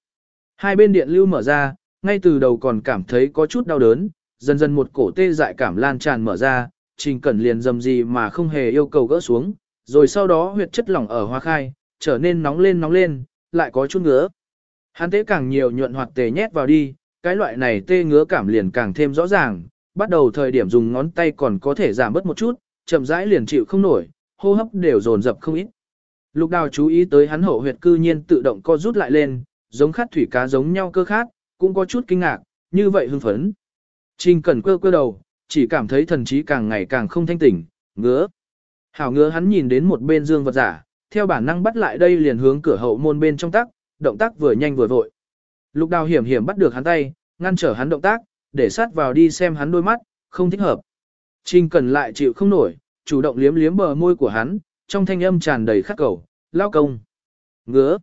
Hai bên điện lưu mở ra, ngay từ đầu còn cảm thấy có chút đau đớn, dần dần một cổ tê dại cảm lan tràn mở ra, trình cẩn liền dầm gì mà không hề yêu cầu gỡ xuống, rồi sau đó huyệt chất lỏng ở hoa khai, trở nên nóng lên nóng lên, lại có chút ngứa. Hắn tế càng nhiều nhuận hoạt tề nhét vào đi, cái loại này tê ngứa cảm liền càng thêm rõ ràng, bắt đầu thời điểm dùng ngón tay còn có thể giảm bớt một chút, chậm rãi liền chịu không nổi, hô hấp đều dồn dập không ít. Lục đào chú ý tới hắn hậu huyệt cư nhiên tự động co rút lại lên, giống khát thủy cá giống nhau cơ khát, cũng có chút kinh ngạc, như vậy hưng phấn. Trình cẩn quơ quơ đầu, chỉ cảm thấy thần trí càng ngày càng không thanh tỉnh, ngứa. Hảo ngứa hắn nhìn đến một bên dương vật giả, theo bản năng bắt lại đây liền hướng cửa hậu môn bên trong tác, động tác vừa nhanh vừa vội. Lục đào hiểm hiểm bắt được hắn tay, ngăn trở hắn động tác, để sát vào đi xem hắn đôi mắt, không thích hợp. Trình Cẩn lại chịu không nổi, chủ động liếm liếm bờ môi của hắn, trong thanh âm tràn đầy khắc cầu, lao công. Ngứa.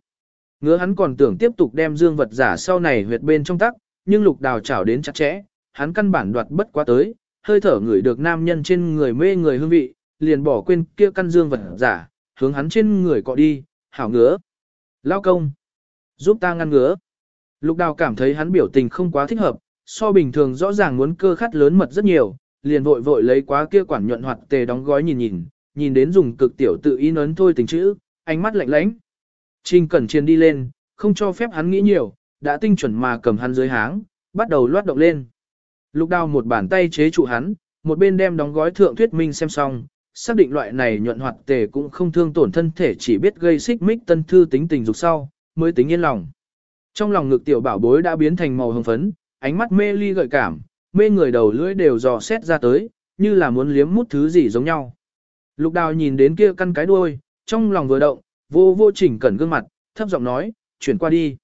Ngứa hắn còn tưởng tiếp tục đem dương vật giả sau này huyệt bên trong tắc, nhưng lục đào chảo đến chặt chẽ, hắn căn bản đoạt bất quá tới, hơi thở người được nam nhân trên người mê người hương vị, liền bỏ quên kia căn dương vật giả, hướng hắn trên người cọ đi, hảo ngứa. Lao công. Giúp ta ngăn ngứa. Lục đào cảm thấy hắn biểu tình không quá thích hợp, so bình thường rõ ràng muốn cơ khát lớn mật rất nhiều, liền vội vội lấy quá kia quản nhuận hoạt tề đóng gói nhìn nhìn, nhìn đến dùng cực tiểu tự ý nấn thôi tình chữ, ánh mắt lạnh lãnh. Trình cẩn Chiến đi lên, không cho phép hắn nghĩ nhiều, đã tinh chuẩn mà cầm hắn dưới háng, bắt đầu loát động lên. Lục đào một bàn tay chế trụ hắn, một bên đem đóng gói thượng thuyết minh xem xong, xác định loại này nhuận hoạt tề cũng không thương tổn thân thể chỉ biết gây xích mích tân thư tính tình dục sau, mới tính yên lòng. Trong lòng ngực tiểu bảo bối đã biến thành màu hồng phấn, ánh mắt mê ly gợi cảm, mê người đầu lưỡi đều dò xét ra tới, như là muốn liếm mút thứ gì giống nhau. Lục đào nhìn đến kia căn cái đuôi, trong lòng vừa động, vô vô chỉnh cẩn gương mặt, thấp giọng nói, chuyển qua đi.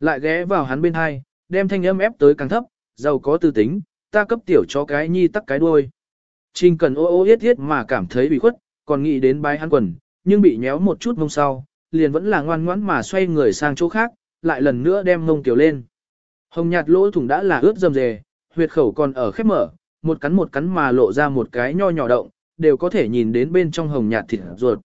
Lại ghé vào hắn bên hai, đem thanh âm ép tới càng thấp, giàu có tư tính, ta cấp tiểu cho cái nhi tắc cái đuôi. Trình cần ô ô yết yết mà cảm thấy bị khuất, còn nghĩ đến bái hắn quần, nhưng bị nhéo một chút mông sau, liền vẫn là ngoan ngoãn mà xoay người sang chỗ khác, lại lần nữa đem mông tiểu lên. Hồng nhạt lỗ thủng đã là ướt dầm dề, huyệt khẩu còn ở khép mở, một cắn một cắn mà lộ ra một cái nho nhỏ động, đều có thể nhìn đến bên trong hồng nhạt thịt ruột.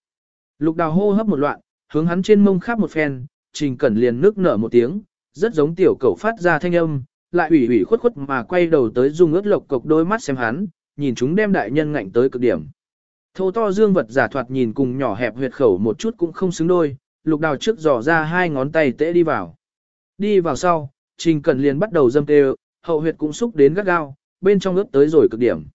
Lục đào hô hấp một loạn, hướng hắn trên mông khắp một phen, trình cẩn liền nước nở một tiếng, rất giống tiểu cẩu phát ra thanh âm, lại ủy ủy khuất khuất mà quay đầu tới dùng ướt lộc cộc đôi mắt xem hắn, nhìn chúng đem đại nhân ngạnh tới cực điểm. Thô to dương vật giả thoạt nhìn cùng nhỏ hẹp huyệt khẩu một chút cũng không xứng đôi, lục đào trước dò ra hai ngón tay tễ đi vào. Đi vào sau, trình cẩn liền bắt đầu dâm tê hậu huyệt cũng xúc đến gắt gao, bên trong ướt tới rồi cực điểm.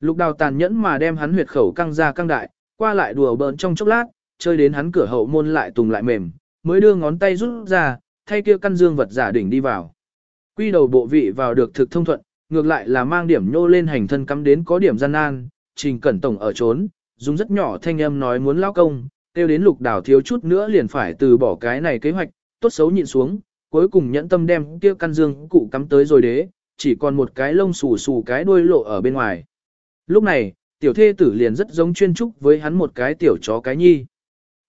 Lục đào tàn nhẫn mà đem hắn huyệt khẩu căng ra căng đại, qua lại đùa bỡn trong chốc lát, chơi đến hắn cửa hậu môn lại tùng lại mềm, mới đưa ngón tay rút ra, thay kia căn dương vật giả đỉnh đi vào. Quy đầu bộ vị vào được thực thông thuận, ngược lại là mang điểm nhô lên hành thân cắm đến có điểm gian nan, trình cẩn tổng ở trốn, dùng rất nhỏ thanh âm nói muốn lao công, tiêu đến lục đảo thiếu chút nữa liền phải từ bỏ cái này kế hoạch, tốt xấu nhịn xuống, cuối cùng nhẫn tâm đem kia căn dương cụ cắm tới rồi đế, chỉ còn một cái lông xù xù cái đuôi lộ ở bên ngoài. Lúc này, tiểu thê tử liền rất giống chuyên trúc với hắn một cái tiểu chó cái nhi.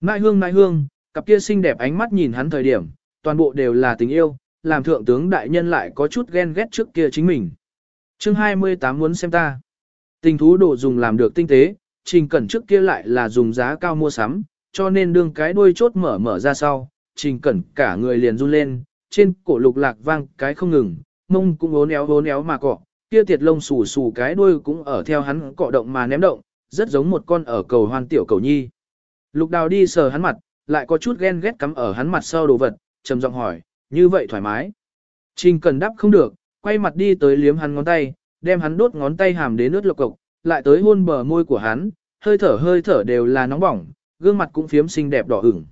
Nại hương nại hương, cặp kia xinh đẹp ánh mắt nhìn hắn thời điểm, toàn bộ đều là tình yêu, làm thượng tướng đại nhân lại có chút ghen ghét trước kia chính mình. chương 28 muốn xem ta. Tình thú đồ dùng làm được tinh tế, trình cẩn trước kia lại là dùng giá cao mua sắm, cho nên đương cái đuôi chốt mở mở ra sau, trình cẩn cả người liền run lên, trên cổ lục lạc vang cái không ngừng, mông cũng ốn éo ốn éo mà cọ, kia tiệt lông xù xù cái đuôi cũng ở theo hắn cọ động mà ném động, rất giống một con ở cầu hoan tiểu cầu nhi. Lục đào đi sờ hắn mặt, lại có chút ghen ghét cắm ở hắn mặt sau đồ vật, trầm giọng hỏi, như vậy thoải mái. Trình cần đáp không được, quay mặt đi tới liếm hắn ngón tay, đem hắn đốt ngón tay hàm đến nước lộc cộc, lại tới hôn bờ môi của hắn, hơi thở hơi thở đều là nóng bỏng, gương mặt cũng phiếm xinh đẹp đỏ ửng.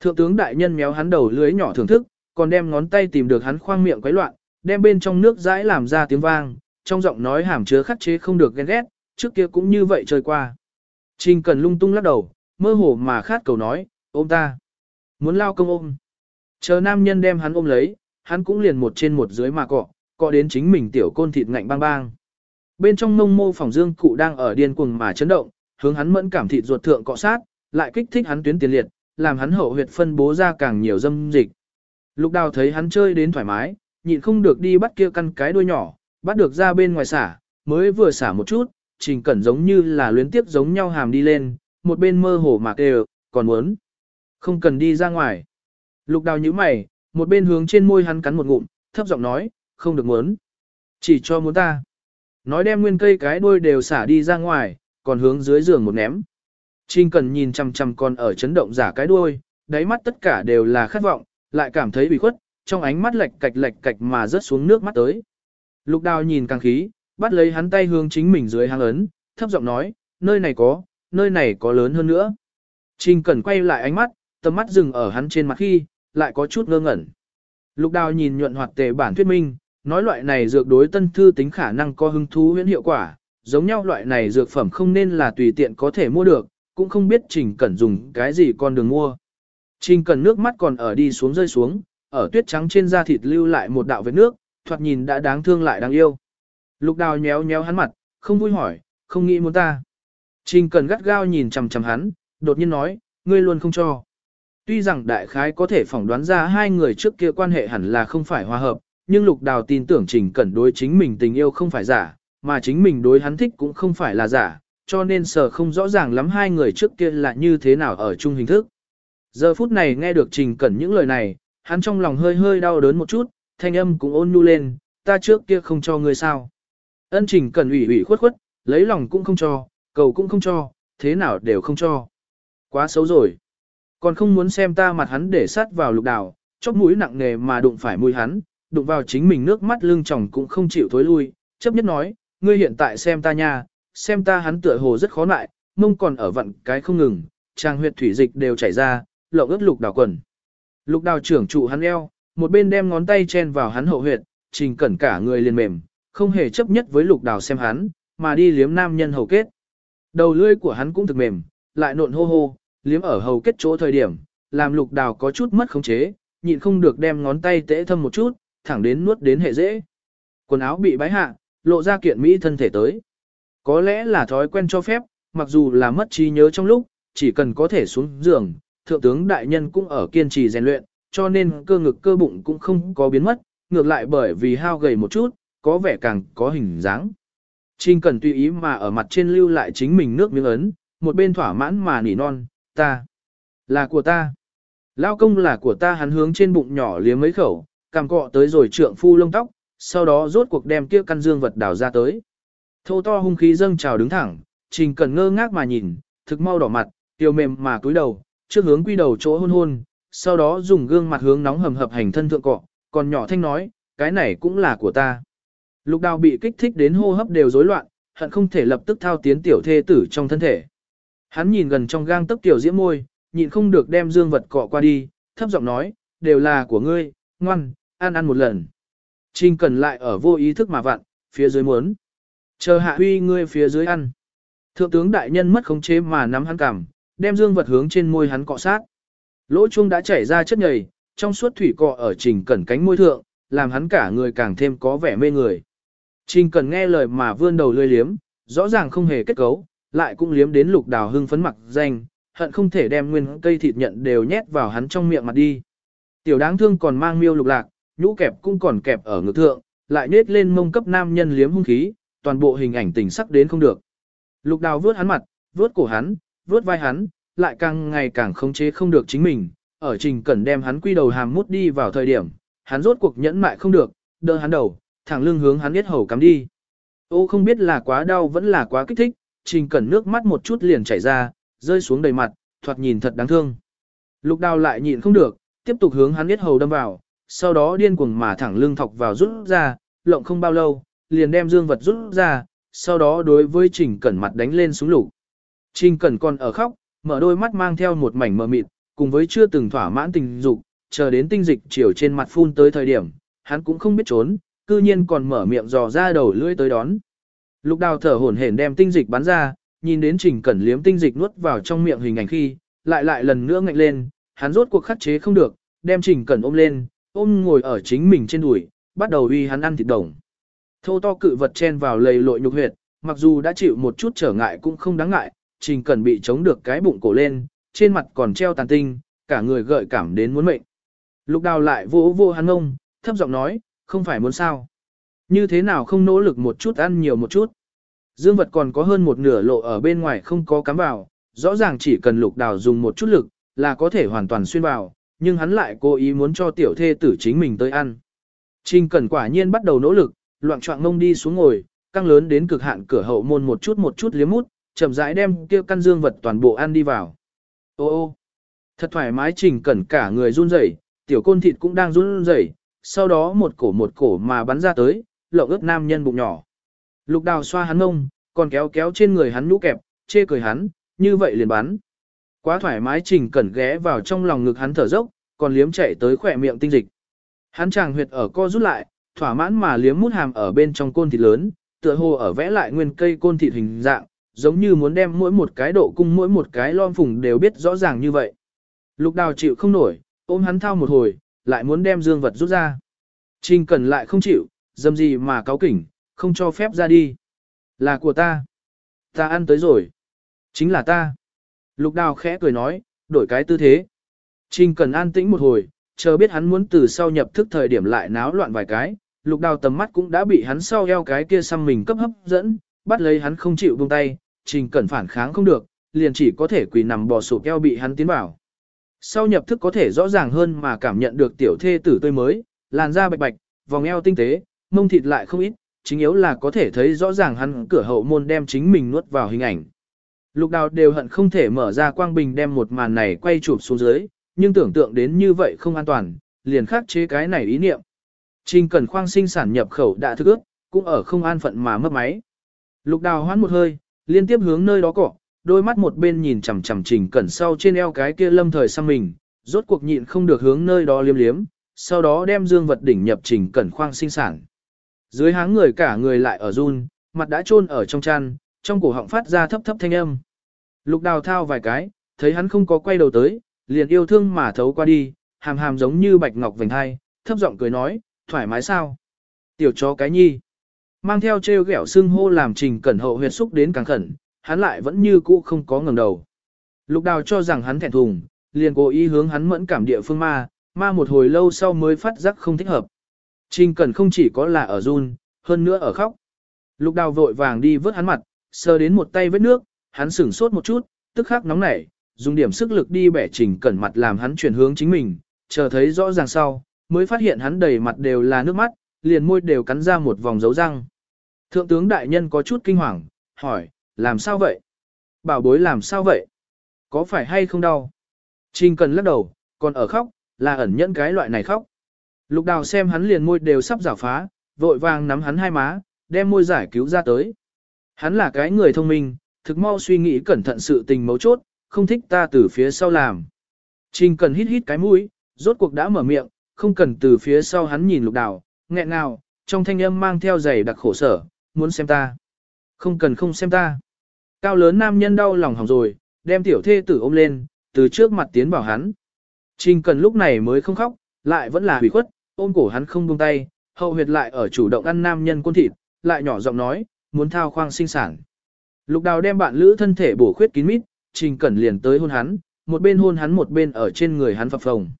Thượng tướng đại nhân méo hắn đầu lưới nhỏ thưởng thức, còn đem ngón tay tìm được hắn khoang miệng quấy loạn, đem bên trong nước dãi làm ra tiếng vang, trong giọng nói hàm chứa khắc chế không được ghen ghét, trước kia cũng như vậy chơi qua. Trình cần lung tung lắc đầu, mơ hồ mà khát cầu nói, ôm ta. Muốn lao công ôm. Chờ nam nhân đem hắn ôm lấy, hắn cũng liền một trên một dưới mà cọ, cọ đến chính mình tiểu côn thịt ngạnh bang bang. Bên trong mông mô phòng dương cụ đang ở điên cuồng mà chấn động, hướng hắn mẫn cảm thịt ruột thượng cọ sát, lại kích thích hắn tuyến tiền liệt, làm hắn hậu huyệt phân bố ra càng nhiều dâm dịch. Lục đào thấy hắn chơi đến thoải mái, nhịn không được đi bắt kia căn cái đuôi nhỏ, bắt được ra bên ngoài xả, mới vừa xả một chút, trình cẩn giống như là luyến tiếp giống nhau hàm đi lên, một bên mơ hồ mà đều, còn muốn. Không cần đi ra ngoài. Lục đào nhíu mày, một bên hướng trên môi hắn cắn một ngụm, thấp giọng nói, không được muốn. Chỉ cho muốn ta. Nói đem nguyên cây cái đuôi đều xả đi ra ngoài, còn hướng dưới giường một ném. Trình cần nhìn chằm chằm còn ở chấn động giả cái đuôi, đáy mắt tất cả đều là khát vọng, lại cảm thấy bị khuất, trong ánh mắt lệch cạch lệch cạch mà rớt xuống nước mắt tới. Lục đào nhìn càng khí, bắt lấy hắn tay hướng chính mình dưới hang ấn, thấp giọng nói, nơi này có, nơi này có lớn hơn nữa. Trình Cẩn quay lại ánh mắt, tầm mắt dừng ở hắn trên mặt khi, lại có chút ngơ ngẩn. Lục đào nhìn nhuận hoạt tề bản thuyết minh, nói loại này dược đối tân thư tính khả năng có hứng thú huyễn hiệu quả, giống nhau loại này dược phẩm không nên là tùy tiện có thể mua được, cũng không biết Trình Cẩn dùng cái gì con đường mua. Trình Cẩn nước mắt còn ở đi xuống rơi xuống, ở tuyết trắng trên da thịt lưu lại một đạo vết nước, thoạt nhìn đã đáng thương lại đáng yêu. Lục đào nhéo nhéo hắn mặt, không vui hỏi, không nghĩ muốn ta. Trình Cẩn gắt gao nhìn chằm chằm hắn, đột nhiên nói, ngươi luôn không cho. Tuy rằng đại khái có thể phỏng đoán ra hai người trước kia quan hệ hẳn là không phải hòa hợp, nhưng lục đào tin tưởng trình cẩn đối chính mình tình yêu không phải giả, mà chính mình đối hắn thích cũng không phải là giả, cho nên sở không rõ ràng lắm hai người trước kia là như thế nào ở chung hình thức. Giờ phút này nghe được trình cẩn những lời này, hắn trong lòng hơi hơi đau đớn một chút, thanh âm cũng ôn nhu lên, ta trước kia không cho ngươi sao. Ân trình cẩn ủy ủy khuất khuất, lấy lòng cũng không cho, cầu cũng không cho, thế nào đều không cho. Quá xấu rồi. Còn không muốn xem ta mặt hắn để sát vào lục đào, chóp mũi nặng nề mà đụng phải mũi hắn, đụng vào chính mình nước mắt lưng tròng cũng không chịu thối lui, chấp nhất nói, ngươi hiện tại xem ta nha, xem ta hắn tựa hồ rất khó lại, mông còn ở vặn cái không ngừng, trang huyệt thủy dịch đều chảy ra, lộng ướt lục đào quần. Lục đào trưởng trụ hắn eo, một bên đem ngón tay chen vào hắn hậu huyệt, trình cẩn cả người liền mềm, không hề chấp nhất với lục đào xem hắn, mà đi liếm nam nhân hầu kết. Đầu lưỡi của hắn cũng thực mềm, lại nộn hô hô, liếm ở hầu kết chỗ thời điểm, làm lục đào có chút mất khống chế, nhịn không được đem ngón tay tễ thâm một chút, thẳng đến nuốt đến hệ dễ. Quần áo bị bái hạ, lộ ra kiện mỹ thân thể tới. Có lẽ là thói quen cho phép, mặc dù là mất trí nhớ trong lúc, chỉ cần có thể xuống giường, thượng tướng đại nhân cũng ở kiên trì rèn luyện, cho nên cơ ngực cơ bụng cũng không có biến mất, ngược lại bởi vì hao gầy một chút, có vẻ càng có hình dáng. Trình cần tùy ý mà ở mặt trên lưu lại chính mình nước miếng ấn, một bên thỏa mãn mà nỉ non, ta, là của ta. Lao công là của ta hắn hướng trên bụng nhỏ liếm mấy khẩu, cằm cọ tới rồi trượng phu lông tóc, sau đó rốt cuộc đem kia căn dương vật đào ra tới. Thô to hung khí dâng trào đứng thẳng, trình cần ngơ ngác mà nhìn, thực mau đỏ mặt, tiêu mềm mà cúi đầu, trước hướng quy đầu chỗ hôn hôn, sau đó dùng gương mặt hướng nóng hầm hập hành thân thượng cọ, còn nhỏ thanh nói, cái này cũng là của ta. Lục đào bị kích thích đến hô hấp đều rối loạn, hận không thể lập tức thao tiến tiểu thê tử trong thân thể. Hắn nhìn gần trong gang tấc tiểu diễm môi, nhịn không được đem dương vật cọ qua đi, thấp giọng nói, đều là của ngươi, ngoan, ăn ăn một lần. Trình cần lại ở vô ý thức mà vặn, phía dưới muốn. Chờ hạ huy ngươi phía dưới ăn. Thượng tướng đại nhân mất khống chế mà nắm hắn cằm, đem dương vật hướng trên môi hắn cọ sát. Lỗ chuông đã chảy ra chất nhầy, trong suốt thủy cọ ở trình cẩn cánh môi thượng, làm hắn cả người càng thêm có vẻ mê người. Trình cẩn nghe lời mà vươn đầu lươi liếm, rõ ràng không hề kết cấu, lại cũng liếm đến lục đào hưng phấn mặc danh, hận không thể đem nguyên cây thịt nhận đều nhét vào hắn trong miệng mặt đi. Tiểu đáng thương còn mang miêu lục lạc, nhũ kẹp cũng còn kẹp ở ngực thượng, lại nết lên mông cấp nam nhân liếm hung khí, toàn bộ hình ảnh tình sắc đến không được. Lục đào vướt hắn mặt, vướt cổ hắn, vướt vai hắn, lại càng ngày càng khống chế không được chính mình, ở trình cẩn đem hắn quy đầu hàm mút đi vào thời điểm, hắn rốt cuộc nhẫn mại không được, đỡ hắn đầu, thẳng lưng hướng hắn biết hầu cắm đi. Ô không biết là quá đau vẫn là quá kích thích, trình cẩn nước mắt một chút liền chảy ra, rơi xuống đầy mặt, thoạt nhìn thật đáng thương. Lục đào lại nhịn không được, tiếp tục hướng hắn biết hầu đâm vào, sau đó điên cuồng mà thẳng lưng thọc vào rút ra, lộng không bao lâu, liền đem dương vật rút ra, sau đó đối với Trình Cẩn mặt đánh lên xuống lục. Trình Cẩn còn ở khóc, mở đôi mắt mang theo một mảnh mờ mịt, cùng với chưa từng thỏa mãn tình dục, chờ đến tinh dịch chiều trên mặt phun tới thời điểm, hắn cũng không biết trốn, cư nhiên còn mở miệng dò ra đầu lưỡi tới đón. Lục đào thở hổn hển đem tinh dịch bắn ra, nhìn đến Trình Cẩn liếm tinh dịch nuốt vào trong miệng hình ảnh khi, lại lại lần nữa ngạnh lên, hắn rốt cuộc khắc chế không được, đem Trình Cẩn ôm lên, ôm ngồi ở chính mình trên đùi, bắt đầu uy hắn ăn thịt đồng. Thô to cự vật chen vào lầy lội nhục huyệt, mặc dù đã chịu một chút trở ngại cũng không đáng ngại, Trình Cần bị chống được cái bụng cổ lên, trên mặt còn treo tàn tinh, cả người gợi cảm đến muốn mệnh. Lục đào lại vỗ vô hắn ông, thấp giọng nói, không phải muốn sao. Như thế nào không nỗ lực một chút ăn nhiều một chút. Dương vật còn có hơn một nửa lộ ở bên ngoài không có cắm vào, rõ ràng chỉ cần lục đào dùng một chút lực, là có thể hoàn toàn xuyên vào, nhưng hắn lại cố ý muốn cho tiểu thê tử chính mình tới ăn. Trình Cẩn quả nhiên bắt đầu nỗ lực, loạn trọng ngông đi xuống ngồi, căng lớn đến cực hạn cửa hậu môn một chút một chút liếm mút, chậm rãi đem kia căn dương vật toàn bộ ăn đi vào. Ô ô, thật thoải mái Trình Cẩn cả người run rẩy, tiểu côn thịt cũng đang run rẩy, sau đó một cổ một cổ mà bắn ra tới, lộng ướt nam nhân bụng nhỏ. Lục đào xoa hắn ngông, còn kéo kéo trên người hắn nhũ kẹp, chê cười hắn, như vậy liền bắn. Quá thoải mái trình cẩn ghé vào trong lòng ngực hắn thở dốc, còn liếm chạy tới khỏe miệng tinh dịch. Hắn chàng huyệt ở co rút lại, thỏa mãn mà liếm mút hàm ở bên trong côn thịt lớn, tựa hồ ở vẽ lại nguyên cây côn thịt hình dạng, giống như muốn đem mỗi một cái độ cung mỗi một cái lon phùng đều biết rõ ràng như vậy. Lục đào chịu không nổi, ôm hắn thao một hồi, lại muốn đem dương vật rút ra. Trình Cần lại không chịu, dâm gì mà cáo kỉnh, không cho phép ra đi. Là của ta. Ta ăn tới rồi. Chính là ta. Lục đào khẽ cười nói, đổi cái tư thế. Trình cần an tĩnh một hồi, chờ biết hắn muốn từ sau nhập thức thời điểm lại náo loạn vài cái. Lục đào tầm mắt cũng đã bị hắn sau eo cái kia xăm mình cấp hấp dẫn, bắt lấy hắn không chịu buông tay, trình cần phản kháng không được, liền chỉ có thể quỳ nằm bò sụp eo bị hắn tiến vào. Sau nhập thức có thể rõ ràng hơn mà cảm nhận được tiểu thê tử tươi mới, làn da bạch bạch, vòng eo tinh tế, mông thịt lại không ít, chính yếu là có thể thấy rõ ràng hắn cửa hậu môn đem chính mình nuốt vào hình ảnh. Lục đào đều hận không thể mở ra quang bình đem một màn này quay chụp xuống dưới, nhưng tưởng tượng đến như vậy không an toàn, liền khắc chế cái này ý niệm. Trình cần khoang sinh sản nhập khẩu đã thức ước, cũng ở không an phận mà mất máy. Lục đào hoán một hơi, liên tiếp hướng nơi đó cọ, đôi mắt một bên nhìn chằm chằm trình cẩn sau trên eo cái kia lâm thời sang mình, rốt cuộc nhịn không được hướng nơi đó liếm liếm, sau đó đem dương vật đỉnh nhập trình cẩn khoang sinh sản. Dưới háng người cả người lại ở run, mặt đã chôn ở trong chăn, trong cổ họng phát ra thấp thấp thanh âm. Lục đào thao vài cái, thấy hắn không có quay đầu tới, liền yêu thương mà thấu qua đi, hàm hàm giống như bạch ngọc vành hai, thấp giọng cười nói, thoải mái sao? Tiểu chó cái nhi. Mang theo treo gẻo xưng hô làm trình cẩn hậu huyệt xúc đến càng khẩn, hắn lại vẫn như cũ không có ngẩng đầu. Lục đào cho rằng hắn thẹn thùng, liền cố ý hướng hắn mẫn cảm địa phương ma, ma một hồi lâu sau mới phát giác không thích hợp. Trình Cẩn không chỉ có là ở run, hơn nữa ở khóc. Lục đào vội vàng đi vớt hắn mặt, sờ đến một tay vết nước, hắn sửng sốt một chút, tức khắc nóng nảy, dùng điểm sức lực đi bẻ Trình Cẩn mặt làm hắn chuyển hướng chính mình, chờ thấy rõ ràng sau, mới phát hiện hắn đầy mặt đều là nước mắt, liền môi đều cắn ra một vòng dấu răng. Thượng tướng đại nhân có chút kinh hoàng, hỏi, làm sao vậy? Bảo bối làm sao vậy? Có phải hay không đau? Trình cần lắc đầu, còn ở khóc, là ẩn nhẫn cái loại này khóc. Lục đào xem hắn liền môi đều sắp giả phá, vội vàng nắm hắn hai má, đem môi giải cứu ra tới. Hắn là cái người thông minh, thực mau suy nghĩ cẩn thận sự tình mấu chốt, không thích ta từ phía sau làm. Trình cần hít hít cái mũi, rốt cuộc đã mở miệng, không cần từ phía sau hắn nhìn lục đào, nghẹn nào, trong thanh âm mang theo giày đặc khổ sở, muốn xem ta. Không cần không xem ta. Cao lớn nam nhân đau lòng hỏng rồi, đem tiểu thê tử ôm lên, từ trước mặt tiến bảo hắn. Trình cần lúc này mới không khóc, lại vẫn là hủy khuất, ôm cổ hắn không buông tay, hậu huyệt lại ở chủ động ăn nam nhân quân thịt, lại nhỏ giọng nói, muốn thao khoang sinh sản. Lục đào đem bạn lữ thân thể bổ khuyết kín mít, trình cẩn liền tới hôn hắn, một bên hôn hắn một bên ở trên người hắn phập phồng.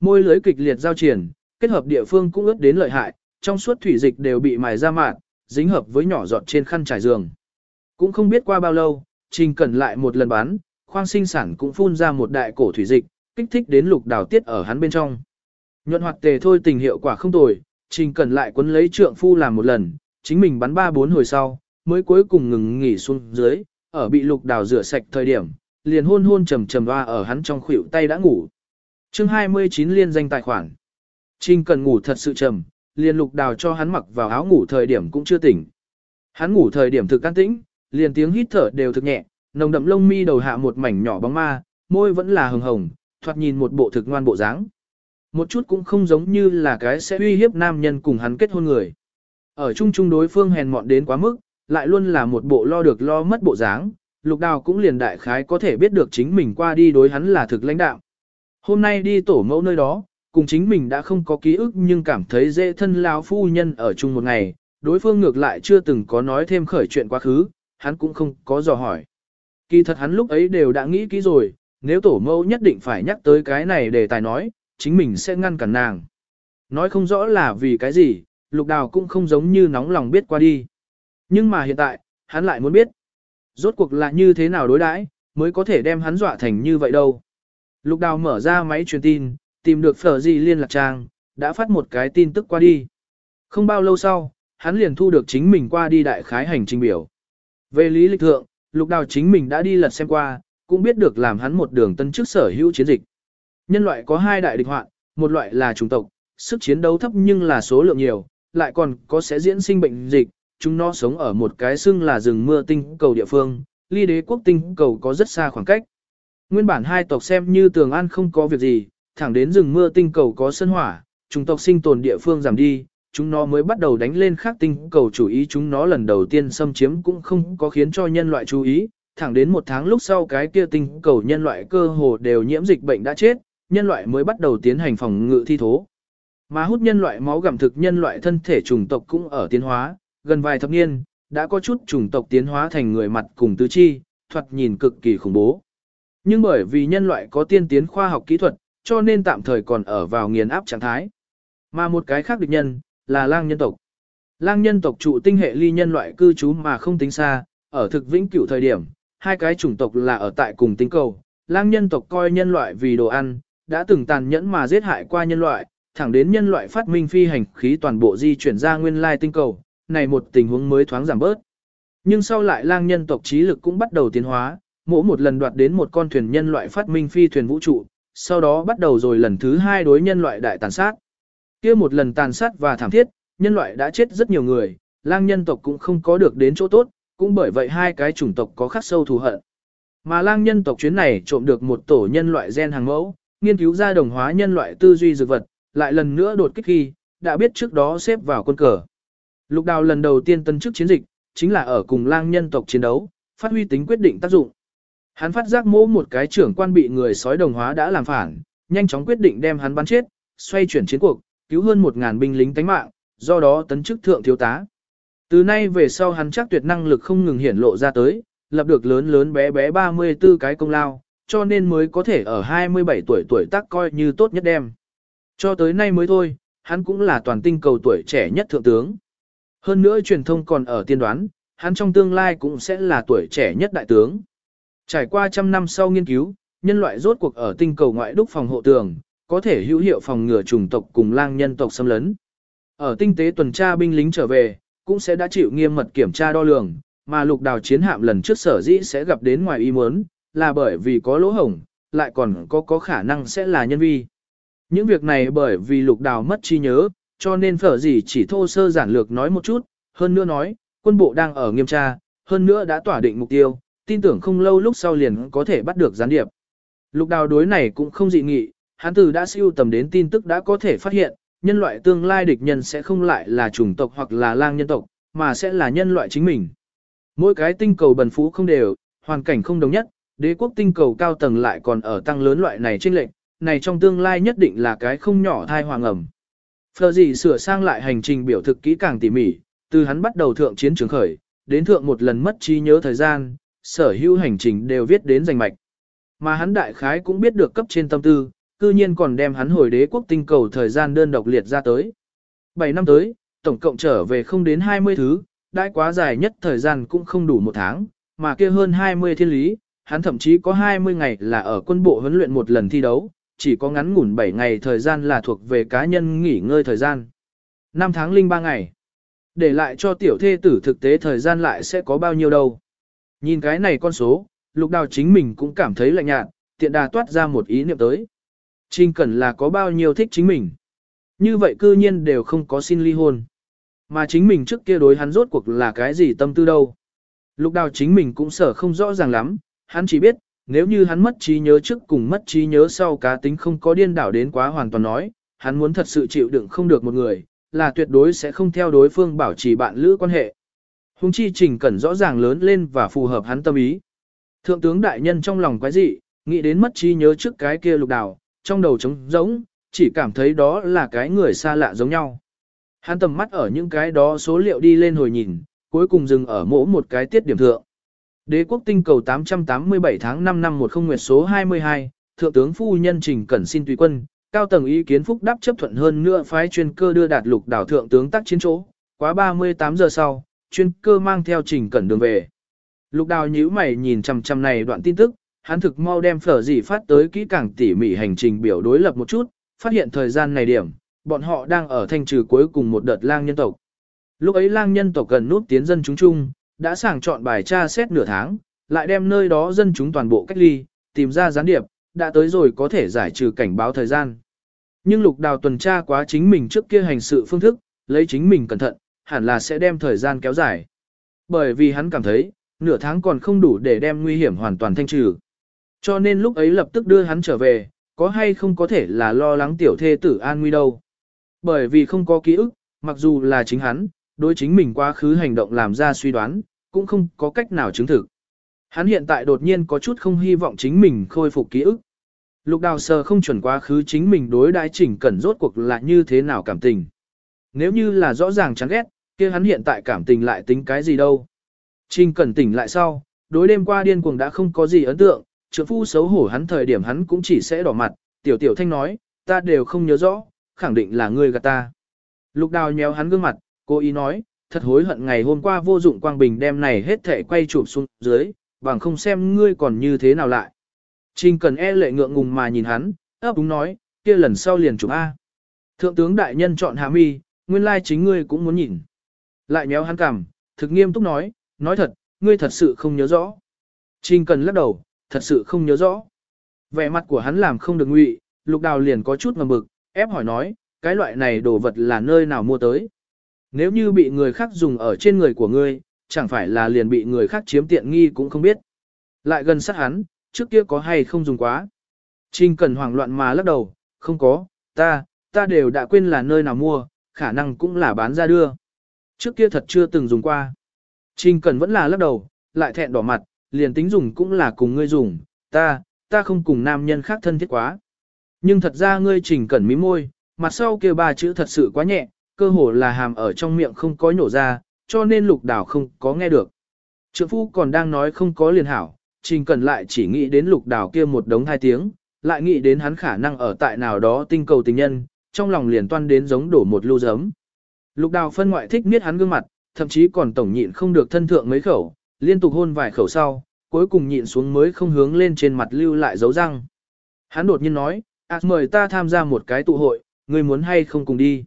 Môi lưới kịch liệt giao triển, kết hợp địa phương cũng ướt đến lợi hại, trong suốt thủy dịch đều bị mài ra mạn, dính hợp với nhỏ giọt trên khăn trải giường. Cũng không biết qua bao lâu, Trình Cẩn lại một lần bán, khoang sinh sản cũng phun ra một đại cổ thủy dịch, kích thích đến lục đào tiết ở hắn bên trong. Nhuận hoạt tề thôi tình hiệu quả không tồi, Trình Cẩn lại quấn lấy trượng phu làm một lần, chính mình bắn ba bốn hồi sau, mới cuối cùng ngừng nghỉ xuống dưới, ở bị lục đào rửa sạch thời điểm, liền hôn hôn trầm trầm hoa ở hắn trong khuỷu tay đã ngủ. chương 29 liên danh tài khoản. Trình cần ngủ thật sự trầm, liền lục đào cho hắn mặc vào áo ngủ thời điểm cũng chưa tỉnh. Hắn ngủ thời điểm thực an tĩnh, liền tiếng hít thở đều thực nhẹ, nồng đậm lông mi đầu hạ một mảnh nhỏ bóng ma, môi vẫn là hồng hồng, thoạt nhìn một bộ thực ngoan bộ dáng. Một chút cũng không giống như là cái sẽ uy hiếp nam nhân cùng hắn kết hôn người. Ở chung chung đối phương hèn mọn đến quá mức, lại luôn là một bộ lo được lo mất bộ dáng, lục đào cũng liền đại khái có thể biết được chính mình qua đi đối hắn là thực lãnh đạo. Hôm nay đi tổ mẫu nơi đó, cùng chính mình đã không có ký ức nhưng cảm thấy dễ thân lão phu nhân ở chung một ngày, đối phương ngược lại chưa từng có nói thêm khởi chuyện quá khứ, hắn cũng không có dò hỏi. Kỳ thật hắn lúc ấy đều đã nghĩ kỹ rồi, nếu tổ mẫu nhất định phải nhắc tới cái này để tài nói, chính mình sẽ ngăn cản nàng. Nói không rõ là vì cái gì, lục đào cũng không giống như nóng lòng biết qua đi. Nhưng mà hiện tại, hắn lại muốn biết. Rốt cuộc là như thế nào đối đãi mới có thể đem hắn dọa thành như vậy đâu. Lục đào mở ra máy truyền tin, tìm được phở gì liên lạc trang, đã phát một cái tin tức qua đi. Không bao lâu sau, hắn liền thu được chính mình qua đi đại khái hành trình biểu. Về lý lịch thượng, lục đào chính mình đã đi lật xem qua, cũng biết được làm hắn một đường tân chức sở hữu chiến dịch. Nhân loại có hai đại địch hoạn, một loại là chủng tộc, sức chiến đấu thấp nhưng là số lượng nhiều, lại còn có sẽ diễn sinh bệnh dịch, chúng nó sống ở một cái xưng là rừng mưa tinh cầu địa phương, ly đế quốc tinh cầu có rất xa khoảng cách. Nguyên bản hai tộc xem như tường an không có việc gì, thẳng đến rừng mưa tinh cầu có sân hỏa, chủng tộc sinh tồn địa phương giảm đi, chúng nó mới bắt đầu đánh lên khác tinh cầu chủ ý chúng nó lần đầu tiên xâm chiếm cũng không có khiến cho nhân loại chú ý, thẳng đến một tháng lúc sau cái kia tinh cầu nhân loại cơ hồ đều nhiễm dịch bệnh đã chết, nhân loại mới bắt đầu tiến hành phòng ngự thi thố. Mà hút nhân loại máu gặm thực nhân loại thân thể chủng tộc cũng ở tiến hóa, gần vài thập niên, đã có chút chủng tộc tiến hóa thành người mặt cùng tứ chi, thoạt nhìn cực kỳ khủng bố. Nhưng bởi vì nhân loại có tiên tiến khoa học kỹ thuật, cho nên tạm thời còn ở vào nghiền áp trạng thái. Mà một cái khác địch nhân, là lang nhân tộc. Lang nhân tộc trụ tinh hệ ly nhân loại cư trú mà không tính xa, ở thực vĩnh cửu thời điểm, hai cái chủng tộc là ở tại cùng tinh cầu. Lang nhân tộc coi nhân loại vì đồ ăn, đã từng tàn nhẫn mà giết hại qua nhân loại, thẳng đến nhân loại phát minh phi hành khí toàn bộ di chuyển ra nguyên lai tinh cầu, này một tình huống mới thoáng giảm bớt. Nhưng sau lại lang nhân tộc trí lực cũng bắt đầu tiến hóa, mỗi một lần đoạt đến một con thuyền nhân loại phát minh phi thuyền vũ trụ, sau đó bắt đầu rồi lần thứ hai đối nhân loại đại tàn sát. kia một lần tàn sát và thảm thiết, nhân loại đã chết rất nhiều người, lang nhân tộc cũng không có được đến chỗ tốt, cũng bởi vậy hai cái chủng tộc có khắc sâu thù hận. Mà lang nhân tộc chuyến này trộm được một tổ nhân loại gen hàng mẫu, nghiên cứu ra đồng hóa nhân loại tư duy dược vật, lại lần nữa đột kích khi, đã biết trước đó xếp vào quân cờ. Lục đào lần đầu tiên tân chức chiến dịch, chính là ở cùng lang nhân tộc chiến đấu, phát huy tính quyết định tác dụng. Hắn phát giác mỗ một cái trưởng quan bị người sói đồng hóa đã làm phản, nhanh chóng quyết định đem hắn bắn chết, xoay chuyển chiến cuộc, cứu hơn một ngàn binh lính tánh mạng, do đó tấn chức thượng thiếu tá. Từ nay về sau hắn chắc tuyệt năng lực không ngừng hiển lộ ra tới, lập được lớn lớn bé bé 34 cái công lao, cho nên mới có thể ở 27 tuổi tuổi tác coi như tốt nhất đem. Cho tới nay mới thôi, hắn cũng là toàn tinh cầu tuổi trẻ nhất thượng tướng. Hơn nữa truyền thông còn ở tiên đoán, hắn trong tương lai cũng sẽ là tuổi trẻ nhất đại tướng. Trải qua trăm năm sau nghiên cứu, nhân loại rốt cuộc ở tinh cầu ngoại đúc phòng hộ tường, có thể hữu hiệu phòng ngừa chủng tộc cùng lang nhân tộc xâm lấn. Ở tinh tế tuần tra binh lính trở về, cũng sẽ đã chịu nghiêm mật kiểm tra đo lường, mà lục đào chiến hạm lần trước sở dĩ sẽ gặp đến ngoài ý muốn, là bởi vì có lỗ hổng, lại còn có có khả năng sẽ là nhân vi. Những việc này bởi vì lục đào mất trí nhớ, cho nên phở gì chỉ thô sơ giản lược nói một chút, hơn nữa nói, quân bộ đang ở nghiêm tra, hơn nữa đã tỏa định mục tiêu, tin tưởng không lâu lúc sau liền có thể bắt được gián điệp. Lục đào đối này cũng không dị nghị, hắn từ đã siêu tầm đến tin tức đã có thể phát hiện, nhân loại tương lai địch nhân sẽ không lại là chủng tộc hoặc là lang nhân tộc, mà sẽ là nhân loại chính mình. Mỗi cái tinh cầu bần phú không đều, hoàn cảnh không đồng nhất, đế quốc tinh cầu cao tầng lại còn ở tăng lớn loại này trên lệnh, này trong tương lai nhất định là cái không nhỏ thai hoàng ẩm. Phờ gì sửa sang lại hành trình biểu thực kỹ càng tỉ mỉ, từ hắn bắt đầu thượng chiến trường khởi, đến thượng một lần mất trí nhớ thời gian, sở hữu hành trình đều viết đến danh mạch. Mà hắn đại khái cũng biết được cấp trên tâm tư, cư nhiên còn đem hắn hồi đế quốc tinh cầu thời gian đơn độc liệt ra tới. 7 năm tới, tổng cộng trở về không đến 20 thứ, đại quá dài nhất thời gian cũng không đủ một tháng, mà kia hơn 20 thiên lý, hắn thậm chí có 20 ngày là ở quân bộ huấn luyện một lần thi đấu, chỉ có ngắn ngủn 7 ngày thời gian là thuộc về cá nhân nghỉ ngơi thời gian. 5 tháng linh 3 ngày. Để lại cho tiểu thê tử thực tế thời gian lại sẽ có bao nhiêu đâu. Nhìn cái này con số, lục đào chính mình cũng cảm thấy lạnh nhạt, tiện đà toát ra một ý niệm tới. Trình Cẩn là có bao nhiêu thích chính mình. Như vậy cư nhiên đều không có xin ly hôn. Mà chính mình trước kia đối hắn rốt cuộc là cái gì tâm tư đâu. Lục đào chính mình cũng sợ không rõ ràng lắm, hắn chỉ biết, nếu như hắn mất trí nhớ trước cùng mất trí nhớ sau cá tính không có điên đảo đến quá hoàn toàn nói, hắn muốn thật sự chịu đựng không được một người, là tuyệt đối sẽ không theo đối phương bảo trì bạn lữ quan hệ. Hùng chi trình cẩn rõ ràng lớn lên và phù hợp hắn tâm ý. Thượng tướng đại nhân trong lòng quái dị, nghĩ đến mất trí nhớ trước cái kia lục đào, trong đầu trống giống, chỉ cảm thấy đó là cái người xa lạ giống nhau. Hắn tầm mắt ở những cái đó số liệu đi lên hồi nhìn, cuối cùng dừng ở mỗi một cái tiết điểm thượng. Đế quốc tinh cầu 887 tháng 5 năm 10 nguyệt số 22, Thượng tướng Phu Nhân Trình Cẩn xin tùy quân, cao tầng ý kiến phúc đáp chấp thuận hơn nữa phái chuyên cơ đưa đạt lục đảo Thượng tướng tác chiến chỗ, quá 38 giờ sau, chuyên cơ mang theo Trình Cẩn đường về. Lục đào nhíu mày nhìn chằm chằm này đoạn tin tức, hắn thực mau đem phở gì phát tới kỹ càng tỉ mỉ hành trình biểu đối lập một chút, phát hiện thời gian này điểm, bọn họ đang ở thanh trừ cuối cùng một đợt lang nhân tộc. Lúc ấy lang nhân tộc gần nút tiến dân chúng chung, đã sàng chọn bài tra xét nửa tháng, lại đem nơi đó dân chúng toàn bộ cách ly, tìm ra gián điệp, đã tới rồi có thể giải trừ cảnh báo thời gian. Nhưng lục đào tuần tra quá chính mình trước kia hành sự phương thức, lấy chính mình cẩn thận, hẳn là sẽ đem thời gian kéo dài. Bởi vì hắn cảm thấy, nửa tháng còn không đủ để đem nguy hiểm hoàn toàn thanh trừ. Cho nên lúc ấy lập tức đưa hắn trở về, có hay không có thể là lo lắng tiểu thê tử an nguy đâu. Bởi vì không có ký ức, mặc dù là chính hắn, đối chính mình quá khứ hành động làm ra suy đoán, cũng không có cách nào chứng thực. Hắn hiện tại đột nhiên có chút không hy vọng chính mình khôi phục ký ức. Lục đào sờ không chuẩn quá khứ chính mình đối đãi chỉnh cẩn rốt cuộc là như thế nào cảm tình. Nếu như là rõ ràng chán ghét, kia hắn hiện tại cảm tình lại tính cái gì đâu. Trình cẩn tỉnh lại sau, đối đêm qua điên cuồng đã không có gì ấn tượng, trượng phu xấu hổ hắn thời điểm hắn cũng chỉ sẽ đỏ mặt, tiểu tiểu thanh nói, ta đều không nhớ rõ, khẳng định là ngươi gạt ta. Lục đào nhéo hắn gương mặt, cô ý nói, thật hối hận ngày hôm qua vô dụng quang bình đem này hết thể quay chụp xuống dưới, bằng không xem ngươi còn như thế nào lại. Trình cần e lệ ngượng ngùng mà nhìn hắn, ấp đúng nói, kia lần sau liền chụp A. Thượng tướng đại nhân chọn hạ mi, nguyên lai chính ngươi cũng muốn nhìn. Lại nhéo hắn cằm, thực nghiêm túc nói, nói thật, ngươi thật sự không nhớ rõ. Trình cần lắc đầu, thật sự không nhớ rõ. Vẻ mặt của hắn làm không được ngụy, lục đào liền có chút ngầm bực, ép hỏi nói, cái loại này đồ vật là nơi nào mua tới. Nếu như bị người khác dùng ở trên người của ngươi, chẳng phải là liền bị người khác chiếm tiện nghi cũng không biết. Lại gần sát hắn, trước kia có hay không dùng quá. Trình cần hoảng loạn mà lắc đầu, không có, ta, ta đều đã quên là nơi nào mua, khả năng cũng là bán ra đưa. Trước kia thật chưa từng dùng qua. Trình cần vẫn là lắc đầu, lại thẹn đỏ mặt, liền tính dùng cũng là cùng ngươi dùng, ta, ta không cùng nam nhân khác thân thiết quá. Nhưng thật ra ngươi trình cẩn mí môi, mặt sau kia ba chữ thật sự quá nhẹ, cơ hồ là hàm ở trong miệng không có nhổ ra, cho nên lục đảo không có nghe được. Trượng phu còn đang nói không có liền hảo, Trình Cẩn lại chỉ nghĩ đến lục đào kia một đống hai tiếng, lại nghĩ đến hắn khả năng ở tại nào đó tinh cầu tình nhân, trong lòng liền toan đến giống đổ một lưu giấm. Lục đào phân ngoại thích miết hắn gương mặt, thậm chí còn tổng nhịn không được thân thượng mấy khẩu, liên tục hôn vài khẩu sau, cuối cùng nhịn xuống mới không hướng lên trên mặt lưu lại dấu răng. Hắn đột nhiên nói, à mời ta tham gia một cái tụ hội, người muốn hay không cùng đi.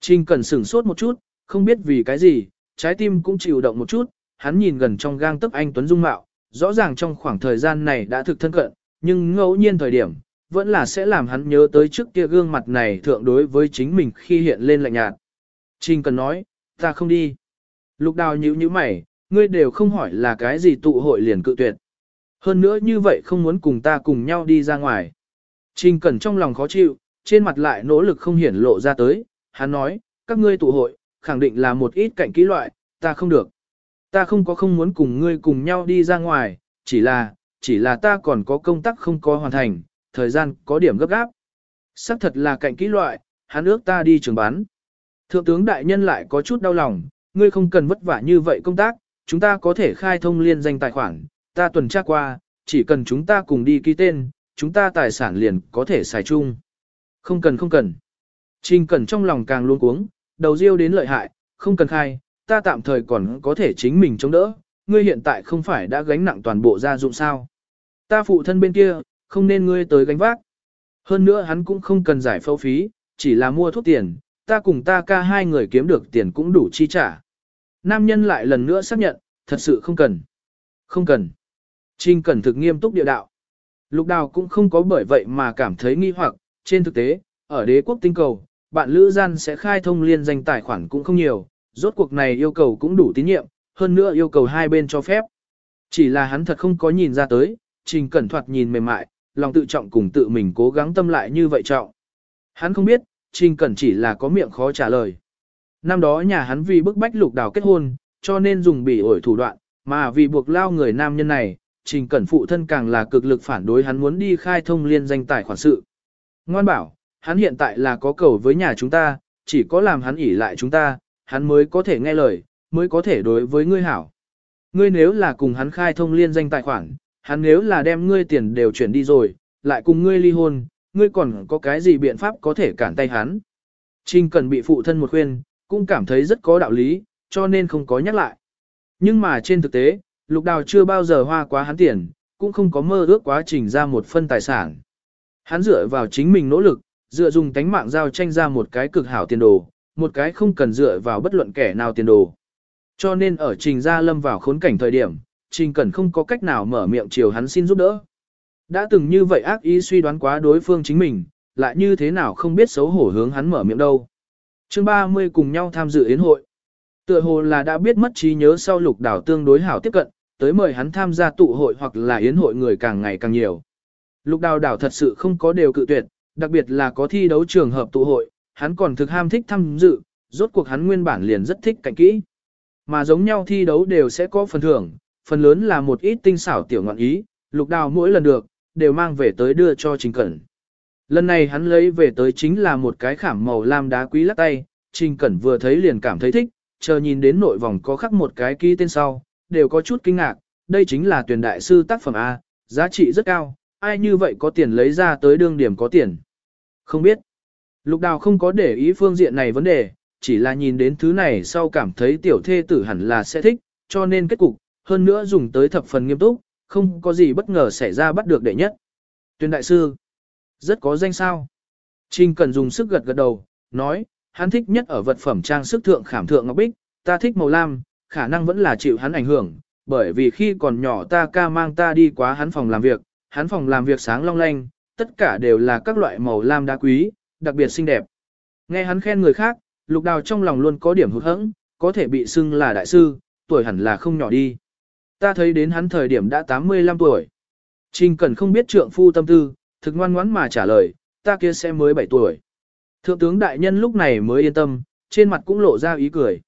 Trình Cẩn sửng sốt một chút, không biết vì cái gì, trái tim cũng chịu động một chút, hắn nhìn gần trong gang tấc anh Tuấn Dung Mạo, rõ ràng trong khoảng thời gian này đã thực thân cận, nhưng ngẫu nhiên thời điểm, vẫn là sẽ làm hắn nhớ tới trước kia gương mặt này thượng đối với chính mình khi hiện lên lạnh nhạt. Trình cần nói, ta không đi. Lục đào nhíu nhíu mày, ngươi đều không hỏi là cái gì tụ hội liền cự tuyệt. Hơn nữa như vậy không muốn cùng ta cùng nhau đi ra ngoài. Trình cần trong lòng khó chịu, trên mặt lại nỗ lực không hiển lộ ra tới, hắn nói, các ngươi tụ hội, khẳng định là một ít cạnh kỹ loại, ta không được. Ta không có không muốn cùng ngươi cùng nhau đi ra ngoài, chỉ là, chỉ là ta còn có công tác không có hoàn thành, thời gian có điểm gấp gáp. Sắc thật là cạnh kỹ loại, hắn ước ta đi trường bán. Thượng tướng đại nhân lại có chút đau lòng, ngươi không cần vất vả như vậy công tác, chúng ta có thể khai thông liên danh tài khoản, ta tuần tra qua, chỉ cần chúng ta cùng đi ký tên, chúng ta tài sản liền có thể xài chung. Không cần không cần. Trình cần trong lòng càng luôn cuống, đầu riêu đến lợi hại, không cần khai, ta tạm thời còn có thể chính mình chống đỡ, ngươi hiện tại không phải đã gánh nặng toàn bộ gia dụng sao. Ta phụ thân bên kia, không nên ngươi tới gánh vác. Hơn nữa hắn cũng không cần giải phẫu phí, chỉ là mua thuốc tiền, ta cùng ta ca hai người kiếm được tiền cũng đủ chi trả. Nam nhân lại lần nữa xác nhận, thật sự không cần. Không cần. Trình cẩn thực nghiêm túc địa đạo. Lục đào cũng không có bởi vậy mà cảm thấy nghi hoặc, trên thực tế, ở đế quốc tinh cầu, bạn lữ gian sẽ khai thông liên danh tài khoản cũng không nhiều, rốt cuộc này yêu cầu cũng đủ tín nhiệm, hơn nữa yêu cầu hai bên cho phép. Chỉ là hắn thật không có nhìn ra tới, trình cẩn thoạt nhìn mềm mại, lòng tự trọng cùng tự mình cố gắng tâm lại như vậy trọng. Hắn không biết, trình cẩn chỉ là có miệng khó trả lời. Năm đó nhà hắn vì bức bách lục đào kết hôn, cho nên dùng bỉ ổi thủ đoạn, mà vì buộc lao người nam nhân này, trình cẩn phụ thân càng là cực lực phản đối hắn muốn đi khai thông liên danh tài khoản sự. Ngoan bảo, hắn hiện tại là có cầu với nhà chúng ta, chỉ có làm hắn ỉ lại chúng ta, hắn mới có thể nghe lời, mới có thể đối với ngươi hảo. Ngươi nếu là cùng hắn khai thông liên danh tài khoản, hắn nếu là đem ngươi tiền đều chuyển đi rồi, lại cùng ngươi ly hôn, ngươi còn có cái gì biện pháp có thể cản tay hắn. Trình cần bị phụ thân một khuyên, cũng cảm thấy rất có đạo lý, cho nên không có nhắc lại. Nhưng mà trên thực tế, lục đào chưa bao giờ hoa quá hắn tiền, cũng không có mơ ước quá trình ra một phân tài sản. Hắn dựa vào chính mình nỗ lực, dựa dùng tánh mạng giao tranh ra một cái cực hảo tiền đồ, một cái không cần dựa vào bất luận kẻ nào tiền đồ. Cho nên ở trình gia lâm vào khốn cảnh thời điểm, trình Cẩn không có cách nào mở miệng chiều hắn xin giúp đỡ. Đã từng như vậy ác ý suy đoán quá đối phương chính mình, lại như thế nào không biết xấu hổ hướng hắn mở miệng đâu. chương 30 cùng nhau tham dự yến hội. Tựa hồ là đã biết mất trí nhớ sau lục đảo tương đối hảo tiếp cận, tới mời hắn tham gia tụ hội hoặc là yến hội người càng ngày càng nhiều. Lục đào đảo thật sự không có đều cự tuyệt, đặc biệt là có thi đấu trường hợp tụ hội, hắn còn thực ham thích tham dự, rốt cuộc hắn nguyên bản liền rất thích cảnh kỹ. Mà giống nhau thi đấu đều sẽ có phần thưởng, phần lớn là một ít tinh xảo tiểu ngọn ý, lục đào mỗi lần được, đều mang về tới đưa cho Trình Cẩn. Lần này hắn lấy về tới chính là một cái khảm màu lam đá quý lắc tay, Trình Cẩn vừa thấy liền cảm thấy thích, chờ nhìn đến nội vòng có khắc một cái ký tên sau, đều có chút kinh ngạc, đây chính là tuyển đại sư tác phẩm A, giá trị rất cao, ai như vậy có tiền lấy ra tới đương điểm có tiền. Không biết. Lục đào không có để ý phương diện này vấn đề, chỉ là nhìn đến thứ này sau cảm thấy tiểu thê tử hẳn là sẽ thích, cho nên kết cục, hơn nữa dùng tới thập phần nghiêm túc, không có gì bất ngờ xảy ra bắt được đệ nhất. Tuyên đại sư, rất có danh sao. Trình cần dùng sức gật gật đầu, nói, hắn thích nhất ở vật phẩm trang sức thượng khảm thượng ngọc bích, ta thích màu lam, khả năng vẫn là chịu hắn ảnh hưởng, bởi vì khi còn nhỏ ta ca mang ta đi quá hắn phòng làm việc, hắn phòng làm việc sáng long lanh, tất cả đều là các loại màu lam đá quý, đặc biệt xinh đẹp. Nghe hắn khen người khác, lục đào trong lòng luôn có điểm hụt hẫng, có thể bị xưng là đại sư, tuổi hẳn là không nhỏ đi. Ta thấy đến hắn thời điểm đã 85 tuổi. Trình Cẩn không biết trượng phu tâm tư, thực ngoan ngoãn mà trả lời, ta kia sẽ mới 7 tuổi. Thượng tướng đại nhân lúc này mới yên tâm, trên mặt cũng lộ ra ý cười.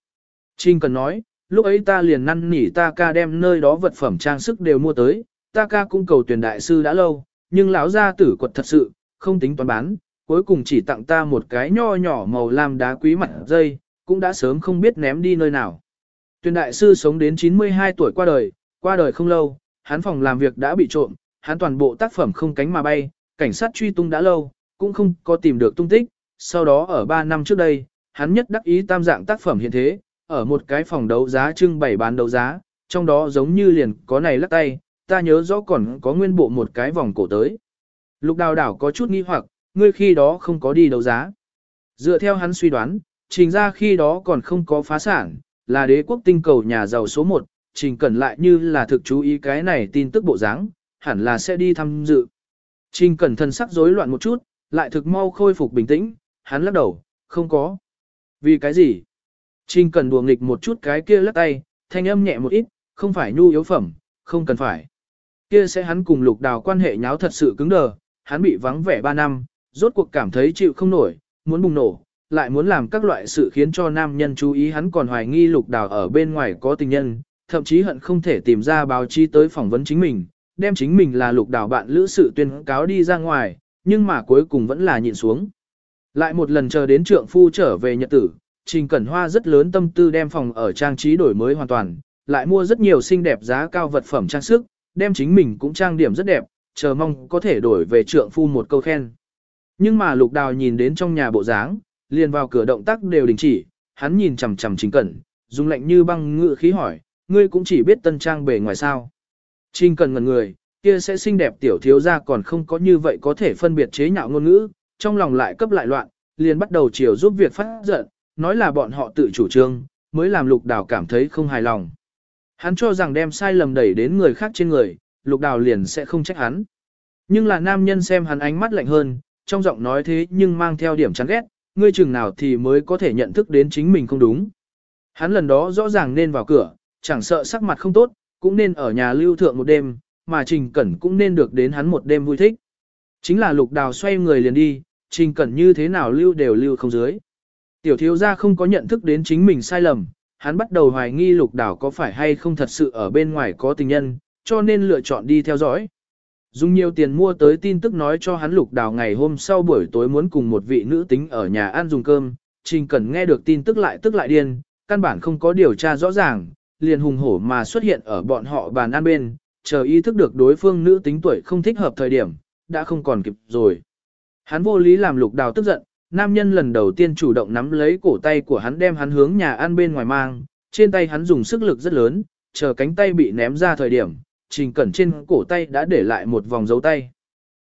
Trình Cẩn nói, lúc ấy ta liền năn nỉ ta ca đem nơi đó vật phẩm trang sức đều mua tới, ta ca cũng cầu tuyển đại sư đã lâu, nhưng lão gia tử quật thật sự, không tính toán bán, cuối cùng chỉ tặng ta một cái nho nhỏ màu lam đá quý mặt dây, cũng đã sớm không biết ném đi nơi nào. Tuyển đại sư sống đến 92 tuổi qua đời, qua đời không lâu, hắn phòng làm việc đã bị trộm, hắn toàn bộ tác phẩm không cánh mà bay, cảnh sát truy tung đã lâu, cũng không có tìm được tung tích, sau đó ở 3 năm trước đây, hắn nhất đắc ý tam dạng tác phẩm hiện thế, ở một cái phòng đấu giá trưng bày bán đấu giá, trong đó giống như liền có này lắc tay, ta nhớ rõ còn có nguyên bộ một cái vòng cổ tới. Lục đào đảo có chút nghi hoặc, ngươi khi đó không có đi đấu giá. Dựa theo hắn suy đoán, trình ra khi đó còn không có phá sản, là đế quốc tinh cầu nhà giàu số 1, trình cẩn lại như là thực chú ý cái này tin tức bộ dáng, hẳn là sẽ đi tham dự. Trình cẩn thân sắc rối loạn một chút, lại thực mau khôi phục bình tĩnh, hắn lắc đầu, không có. Vì cái gì? Trình cẩn đùa nghịch một chút cái kia lắc tay, thanh âm nhẹ một ít, không phải nhu yếu phẩm, không cần phải. Kia sẽ hắn cùng lục đào quan hệ nháo thật sự cứng đờ, hắn bị vắng vẻ 3 năm, rốt cuộc cảm thấy chịu không nổi, muốn bùng nổ, lại muốn làm các loại sự khiến cho nam nhân chú ý hắn còn hoài nghi lục đào ở bên ngoài có tình nhân, thậm chí hận không thể tìm ra báo chí tới phỏng vấn chính mình, đem chính mình là lục đảo bạn lữ sự tuyên cáo đi ra ngoài, nhưng mà cuối cùng vẫn là nhịn xuống. Lại một lần chờ đến trượng phu trở về nhật tử, Trình Cẩn Hoa rất lớn tâm tư đem phòng ở trang trí đổi mới hoàn toàn, lại mua rất nhiều xinh đẹp giá cao vật phẩm trang sức, đem chính mình cũng trang điểm rất đẹp, chờ mong có thể đổi về trượng phu một câu khen. Nhưng mà lục đào nhìn đến trong nhà bộ dáng, liền vào cửa động tác đều đình chỉ, hắn nhìn chằm chằm Trình Cẩn, dùng lạnh như băng ngự khí hỏi, ngươi cũng chỉ biết tân trang bề ngoài sao. Trình cần ngần người, kia sẽ xinh đẹp tiểu thiếu gia còn không có như vậy có thể phân biệt chế nhạo ngôn ngữ, trong lòng lại cấp lại loạn, liền bắt đầu chiều giúp việc phát giận, nói là bọn họ tự chủ trương, mới làm lục đào cảm thấy không hài lòng. Hắn cho rằng đem sai lầm đẩy đến người khác trên người, lục đào liền sẽ không trách hắn. Nhưng là nam nhân xem hắn ánh mắt lạnh hơn, trong giọng nói thế nhưng mang theo điểm chán ghét, ngươi chừng nào thì mới có thể nhận thức đến chính mình không đúng. Hắn lần đó rõ ràng nên vào cửa, chẳng sợ sắc mặt không tốt, cũng nên ở nhà lưu thượng một đêm, mà Trình Cẩn cũng nên được đến hắn một đêm vui thích. Chính là lục đào xoay người liền đi, Trình Cẩn như thế nào lưu đều lưu không dưới. Tiểu thiếu gia không có nhận thức đến chính mình sai lầm, hắn bắt đầu hoài nghi lục đảo có phải hay không thật sự ở bên ngoài có tình nhân, cho nên lựa chọn đi theo dõi. Dùng nhiều tiền mua tới tin tức nói cho hắn lục đảo ngày hôm sau buổi tối muốn cùng một vị nữ tính ở nhà ăn dùng cơm, Trình Cẩn nghe được tin tức lại tức lại điên, căn bản không có điều tra rõ ràng, liền hùng hổ mà xuất hiện ở bọn họ bàn ăn bên, chờ ý thức được đối phương nữ tính tuổi không thích hợp thời điểm, đã không còn kịp rồi. Hắn vô lý làm lục đào tức giận, nam nhân lần đầu tiên chủ động nắm lấy cổ tay của hắn đem hắn hướng nhà ăn bên ngoài mang, trên tay hắn dùng sức lực rất lớn, chờ cánh tay bị ném ra thời điểm, Trình Cẩn trên cổ tay đã để lại một vòng dấu tay.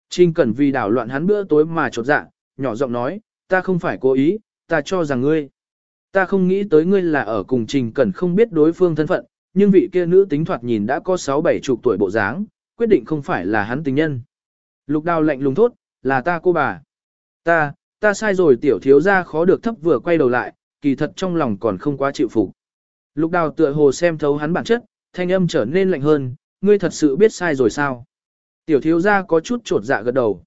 Trình Cẩn vì đảo loạn hắn bữa tối mà chột dạ, nhỏ giọng nói, ta không phải cố ý, ta cho rằng ngươi. Ta không nghĩ tới ngươi là ở cùng Trình Cẩn không biết đối phương thân phận, nhưng vị kia nữ tính thoạt nhìn đã có 6-7 chục tuổi bộ dáng, quyết định không phải là hắn tình nhân. Lục đào lạnh lùng thốt, là ta cô bà. Ta, ta sai rồi tiểu thiếu gia khó được thấp vừa quay đầu lại, kỳ thật trong lòng còn không quá chịu phục. Lục đào tựa hồ xem thấu hắn bản chất, thanh âm trở nên lạnh hơn, ngươi thật sự biết sai rồi sao? Tiểu thiếu gia có chút trột dạ gật đầu.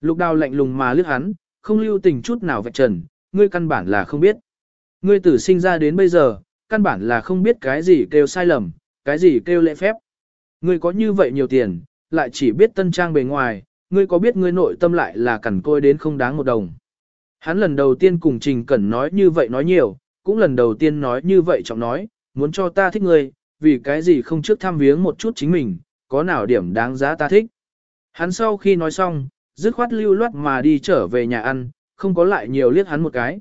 Lục đào lạnh lùng mà lướt hắn, không lưu tình chút nào vạch trần, ngươi căn bản là không biết. Ngươi tử sinh ra đến bây giờ, căn bản là không biết cái gì kêu sai lầm, cái gì kêu lễ phép. Ngươi có như vậy nhiều tiền, lại chỉ biết tân trang bề ngoài, ngươi có biết ngươi nội tâm lại là cẩn côi đến không đáng một đồng. Hắn lần đầu tiên cùng Trình Cẩn nói như vậy nói nhiều, cũng lần đầu tiên nói như vậy trọng nói, muốn cho ta thích ngươi, vì cái gì không trước thăm viếng một chút chính mình, có nào điểm đáng giá ta thích. Hắn sau khi nói xong, dứt khoát lưu loát mà đi trở về nhà ăn, không có lại nhiều liếc hắn một cái.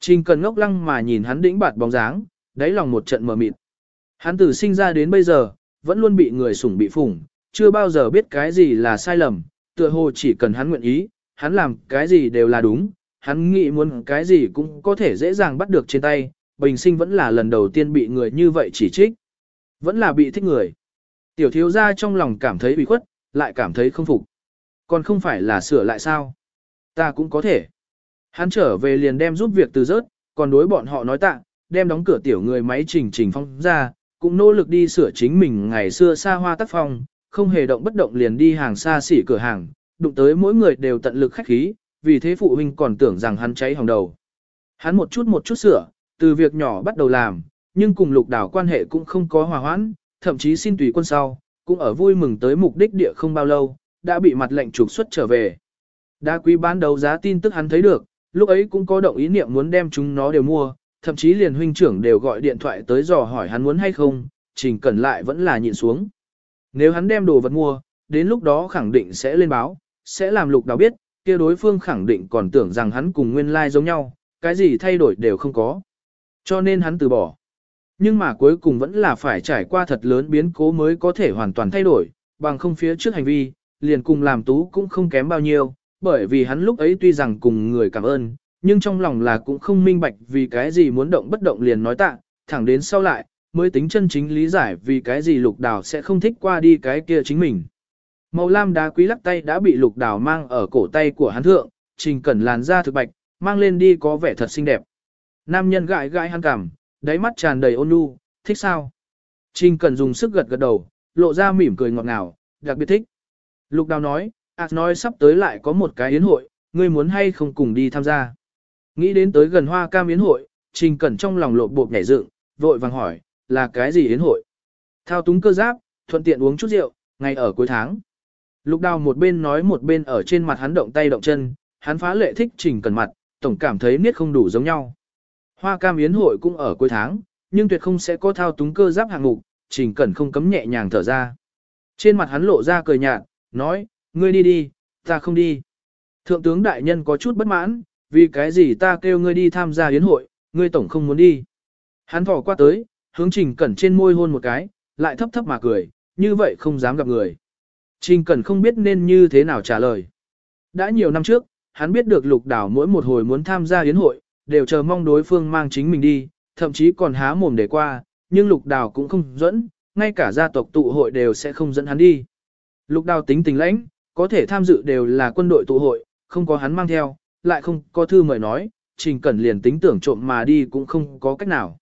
Trình Cần ngốc lăng mà nhìn hắn đĩnh bạt bóng dáng, đáy lòng một trận mờ mịt. Hắn từ sinh ra đến bây giờ, vẫn luôn bị người sủng bị phủng, chưa bao giờ biết cái gì là sai lầm, tựa hồ chỉ cần hắn nguyện ý, hắn làm cái gì đều là đúng, hắn nghĩ muốn cái gì cũng có thể dễ dàng bắt được trên tay, bình sinh vẫn là lần đầu tiên bị người như vậy chỉ trích. Vẫn là bị thích người. Tiểu thiếu gia trong lòng cảm thấy bị khuất, lại cảm thấy không phục. Còn không phải là sửa lại sao? Ta cũng có thể. Hắn trở về liền đem giúp việc từ rớt, còn đối bọn họ nói tạ, đem đóng cửa tiểu người máy trình trình phong ra, cũng nỗ lực đi sửa chính mình ngày xưa xa hoa tác phong, không hề động bất động liền đi hàng xa xỉ cửa hàng, đụng tới mỗi người đều tận lực khách khí, vì thế phụ huynh còn tưởng rằng hắn cháy hỏng đầu. Hắn một chút một chút sửa, từ việc nhỏ bắt đầu làm, nhưng cùng lục đảo quan hệ cũng không có hòa hoãn, thậm chí xin tùy quân sau, cũng ở vui mừng tới mục đích địa không bao lâu, đã bị mặt lệnh trục xuất trở về. Đa quý bán đấu giá tin tức hắn thấy được, lúc ấy cũng có động ý niệm muốn đem chúng nó đều mua, thậm chí liền huynh trưởng đều gọi điện thoại tới dò hỏi hắn muốn hay không, trình cẩn lại vẫn là nhịn xuống. Nếu hắn đem đồ vật mua, đến lúc đó khẳng định sẽ lên báo, sẽ làm lục đào biết, kia đối phương khẳng định còn tưởng rằng hắn cùng nguyên lai like giống nhau, cái gì thay đổi đều không có. Cho nên hắn từ bỏ. Nhưng mà cuối cùng vẫn là phải trải qua thật lớn biến cố mới có thể hoàn toàn thay đổi, bằng không phía trước hành vi, liền cùng làm tú cũng không kém bao nhiêu, bởi vì hắn lúc ấy tuy rằng cùng người cảm ơn, nhưng trong lòng là cũng không minh bạch vì cái gì muốn động bất động liền nói tạ, thẳng đến sau lại, mới tính chân chính lý giải vì cái gì lục đào sẽ không thích qua đi cái kia chính mình. Màu lam đá quý lắc tay đã bị lục đào mang ở cổ tay của hắn thượng, trình cẩn làn da thực bạch, mang lên đi có vẻ thật xinh đẹp. Nam nhân gãi gãi hắn cảm, đáy mắt tràn đầy ôn nhu, thích sao? Trình cẩn dùng sức gật gật đầu, lộ ra mỉm cười ngọt ngào, đặc biệt thích. Lục đào nói, ác nói sắp tới lại có một cái yến hội, ngươi muốn hay không cùng đi tham gia. Nghĩ đến tới gần hoa cam yến hội, trình cẩn trong lòng lộ bột nhảy dựng, vội vàng hỏi, là cái gì yến hội? Thao túng cơ giáp, thuận tiện uống chút rượu, ngay ở cuối tháng. Lục đào một bên nói một bên ở trên mặt hắn động tay động chân, hắn phá lệ thích trình cẩn mặt, tổng cảm thấy niết không đủ giống nhau. Hoa cam yến hội cũng ở cuối tháng, nhưng tuyệt không sẽ có thao túng cơ giáp hạng mục, trình cẩn không cấm nhẹ nhàng thở ra. Trên mặt hắn lộ ra cười nhạt, nói, ngươi đi đi, ta không đi. Thượng tướng đại nhân có chút bất mãn, vì cái gì ta kêu ngươi đi tham gia yến hội, ngươi tổng không muốn đi. Hắn thỏ qua tới, hướng trình cẩn trên môi hôn một cái, lại thấp thấp mà cười, như vậy không dám gặp người. Trình cẩn không biết nên như thế nào trả lời. Đã nhiều năm trước, hắn biết được lục đảo mỗi một hồi muốn tham gia yến hội, đều chờ mong đối phương mang chính mình đi, thậm chí còn há mồm để qua, nhưng lục đảo cũng không dẫn, ngay cả gia tộc tụ hội đều sẽ không dẫn hắn đi. Lục đào tính tình lãnh, có thể tham dự đều là quân đội tụ hội, không có hắn mang theo, lại không có thư mời nói, trình cẩn liền tính tưởng trộm mà đi cũng không có cách nào.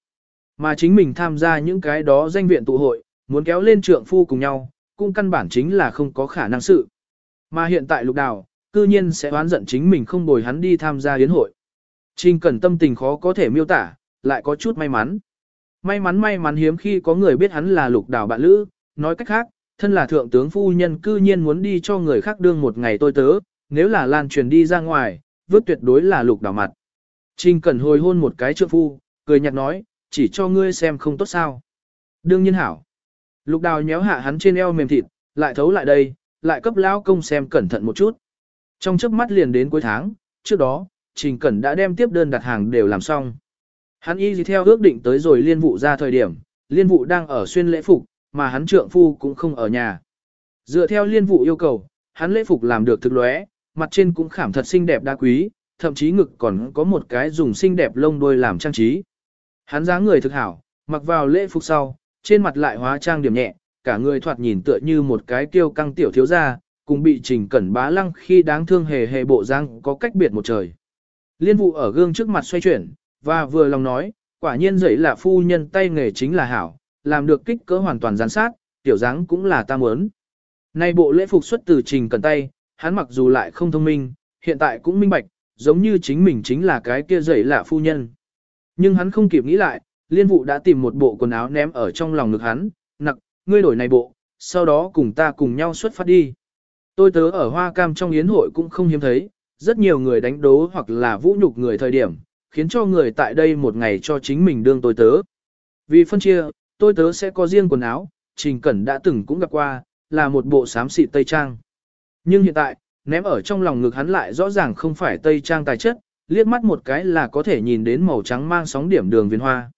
Mà chính mình tham gia những cái đó danh viện tụ hội, muốn kéo lên trượng phu cùng nhau, cũng căn bản chính là không có khả năng sự. Mà hiện tại lục đào, cư nhiên sẽ oán giận chính mình không bồi hắn đi tham gia yến hội. Trình cẩn tâm tình khó có thể miêu tả, lại có chút may mắn. May mắn may mắn hiếm khi có người biết hắn là lục đào bạn lữ, nói cách khác, thân là thượng tướng phu nhân cư nhiên muốn đi cho người khác đương một ngày tôi tớ, nếu là lan truyền đi ra ngoài, vứt tuyệt đối là lục đảo mặt. Trình cẩn hồi hôn một cái trượng phu, cười nhạt nói, chỉ cho ngươi xem không tốt sao. Đương nhiên hảo. Lục đào nhéo hạ hắn trên eo mềm thịt, lại thấu lại đây, lại cấp lão công xem cẩn thận một chút. Trong chớp mắt liền đến cuối tháng, trước đó, Trình Cẩn đã đem tiếp đơn đặt hàng đều làm xong. Hắn y theo ước định tới rồi liên vụ ra thời điểm, liên vụ đang ở xuyên lễ phục, mà hắn trượng phu cũng không ở nhà. Dựa theo liên vụ yêu cầu, hắn lễ phục làm được thực lóe, mặt trên cũng khảm thật xinh đẹp đa quý, thậm chí ngực còn có một cái dùng xinh đẹp lông đuôi làm trang trí. Hắn dáng người thực hảo, mặc vào lễ phục sau, trên mặt lại hóa trang điểm nhẹ, cả người thoạt nhìn tựa như một cái kiêu căng tiểu thiếu gia, cùng bị trình cẩn bá lăng khi đáng thương hề hề bộ răng có cách biệt một trời. Liên vụ ở gương trước mặt xoay chuyển, và vừa lòng nói, quả nhiên dậy là phu nhân tay nghề chính là hảo, làm được kích cỡ hoàn toàn gián sát, tiểu dáng cũng là ta muốn. Nay bộ lễ phục xuất từ trình cần tay, hắn mặc dù lại không thông minh, hiện tại cũng minh bạch, giống như chính mình chính là cái kia dậy là phu nhân. Nhưng hắn không kịp nghĩ lại, liên vụ đã tìm một bộ quần áo ném ở trong lòng ngực hắn, nặc, ngươi đổi này bộ, sau đó cùng ta cùng nhau xuất phát đi. Tôi tớ ở Hoa Cam trong yến hội cũng không hiếm thấy, rất nhiều người đánh đố hoặc là vũ nhục người thời điểm, khiến cho người tại đây một ngày cho chính mình đương tôi tớ. Vì phân chia, tôi tớ sẽ có riêng quần áo, Trình Cẩn đã từng cũng gặp qua, là một bộ xám xịt tây trang. Nhưng hiện tại, ném ở trong lòng ngực hắn lại rõ ràng không phải tây trang tài chất, liếc mắt một cái là có thể nhìn đến màu trắng mang sóng điểm đường viền hoa.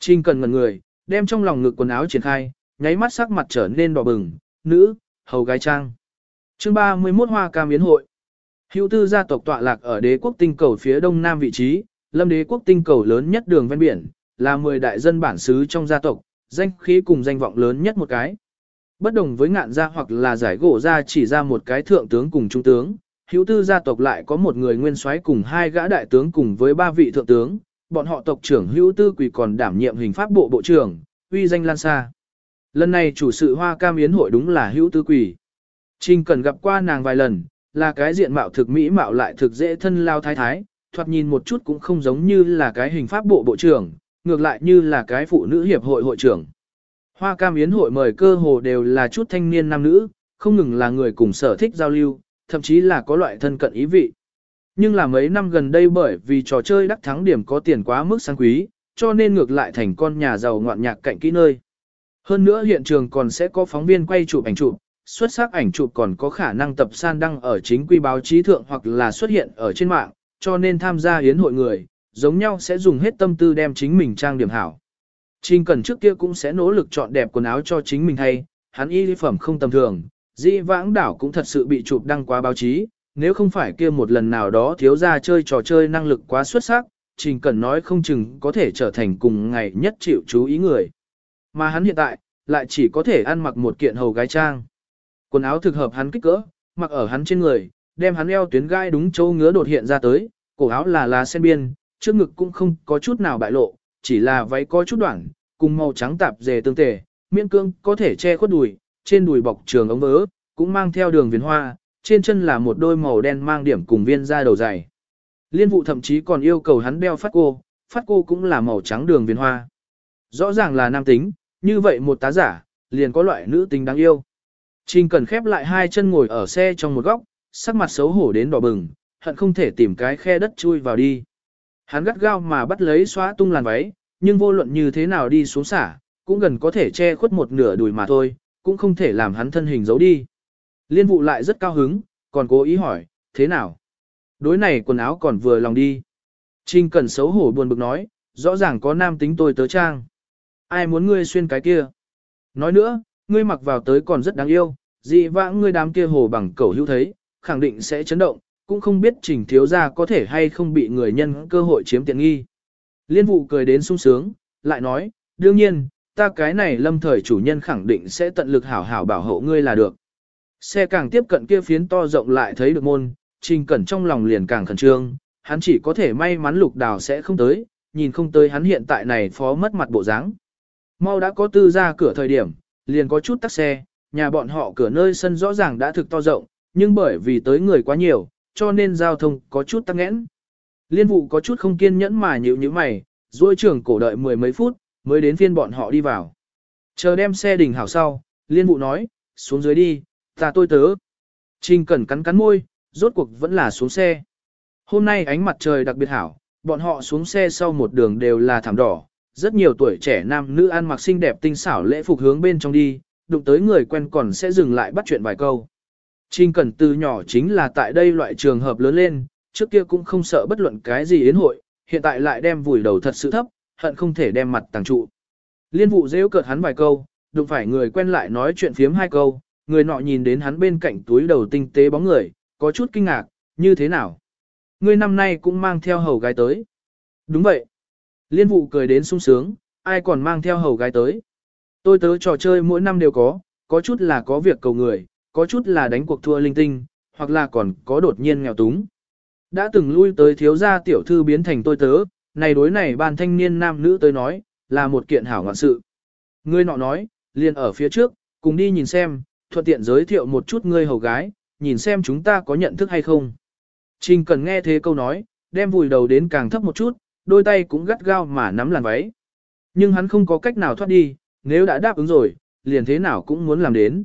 Trình Cẩn ngẩn người, đem trong lòng ngực quần áo triển khai, nháy mắt sắc mặt trở nên đỏ bừng, nữ, hầu gái trang. Chương 31 Hoa Cam Yến hội. Hữu tư gia tộc tọa lạc ở đế quốc tinh cầu phía đông nam vị trí, lâm đế quốc tinh cầu lớn nhất đường ven biển, là 10 đại dân bản xứ trong gia tộc, danh khí cùng danh vọng lớn nhất một cái. Bất đồng với ngạn gia hoặc là giải gỗ gia chỉ ra một cái thượng tướng cùng trung tướng, hữu tư gia tộc lại có một người nguyên soái cùng hai gã đại tướng cùng với ba vị thượng tướng, bọn họ tộc trưởng hữu tư quỳ còn đảm nhiệm hình pháp bộ bộ trưởng, uy danh lan xa. Lần này chủ sự hoa cam yến hội đúng là hữu tư quỳ. Trình cần gặp qua nàng vài lần, là cái diện mạo thực mỹ mạo lại thực dễ thân lao thái thái, thoạt nhìn một chút cũng không giống như là cái hình pháp bộ bộ trưởng, ngược lại như là cái phụ nữ hiệp hội hội trưởng. Hoa cam yến hội mời cơ hồ đều là chút thanh niên nam nữ, không ngừng là người cùng sở thích giao lưu, thậm chí là có loại thân cận ý vị. Nhưng là mấy năm gần đây bởi vì trò chơi đắc thắng điểm có tiền quá mức sang quý, cho nên ngược lại thành con nhà giàu ngoạn nhạc cạnh kỹ nơi. Hơn nữa hiện trường còn sẽ có phóng viên quay chụp ảnh chụp, xuất sắc ảnh chụp còn có khả năng tập san đăng ở chính quy báo chí thượng hoặc là xuất hiện ở trên mạng, cho nên tham gia yến hội người, giống nhau sẽ dùng hết tâm tư đem chính mình trang điểm hảo. Trình Cẩn trước kia cũng sẽ nỗ lực chọn đẹp quần áo cho chính mình thay, hắn y phẩm không tầm thường, di vãng đảo cũng thật sự bị chụp đăng quá báo chí, nếu không phải kia một lần nào đó thiếu ra chơi trò chơi năng lực quá xuất sắc, Trình Cẩn nói không chừng có thể trở thành cùng ngày nhất chịu chú ý người. Mà hắn hiện tại, lại chỉ có thể ăn mặc một kiện hầu gái trang. Quần áo thực hợp hắn kích cỡ, mặc ở hắn trên người, đem hắn eo tuyến gai đúng chỗ ngứa đột hiện ra tới, cổ áo là lá sen biên, trước ngực cũng không có chút nào bại lộ, chỉ là váy có chút đoạn, cùng màu trắng tạp dề tương tề, miễn cương có thể che khuất đùi, trên đùi bọc trường ống vớ, cũng mang theo đường viền hoa, trên chân là một đôi màu đen mang điểm cùng viên da đầu dày. Liên vụ thậm chí còn yêu cầu hắn đeo phát cô, phát cô cũng là màu trắng đường viền hoa. Rõ ràng là nam tính, như vậy một tá giả, liền có loại nữ tính đáng yêu. Trình cần khép lại hai chân ngồi ở xe trong một góc, sắc mặt xấu hổ đến đỏ bừng, hận không thể tìm cái khe đất chui vào đi. Hắn gắt gao mà bắt lấy xóa tung làn váy, nhưng vô luận như thế nào đi xuống xả, cũng gần có thể che khuất một nửa đùi mà thôi, cũng không thể làm hắn thân hình giấu đi. Liên vụ lại rất cao hứng, còn cố ý hỏi, thế nào? Đối này quần áo còn vừa lòng đi. Trình cần xấu hổ buồn bực nói, rõ ràng có nam tính tôi tớ trang. Ai muốn ngươi xuyên cái kia? Nói nữa, ngươi mặc vào tới còn rất đáng yêu, dị vãng ngươi đám kia hồ bằng cẩu hữu thấy, khẳng định sẽ chấn động, cũng không biết trình thiếu gia có thể hay không bị người nhân cơ hội chiếm tiện nghi. Liên vụ cười đến sung sướng, lại nói, đương nhiên, ta cái này lâm thời chủ nhân khẳng định sẽ tận lực hảo hảo bảo hộ ngươi là được. Xe càng tiếp cận kia phiến to rộng lại thấy được môn, trình cẩn trong lòng liền càng khẩn trương, hắn chỉ có thể may mắn lục đào sẽ không tới, nhìn không tới hắn hiện tại này phó mất mặt bộ dáng. Mau đã có tư ra cửa thời điểm, liền có chút tắc xe, nhà bọn họ cửa nơi sân rõ ràng đã thực to rộng, nhưng bởi vì tới người quá nhiều, cho nên giao thông có chút tắc nghẽn. Liên vụ có chút không kiên nhẫn mà nhịu như mày, duỗi trưởng cổ đợi mười mấy phút, mới đến phiên bọn họ đi vào. Chờ đem xe đình hảo sau, liên vụ nói, xuống dưới đi, ta tôi tớ. Trình cẩn cắn cắn môi, rốt cuộc vẫn là xuống xe. Hôm nay ánh mặt trời đặc biệt hảo, bọn họ xuống xe sau một đường đều là thảm đỏ, rất nhiều tuổi trẻ nam nữ ăn mặc xinh đẹp tinh xảo lễ phục hướng bên trong đi, đụng tới người quen còn sẽ dừng lại bắt chuyện vài câu. Trình Cẩn từ nhỏ chính là tại đây loại trường hợp lớn lên, trước kia cũng không sợ bất luận cái gì yến hội, hiện tại lại đem vùi đầu thật sự thấp, hận không thể đem mặt tàng trụ. Liên vụ rêu cợt hắn vài câu, đụng phải người quen lại nói chuyện phiếm hai câu, người nọ nhìn đến hắn bên cạnh túi đầu tinh tế bóng người, có chút kinh ngạc, như thế nào? Người năm nay cũng mang theo hầu gái tới. Đúng vậy. Liên vụ cười đến sung sướng, ai còn mang theo hầu gái tới. Tôi tớ trò chơi mỗi năm đều có, có chút là có việc cầu người, có chút là đánh cuộc thua linh tinh, hoặc là còn có đột nhiên nghèo túng. Đã từng lui tới thiếu gia tiểu thư biến thành tôi tớ, này đối này ban thanh niên nam nữ tới nói, là một kiện hảo ngọn sự. Ngươi nọ nói, liền ở phía trước, cùng đi nhìn xem, thuận tiện giới thiệu một chút ngươi hầu gái, nhìn xem chúng ta có nhận thức hay không. Trình cần nghe thế câu nói, đem vùi đầu đến càng thấp một chút, đôi tay cũng gắt gao mà nắm làn váy. Nhưng hắn không có cách nào thoát đi, nếu đã đáp ứng rồi, liền thế nào cũng muốn làm đến.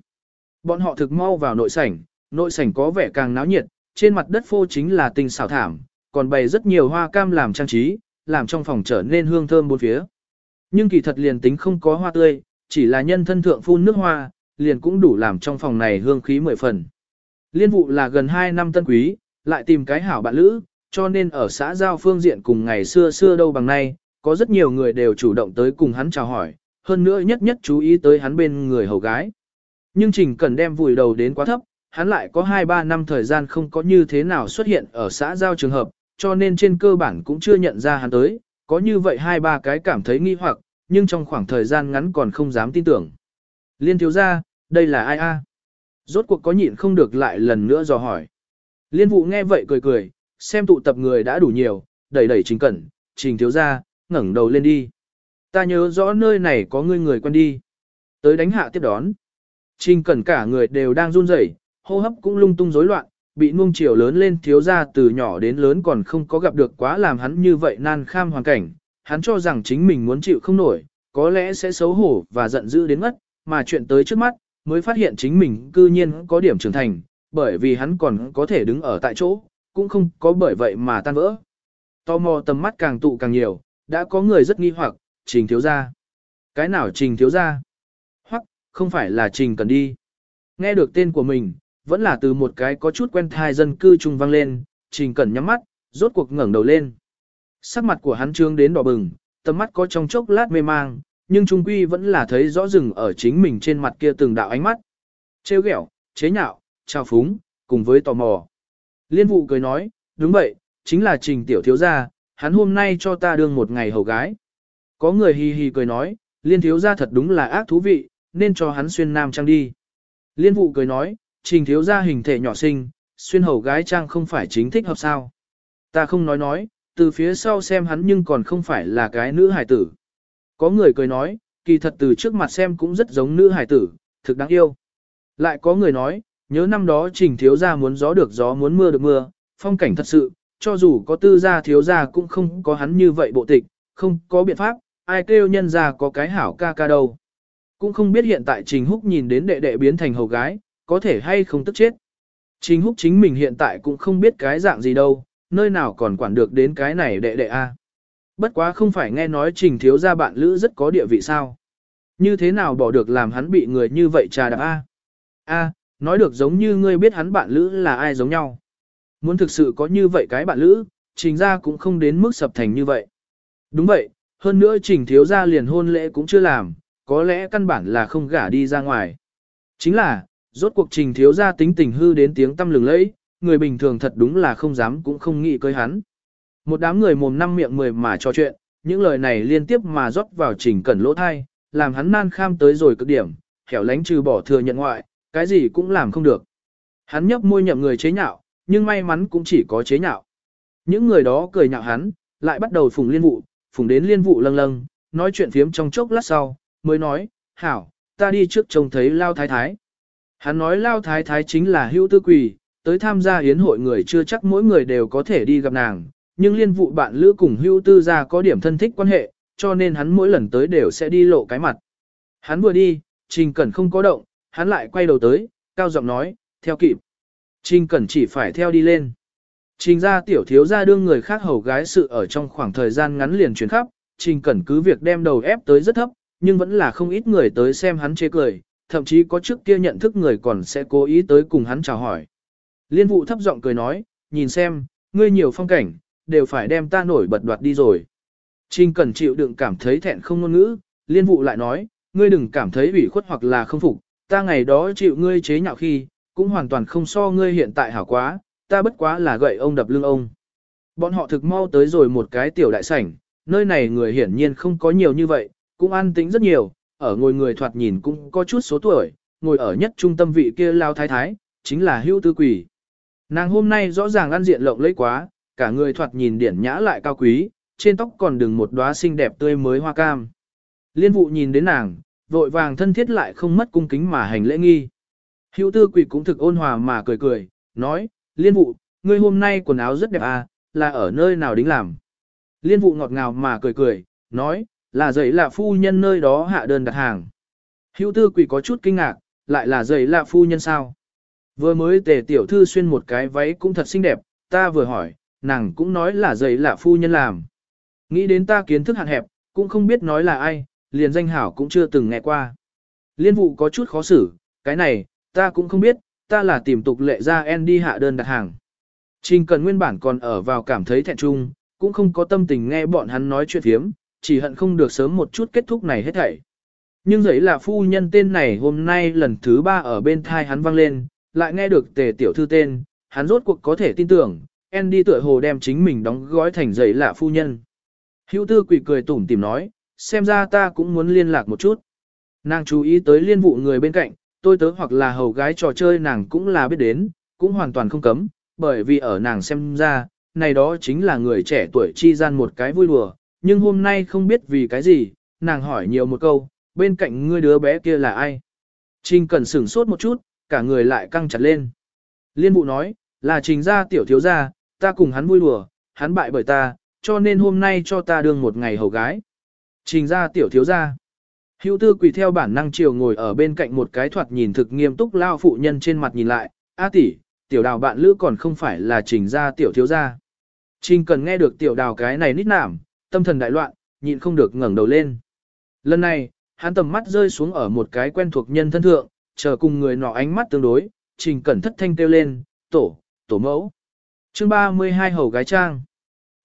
Bọn họ thực mau vào nội sảnh, nội sảnh có vẻ càng náo nhiệt, trên mặt đất phô chính là tinh xảo thảm, còn bày rất nhiều hoa cam làm trang trí, làm trong phòng trở nên hương thơm bốn phía. Nhưng kỳ thật liền tính không có hoa tươi, chỉ là nhân thân thượng phun nước hoa, liền cũng đủ làm trong phòng này hương khí mười phần. Liên vụ là gần 2 năm tân quý, lại tìm cái hảo bạn lữ, cho nên ở xã giao phương diện cùng ngày xưa xưa đâu bằng nay, có rất nhiều người đều chủ động tới cùng hắn chào hỏi, hơn nữa nhất nhất chú ý tới hắn bên người hầu gái. Nhưng Trình Cần đem vùi đầu đến quá thấp, hắn lại có 2-3 năm thời gian không có như thế nào xuất hiện ở xã giao trường hợp, cho nên trên cơ bản cũng chưa nhận ra hắn tới, có như vậy 2-3 cái cảm thấy nghi hoặc, nhưng trong khoảng thời gian ngắn còn không dám tin tưởng. Liên thiếu ra, đây là ai a? Rốt cuộc có nhịn không được lại lần nữa dò hỏi. Liên vụ nghe vậy cười cười, xem tụ tập người đã đủ nhiều, đẩy đẩy trình cẩn, trình thiếu ra, ngẩng đầu lên đi. Ta nhớ rõ nơi này có người người quen đi. Tới đánh hạ tiếp đón. Trình cẩn cả người đều đang run rẩy, hô hấp cũng lung tung rối loạn, bị nuông chiều lớn lên thiếu ra từ nhỏ đến lớn còn không có gặp được quá làm hắn như vậy nan kham hoàn cảnh. Hắn cho rằng chính mình muốn chịu không nổi, có lẽ sẽ xấu hổ và giận dữ đến mất, mà chuyện tới trước mắt, mới phát hiện chính mình cư nhiên có điểm trưởng thành, bởi vì hắn còn có thể đứng ở tại chỗ, cũng không có bởi vậy mà tan vỡ. Tò mò tầm mắt càng tụ càng nhiều, đã có người rất nghi hoặc, trình thiếu ra. Cái nào trình thiếu ra? Không phải là Trình Cần đi. Nghe được tên của mình, vẫn là từ một cái có chút quen thai dân cư trung vang lên, Trình Cẩn nhắm mắt, rốt cuộc ngẩng đầu lên. Sắc mặt của hắn trương đến đỏ bừng, tầm mắt có trong chốc lát mê mang, nhưng trung quy vẫn là thấy rõ rừng ở chính mình trên mặt kia từng đạo ánh mắt. Trêu ghẹo, chế nhạo, trao phúng, cùng với tò mò. Liên vụ cười nói, đúng vậy, chính là trình tiểu thiếu gia, hắn hôm nay cho ta đương một ngày hầu gái. Có người hì hì cười nói, liên thiếu gia thật đúng là ác thú vị, nên cho hắn xuyên nam trang đi. Liên vụ cười nói, trình thiếu gia hình thể nhỏ xinh, xuyên hầu gái trang không phải chính thích hợp sao. Ta không nói nói, từ phía sau xem hắn nhưng còn không phải là cái nữ hải tử. Có người cười nói, kỳ thật từ trước mặt xem cũng rất giống nữ hải tử, thực đáng yêu. Lại có người nói, nhớ năm đó trình thiếu gia muốn gió được gió muốn mưa được mưa, phong cảnh thật sự, cho dù có tư gia thiếu gia cũng không có hắn như vậy bộ tịch, không có biện pháp, ai kêu nhân gia có cái hảo ca ca đâu. Cũng không biết hiện tại Trình Húc nhìn đến đệ đệ biến thành hầu gái, có thể hay không tức chết. Trình Húc chính mình hiện tại cũng không biết cái dạng gì đâu, nơi nào còn quản được đến cái này đệ đệ a. Bất quá không phải nghe nói Trình thiếu gia bạn lữ rất có địa vị sao. Như thế nào bỏ được làm hắn bị người như vậy trà đạp a? A, nói được giống như ngươi biết hắn bạn lữ là ai giống nhau. Muốn thực sự có như vậy cái bạn lữ, trình gia cũng không đến mức sập thành như vậy. Đúng vậy, hơn nữa trình thiếu gia liền hôn lễ cũng chưa làm, có lẽ căn bản là không gả đi ra ngoài. Chính là, rốt cuộc trình thiếu gia tính tình hư đến tiếng tâm lừng lẫy, người bình thường thật đúng là không dám cũng không nghĩ cưới hắn. Một đám người mồm năm miệng mười mà trò chuyện, những lời này liên tiếp mà rót vào trình cẩn lỗ thai, làm hắn nan kham tới rồi cực điểm, khéo lánh trừ bỏ thừa nhận ngoại, cái gì cũng làm không được. Hắn nhấp môi nhậm người chế nhạo, nhưng may mắn cũng chỉ có chế nhạo. Những người đó cười nhạo hắn, lại bắt đầu phùng liên vụ, phùng đến liên vụ lâng lâng, nói chuyện phiếm trong chốc lát sau, mới nói, hảo, ta đi trước trông thấy Lao Thái Thái. Hắn nói Lao Thái Thái chính là hữu tư quỳ, tới tham gia hiến hội người chưa chắc mỗi người đều có thể đi gặp nàng, nhưng liên vụ bạn lữ cùng hữu tư gia có điểm thân thích quan hệ, cho nên hắn mỗi lần tới đều sẽ đi lộ cái mặt. Hắn vừa đi, Trình Cẩn không có động, hắn lại quay đầu tới, cao giọng nói, theo kịp. Trình Cẩn chỉ phải theo đi lên. Trình ra tiểu thiếu ra đương người khác hầu gái sự ở trong khoảng thời gian ngắn liền chuyển khắp, Trình Cẩn cứ việc đem đầu ép tới rất thấp, nhưng vẫn là không ít người tới xem hắn chê cười, thậm chí có trước kia nhận thức người còn sẽ cố ý tới cùng hắn chào hỏi. Liên vụ thấp giọng cười nói, nhìn xem, ngươi nhiều phong cảnh, đều phải đem ta nổi bật đoạt đi rồi. Trình Cần chịu đựng cảm thấy thẹn không ngôn ngữ, liên vụ lại nói, ngươi đừng cảm thấy ủy khuất hoặc là không phục, ta ngày đó chịu ngươi chế nhạo khi, cũng hoàn toàn không so ngươi hiện tại hảo quá, ta bất quá là gậy ông đập lưng ông. Bọn họ thực mau tới rồi một cái tiểu đại sảnh, nơi này người hiển nhiên không có nhiều như vậy, cũng an tĩnh rất nhiều, ở ngồi người thoạt nhìn cũng có chút số tuổi, ngồi ở nhất trung tâm vị kia lao thái thái, chính là hưu tư quỷ. Nàng hôm nay rõ ràng ăn diện lộng lẫy quá, cả người thoạt nhìn điển nhã lại cao quý, trên tóc còn đừng một đóa xinh đẹp tươi mới hoa cam. Liên vụ nhìn đến nàng, vội vàng thân thiết lại không mất cung kính mà hành lễ nghi. Hữu tư quỷ cũng thực ôn hòa mà cười cười, nói, liên vụ, ngươi hôm nay quần áo rất đẹp à, là ở nơi nào đính làm. Liên vụ ngọt ngào mà cười cười, nói, là giấy là phu nhân nơi đó hạ đơn đặt hàng. Hữu tư quỷ có chút kinh ngạc, lại là giấy là phu nhân sao. Vừa mới tề tiểu thư xuyên một cái váy cũng thật xinh đẹp, ta vừa hỏi, nàng cũng nói là giấy là phu nhân làm. Nghĩ đến ta kiến thức hạn hẹp, cũng không biết nói là ai, liền danh hảo cũng chưa từng nghe qua. Liên vụ có chút khó xử, cái này, ta cũng không biết, ta là tìm tục lệ ra en đi hạ đơn đặt hàng. Trình cần nguyên bản còn ở vào cảm thấy thẹn trung, cũng không có tâm tình nghe bọn hắn nói chuyện thiếm, chỉ hận không được sớm một chút kết thúc này hết thảy. Nhưng giấy là phu nhân tên này hôm nay lần thứ ba ở bên thai hắn vang lên, lại nghe được tề tiểu thư tên, hắn rốt cuộc có thể tin tưởng, en đi tựa hồ đem chính mình đóng gói thành giấy là phu nhân. Hữu tư quỷ cười tủm tìm nói, xem ra ta cũng muốn liên lạc một chút. Nàng chú ý tới liên vụ người bên cạnh, tôi tớ hoặc là hầu gái trò chơi nàng cũng là biết đến, cũng hoàn toàn không cấm, bởi vì ở nàng xem ra, này đó chính là người trẻ tuổi chi gian một cái vui đùa, nhưng hôm nay không biết vì cái gì, nàng hỏi nhiều một câu, bên cạnh ngươi đứa bé kia là ai? Trình cần sửng sốt một chút, cả người lại căng chặt lên. Liên vụ nói, là trình gia tiểu thiếu gia, ta cùng hắn vui đùa, hắn bại bởi ta, cho nên hôm nay cho ta đương một ngày hầu gái. Trình gia tiểu thiếu gia. Hữu tư quỳ theo bản năng chiều ngồi ở bên cạnh một cái thoạt nhìn thực nghiêm túc lao phụ nhân trên mặt nhìn lại, a tỷ, tiểu đào bạn lữ còn không phải là trình gia tiểu thiếu gia. Trình cần nghe được tiểu đào cái này nít nảm, tâm thần đại loạn, nhịn không được ngẩng đầu lên. Lần này, hắn tầm mắt rơi xuống ở một cái quen thuộc nhân thân thượng, chờ cùng người nọ ánh mắt tương đối, trình cẩn thất thanh kêu lên, tổ, tổ mẫu. chương 32 hầu gái trang.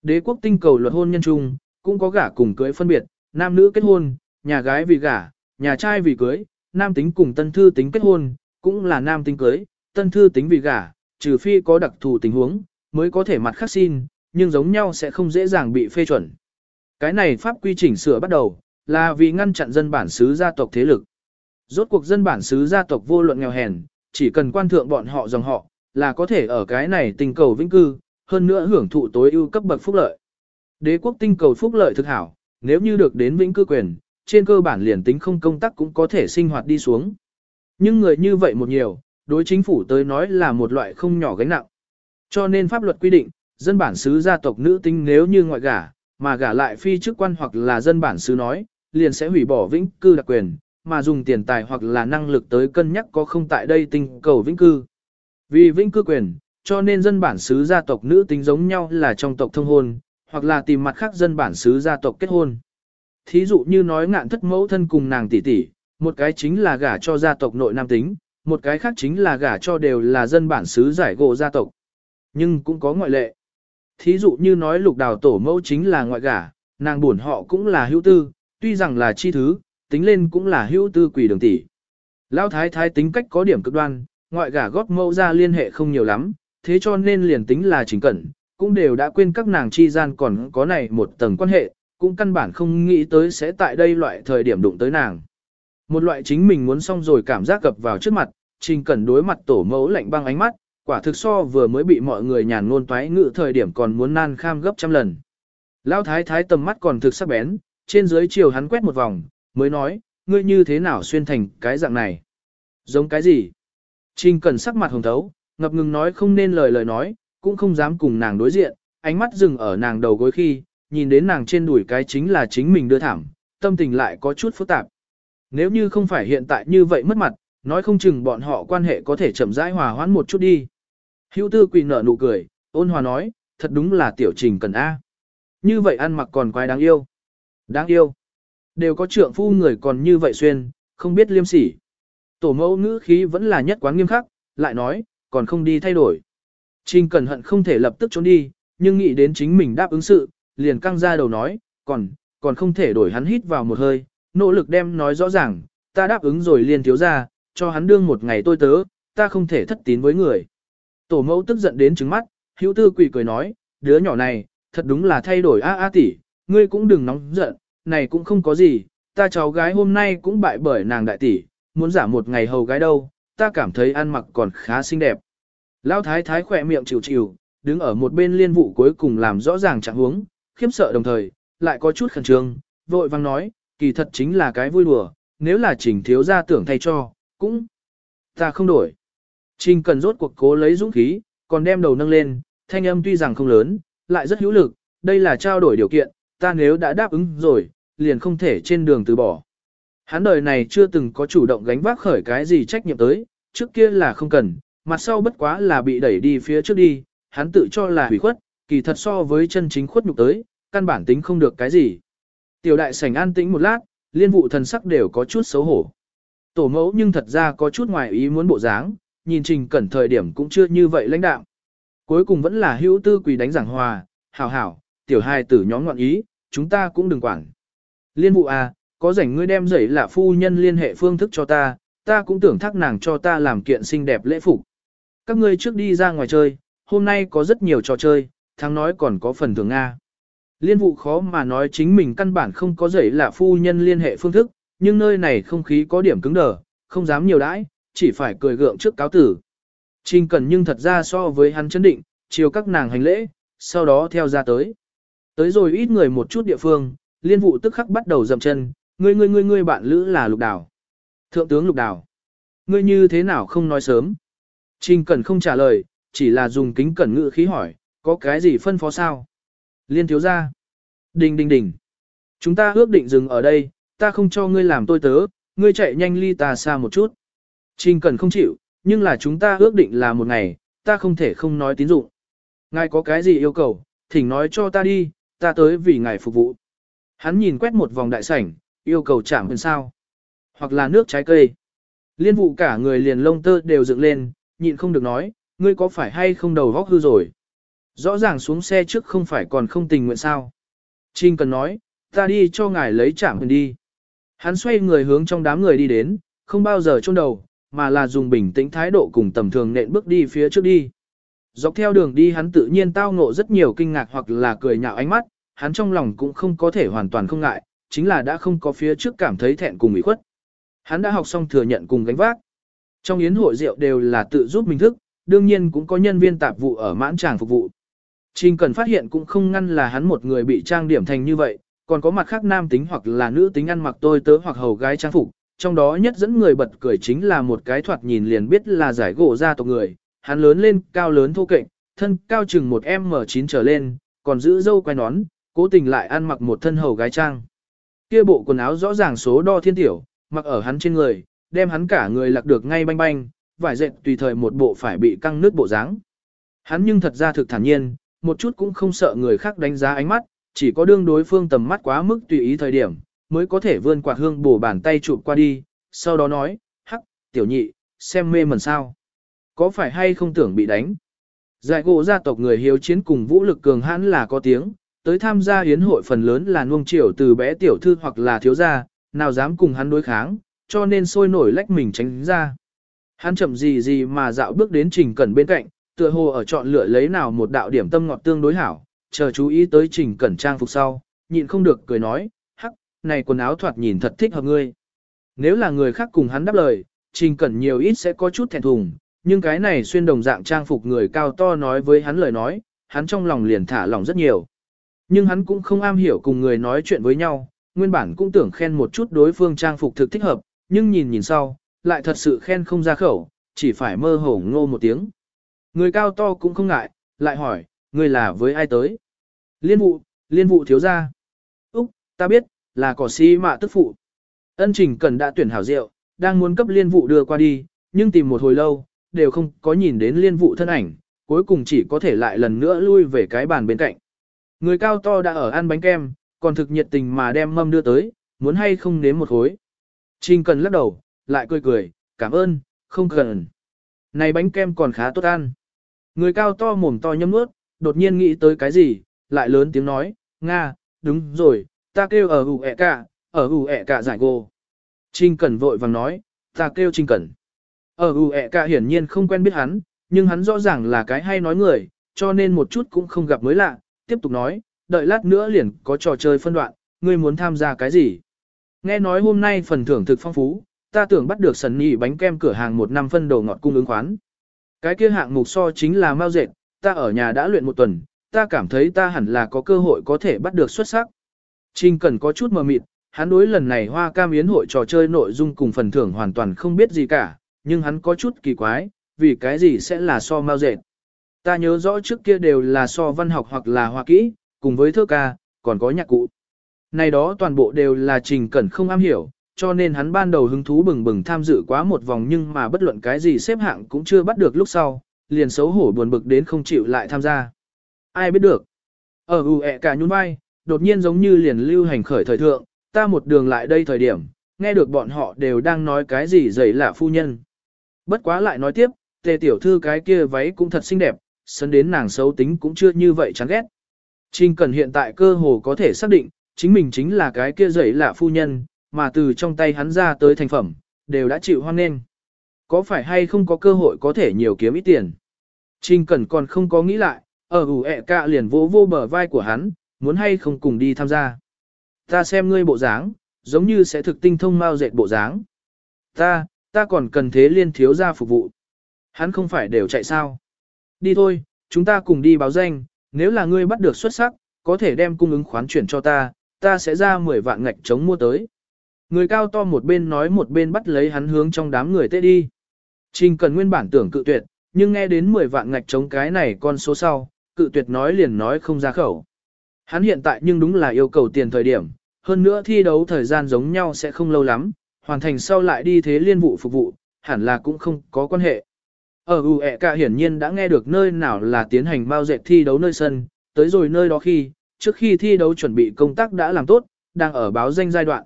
Đế quốc tinh cầu luật hôn nhân trung, cũng có gả cùng cưới phân biệt, nam nữ kết hôn, nhà gái vì gả, nhà trai vì cưới, nam tính cùng tân thư tính kết hôn, cũng là nam tính cưới, tân thư tính vì gả, trừ phi có đặc thù tình huống, mới có thể mặt khác xin, nhưng giống nhau sẽ không dễ dàng bị phê chuẩn. Cái này pháp quy chỉnh sửa bắt đầu, là vì ngăn chặn dân bản xứ gia tộc thế lực. Rốt cuộc dân bản xứ gia tộc vô luận nghèo hèn, chỉ cần quan thượng bọn họ dòng họ, là có thể ở cái này tình cầu vĩnh cư, hơn nữa hưởng thụ tối ưu cấp bậc phúc lợi. Đế quốc tinh cầu phúc lợi thực hảo, nếu như được đến vĩnh cư quyền, trên cơ bản liền tính không công tác cũng có thể sinh hoạt đi xuống. Nhưng người như vậy một nhiều, đối chính phủ tới nói là một loại không nhỏ gánh nặng. Cho nên pháp luật quy định, dân bản xứ gia tộc nữ tính nếu như ngoại gả, mà gả lại phi chức quan hoặc là dân bản xứ nói, liền sẽ hủy bỏ vĩnh cư đặc quyền, mà dùng tiền tài hoặc là năng lực tới cân nhắc có không tại đây tinh cầu vĩnh cư. Vì vĩnh cư quyền, cho nên dân bản xứ gia tộc nữ tính giống nhau là trong tộc thông hôn, hoặc là tìm mặt khác dân bản xứ gia tộc kết hôn. Thí dụ như nói ngạn thất mẫu thân cùng nàng tỷ tỷ, một cái chính là gả cho gia tộc nội nam tính, một cái khác chính là gả cho đều là dân bản xứ giải gộ gia tộc. Nhưng cũng có ngoại lệ. Thí dụ như nói lục đào tổ mẫu chính là ngoại gả, nàng buồn họ cũng là hữu tư, tuy rằng là chi thứ, tính lên cũng là hữu tư quỷ đường tỷ. Lão thái thái tính cách có điểm cực đoan, ngoại gả góp mẫu ra liên hệ không nhiều lắm, thế cho nên liền tính là chính cẩn, cũng đều đã quên các nàng chi gian còn có này một tầng quan hệ, cũng căn bản không nghĩ tới sẽ tại đây loại thời điểm đụng tới nàng. Một loại chính mình muốn xong rồi cảm giác cập vào trước mặt, trình cẩn đối mặt tổ mẫu lạnh băng ánh mắt, quả thực so vừa mới bị mọi người nhàn ngôn toái ngự thời điểm còn muốn nan kham gấp trăm lần. Lão thái thái tầm mắt còn thực sắc bén, trên dưới chiều hắn quét một vòng, mới nói, ngươi như thế nào xuyên thành cái dạng này? Giống cái gì? Trình Cần sắc mặt hồng thấu, ngập ngừng nói không nên lời lời nói, cũng không dám cùng nàng đối diện, ánh mắt dừng ở nàng đầu gối khi, nhìn đến nàng trên đùi cái chính là chính mình đưa thảm, tâm tình lại có chút phức tạp. Nếu như không phải hiện tại như vậy mất mặt, nói không chừng bọn họ quan hệ có thể chậm rãi hòa hoãn một chút đi. Hữu tư quỳ nở nụ cười, ôn hòa nói, thật đúng là tiểu trình cần A. Như vậy ăn mặc còn quái đáng yêu. Đáng yêu. Đều có trượng phu người còn như vậy xuyên, không biết liêm sỉ. Tổ mẫu ngữ khí vẫn là nhất quán nghiêm khắc, lại nói, còn không đi thay đổi. Trình cẩn hận không thể lập tức trốn đi, nhưng nghĩ đến chính mình đáp ứng sự, liền căng ra đầu nói, còn, còn không thể đổi hắn hít vào một hơi, nỗ lực đem nói rõ ràng, ta đáp ứng rồi liền thiếu ra, cho hắn đương một ngày tôi tớ, ta không thể thất tín với người. Tổ mẫu tức giận đến trứng mắt, hữu tư quỷ cười nói, đứa nhỏ này, thật đúng là thay đổi a a tỷ, ngươi cũng đừng nóng giận, này cũng không có gì, ta cháu gái hôm nay cũng bại bởi nàng đại tỷ, muốn giả một ngày hầu gái đâu, ta cảm thấy ăn mặc còn khá xinh đẹp. Lão thái thái khỏe miệng chịu chịu, đứng ở một bên liên vụ cuối cùng làm rõ ràng trạng huống, khiếp sợ đồng thời, lại có chút khẩn trương, vội vang nói, kỳ thật chính là cái vui đùa, nếu là trình thiếu gia tưởng thay cho, cũng ta không đổi. Trình cần rốt cuộc cố lấy dũng khí, còn đem đầu nâng lên, thanh âm tuy rằng không lớn, lại rất hữu lực, đây là trao đổi điều kiện, ta nếu đã đáp ứng rồi, liền không thể trên đường từ bỏ. Hắn đời này chưa từng có chủ động gánh vác khởi cái gì trách nhiệm tới, trước kia là không cần, mặt sau bất quá là bị đẩy đi phía trước đi, hắn tự cho là hủy khuất, kỳ thật so với chân chính khuất nhục tới, căn bản tính không được cái gì. Tiểu đại sảnh an tĩnh một lát, liên vụ thần sắc đều có chút xấu hổ. Tổ mẫu nhưng thật ra có chút ngoài ý muốn bộ dáng, nhìn trình cẩn thời điểm cũng chưa như vậy lãnh đạo. Cuối cùng vẫn là hữu tư quỳ đánh giảng hòa, hảo hảo, tiểu hai tử nhóm ngoạn ý, chúng ta cũng đừng quản. Liên vụ à, có rảnh ngươi đem giấy là phu nhân liên hệ phương thức cho ta, ta cũng tưởng thác nàng cho ta làm kiện xinh đẹp lễ phục. Các ngươi trước đi ra ngoài chơi, hôm nay có rất nhiều trò chơi, thắng nói còn có phần thưởng Nga. Liên vụ khó mà nói chính mình căn bản không có giấy là phu nhân liên hệ phương thức, nhưng nơi này không khí có điểm cứng đờ, không dám nhiều đãi, chỉ phải cười gượng trước cáo tử. Trình cần nhưng thật ra so với hắn chấn định, chiều các nàng hành lễ, sau đó theo ra tới. Tới rồi ít người một chút địa phương, liên vụ tức khắc bắt đầu dậm chân, ngươi ngươi ngươi ngươi bạn lữ là lục đảo. Thượng tướng lục đảo. Ngươi như thế nào không nói sớm? Trình Cẩn không trả lời, chỉ là dùng kính cẩn ngữ khí hỏi, có cái gì phân phó sao? Liên thiếu ra. Đình đình đình. Chúng ta ước định dừng ở đây, ta không cho ngươi làm tôi tớ, ngươi chạy nhanh ly ta xa một chút. Trình cần không chịu, nhưng là chúng ta ước định là một ngày, ta không thể không nói tín dụng. Ngài có cái gì yêu cầu, thỉnh nói cho ta đi, ta tới vì ngài phục vụ. Hắn nhìn quét một vòng đại sảnh, yêu cầu chạm hơn sao. hoặc là nước trái cây. Liên vụ cả người liền lông tơ đều dựng lên, nhịn không được nói, ngươi có phải hay không đầu vóc hư rồi. Rõ ràng xuống xe trước không phải còn không tình nguyện sao. Trinh cần nói, ta đi cho ngài lấy chạm đi. Hắn xoay người hướng trong đám người đi đến, không bao giờ chôn đầu, mà là dùng bình tĩnh thái độ cùng tầm thường nện bước đi phía trước đi. Dọc theo đường đi hắn tự nhiên tao ngộ rất nhiều kinh ngạc hoặc là cười nhạo ánh mắt, hắn trong lòng cũng không có thể hoàn toàn không ngại, chính là đã không có phía trước cảm thấy thẹn cùng ủy khuất. Hắn đã học xong thừa nhận cùng gánh vác. Trong yến hội rượu đều là tự giúp mình thức, đương nhiên cũng có nhân viên tạp vụ ở mãn tràng phục vụ. Trình cần phát hiện cũng không ngăn là hắn một người bị trang điểm thành như vậy, còn có mặt khác nam tính hoặc là nữ tính ăn mặc tôi tớ hoặc hầu gái trang phục, trong đó nhất dẫn người bật cười chính là một cái thoạt nhìn liền biết là giải gỗ gia tộc người, hắn lớn lên, cao lớn thô kệch, thân cao chừng một M9 trở lên, còn giữ dâu quay nón, cố tình lại ăn mặc một thân hầu gái trang. Kia bộ quần áo rõ ràng số đo thiên tiểu, mặc ở hắn trên người, đem hắn cả người lạc được ngay banh banh, vải dệt tùy thời một bộ phải bị căng nước bộ dáng. Hắn nhưng thật ra thực thản nhiên, một chút cũng không sợ người khác đánh giá ánh mắt, chỉ có đương đối phương tầm mắt quá mức tùy ý thời điểm, mới có thể vươn quạt hương bổ bàn tay chụp qua đi, sau đó nói, hắc, tiểu nhị, xem mê mẩn sao. Có phải hay không tưởng bị đánh? Giải gỗ gia tộc người hiếu chiến cùng vũ lực cường hãn là có tiếng, tới tham gia hiến hội phần lớn là nuông chiều từ bé tiểu thư hoặc là thiếu gia, nào dám cùng hắn đối kháng, cho nên sôi nổi lách mình tránh ra. Hắn chậm gì gì mà dạo bước đến trình cẩn bên cạnh, tựa hồ ở chọn lựa lấy nào một đạo điểm tâm ngọt tương đối hảo, chờ chú ý tới trình cẩn trang phục sau, nhịn không được cười nói, này quần áo thoạt nhìn thật thích hợp ngươi. Nếu là người khác cùng hắn đáp lời, trình cẩn nhiều ít sẽ có chút thẹn thùng, nhưng cái này xuyên đồng dạng trang phục người cao to nói với hắn lời nói, hắn trong lòng liền thả lòng rất nhiều. Nhưng hắn cũng không am hiểu cùng người nói chuyện với nhau, nguyên bản cũng tưởng khen một chút đối phương trang phục thực thích hợp, nhưng nhìn nhìn sau, lại thật sự khen không ra khẩu, chỉ phải mơ hồ ngô một tiếng. Người cao to cũng không ngại, lại hỏi, người là với ai tới? Liên vụ, liên vụ thiếu gia. Úc, ta biết, là cỏ sĩ mạ tức phụ. Ân trình cần đã tuyển hảo rượu, đang muốn cấp liên vụ đưa qua đi, nhưng tìm một hồi lâu, đều không có nhìn đến liên vụ thân ảnh, cuối cùng chỉ có thể lại lần nữa lui về cái bàn bên cạnh. Người cao to đã ở ăn bánh kem, còn thực nhiệt tình mà đem mâm đưa tới, muốn hay không nếm một khối. Trình cần lắc đầu, lại cười cười, cảm ơn, không cần. Này bánh kem còn khá tốt ăn. Người cao to mồm to nhấm nuốt, đột nhiên nghĩ tới cái gì, lại lớn tiếng nói, Nga, đúng rồi, ta kêu ở ủ ẹ cả, ở ủ ẹ cả giải gồ. Trình Cẩn vội vàng nói, ta kêu Trình Cẩn. Ở ủ ẹ cả hiển nhiên không quen biết hắn, nhưng hắn rõ ràng là cái hay nói người, cho nên một chút cũng không gặp mới lạ, tiếp tục nói, đợi lát nữa liền có trò chơi phân đoạn, ngươi muốn tham gia cái gì? Nghe nói hôm nay phần thưởng thực phong phú, ta tưởng bắt được sần nhị bánh kem cửa hàng một năm phân đồ ngọt cung ứng khoán. Cái kia hạng mục so chính là mau dệt, ta ở nhà đã luyện một tuần, ta cảm thấy ta hẳn là có cơ hội có thể bắt được xuất sắc. Trình cần có chút mờ mịt, hắn đối lần này hoa cam yến hội trò chơi nội dung cùng phần thưởng hoàn toàn không biết gì cả, nhưng hắn có chút kỳ quái, vì cái gì sẽ là so mau dệt. Ta nhớ rõ trước kia đều là so văn học hoặc là hoa kỹ, cùng với thơ ca, còn có nhạc cụ. Này đó toàn bộ đều là trình cẩn không am hiểu, cho nên hắn ban đầu hứng thú bừng bừng tham dự quá một vòng nhưng mà bất luận cái gì xếp hạng cũng chưa bắt được lúc sau, liền xấu hổ buồn bực đến không chịu lại tham gia. Ai biết được. Ở ù ẹ cả nhún vai, đột nhiên giống như liền lưu hành khởi thời thượng, ta một đường lại đây thời điểm, nghe được bọn họ đều đang nói cái gì dày lạ phu nhân. Bất quá lại nói tiếp, tề tiểu thư cái kia váy cũng thật xinh đẹp, sân đến nàng xấu tính cũng chưa như vậy chán ghét. Trình Cần hiện tại cơ hồ có thể xác định, chính mình chính là cái kia dậy lạ phu nhân, mà từ trong tay hắn ra tới thành phẩm, đều đã chịu hoan nghênh. Có phải hay không có cơ hội có thể nhiều kiếm ít tiền? Trình cần còn không có nghĩ lại, ở ủ ẹ cạ liền vỗ vô bờ vai của hắn, muốn hay không cùng đi tham gia. Ta xem ngươi bộ dáng, giống như sẽ thực tinh thông mau dệt bộ dáng. Ta, ta còn cần thế liên thiếu gia phục vụ. Hắn không phải đều chạy sao. Đi thôi, chúng ta cùng đi báo danh, nếu là ngươi bắt được xuất sắc, có thể đem cung ứng khoán chuyển cho ta, ta sẽ ra 10 vạn ngạch chống mua tới. Người cao to một bên nói một bên bắt lấy hắn hướng trong đám người tê đi. Trình cần nguyên bản tưởng cự tuyệt, nhưng nghe đến 10 vạn ngạch chống cái này con số sau, cự tuyệt nói liền nói không ra khẩu. Hắn hiện tại nhưng đúng là yêu cầu tiền thời điểm, hơn nữa thi đấu thời gian giống nhau sẽ không lâu lắm, hoàn thành sau lại đi thế liên vụ phục vụ, hẳn là cũng không có quan hệ. Ở U cả hiển nhiên đã nghe được nơi nào là tiến hành bao dệt thi đấu nơi sân, tới rồi nơi đó khi, trước khi thi đấu chuẩn bị công tác đã làm tốt, đang ở báo danh giai đoạn.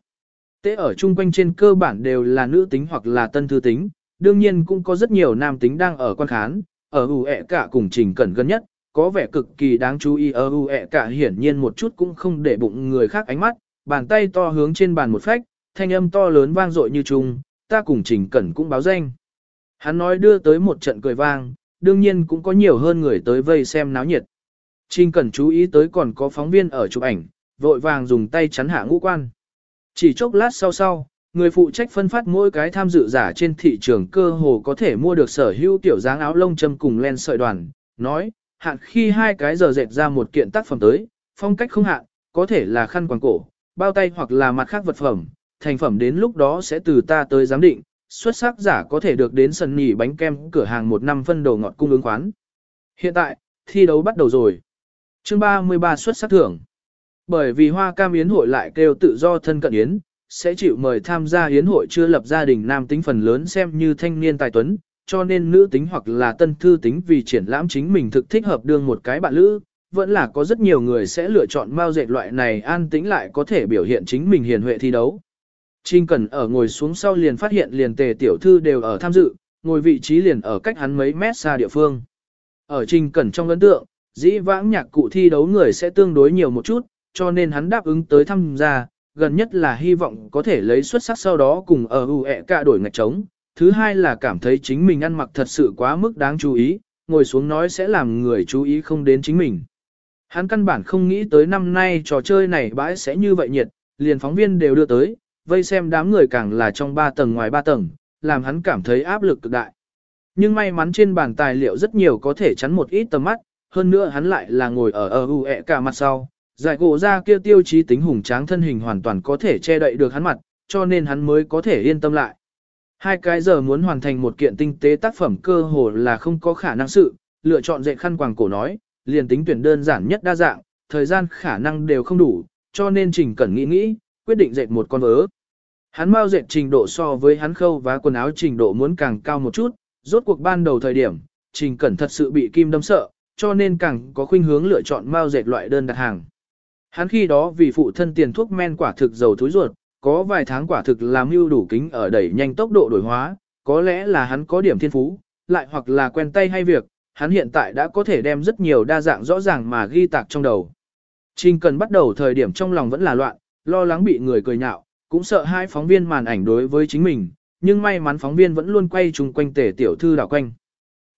Tế ở chung quanh trên cơ bản đều là nữ tính hoặc là tân thư tính, đương nhiên cũng có rất nhiều nam tính đang ở quan khán, ở ủ cả cùng trình cẩn gần nhất, có vẻ cực kỳ đáng chú ý ở ẹ cả hiển nhiên một chút cũng không để bụng người khác ánh mắt, bàn tay to hướng trên bàn một phách, thanh âm to lớn vang dội như trung, ta cùng trình cẩn cũng báo danh. Hắn nói đưa tới một trận cười vang, đương nhiên cũng có nhiều hơn người tới vây xem náo nhiệt. Trình cẩn chú ý tới còn có phóng viên ở chụp ảnh, vội vàng dùng tay chắn hạ ngũ quan. Chỉ chốc lát sau sau, người phụ trách phân phát mỗi cái tham dự giả trên thị trường cơ hồ có thể mua được sở hữu tiểu dáng áo lông châm cùng len sợi đoàn, nói, hạn khi hai cái giờ dệt ra một kiện tác phẩm tới, phong cách không hạn, có thể là khăn quàng cổ, bao tay hoặc là mặt khác vật phẩm, thành phẩm đến lúc đó sẽ từ ta tới giám định, xuất sắc giả có thể được đến sân nhỉ bánh kem cửa hàng một năm phân đồ ngọt cung ứng khoán. Hiện tại, thi đấu bắt đầu rồi. Chương 33 xuất sắc thưởng. Bởi vì Hoa Cam Yến hội lại kêu tự do thân cận Yến, sẽ chịu mời tham gia Yến hội chưa lập gia đình nam tính phần lớn xem như thanh niên tài tuấn, cho nên nữ tính hoặc là tân thư tính vì triển lãm chính mình thực thích hợp đương một cái bạn lữ, vẫn là có rất nhiều người sẽ lựa chọn mao dệt loại này an tĩnh lại có thể biểu hiện chính mình hiền huệ thi đấu. Trình Cẩn ở ngồi xuống sau liền phát hiện liền tề tiểu thư đều ở tham dự, ngồi vị trí liền ở cách hắn mấy mét xa địa phương. Ở Trình Cẩn trong ấn tượng, dĩ vãng nhạc cụ thi đấu người sẽ tương đối nhiều một chút, cho nên hắn đáp ứng tới tham gia, gần nhất là hy vọng có thể lấy xuất sắc sau đó cùng ở ưu ẹ cả đổi ngạch trống. Thứ hai là cảm thấy chính mình ăn mặc thật sự quá mức đáng chú ý, ngồi xuống nói sẽ làm người chú ý không đến chính mình. Hắn căn bản không nghĩ tới năm nay trò chơi này bãi sẽ như vậy nhiệt, liền phóng viên đều đưa tới, vây xem đám người càng là trong ba tầng ngoài ba tầng, làm hắn cảm thấy áp lực cực đại. Nhưng may mắn trên bàn tài liệu rất nhiều có thể chắn một ít tầm mắt, hơn nữa hắn lại là ngồi ở ở u ẹ cả mặt sau, giải gỗ ra kia tiêu chí tính hùng tráng thân hình hoàn toàn có thể che đậy được hắn mặt, cho nên hắn mới có thể yên tâm lại. Hai cái giờ muốn hoàn thành một kiện tinh tế tác phẩm cơ hồ là không có khả năng sự, lựa chọn dạy khăn quàng cổ nói, liền tính tuyển đơn giản nhất đa dạng, thời gian khả năng đều không đủ, cho nên Trình Cẩn nghĩ nghĩ, quyết định dệt một con vớ. Hắn mau dệt trình độ so với hắn khâu và quần áo trình độ muốn càng cao một chút, rốt cuộc ban đầu thời điểm, Trình Cẩn thật sự bị kim đâm sợ, cho nên càng có khuynh hướng lựa chọn mau dệt loại đơn đặt hàng. Hắn khi đó vì phụ thân tiền thuốc men quả thực dầu thối ruột, có vài tháng quả thực làm mưu đủ kính ở đẩy nhanh tốc độ đổi hóa, có lẽ là hắn có điểm thiên phú, lại hoặc là quen tay hay việc, hắn hiện tại đã có thể đem rất nhiều đa dạng rõ ràng mà ghi tạc trong đầu. Trình cần bắt đầu thời điểm trong lòng vẫn là loạn, lo lắng bị người cười nhạo, cũng sợ hai phóng viên màn ảnh đối với chính mình, nhưng may mắn phóng viên vẫn luôn quay chung quanh tể tiểu thư đảo quanh.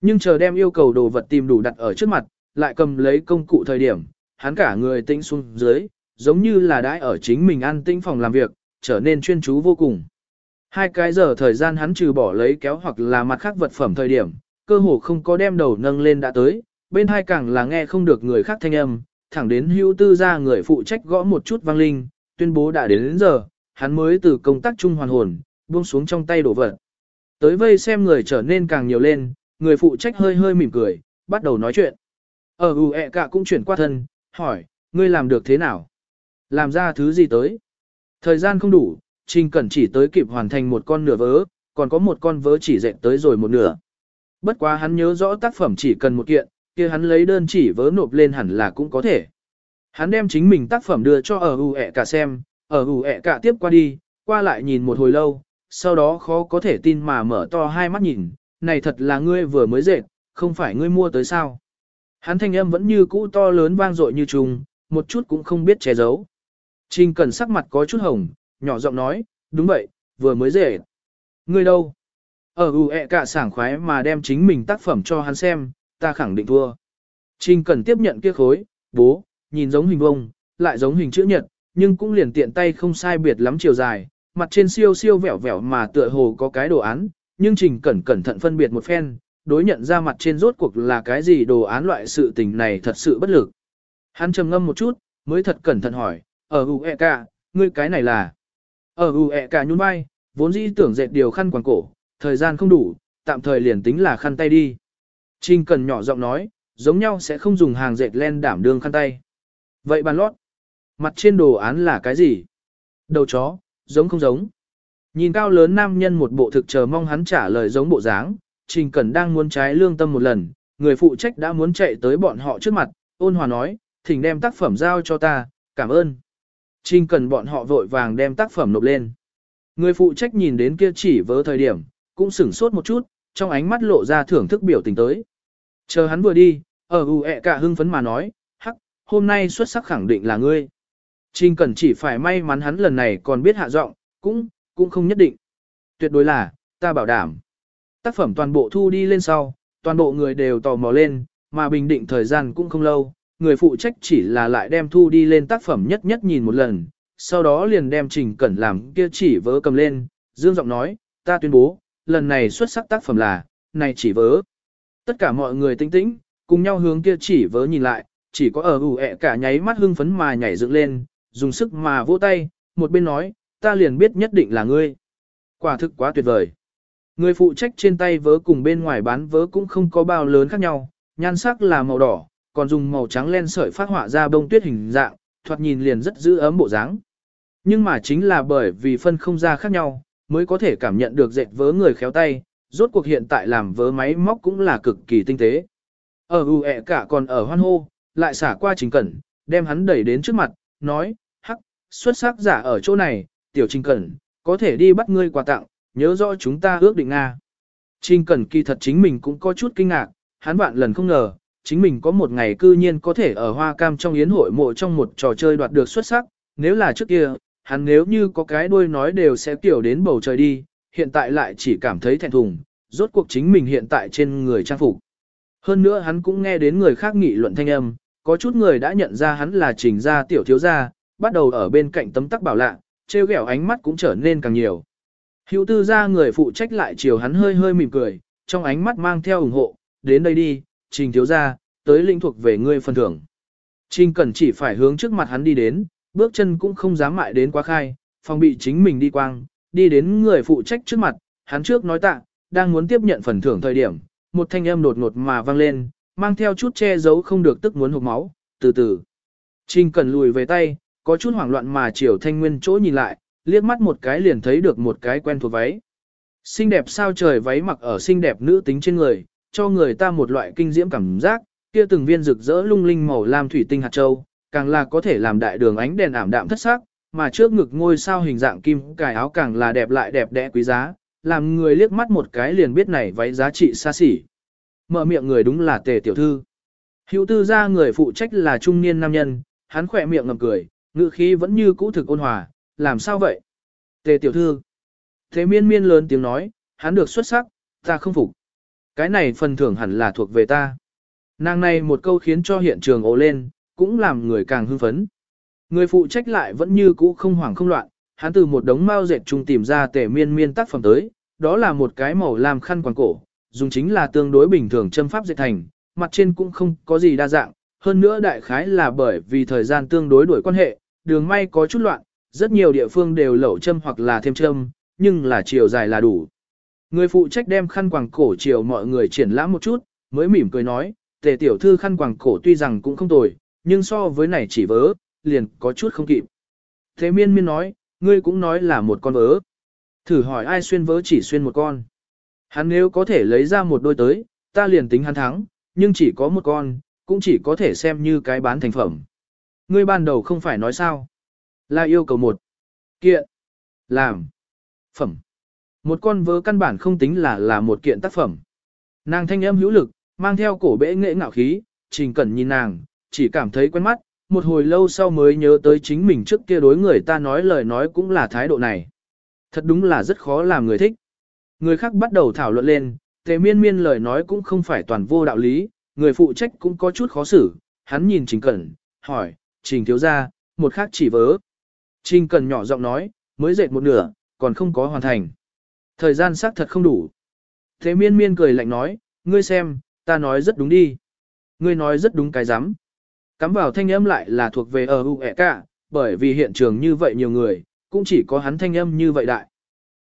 Nhưng chờ đem yêu cầu đồ vật tìm đủ đặt ở trước mặt, lại cầm lấy công cụ thời điểm, hắn cả người tĩnh xuống dưới, giống như là đãi ở chính mình ăn tĩnh phòng làm việc, trở nên chuyên chú vô cùng. Hai cái giờ thời gian hắn trừ bỏ lấy kéo hoặc là mặt khác vật phẩm thời điểm, cơ hồ không có đem đầu nâng lên đã tới, bên hai càng là nghe không được người khác thanh âm, thẳng đến hưu tư ra người phụ trách gõ một chút vang linh, tuyên bố đã đến, đến giờ, hắn mới từ công tác chung hoàn hồn, buông xuống trong tay đổ vật. Tới vây xem người trở nên càng nhiều lên, người phụ trách hơi hơi mỉm cười, bắt đầu nói chuyện. Ở ù ẹ cả cũng chuyển qua thân, hỏi, ngươi làm được thế nào? Làm ra thứ gì tới? Thời gian không đủ, Trình Cẩn chỉ tới kịp hoàn thành một con nửa vớ, còn có một con vớ chỉ dệt tới rồi một nửa. Bất quá hắn nhớ rõ tác phẩm chỉ cần một kiện, kia hắn lấy đơn chỉ vớ nộp lên hẳn là cũng có thể. Hắn đem chính mình tác phẩm đưa cho ở hù ẹ cả xem, ở hù ẹ cả tiếp qua đi, qua lại nhìn một hồi lâu, sau đó khó có thể tin mà mở to hai mắt nhìn, này thật là ngươi vừa mới dệt, không phải ngươi mua tới sao. Hắn thanh âm vẫn như cũ to lớn vang dội như trùng, một chút cũng không biết che giấu. Trình Cẩn sắc mặt có chút hồng, nhỏ giọng nói, đúng vậy, vừa mới rể. Ngươi đâu? Ở ù ẹ cả sảng khoái mà đem chính mình tác phẩm cho hắn xem, ta khẳng định thua. Trình Cẩn tiếp nhận kia khối, bố, nhìn giống hình vông, lại giống hình chữ nhật, nhưng cũng liền tiện tay không sai biệt lắm chiều dài, mặt trên siêu siêu vẻo vẻo mà tựa hồ có cái đồ án, nhưng Trình Cẩn cẩn thận phân biệt một phen, đối nhận ra mặt trên rốt cuộc là cái gì đồ án loại sự tình này thật sự bất lực. Hắn trầm ngâm một chút, mới thật cẩn thận hỏi, ở u e cả, ngươi cái này là. Ở u e cả nhún vai, vốn dĩ tưởng dệt điều khăn quàng cổ, thời gian không đủ, tạm thời liền tính là khăn tay đi. Trình cần nhỏ giọng nói, giống nhau sẽ không dùng hàng dệt len đảm đương khăn tay. Vậy bàn lót, mặt trên đồ án là cái gì? Đầu chó, giống không giống. Nhìn cao lớn nam nhân một bộ thực chờ mong hắn trả lời giống bộ dáng, Trình Cẩn đang muốn trái lương tâm một lần, người phụ trách đã muốn chạy tới bọn họ trước mặt, ôn hòa nói, thỉnh đem tác phẩm giao cho ta, cảm ơn. Trình Cần bọn họ vội vàng đem tác phẩm nộp lên. Người phụ trách nhìn đến kia chỉ vớ thời điểm, cũng sửng sốt một chút, trong ánh mắt lộ ra thưởng thức biểu tình tới. Chờ hắn vừa đi, ở ù ẹ cả hưng phấn mà nói, hắc, hôm nay xuất sắc khẳng định là ngươi. Trình Cần chỉ phải may mắn hắn lần này còn biết hạ giọng, cũng, cũng không nhất định. Tuyệt đối là, ta bảo đảm. Tác phẩm toàn bộ thu đi lên sau, toàn bộ người đều tò mò lên, mà bình định thời gian cũng không lâu, người phụ trách chỉ là lại đem thu đi lên tác phẩm nhất nhất nhìn một lần, sau đó liền đem Trình Cẩn làm kia chỉ vớ cầm lên, dương giọng nói, ta tuyên bố, lần này xuất sắc tác phẩm là, này chỉ vớ. Tất cả mọi người tinh tĩnh, cùng nhau hướng kia chỉ vớ nhìn lại, chỉ có ở ủ ẹ cả nháy mắt hưng phấn mà nhảy dựng lên, dùng sức mà vỗ tay, một bên nói, ta liền biết nhất định là ngươi. Quả thực quá tuyệt vời. Người phụ trách trên tay vớ cùng bên ngoài bán vớ cũng không có bao lớn khác nhau, nhan sắc là màu đỏ, còn dùng màu trắng len sợi phát họa ra bông tuyết hình dạng, thoạt nhìn liền rất giữ ấm bộ dáng. Nhưng mà chính là bởi vì phân không ra khác nhau, mới có thể cảm nhận được dệt vớ người khéo tay, rốt cuộc hiện tại làm vớ máy móc cũng là cực kỳ tinh tế. Ở ù ẹ cả còn ở hoan hô, lại xả qua trình cẩn, đem hắn đẩy đến trước mặt, nói, hắc, xuất sắc giả ở chỗ này, tiểu trình cẩn, có thể đi bắt ngươi quà tặng, nhớ rõ chúng ta ước định Nga. Trình cẩn kỳ thật chính mình cũng có chút kinh ngạc, hắn vạn lần không ngờ, chính mình có một ngày cư nhiên có thể ở hoa cam trong yến hội mộ trong một trò chơi đoạt được xuất sắc, nếu là trước kia, hắn nếu như có cái đuôi nói đều sẽ tiểu đến bầu trời đi, hiện tại lại chỉ cảm thấy thẹn thùng, rốt cuộc chính mình hiện tại trên người trang phục. Hơn nữa hắn cũng nghe đến người khác nghị luận thanh âm, có chút người đã nhận ra hắn là trình gia tiểu thiếu gia, bắt đầu ở bên cạnh tấm tắc bảo lạ, trêu ghẹo ánh mắt cũng trở nên càng nhiều. Hữu tư gia người phụ trách lại chiều hắn hơi hơi mỉm cười, trong ánh mắt mang theo ủng hộ, đến đây đi, trình thiếu gia, tới linh thuộc về ngươi phần thưởng. Trình cẩn chỉ phải hướng trước mặt hắn đi đến, bước chân cũng không dám mại đến quá khai, phòng bị chính mình đi quang, đi đến người phụ trách trước mặt, hắn trước nói tạ, đang muốn tiếp nhận phần thưởng thời điểm, một thanh âm đột ngột mà vang lên, mang theo chút che giấu không được tức muốn hụt máu, từ từ. Trình cần lùi về tay, có chút hoảng loạn mà chiều thanh nguyên chỗ nhìn lại, liếc mắt một cái liền thấy được một cái quen thuộc váy. Xinh đẹp sao trời váy mặc ở xinh đẹp nữ tính trên người, cho người ta một loại kinh diễm cảm giác, kia từng viên rực rỡ lung linh màu lam thủy tinh hạt châu, càng là có thể làm đại đường ánh đèn ảm đạm thất sắc, mà trước ngực ngôi sao hình dạng kim cài áo càng là đẹp lại đẹp đẽ quý giá, làm người liếc mắt một cái liền biết này váy giá trị xa xỉ. Mở miệng người đúng là tề tiểu thư. Hữu tư gia người phụ trách là trung niên nam nhân, hắn khỏe miệng ngầm cười, ngữ khí vẫn như cũ thực ôn hòa, làm sao vậy? Tề tiểu thư. Thế miên miên lớn tiếng nói, hắn được xuất sắc, ta không phục. Cái này phần thưởng hẳn là thuộc về ta. Nàng này một câu khiến cho hiện trường ồ lên, cũng làm người càng hưng phấn. Người phụ trách lại vẫn như cũ không hoảng không loạn, hắn từ một đống mao dệt trung tìm ra tể miên miên tác phẩm tới, đó là một cái màu làm khăn quàng cổ, dùng chính là tương đối bình thường châm pháp dệt thành, mặt trên cũng không có gì đa dạng, hơn nữa đại khái là bởi vì thời gian tương đối đổi quan hệ, đường may có chút loạn, rất nhiều địa phương đều lẩu châm hoặc là thêm châm, nhưng là chiều dài là đủ. Người phụ trách đem khăn quàng cổ chiều mọi người triển lãm một chút, mới mỉm cười nói, tề tiểu thư khăn quàng cổ tuy rằng cũng không tồi, nhưng so với này chỉ vớ, liền có chút không kịp. Thế miên miên nói, ngươi cũng nói là một con vớ. Thử hỏi ai xuyên vớ chỉ xuyên một con. Hắn nếu có thể lấy ra một đôi tới, ta liền tính hắn thắng, nhưng chỉ có một con, cũng chỉ có thể xem như cái bán thành phẩm. Ngươi ban đầu không phải nói sao. Là yêu cầu một. Kiện. Làm. Phẩm. Một con vớ căn bản không tính là là một kiện tác phẩm. Nàng thanh âm hữu lực, mang theo cổ bệ nghệ ngạo khí, trình cẩn nhìn nàng, chỉ cảm thấy quen mắt, một hồi lâu sau mới nhớ tới chính mình trước kia đối người ta nói lời nói cũng là thái độ này. Thật đúng là rất khó làm người thích. Người khác bắt đầu thảo luận lên, tề miên miên lời nói cũng không phải toàn vô đạo lý, người phụ trách cũng có chút khó xử, hắn nhìn Trình Cẩn, hỏi, Trình thiếu ra, một khác chỉ vớ. Trình Cẩn nhỏ giọng nói, mới dệt một nửa, còn không có hoàn thành. Thời gian xác thật không đủ. Thế miên miên cười lạnh nói, ngươi xem, ta nói rất đúng đi. Ngươi nói rất đúng cái rắm Cắm vào thanh âm lại là thuộc về ở U ẻ cả, bởi vì hiện trường như vậy nhiều người, cũng chỉ có hắn thanh âm như vậy đại.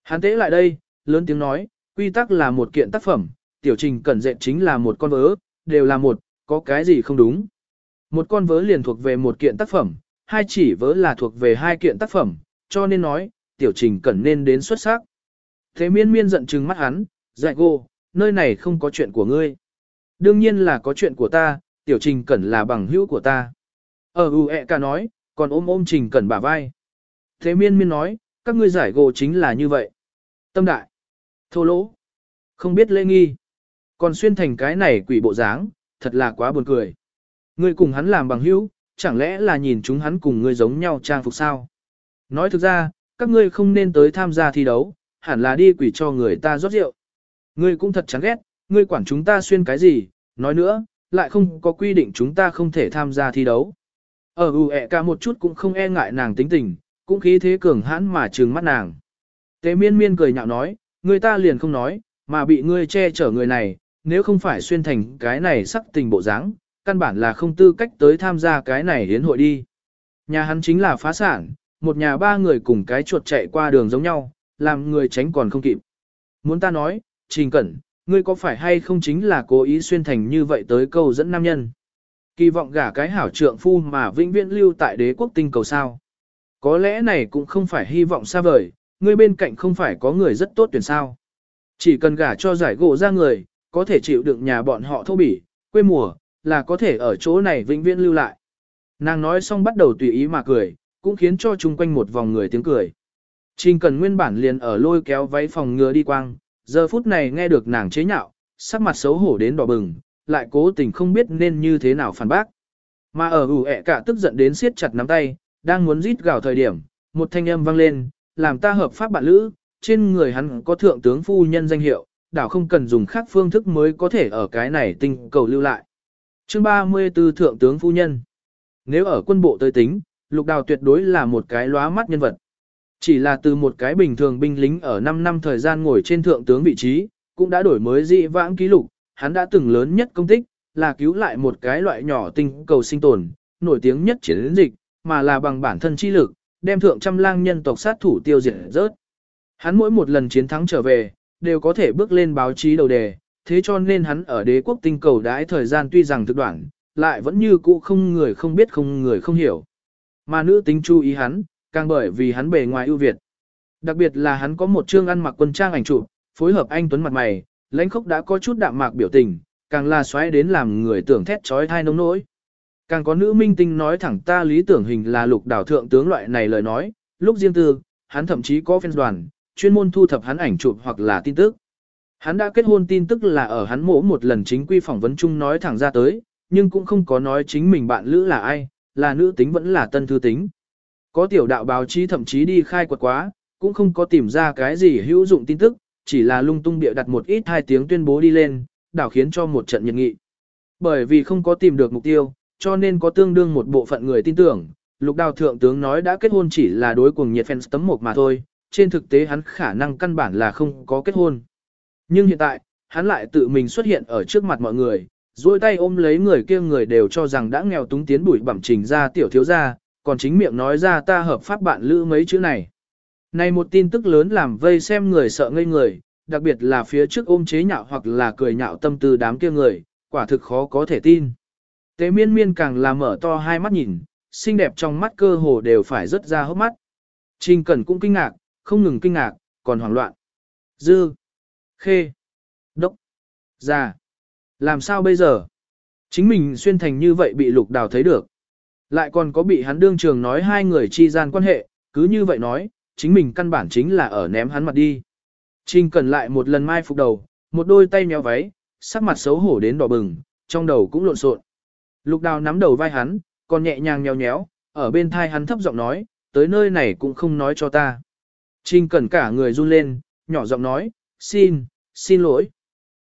Hắn tế lại đây, lớn tiếng nói, quy tắc là một kiện tác phẩm, tiểu trình cẩn dẹn chính là một con vớ, đều là một, có cái gì không đúng. Một con vớ liền thuộc về một kiện tác phẩm, hai chỉ vớ là thuộc về hai kiện tác phẩm, cho nên nói, tiểu trình cẩn nên đến xuất sắc. Thế miên miên giận trừng mắt hắn, dạy cô, nơi này không có chuyện của ngươi. Đương nhiên là có chuyện của ta, tiểu trình cẩn là bằng hữu của ta. Ở U ẹ ca nói, còn ôm ôm trình cẩn bả vai. Thế miên miên nói, các ngươi giải gô chính là như vậy. Tâm đại, thô lỗ, không biết lễ nghi. Còn xuyên thành cái này quỷ bộ dáng, thật là quá buồn cười. Ngươi cùng hắn làm bằng hữu, chẳng lẽ là nhìn chúng hắn cùng ngươi giống nhau trang phục sao? Nói thực ra, các ngươi không nên tới tham gia thi đấu, hẳn là đi quỷ cho người ta rót rượu. Ngươi cũng thật chán ghét, ngươi quản chúng ta xuyên cái gì, nói nữa, lại không có quy định chúng ta không thể tham gia thi đấu. Ở ù ẹ cả một chút cũng không e ngại nàng tính tình, cũng khí thế cường hãn mà trừng mắt nàng. Tế miên miên cười nhạo nói, người ta liền không nói, mà bị ngươi che chở người này, nếu không phải xuyên thành cái này sắc tình bộ dáng, căn bản là không tư cách tới tham gia cái này hiến hội đi. Nhà hắn chính là phá sản, một nhà ba người cùng cái chuột chạy qua đường giống nhau, làm người tránh còn không kịp. Muốn ta nói, Trình Cẩn, ngươi có phải hay không chính là cố ý xuyên thành như vậy tới câu dẫn nam nhân? Kỳ vọng gả cái hảo trượng phu mà vĩnh viễn lưu tại đế quốc tinh cầu sao. Có lẽ này cũng không phải hy vọng xa vời, ngươi bên cạnh không phải có người rất tốt tuyển sao. Chỉ cần gả cho giải gỗ ra người, có thể chịu đựng nhà bọn họ thô bỉ, quê mùa, là có thể ở chỗ này vĩnh viễn lưu lại. Nàng nói xong bắt đầu tùy ý mà cười, cũng khiến cho chung quanh một vòng người tiếng cười. Trình cần nguyên bản liền ở lôi kéo váy phòng ngừa đi quang, giờ phút này nghe được nàng chế nhạo, sắc mặt xấu hổ đến đỏ bừng, lại cố tình không biết nên như thế nào phản bác. Mà ở ủ ẹ cả tức giận đến siết chặt nắm tay, đang muốn rít gào thời điểm, một thanh âm vang lên, làm ta hợp pháp bạn lữ, trên người hắn có thượng tướng phu nhân danh hiệu, đảo không cần dùng khác phương thức mới có thể ở cái này tinh cầu lưu lại. Chương 34 Thượng tướng phu nhân Nếu ở quân bộ tới tính, lục đào tuyệt đối là một cái lóa mắt nhân vật. Chỉ là từ một cái bình thường binh lính ở 5 năm thời gian ngồi trên thượng tướng vị trí, cũng đã đổi mới dị vãng ký lục, hắn đã từng lớn nhất công tích, là cứu lại một cái loại nhỏ tinh cầu sinh tồn, nổi tiếng nhất chiến dịch, mà là bằng bản thân chi lực, đem thượng trăm lang nhân tộc sát thủ tiêu diệt rớt. Hắn mỗi một lần chiến thắng trở về, đều có thể bước lên báo chí đầu đề, thế cho nên hắn ở đế quốc tinh cầu đãi thời gian tuy rằng thực đoạn, lại vẫn như cũ không người không biết không người không hiểu. Mà nữ tính chú ý hắn, càng bởi vì hắn bề ngoài ưu việt. Đặc biệt là hắn có một chương ăn mặc quân trang ảnh chụp, phối hợp anh tuấn mặt mày, lãnh khốc đã có chút đạm mạc biểu tình, càng là xoáy đến làm người tưởng thét chói tai nông nỗi. Càng có nữ minh tinh nói thẳng ta lý tưởng hình là lục đảo thượng tướng loại này lời nói, lúc riêng tư, hắn thậm chí có fan đoàn, chuyên môn thu thập hắn ảnh chụp hoặc là tin tức. Hắn đã kết hôn tin tức là ở hắn mỗ một lần chính quy phỏng vấn chung nói thẳng ra tới, nhưng cũng không có nói chính mình bạn lữ là ai, là nữ tính vẫn là tân thư tính. Có tiểu đạo báo chí thậm chí đi khai quật quá, cũng không có tìm ra cái gì hữu dụng tin tức, chỉ là lung tung bịa đặt một ít hai tiếng tuyên bố đi lên, đảo khiến cho một trận nhiệt nghị. Bởi vì không có tìm được mục tiêu, cho nên có tương đương một bộ phận người tin tưởng, lục đào thượng tướng nói đã kết hôn chỉ là đối cuồng nhiệt fans tấm một mà thôi, trên thực tế hắn khả năng căn bản là không có kết hôn. Nhưng hiện tại, hắn lại tự mình xuất hiện ở trước mặt mọi người, duỗi tay ôm lấy người kia người đều cho rằng đã nghèo túng tiến bụi bẩm trình ra tiểu thiếu gia, còn chính miệng nói ra ta hợp pháp bạn lữ mấy chữ này. Này một tin tức lớn làm vây xem người sợ ngây người, đặc biệt là phía trước ôm chế nhạo hoặc là cười nhạo tâm tư đám kia người, quả thực khó có thể tin. Tế miên miên càng là mở to hai mắt nhìn, xinh đẹp trong mắt cơ hồ đều phải rớt ra hốc mắt. Trình Cẩn cũng kinh ngạc, không ngừng kinh ngạc, còn hoảng loạn. Dư, khê, đốc, già. Làm sao bây giờ? Chính mình xuyên thành như vậy bị lục đào thấy được. Lại còn có bị hắn đương trường nói hai người chi gian quan hệ, cứ như vậy nói, chính mình căn bản chính là ở ném hắn mặt đi. Trình cần lại một lần mai phục đầu, một đôi tay nhéo váy, sắc mặt xấu hổ đến đỏ bừng, trong đầu cũng lộn xộn. Lục đào nắm đầu vai hắn, còn nhẹ nhàng nhéo nhéo, ở bên thai hắn thấp giọng nói, tới nơi này cũng không nói cho ta. Trình cần cả người run lên, nhỏ giọng nói, xin, xin lỗi.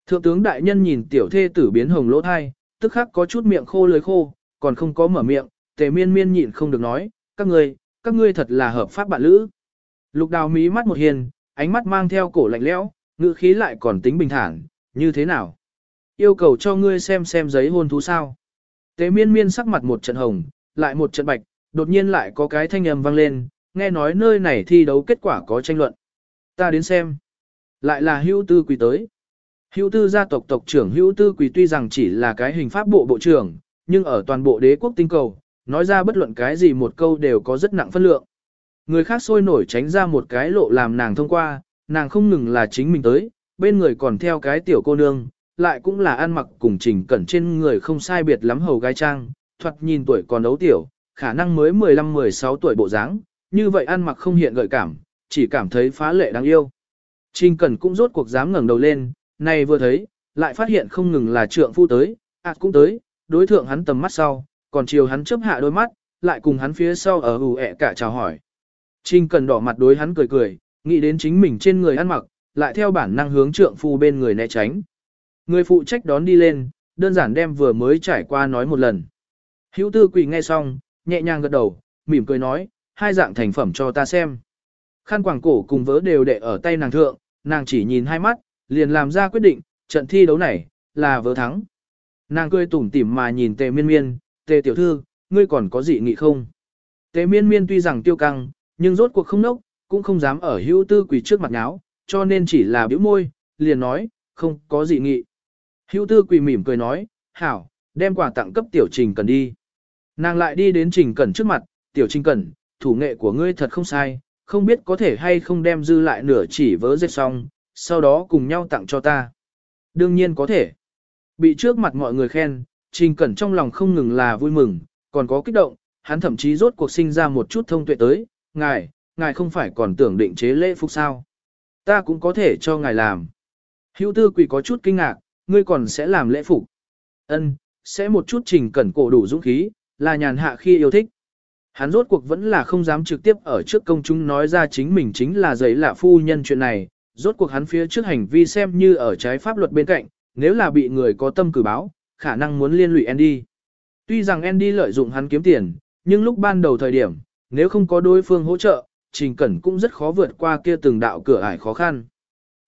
Thượng tướng đại nhân nhìn tiểu thê tử biến hồng lỗ thai, tức khắc có chút miệng khô lưỡi khô, còn không có mở miệng, tề miên miên nhịn không được nói, các ngươi, các ngươi thật là hợp pháp bạn lữ. Lục đào mí mắt một hiền, ánh mắt mang theo cổ lạnh lẽo, ngữ khí lại còn tính bình thản, như thế nào? Yêu cầu cho ngươi xem xem giấy hôn thú sao. Tế miên miên sắc mặt một trận hồng, lại một trận bạch, đột nhiên lại có cái thanh âm vang lên, nghe nói nơi này thi đấu kết quả có tranh luận. Ta đến xem. Lại là hữu tư quỳ tới. Hữu tư gia tộc tộc trưởng hữu tư quỳ tuy rằng chỉ là cái hình pháp bộ bộ trưởng, nhưng ở toàn bộ đế quốc tinh cầu, nói ra bất luận cái gì một câu đều có rất nặng phân lượng. Người khác sôi nổi tránh ra một cái lộ làm nàng thông qua, nàng không ngừng là chính mình tới, bên người còn theo cái tiểu cô nương, lại cũng là ăn mặc cùng trình cẩn trên người không sai biệt lắm hầu gái trang, thoạt nhìn tuổi còn đấu tiểu, khả năng mới 15-16 tuổi bộ dáng, như vậy ăn mặc không hiện gợi cảm, chỉ cảm thấy phá lệ đáng yêu. Trình Cẩn cũng rốt cuộc dám ngẩng đầu lên, này vừa thấy, lại phát hiện không ngừng là trượng phu tới, ạt cũng tới, đối thượng hắn tầm mắt sau, còn chiều hắn chớp hạ đôi mắt, lại cùng hắn phía sau ở ủ ẹ cả chào hỏi. Trình Cần đỏ mặt đối hắn cười cười, nghĩ đến chính mình trên người ăn mặc, lại theo bản năng hướng trượng phu bên người né tránh. Người phụ trách đón đi lên, đơn giản đem vừa mới trải qua nói một lần. Hữu tư quỳ nghe xong, nhẹ nhàng gật đầu, mỉm cười nói, hai dạng thành phẩm cho ta xem. Khăn quàng cổ cùng vớ đều đệ ở tay nàng thượng, nàng chỉ nhìn hai mắt, liền làm ra quyết định, trận thi đấu này, là vớ thắng. Nàng cười tủm tỉm mà nhìn tề miên miên, tề tiểu thư, ngươi còn có gì nghị không? Tề miên miên tuy rằng tiêu căng, nhưng rốt cuộc không nốc, cũng không dám ở hữu tư quỳ trước mặt nháo, cho nên chỉ là biểu môi, liền nói, không có gì nghị. Hữu tư quỳ mỉm cười nói, hảo, đem quà tặng cấp tiểu trình cần đi. Nàng lại đi đến trình cẩn trước mặt, tiểu trình cẩn, thủ nghệ của ngươi thật không sai, không biết có thể hay không đem dư lại nửa chỉ vớ dệt xong, sau đó cùng nhau tặng cho ta. Đương nhiên có thể. Bị trước mặt mọi người khen, trình cẩn trong lòng không ngừng là vui mừng, còn có kích động, hắn thậm chí rốt cuộc sinh ra một chút thông tuệ tới, ngài, ngài không phải còn tưởng định chế lễ phục sao. Ta cũng có thể cho ngài làm. Hữu tư quỷ có chút kinh ngạc, ngươi còn sẽ làm lễ phục. Ân, sẽ một chút trình cẩn cổ đủ dũng khí, là nhàn hạ khi yêu thích. Hắn rốt cuộc vẫn là không dám trực tiếp ở trước công chúng nói ra chính mình chính là giấy lạ phu nhân chuyện này, rốt cuộc hắn phía trước hành vi xem như ở trái pháp luật bên cạnh, nếu là bị người có tâm cử báo, khả năng muốn liên lụy Andy. Tuy rằng Andy lợi dụng hắn kiếm tiền, nhưng lúc ban đầu thời điểm, nếu không có đối phương hỗ trợ, Trình Cẩn cũng rất khó vượt qua kia từng đạo cửa ải khó khăn.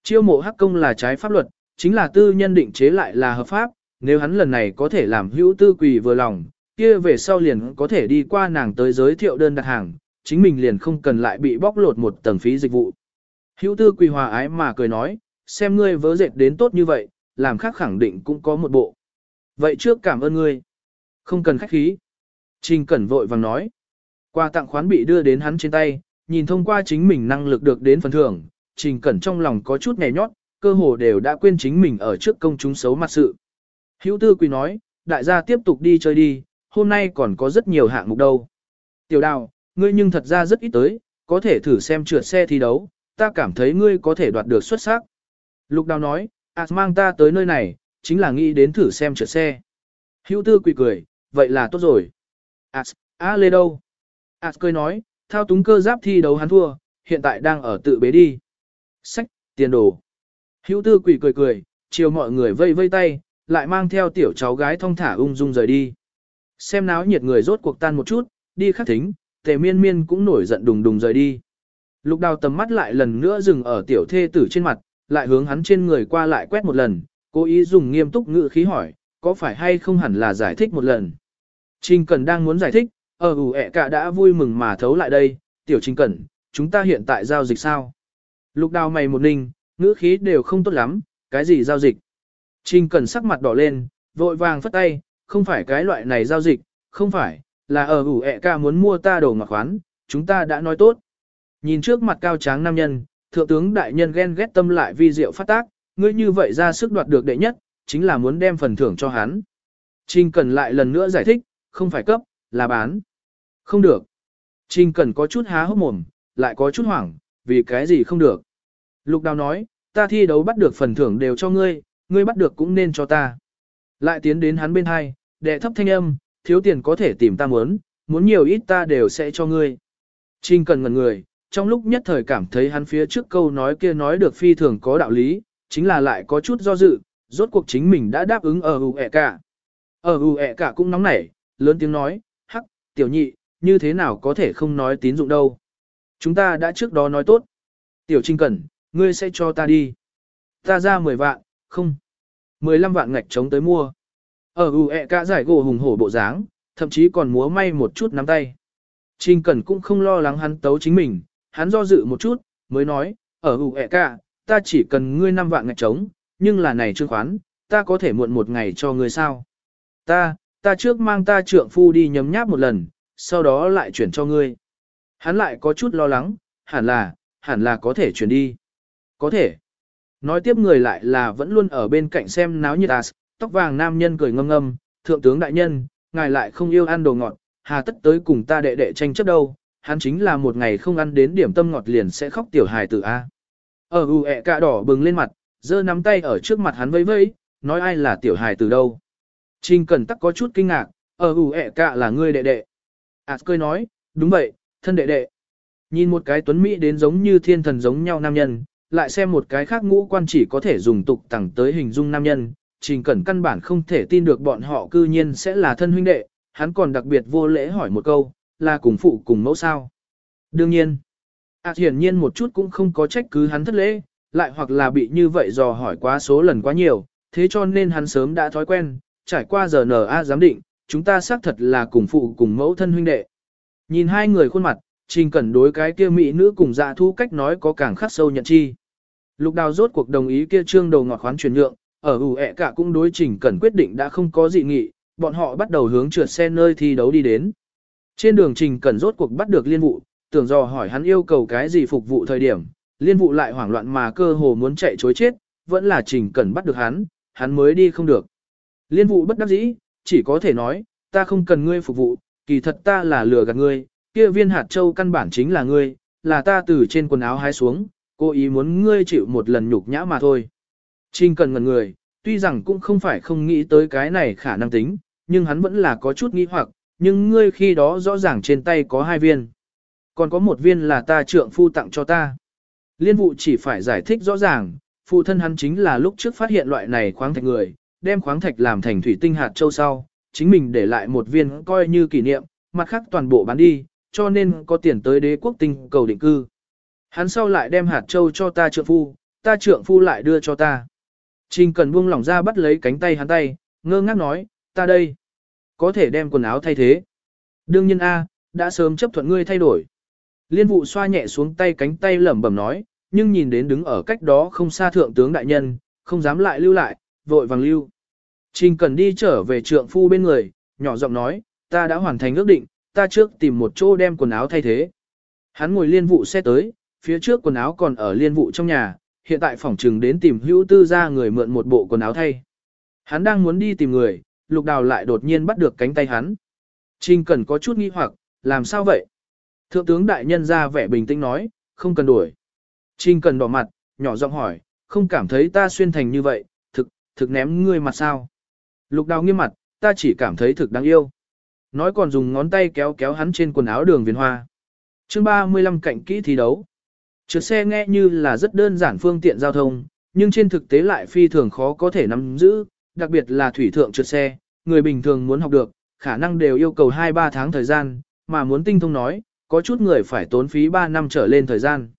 Chiêu mộ hắc công là trái pháp luật, chính là tư nhân định chế lại là hợp pháp, nếu hắn lần này có thể làm hữu tư quỳ vừa lòng, kia về sau liền có thể đi qua nàng tới giới thiệu đơn đặt hàng, chính mình liền không cần lại bị bóc lột một tầng phí dịch vụ. Hữu tư quỳ hòa ái mà cười nói, xem ngươi vớ dệt đến tốt như vậy, làm khác khẳng định cũng có một bộ. Vậy trước cảm ơn ngươi. Không cần khách khí. Trình Cẩn vội vàng nói. Quà tặng khoán bị đưa đến hắn trên tay, nhìn thông qua chính mình năng lực được đến phần thưởng, Trình Cẩn trong lòng có chút nhẹ nhót, cơ hồ đều đã quên chính mình ở trước công chúng xấu mặt sự. Hữu tư quỳ nói, đại gia tiếp tục đi chơi đi, hôm nay còn có rất nhiều hạng mục đâu. Tiểu đào, ngươi nhưng thật ra rất ít tới, có thể thử xem trượt xe thi đấu, ta cảm thấy ngươi có thể đoạt được xuất sắc. Lục đào nói, ạt mang ta tới nơi này, chính là nghĩ đến thử xem trượt xe. Hữu tư quỳ cười, vậy là tốt rồi. Ạt, á lê đâu? Ạt cười nói, thao túng cơ giáp thi đấu hắn thua, hiện tại đang ở tự bế đi. Sách, tiền đồ. Hữu tư quỷ cười cười, chiều mọi người vây vây tay, lại mang theo tiểu cháu gái thong thả ung dung rời đi. Xem náo nhiệt người rốt cuộc tan một chút, đi khắc thính, tề miên miên cũng nổi giận đùng đùng rời đi. Lục đào tầm mắt lại lần nữa dừng ở tiểu thê tử trên mặt, lại hướng hắn trên người qua lại quét một lần, cố ý dùng nghiêm túc ngữ khí hỏi, có phải hay không hẳn là giải thích một lần. Trình Cẩn đang muốn giải thích, ở ủ ẹ cả đã vui mừng mà thấu lại đây, tiểu Trình Cẩn, chúng ta hiện tại giao dịch sao? Lục đào mày một ninh, ngữ khí đều không tốt lắm, cái gì giao dịch? Trình Cẩn sắc mặt đỏ lên, vội vàng phất tay, không phải cái loại này giao dịch, không phải, là ở ủ ẹ ca muốn mua ta đồ ngọc khoán, chúng ta đã nói tốt. Nhìn trước mặt cao tráng nam nhân, thượng tướng đại nhân ghen ghét tâm lại vi diệu phát tác, ngươi như vậy ra sức đoạt được đệ nhất, chính là muốn đem phần thưởng cho hắn. Trình Cần lại lần nữa giải thích, không phải cấp, là bán. Không được. Trình Cần có chút há hốc mồm, lại có chút hoảng, vì cái gì không được. Lục Đào nói, ta thi đấu bắt được phần thưởng đều cho ngươi, ngươi bắt được cũng nên cho ta. Lại tiến đến hắn bên hai, đệ thấp thanh âm, thiếu tiền có thể tìm ta muốn, muốn nhiều ít ta đều sẽ cho ngươi. Trình cần ngẩn người, trong lúc nhất thời cảm thấy hắn phía trước câu nói kia nói được phi thường có đạo lý, chính là lại có chút do dự, rốt cuộc chính mình đã đáp ứng ở hù ẹ cả. Ở hù ẹ cả cũng nóng nảy, lớn tiếng nói, hắc, tiểu nhị, như thế nào có thể không nói tín dụng đâu. Chúng ta đã trước đó nói tốt. Tiểu Trinh Cẩn, ngươi sẽ cho ta đi. Ta ra 10 vạn, không. 15 vạn ngạch chống tới mua. Ở ù ẹ cả giải gỗ hùng hổ bộ dáng, thậm chí còn múa may một chút nắm tay. Trinh Cẩn cũng không lo lắng hắn tấu chính mình, hắn do dự một chút, mới nói, ở ù ẹ cả, ta chỉ cần ngươi 5 vạn ngạch chống, nhưng là này trương khoán, ta có thể muộn một ngày cho ngươi sao. Ta, ta trước mang ta trượng phu đi nhấm nháp một lần, sau đó lại chuyển cho ngươi. Hắn lại có chút lo lắng, hẳn là, hẳn là có thể chuyển đi. Có thể. Nói tiếp người lại là vẫn luôn ở bên cạnh xem náo nhiệt as, tóc vàng nam nhân cười ngâm ngâm, thượng tướng đại nhân, ngài lại không yêu ăn đồ ngọt, hà tất tới cùng ta đệ đệ tranh chấp đâu, hắn chính là một ngày không ăn đến điểm tâm ngọt liền sẽ khóc tiểu hài tử A. Ở ù ẹ cạ đỏ bừng lên mặt, giơ nắm tay ở trước mặt hắn vẫy vẫy, nói ai là tiểu hài từ đâu. Trình Cẩn Tắc có chút kinh ngạc, ở ù ẹ cạ là ngươi đệ đệ. À cười nói, đúng vậy, thân đệ đệ. Nhìn một cái tuấn Mỹ đến giống như thiên thần giống nhau nam nhân, lại xem một cái khác ngũ quan chỉ có thể dùng tục tẳng tới hình dung nam nhân, Trình Cẩn căn bản không thể tin được bọn họ cư nhiên sẽ là thân huynh đệ, hắn còn đặc biệt vô lễ hỏi một câu, là cùng phụ cùng mẫu sao. Đương nhiên, à hiển nhiên một chút cũng không có trách cứ hắn thất lễ, lại hoặc là bị như vậy dò hỏi quá số lần quá nhiều, thế cho nên hắn sớm đã thói quen, trải qua giờ NA giám định, chúng ta xác thật là cùng phụ cùng mẫu thân huynh đệ. Nhìn hai người khuôn mặt, Trình Cẩn đối cái kia mỹ nữ cùng dạ thu cách nói có càng khắc sâu nhận chi. Lục đào rốt cuộc đồng ý kia trương đầu ngọt khoán chuyển nhượng, ở ủ ẹ cả cũng đối Trình Cẩn quyết định đã không có dị nghị, bọn họ bắt đầu hướng trượt xe nơi thi đấu đi đến. Trên đường Trình Cẩn rốt cuộc bắt được liên vụ, tưởng dò hỏi hắn yêu cầu cái gì phục vụ thời điểm, liên vụ lại hoảng loạn mà cơ hồ muốn chạy chối chết, vẫn là Trình cần bắt được hắn, hắn mới đi không được. Liên vụ bất đắc dĩ, chỉ có thể nói, ta không cần ngươi phục vụ, kỳ thật ta là lừa gạt ngươi, kia viên hạt châu căn bản chính là ngươi, là ta từ trên quần áo hái xuống, cố ý muốn ngươi chịu một lần nhục nhã mà thôi. Trình cần ngần người, tuy rằng cũng không phải không nghĩ tới cái này khả năng tính, nhưng hắn vẫn là có chút nghi hoặc, nhưng ngươi khi đó rõ ràng trên tay có hai viên. Còn có một viên là ta trượng phu tặng cho ta. Liên vụ chỉ phải giải thích rõ ràng, phụ thân hắn chính là lúc trước phát hiện loại này khoáng thạch người, đem khoáng thạch làm thành thủy tinh hạt châu sau, chính mình để lại một viên coi như kỷ niệm, mặt khác toàn bộ bán đi, cho nên có tiền tới đế quốc tinh cầu định cư. Hắn sau lại đem hạt châu cho ta trượng phu, ta trượng phu lại đưa cho ta. Trình cần buông lỏng ra bắt lấy cánh tay hắn tay, ngơ ngác nói, ta đây, có thể đem quần áo thay thế. Đương nhiên A, đã sớm chấp thuận ngươi thay đổi. Liên vụ xoa nhẹ xuống tay cánh tay lẩm bẩm nói, nhưng nhìn đến đứng ở cách đó không xa thượng tướng đại nhân, không dám lại lưu lại, vội vàng lưu. Trình cần đi trở về trượng phu bên người, nhỏ giọng nói, ta đã hoàn thành ước định, ta trước tìm một chỗ đem quần áo thay thế. Hắn ngồi liên vụ xe tới, phía trước quần áo còn ở liên vụ trong nhà, hiện tại phòng trừng đến tìm hữu tư ra người mượn một bộ quần áo thay. Hắn đang muốn đi tìm người, lục đào lại đột nhiên bắt được cánh tay hắn. Trình cần có chút nghi hoặc, làm sao vậy? Thượng tướng đại nhân ra vẻ bình tĩnh nói, không cần đuổi. Trình cần đỏ mặt, nhỏ giọng hỏi, không cảm thấy ta xuyên thành như vậy, thực, thực ném ngươi mặt sao? Lục đào nghiêm mặt, ta chỉ cảm thấy thực đáng yêu. Nói còn dùng ngón tay kéo kéo hắn trên quần áo đường viền hoa. chương 35 cạnh kỹ thi đấu. Trượt xe nghe như là rất đơn giản phương tiện giao thông, nhưng trên thực tế lại phi thường khó có thể nắm giữ, đặc biệt là thủy thượng trượt xe, người bình thường muốn học được, khả năng đều yêu cầu 2-3 tháng thời gian, mà muốn tinh thông nói, có chút người phải tốn phí 3 năm trở lên thời gian.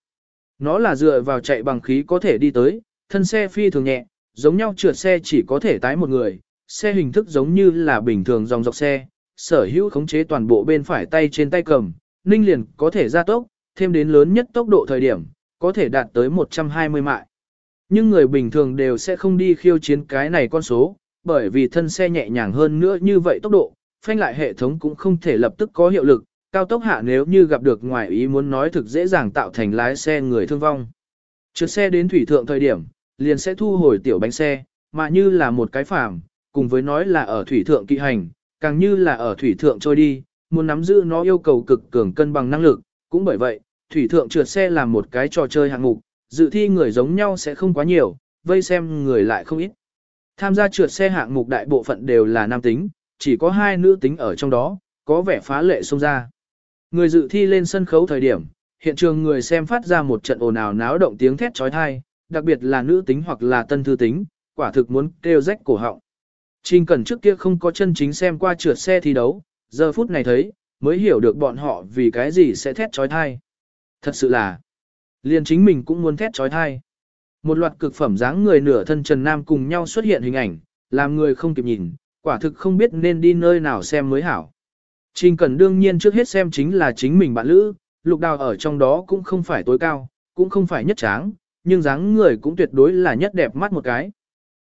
Nó là dựa vào chạy bằng khí có thể đi tới, thân xe phi thường nhẹ, giống nhau trượt xe chỉ có thể tái một người, xe hình thức giống như là bình thường dòng dọc xe, sở hữu khống chế toàn bộ bên phải tay trên tay cầm, ninh liền có thể gia tốc, thêm đến lớn nhất tốc độ thời điểm, có thể đạt tới 120 mại. Nhưng người bình thường đều sẽ không đi khiêu chiến cái này con số, bởi vì thân xe nhẹ nhàng hơn nữa như vậy tốc độ, phanh lại hệ thống cũng không thể lập tức có hiệu lực, cao tốc hạ nếu như gặp được ngoài ý muốn nói thực dễ dàng tạo thành lái xe người thương vong. Trượt xe đến thủy thượng thời điểm, liền sẽ thu hồi tiểu bánh xe, mà như là một cái phàm, cùng với nói là ở thủy thượng kỵ hành, càng như là ở thủy thượng trôi đi, muốn nắm giữ nó yêu cầu cực cường cân bằng năng lực, cũng bởi vậy, thủy thượng trượt xe là một cái trò chơi hạng mục, dự thi người giống nhau sẽ không quá nhiều, vây xem người lại không ít. Tham gia trượt xe hạng mục đại bộ phận đều là nam tính, chỉ có hai nữ tính ở trong đó, có vẻ phá lệ xông ra. Người dự thi lên sân khấu thời điểm, hiện trường người xem phát ra một trận ồn ào náo động tiếng thét trói thai, đặc biệt là nữ tính hoặc là tân thư tính, quả thực muốn kêu rách cổ họng. Trình Cẩn trước kia không có chân chính xem qua trượt xe thi đấu, giờ phút này thấy, mới hiểu được bọn họ vì cái gì sẽ thét trói thai. Thật sự là, liền chính mình cũng muốn thét trói thai. Một loạt cực phẩm dáng người nửa thân Trần Nam cùng nhau xuất hiện hình ảnh, làm người không kịp nhìn, quả thực không biết nên đi nơi nào xem mới hảo. Trình Cẩn đương nhiên trước hết xem chính là chính mình bạn lữ, lục đào ở trong đó cũng không phải tối cao, cũng không phải nhất tráng, nhưng dáng người cũng tuyệt đối là nhất đẹp mắt một cái.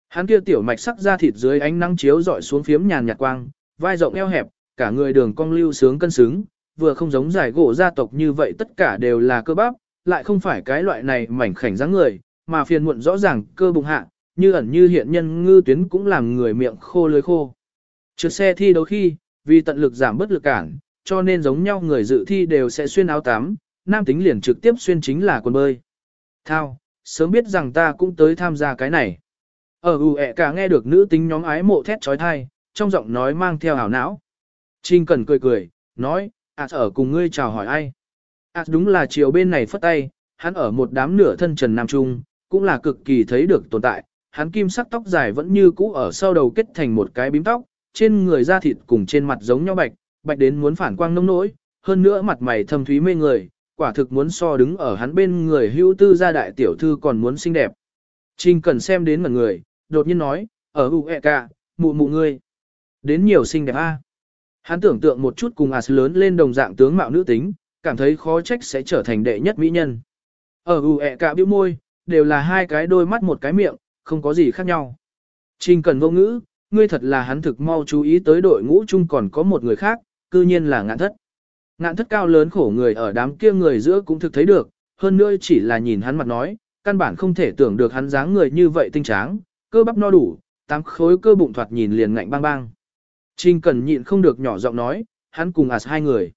Hắn kia tiểu mạch sắc da thịt dưới ánh nắng chiếu dọi xuống phiếm nhàn nhạt quang, vai rộng eo hẹp, cả người đường cong lưu sướng cân xứng, vừa không giống giải gỗ gia tộc như vậy tất cả đều là cơ bắp, lại không phải cái loại này mảnh khảnh dáng người, mà phiền muộn rõ ràng cơ bụng hạ, như ẩn như hiện nhân ngư tuyến cũng làm người miệng khô lưới khô. Trượt xe thi đấu khi, vì tận lực giảm bớt lực cản, cho nên giống nhau người dự thi đều sẽ xuyên áo tắm, nam tính liền trực tiếp xuyên chính là quần bơi. Thao, sớm biết rằng ta cũng tới tham gia cái này. Ở ù ẹ cả nghe được nữ tính nhóm ái mộ thét trói thai, trong giọng nói mang theo hảo não. Trinh Cần cười cười, nói, à ở cùng ngươi chào hỏi ai. À đúng là chiều bên này phất tay, hắn ở một đám nửa thân trần nam trung, cũng là cực kỳ thấy được tồn tại. Hắn kim sắc tóc dài vẫn như cũ ở sau đầu kết thành một cái bím tóc, trên người da thịt cùng trên mặt giống nhau bạch, bạch đến muốn phản quang nông nỗi, hơn nữa mặt mày thâm thúy mê người, quả thực muốn so đứng ở hắn bên người hưu tư gia đại tiểu thư còn muốn xinh đẹp. Trình cần xem đến mặt người, đột nhiên nói, ở u e cả, mụ mụ ngươi. Đến nhiều xinh đẹp a. Hắn tưởng tượng một chút cùng As lớn lên đồng dạng tướng mạo nữ tính, cảm thấy khó trách sẽ trở thành đệ nhất mỹ nhân. Ở u ẹ cả bĩu môi, đều là hai cái đôi mắt một cái miệng, không có gì khác nhau. Trình cần vô ngữ, ngươi thật là hắn thực mau chú ý tới đội ngũ chung còn có một người khác, cư nhiên là ngạn thất. Ngạn thất cao lớn khổ người ở đám kia người giữa cũng thực thấy được, hơn nữa chỉ là nhìn hắn mặt nói, căn bản không thể tưởng được hắn dáng người như vậy tinh tráng, cơ bắp no đủ, tám khối cơ bụng thoạt nhìn liền ngạnh bang bang. Trình cần nhịn không được nhỏ giọng nói, hắn cùng ạt hai người.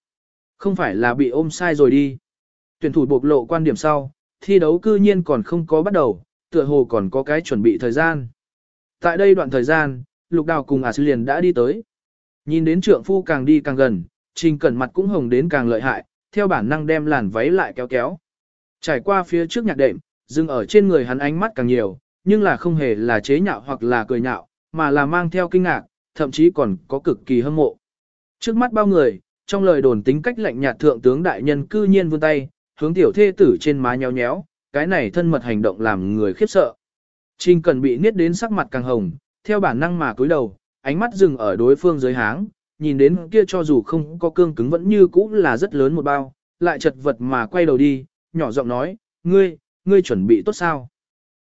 Không phải là bị ôm sai rồi đi. Tuyển thủ bộc lộ quan điểm sau, thi đấu cư nhiên còn không có bắt đầu, tựa hồ còn có cái chuẩn bị thời gian. Tại đây đoạn thời gian, lục đào cùng ạt liền đã đi tới. Nhìn đến trượng phu càng đi càng gần, trình cẩn mặt cũng hồng đến càng lợi hại, theo bản năng đem làn váy lại kéo kéo. Trải qua phía trước nhạc đệm, dừng ở trên người hắn ánh mắt càng nhiều, nhưng là không hề là chế nhạo hoặc là cười nhạo, mà là mang theo kinh ngạc, thậm chí còn có cực kỳ hâm mộ. Trước mắt bao người, trong lời đồn tính cách lạnh nhạt thượng tướng đại nhân cư nhiên vươn tay, hướng tiểu thê tử trên má nhéo nhéo, cái này thân mật hành động làm người khiếp sợ. Trình cần bị niết đến sắc mặt càng hồng, theo bản năng mà cúi đầu, ánh mắt dừng ở đối phương dưới háng, nhìn đến kia cho dù không có cương cứng vẫn như cũ là rất lớn một bao, lại chật vật mà quay đầu đi, nhỏ giọng nói, ngươi, ngươi chuẩn bị tốt sao?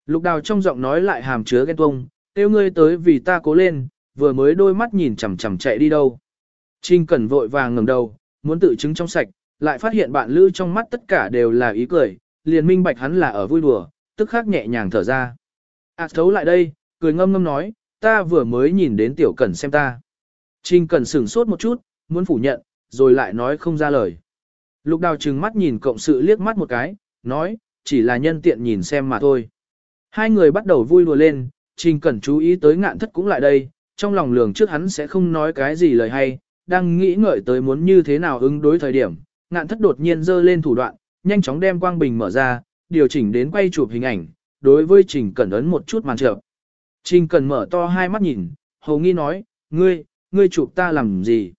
Lục đào trong giọng nói lại hàm chứa ghen tuông, tiêu ngươi tới vì ta cố lên, vừa mới đôi mắt nhìn chằm chằm chạy đi đâu. Trinh Cẩn vội vàng ngẩng đầu, muốn tự chứng trong sạch, lại phát hiện bạn lữ trong mắt tất cả đều là ý cười, liền minh bạch hắn là ở vui đùa, tức khắc nhẹ nhàng thở ra. À thấu lại đây, cười ngâm ngâm nói, ta vừa mới nhìn đến tiểu cẩn xem ta. Trình cẩn sửng sốt một chút, muốn phủ nhận, rồi lại nói không ra lời. Lục đào trừng mắt nhìn cộng sự liếc mắt một cái, nói, chỉ là nhân tiện nhìn xem mà thôi. Hai người bắt đầu vui đùa lên, trình cẩn chú ý tới ngạn thất cũng lại đây, trong lòng lường trước hắn sẽ không nói cái gì lời hay, đang nghĩ ngợi tới muốn như thế nào ứng đối thời điểm, ngạn thất đột nhiên giơ lên thủ đoạn, nhanh chóng đem quang bình mở ra, điều chỉnh đến quay chụp hình ảnh, đối với Trình Cẩn ấn một chút màn trợ. Trình Cần mở to hai mắt nhìn, hầu nghi nói, ngươi, ngươi chụp ta làm gì?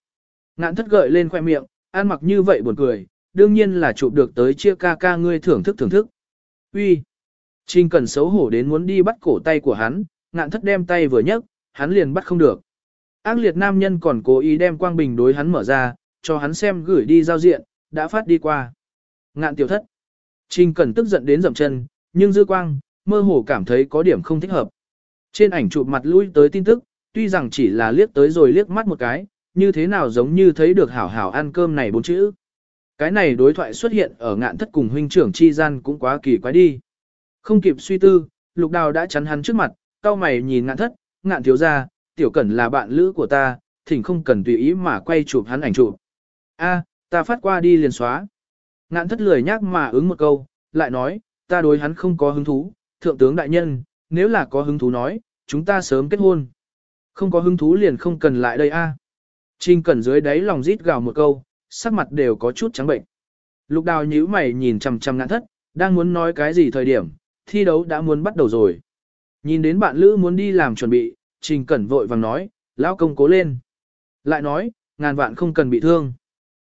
Ngạn thất gợi lên khoe miệng, ăn mặc như vậy buồn cười, đương nhiên là chụp được tới chia ca ca ngươi thưởng thức thưởng thức. Uy. Trình Cần xấu hổ đến muốn đi bắt cổ tay của hắn, ngạn thất đem tay vừa nhấc, hắn liền bắt không được. Ác liệt nam nhân còn cố ý đem quang bình đối hắn mở ra, cho hắn xem gửi đi giao diện, đã phát đi qua. Ngạn tiểu thất. Trình Cần tức giận đến dậm chân, nhưng dư quang, mơ hồ cảm thấy có điểm không thích hợp. Trên ảnh chụp mặt lui tới tin tức, tuy rằng chỉ là liếc tới rồi liếc mắt một cái, như thế nào giống như thấy được hảo hảo ăn cơm này bốn chữ. Cái này đối thoại xuất hiện ở ngạn thất cùng huynh trưởng chi gian cũng quá kỳ quái đi. Không kịp suy tư, lục đào đã chắn hắn trước mặt, cao mày nhìn ngạn thất, ngạn thiếu ra, tiểu cẩn là bạn lữ của ta, thỉnh không cần tùy ý mà quay chụp hắn ảnh chụp. A, ta phát qua đi liền xóa. Ngạn thất lười nhác mà ứng một câu, lại nói, ta đối hắn không có hứng thú, thượng tướng đại nhân, nếu là có hứng thú nói, chúng ta sớm kết hôn. Không có hứng thú liền không cần lại đây a. À. Trình cẩn dưới đáy lòng rít gào một câu, sắc mặt đều có chút trắng bệnh. Lục đào nhíu mày nhìn chằm chằm ngạn thất, đang muốn nói cái gì thời điểm, thi đấu đã muốn bắt đầu rồi. Nhìn đến bạn Lữ muốn đi làm chuẩn bị, Trình Cẩn vội vàng nói, lão công cố lên. Lại nói, ngàn vạn không cần bị thương.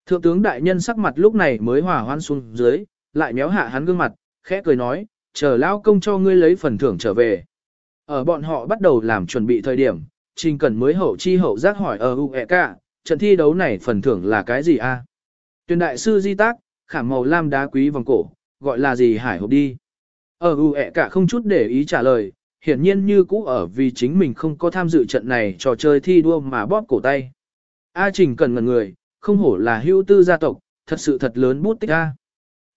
Thượng tướng đại nhân sắc mặt lúc này mới hòa hoan xuống dưới, lại méo hạ hắn gương mặt, khẽ cười nói, chờ lão công cho ngươi lấy phần thưởng trở về. Ở bọn họ bắt đầu làm chuẩn bị thời điểm, Trình Cẩn mới hậu chi hậu giác hỏi ở UEK, trận thi đấu này phần thưởng là cái gì a? À? Tuyên đại sư di tác, khảm màu lam đá quý vòng cổ, gọi là gì hải hộp đi. Ở UEK không chút để ý trả lời, hiển nhiên như cũ ở vì chính mình không có tham dự trận này trò chơi thi đua mà bóp cổ tay. A Trình cần ngần người, không hổ là hữu tư gia tộc, thật sự thật lớn bút tích A.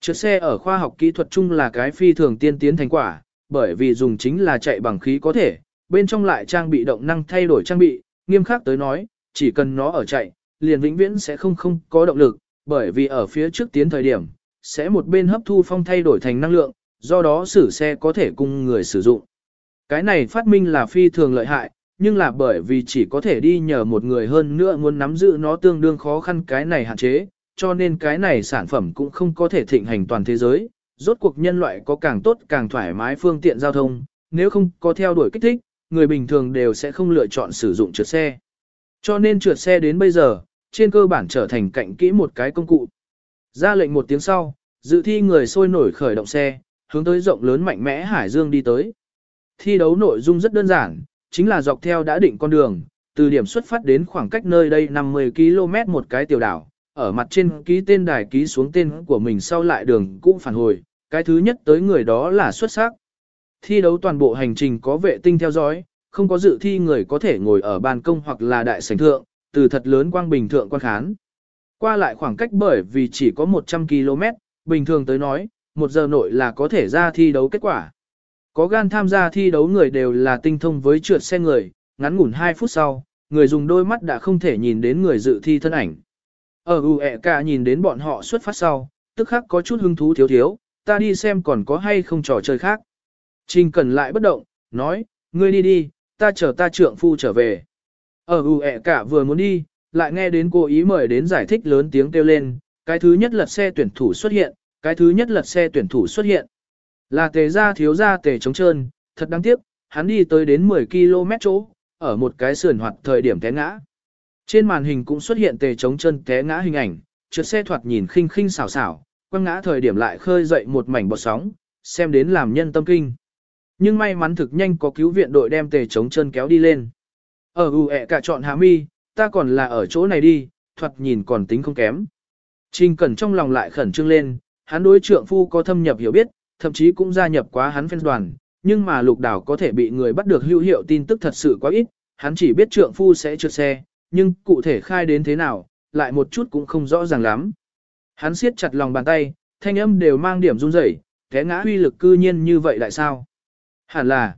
Trượt xe ở khoa học kỹ thuật chung là cái phi thường tiên tiến thành quả, bởi vì dùng chính là chạy bằng khí có thể, bên trong lại trang bị động năng thay đổi trang bị, nghiêm khắc tới nói, chỉ cần nó ở chạy, liền vĩnh viễn sẽ không không có động lực, bởi vì ở phía trước tiến thời điểm, sẽ một bên hấp thu phong thay đổi thành năng lượng, do đó sử xe có thể cùng người sử dụng. Cái này phát minh là phi thường lợi hại, nhưng là bởi vì chỉ có thể đi nhờ một người hơn nữa muốn nắm giữ nó tương đương khó khăn cái này hạn chế, cho nên cái này sản phẩm cũng không có thể thịnh hành toàn thế giới. Rốt cuộc nhân loại có càng tốt càng thoải mái phương tiện giao thông, nếu không có theo đuổi kích thích, người bình thường đều sẽ không lựa chọn sử dụng trượt xe. Cho nên trượt xe đến bây giờ, trên cơ bản trở thành cạnh kỹ một cái công cụ. Ra lệnh một tiếng sau, dự thi người sôi nổi khởi động xe, hướng tới rộng lớn mạnh mẽ Hải Dương đi tới. Thi đấu nội dung rất đơn giản, chính là dọc theo đã định con đường, từ điểm xuất phát đến khoảng cách nơi đây 50 km một cái tiểu đảo, ở mặt trên ký tên đài ký xuống tên của mình sau lại đường cũ phản hồi, cái thứ nhất tới người đó là xuất sắc. Thi đấu toàn bộ hành trình có vệ tinh theo dõi, không có dự thi người có thể ngồi ở ban công hoặc là đại sảnh thượng, từ thật lớn quang bình thượng quan khán. Qua lại khoảng cách bởi vì chỉ có 100 km, bình thường tới nói, một giờ nội là có thể ra thi đấu kết quả. Có gan tham gia thi đấu người đều là tinh thông với trượt xe người, ngắn ngủn 2 phút sau, người dùng đôi mắt đã không thể nhìn đến người dự thi thân ảnh. Ờ, ở e, cả nhìn đến bọn họ xuất phát sau, tức khắc có chút hứng thú thiếu thiếu, ta đi xem còn có hay không trò chơi khác. Trình cần lại bất động, nói, ngươi đi đi, ta chờ ta trượng phu trở về. Ờ, ở e, cả vừa muốn đi, lại nghe đến cô ý mời đến giải thích lớn tiếng kêu lên, cái thứ nhất lật xe tuyển thủ xuất hiện, cái thứ nhất lật xe tuyển thủ xuất hiện. Là tề gia thiếu gia tề trống trơn, thật đáng tiếc, hắn đi tới đến 10 km chỗ, ở một cái sườn hoạt thời điểm té ngã. Trên màn hình cũng xuất hiện tề chống chân té ngã hình ảnh, trượt xe thoạt nhìn khinh khinh xảo xảo, quăng ngã thời điểm lại khơi dậy một mảnh bọt sóng, xem đến làm nhân tâm kinh. Nhưng may mắn thực nhanh có cứu viện đội đem tề chống chân kéo đi lên. Ở ù ẹ cả chọn hạ mi, ta còn là ở chỗ này đi, thoạt nhìn còn tính không kém. Trình Cẩn trong lòng lại khẩn trương lên, hắn đối trượng phu có thâm nhập hiểu biết, thậm chí cũng gia nhập quá hắn fan đoàn, nhưng mà lục đảo có thể bị người bắt được hữu hiệu tin tức thật sự quá ít, hắn chỉ biết trượng phu sẽ trượt xe, nhưng cụ thể khai đến thế nào, lại một chút cũng không rõ ràng lắm. Hắn siết chặt lòng bàn tay, thanh âm đều mang điểm run rẩy, té ngã huy lực cư nhiên như vậy lại sao? Hẳn là,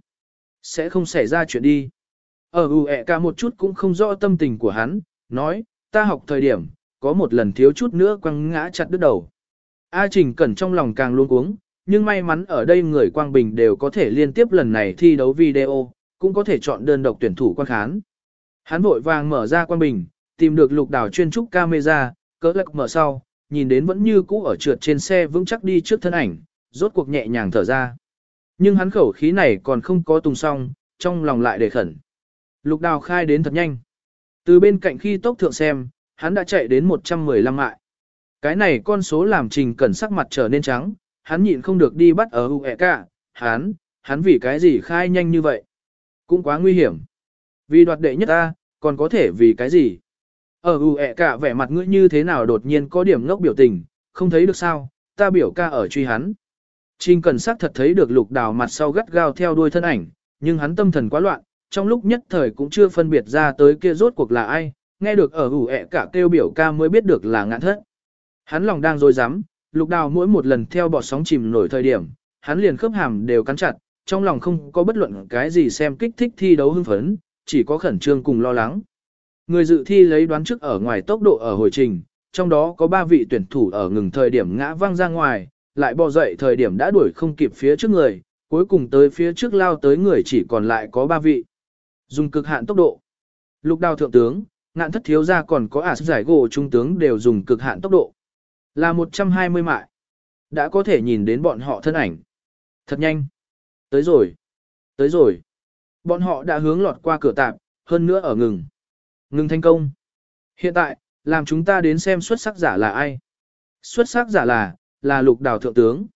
sẽ không xảy ra chuyện đi. Ở ù ẹ cả một chút cũng không rõ tâm tình của hắn, nói, ta học thời điểm, có một lần thiếu chút nữa quăng ngã chặt đứt đầu. A Trình Cẩn trong lòng càng luôn cuống, nhưng may mắn ở đây người Quang Bình đều có thể liên tiếp lần này thi đấu video, cũng có thể chọn đơn độc tuyển thủ quan khán. Hắn vội vàng mở ra quan Bình, tìm được lục đảo chuyên trúc camera, cỡ lắc mở sau, nhìn đến vẫn như cũ ở trượt trên xe vững chắc đi trước thân ảnh, rốt cuộc nhẹ nhàng thở ra. Nhưng hắn khẩu khí này còn không có tung xong, trong lòng lại đề khẩn. Lục đào khai đến thật nhanh. Từ bên cạnh khi tốc thượng xem, hắn đã chạy đến 115 mại. Cái này con số làm trình cẩn sắc mặt trở nên trắng, hắn nhịn không được đi bắt ở UEK, hắn, hắn vì cái gì khai nhanh như vậy? Cũng quá nguy hiểm. Vì đoạt đệ nhất ta, còn có thể vì cái gì? Ở UEK vẻ mặt ngươi như thế nào đột nhiên có điểm ngốc biểu tình, không thấy được sao, ta biểu ca ở truy hắn. Trình Cẩn sắc thật thấy được lục đào mặt sau gắt gao theo đuôi thân ảnh, nhưng hắn tâm thần quá loạn, trong lúc nhất thời cũng chưa phân biệt ra tới kia rốt cuộc là ai, nghe được ở ủ ẹ cả kêu biểu ca mới biết được là ngạn thất. Hắn lòng đang dối rắm lục đào mỗi một lần theo bọt sóng chìm nổi thời điểm, hắn liền khớp hàm đều cắn chặt, trong lòng không có bất luận cái gì xem kích thích thi đấu hưng phấn, chỉ có khẩn trương cùng lo lắng. Người dự thi lấy đoán trước ở ngoài tốc độ ở hồi trình, trong đó có 3 vị tuyển thủ ở ngừng thời điểm ngã văng ra ngoài, lại bò dậy thời điểm đã đuổi không kịp phía trước người, cuối cùng tới phía trước lao tới người chỉ còn lại có 3 vị. Dùng cực hạn tốc độ. Lục đào thượng tướng, ngạn thất thiếu gia còn có ả giải gỗ trung tướng đều dùng cực hạn tốc độ. Là 120 mại. Đã có thể nhìn đến bọn họ thân ảnh. Thật nhanh. Tới rồi. Tới rồi. Bọn họ đã hướng lọt qua cửa tạp, hơn nữa ở ngừng. Ngừng thành công. Hiện tại, làm chúng ta đến xem xuất sắc giả là ai. Xuất sắc giả là, là lục đào thượng tướng.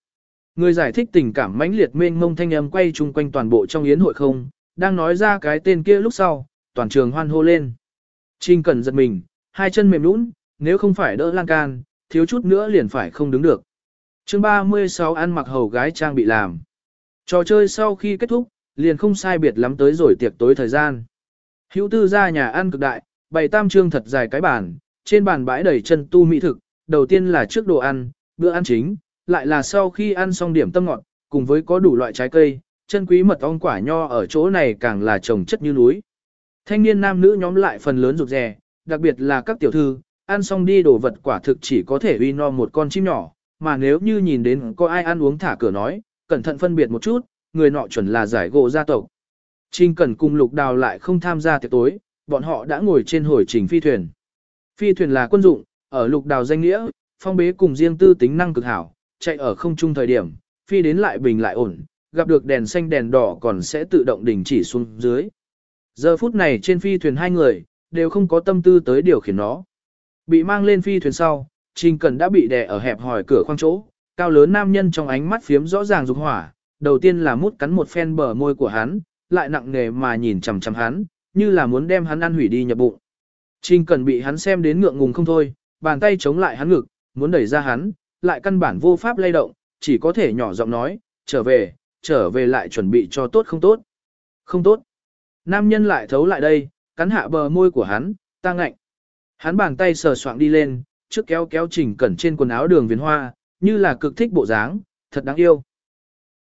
Người giải thích tình cảm mãnh liệt mênh mông thanh âm quay chung quanh toàn bộ trong yến hội không, đang nói ra cái tên kia lúc sau, toàn trường hoan hô lên. Trình Cẩn giật mình, hai chân mềm nũng, nếu không phải đỡ lan can, thiếu chút nữa liền phải không đứng được. chương 36 ăn mặc hầu gái trang bị làm. Trò chơi sau khi kết thúc, liền không sai biệt lắm tới rồi tiệc tối thời gian. Hữu tư ra nhà ăn cực đại, bày tam trương thật dài cái bàn, trên bàn bãi đầy chân tu mỹ thực, đầu tiên là trước đồ ăn, bữa ăn chính, lại là sau khi ăn xong điểm tâm ngọt, cùng với có đủ loại trái cây, chân quý mật ong quả nho ở chỗ này càng là trồng chất như núi. Thanh niên nam nữ nhóm lại phần lớn rụt rè, đặc biệt là các tiểu thư, ăn xong đi đồ vật quả thực chỉ có thể uy no một con chim nhỏ, mà nếu như nhìn đến có ai ăn uống thả cửa nói, cẩn thận phân biệt một chút, người nọ chuẩn là giải gỗ gia tộc. Trình Cẩn cùng Lục Đào lại không tham gia tiệc tối, bọn họ đã ngồi trên hồi trình phi thuyền. Phi thuyền là quân dụng, ở Lục Đào danh nghĩa, phong bế cùng riêng tư tính năng cực hảo, chạy ở không trung thời điểm, phi đến lại bình lại ổn, gặp được đèn xanh đèn đỏ còn sẽ tự động đình chỉ xuống dưới. Giờ phút này trên phi thuyền hai người, đều không có tâm tư tới điều khiển nó. Bị mang lên phi thuyền sau, Trình Cẩn đã bị đè ở hẹp hòi cửa khoang chỗ, cao lớn nam nhân trong ánh mắt phiếm rõ ràng dục hỏa, đầu tiên là mút cắn một phen bờ môi của hắn, lại nặng nề mà nhìn chằm chằm hắn, như là muốn đem hắn ăn hủy đi nhập bụng. Trình Cẩn bị hắn xem đến ngượng ngùng không thôi, bàn tay chống lại hắn ngực, muốn đẩy ra hắn, lại căn bản vô pháp lay động, chỉ có thể nhỏ giọng nói, trở về, trở về lại chuẩn bị cho tốt không tốt. Không tốt. Nam nhân lại thấu lại đây, cắn hạ bờ môi của hắn, ta ngạnh. Hắn bàn tay sờ soạng đi lên, trước kéo kéo chỉnh cẩn trên quần áo đường viền hoa, như là cực thích bộ dáng, thật đáng yêu.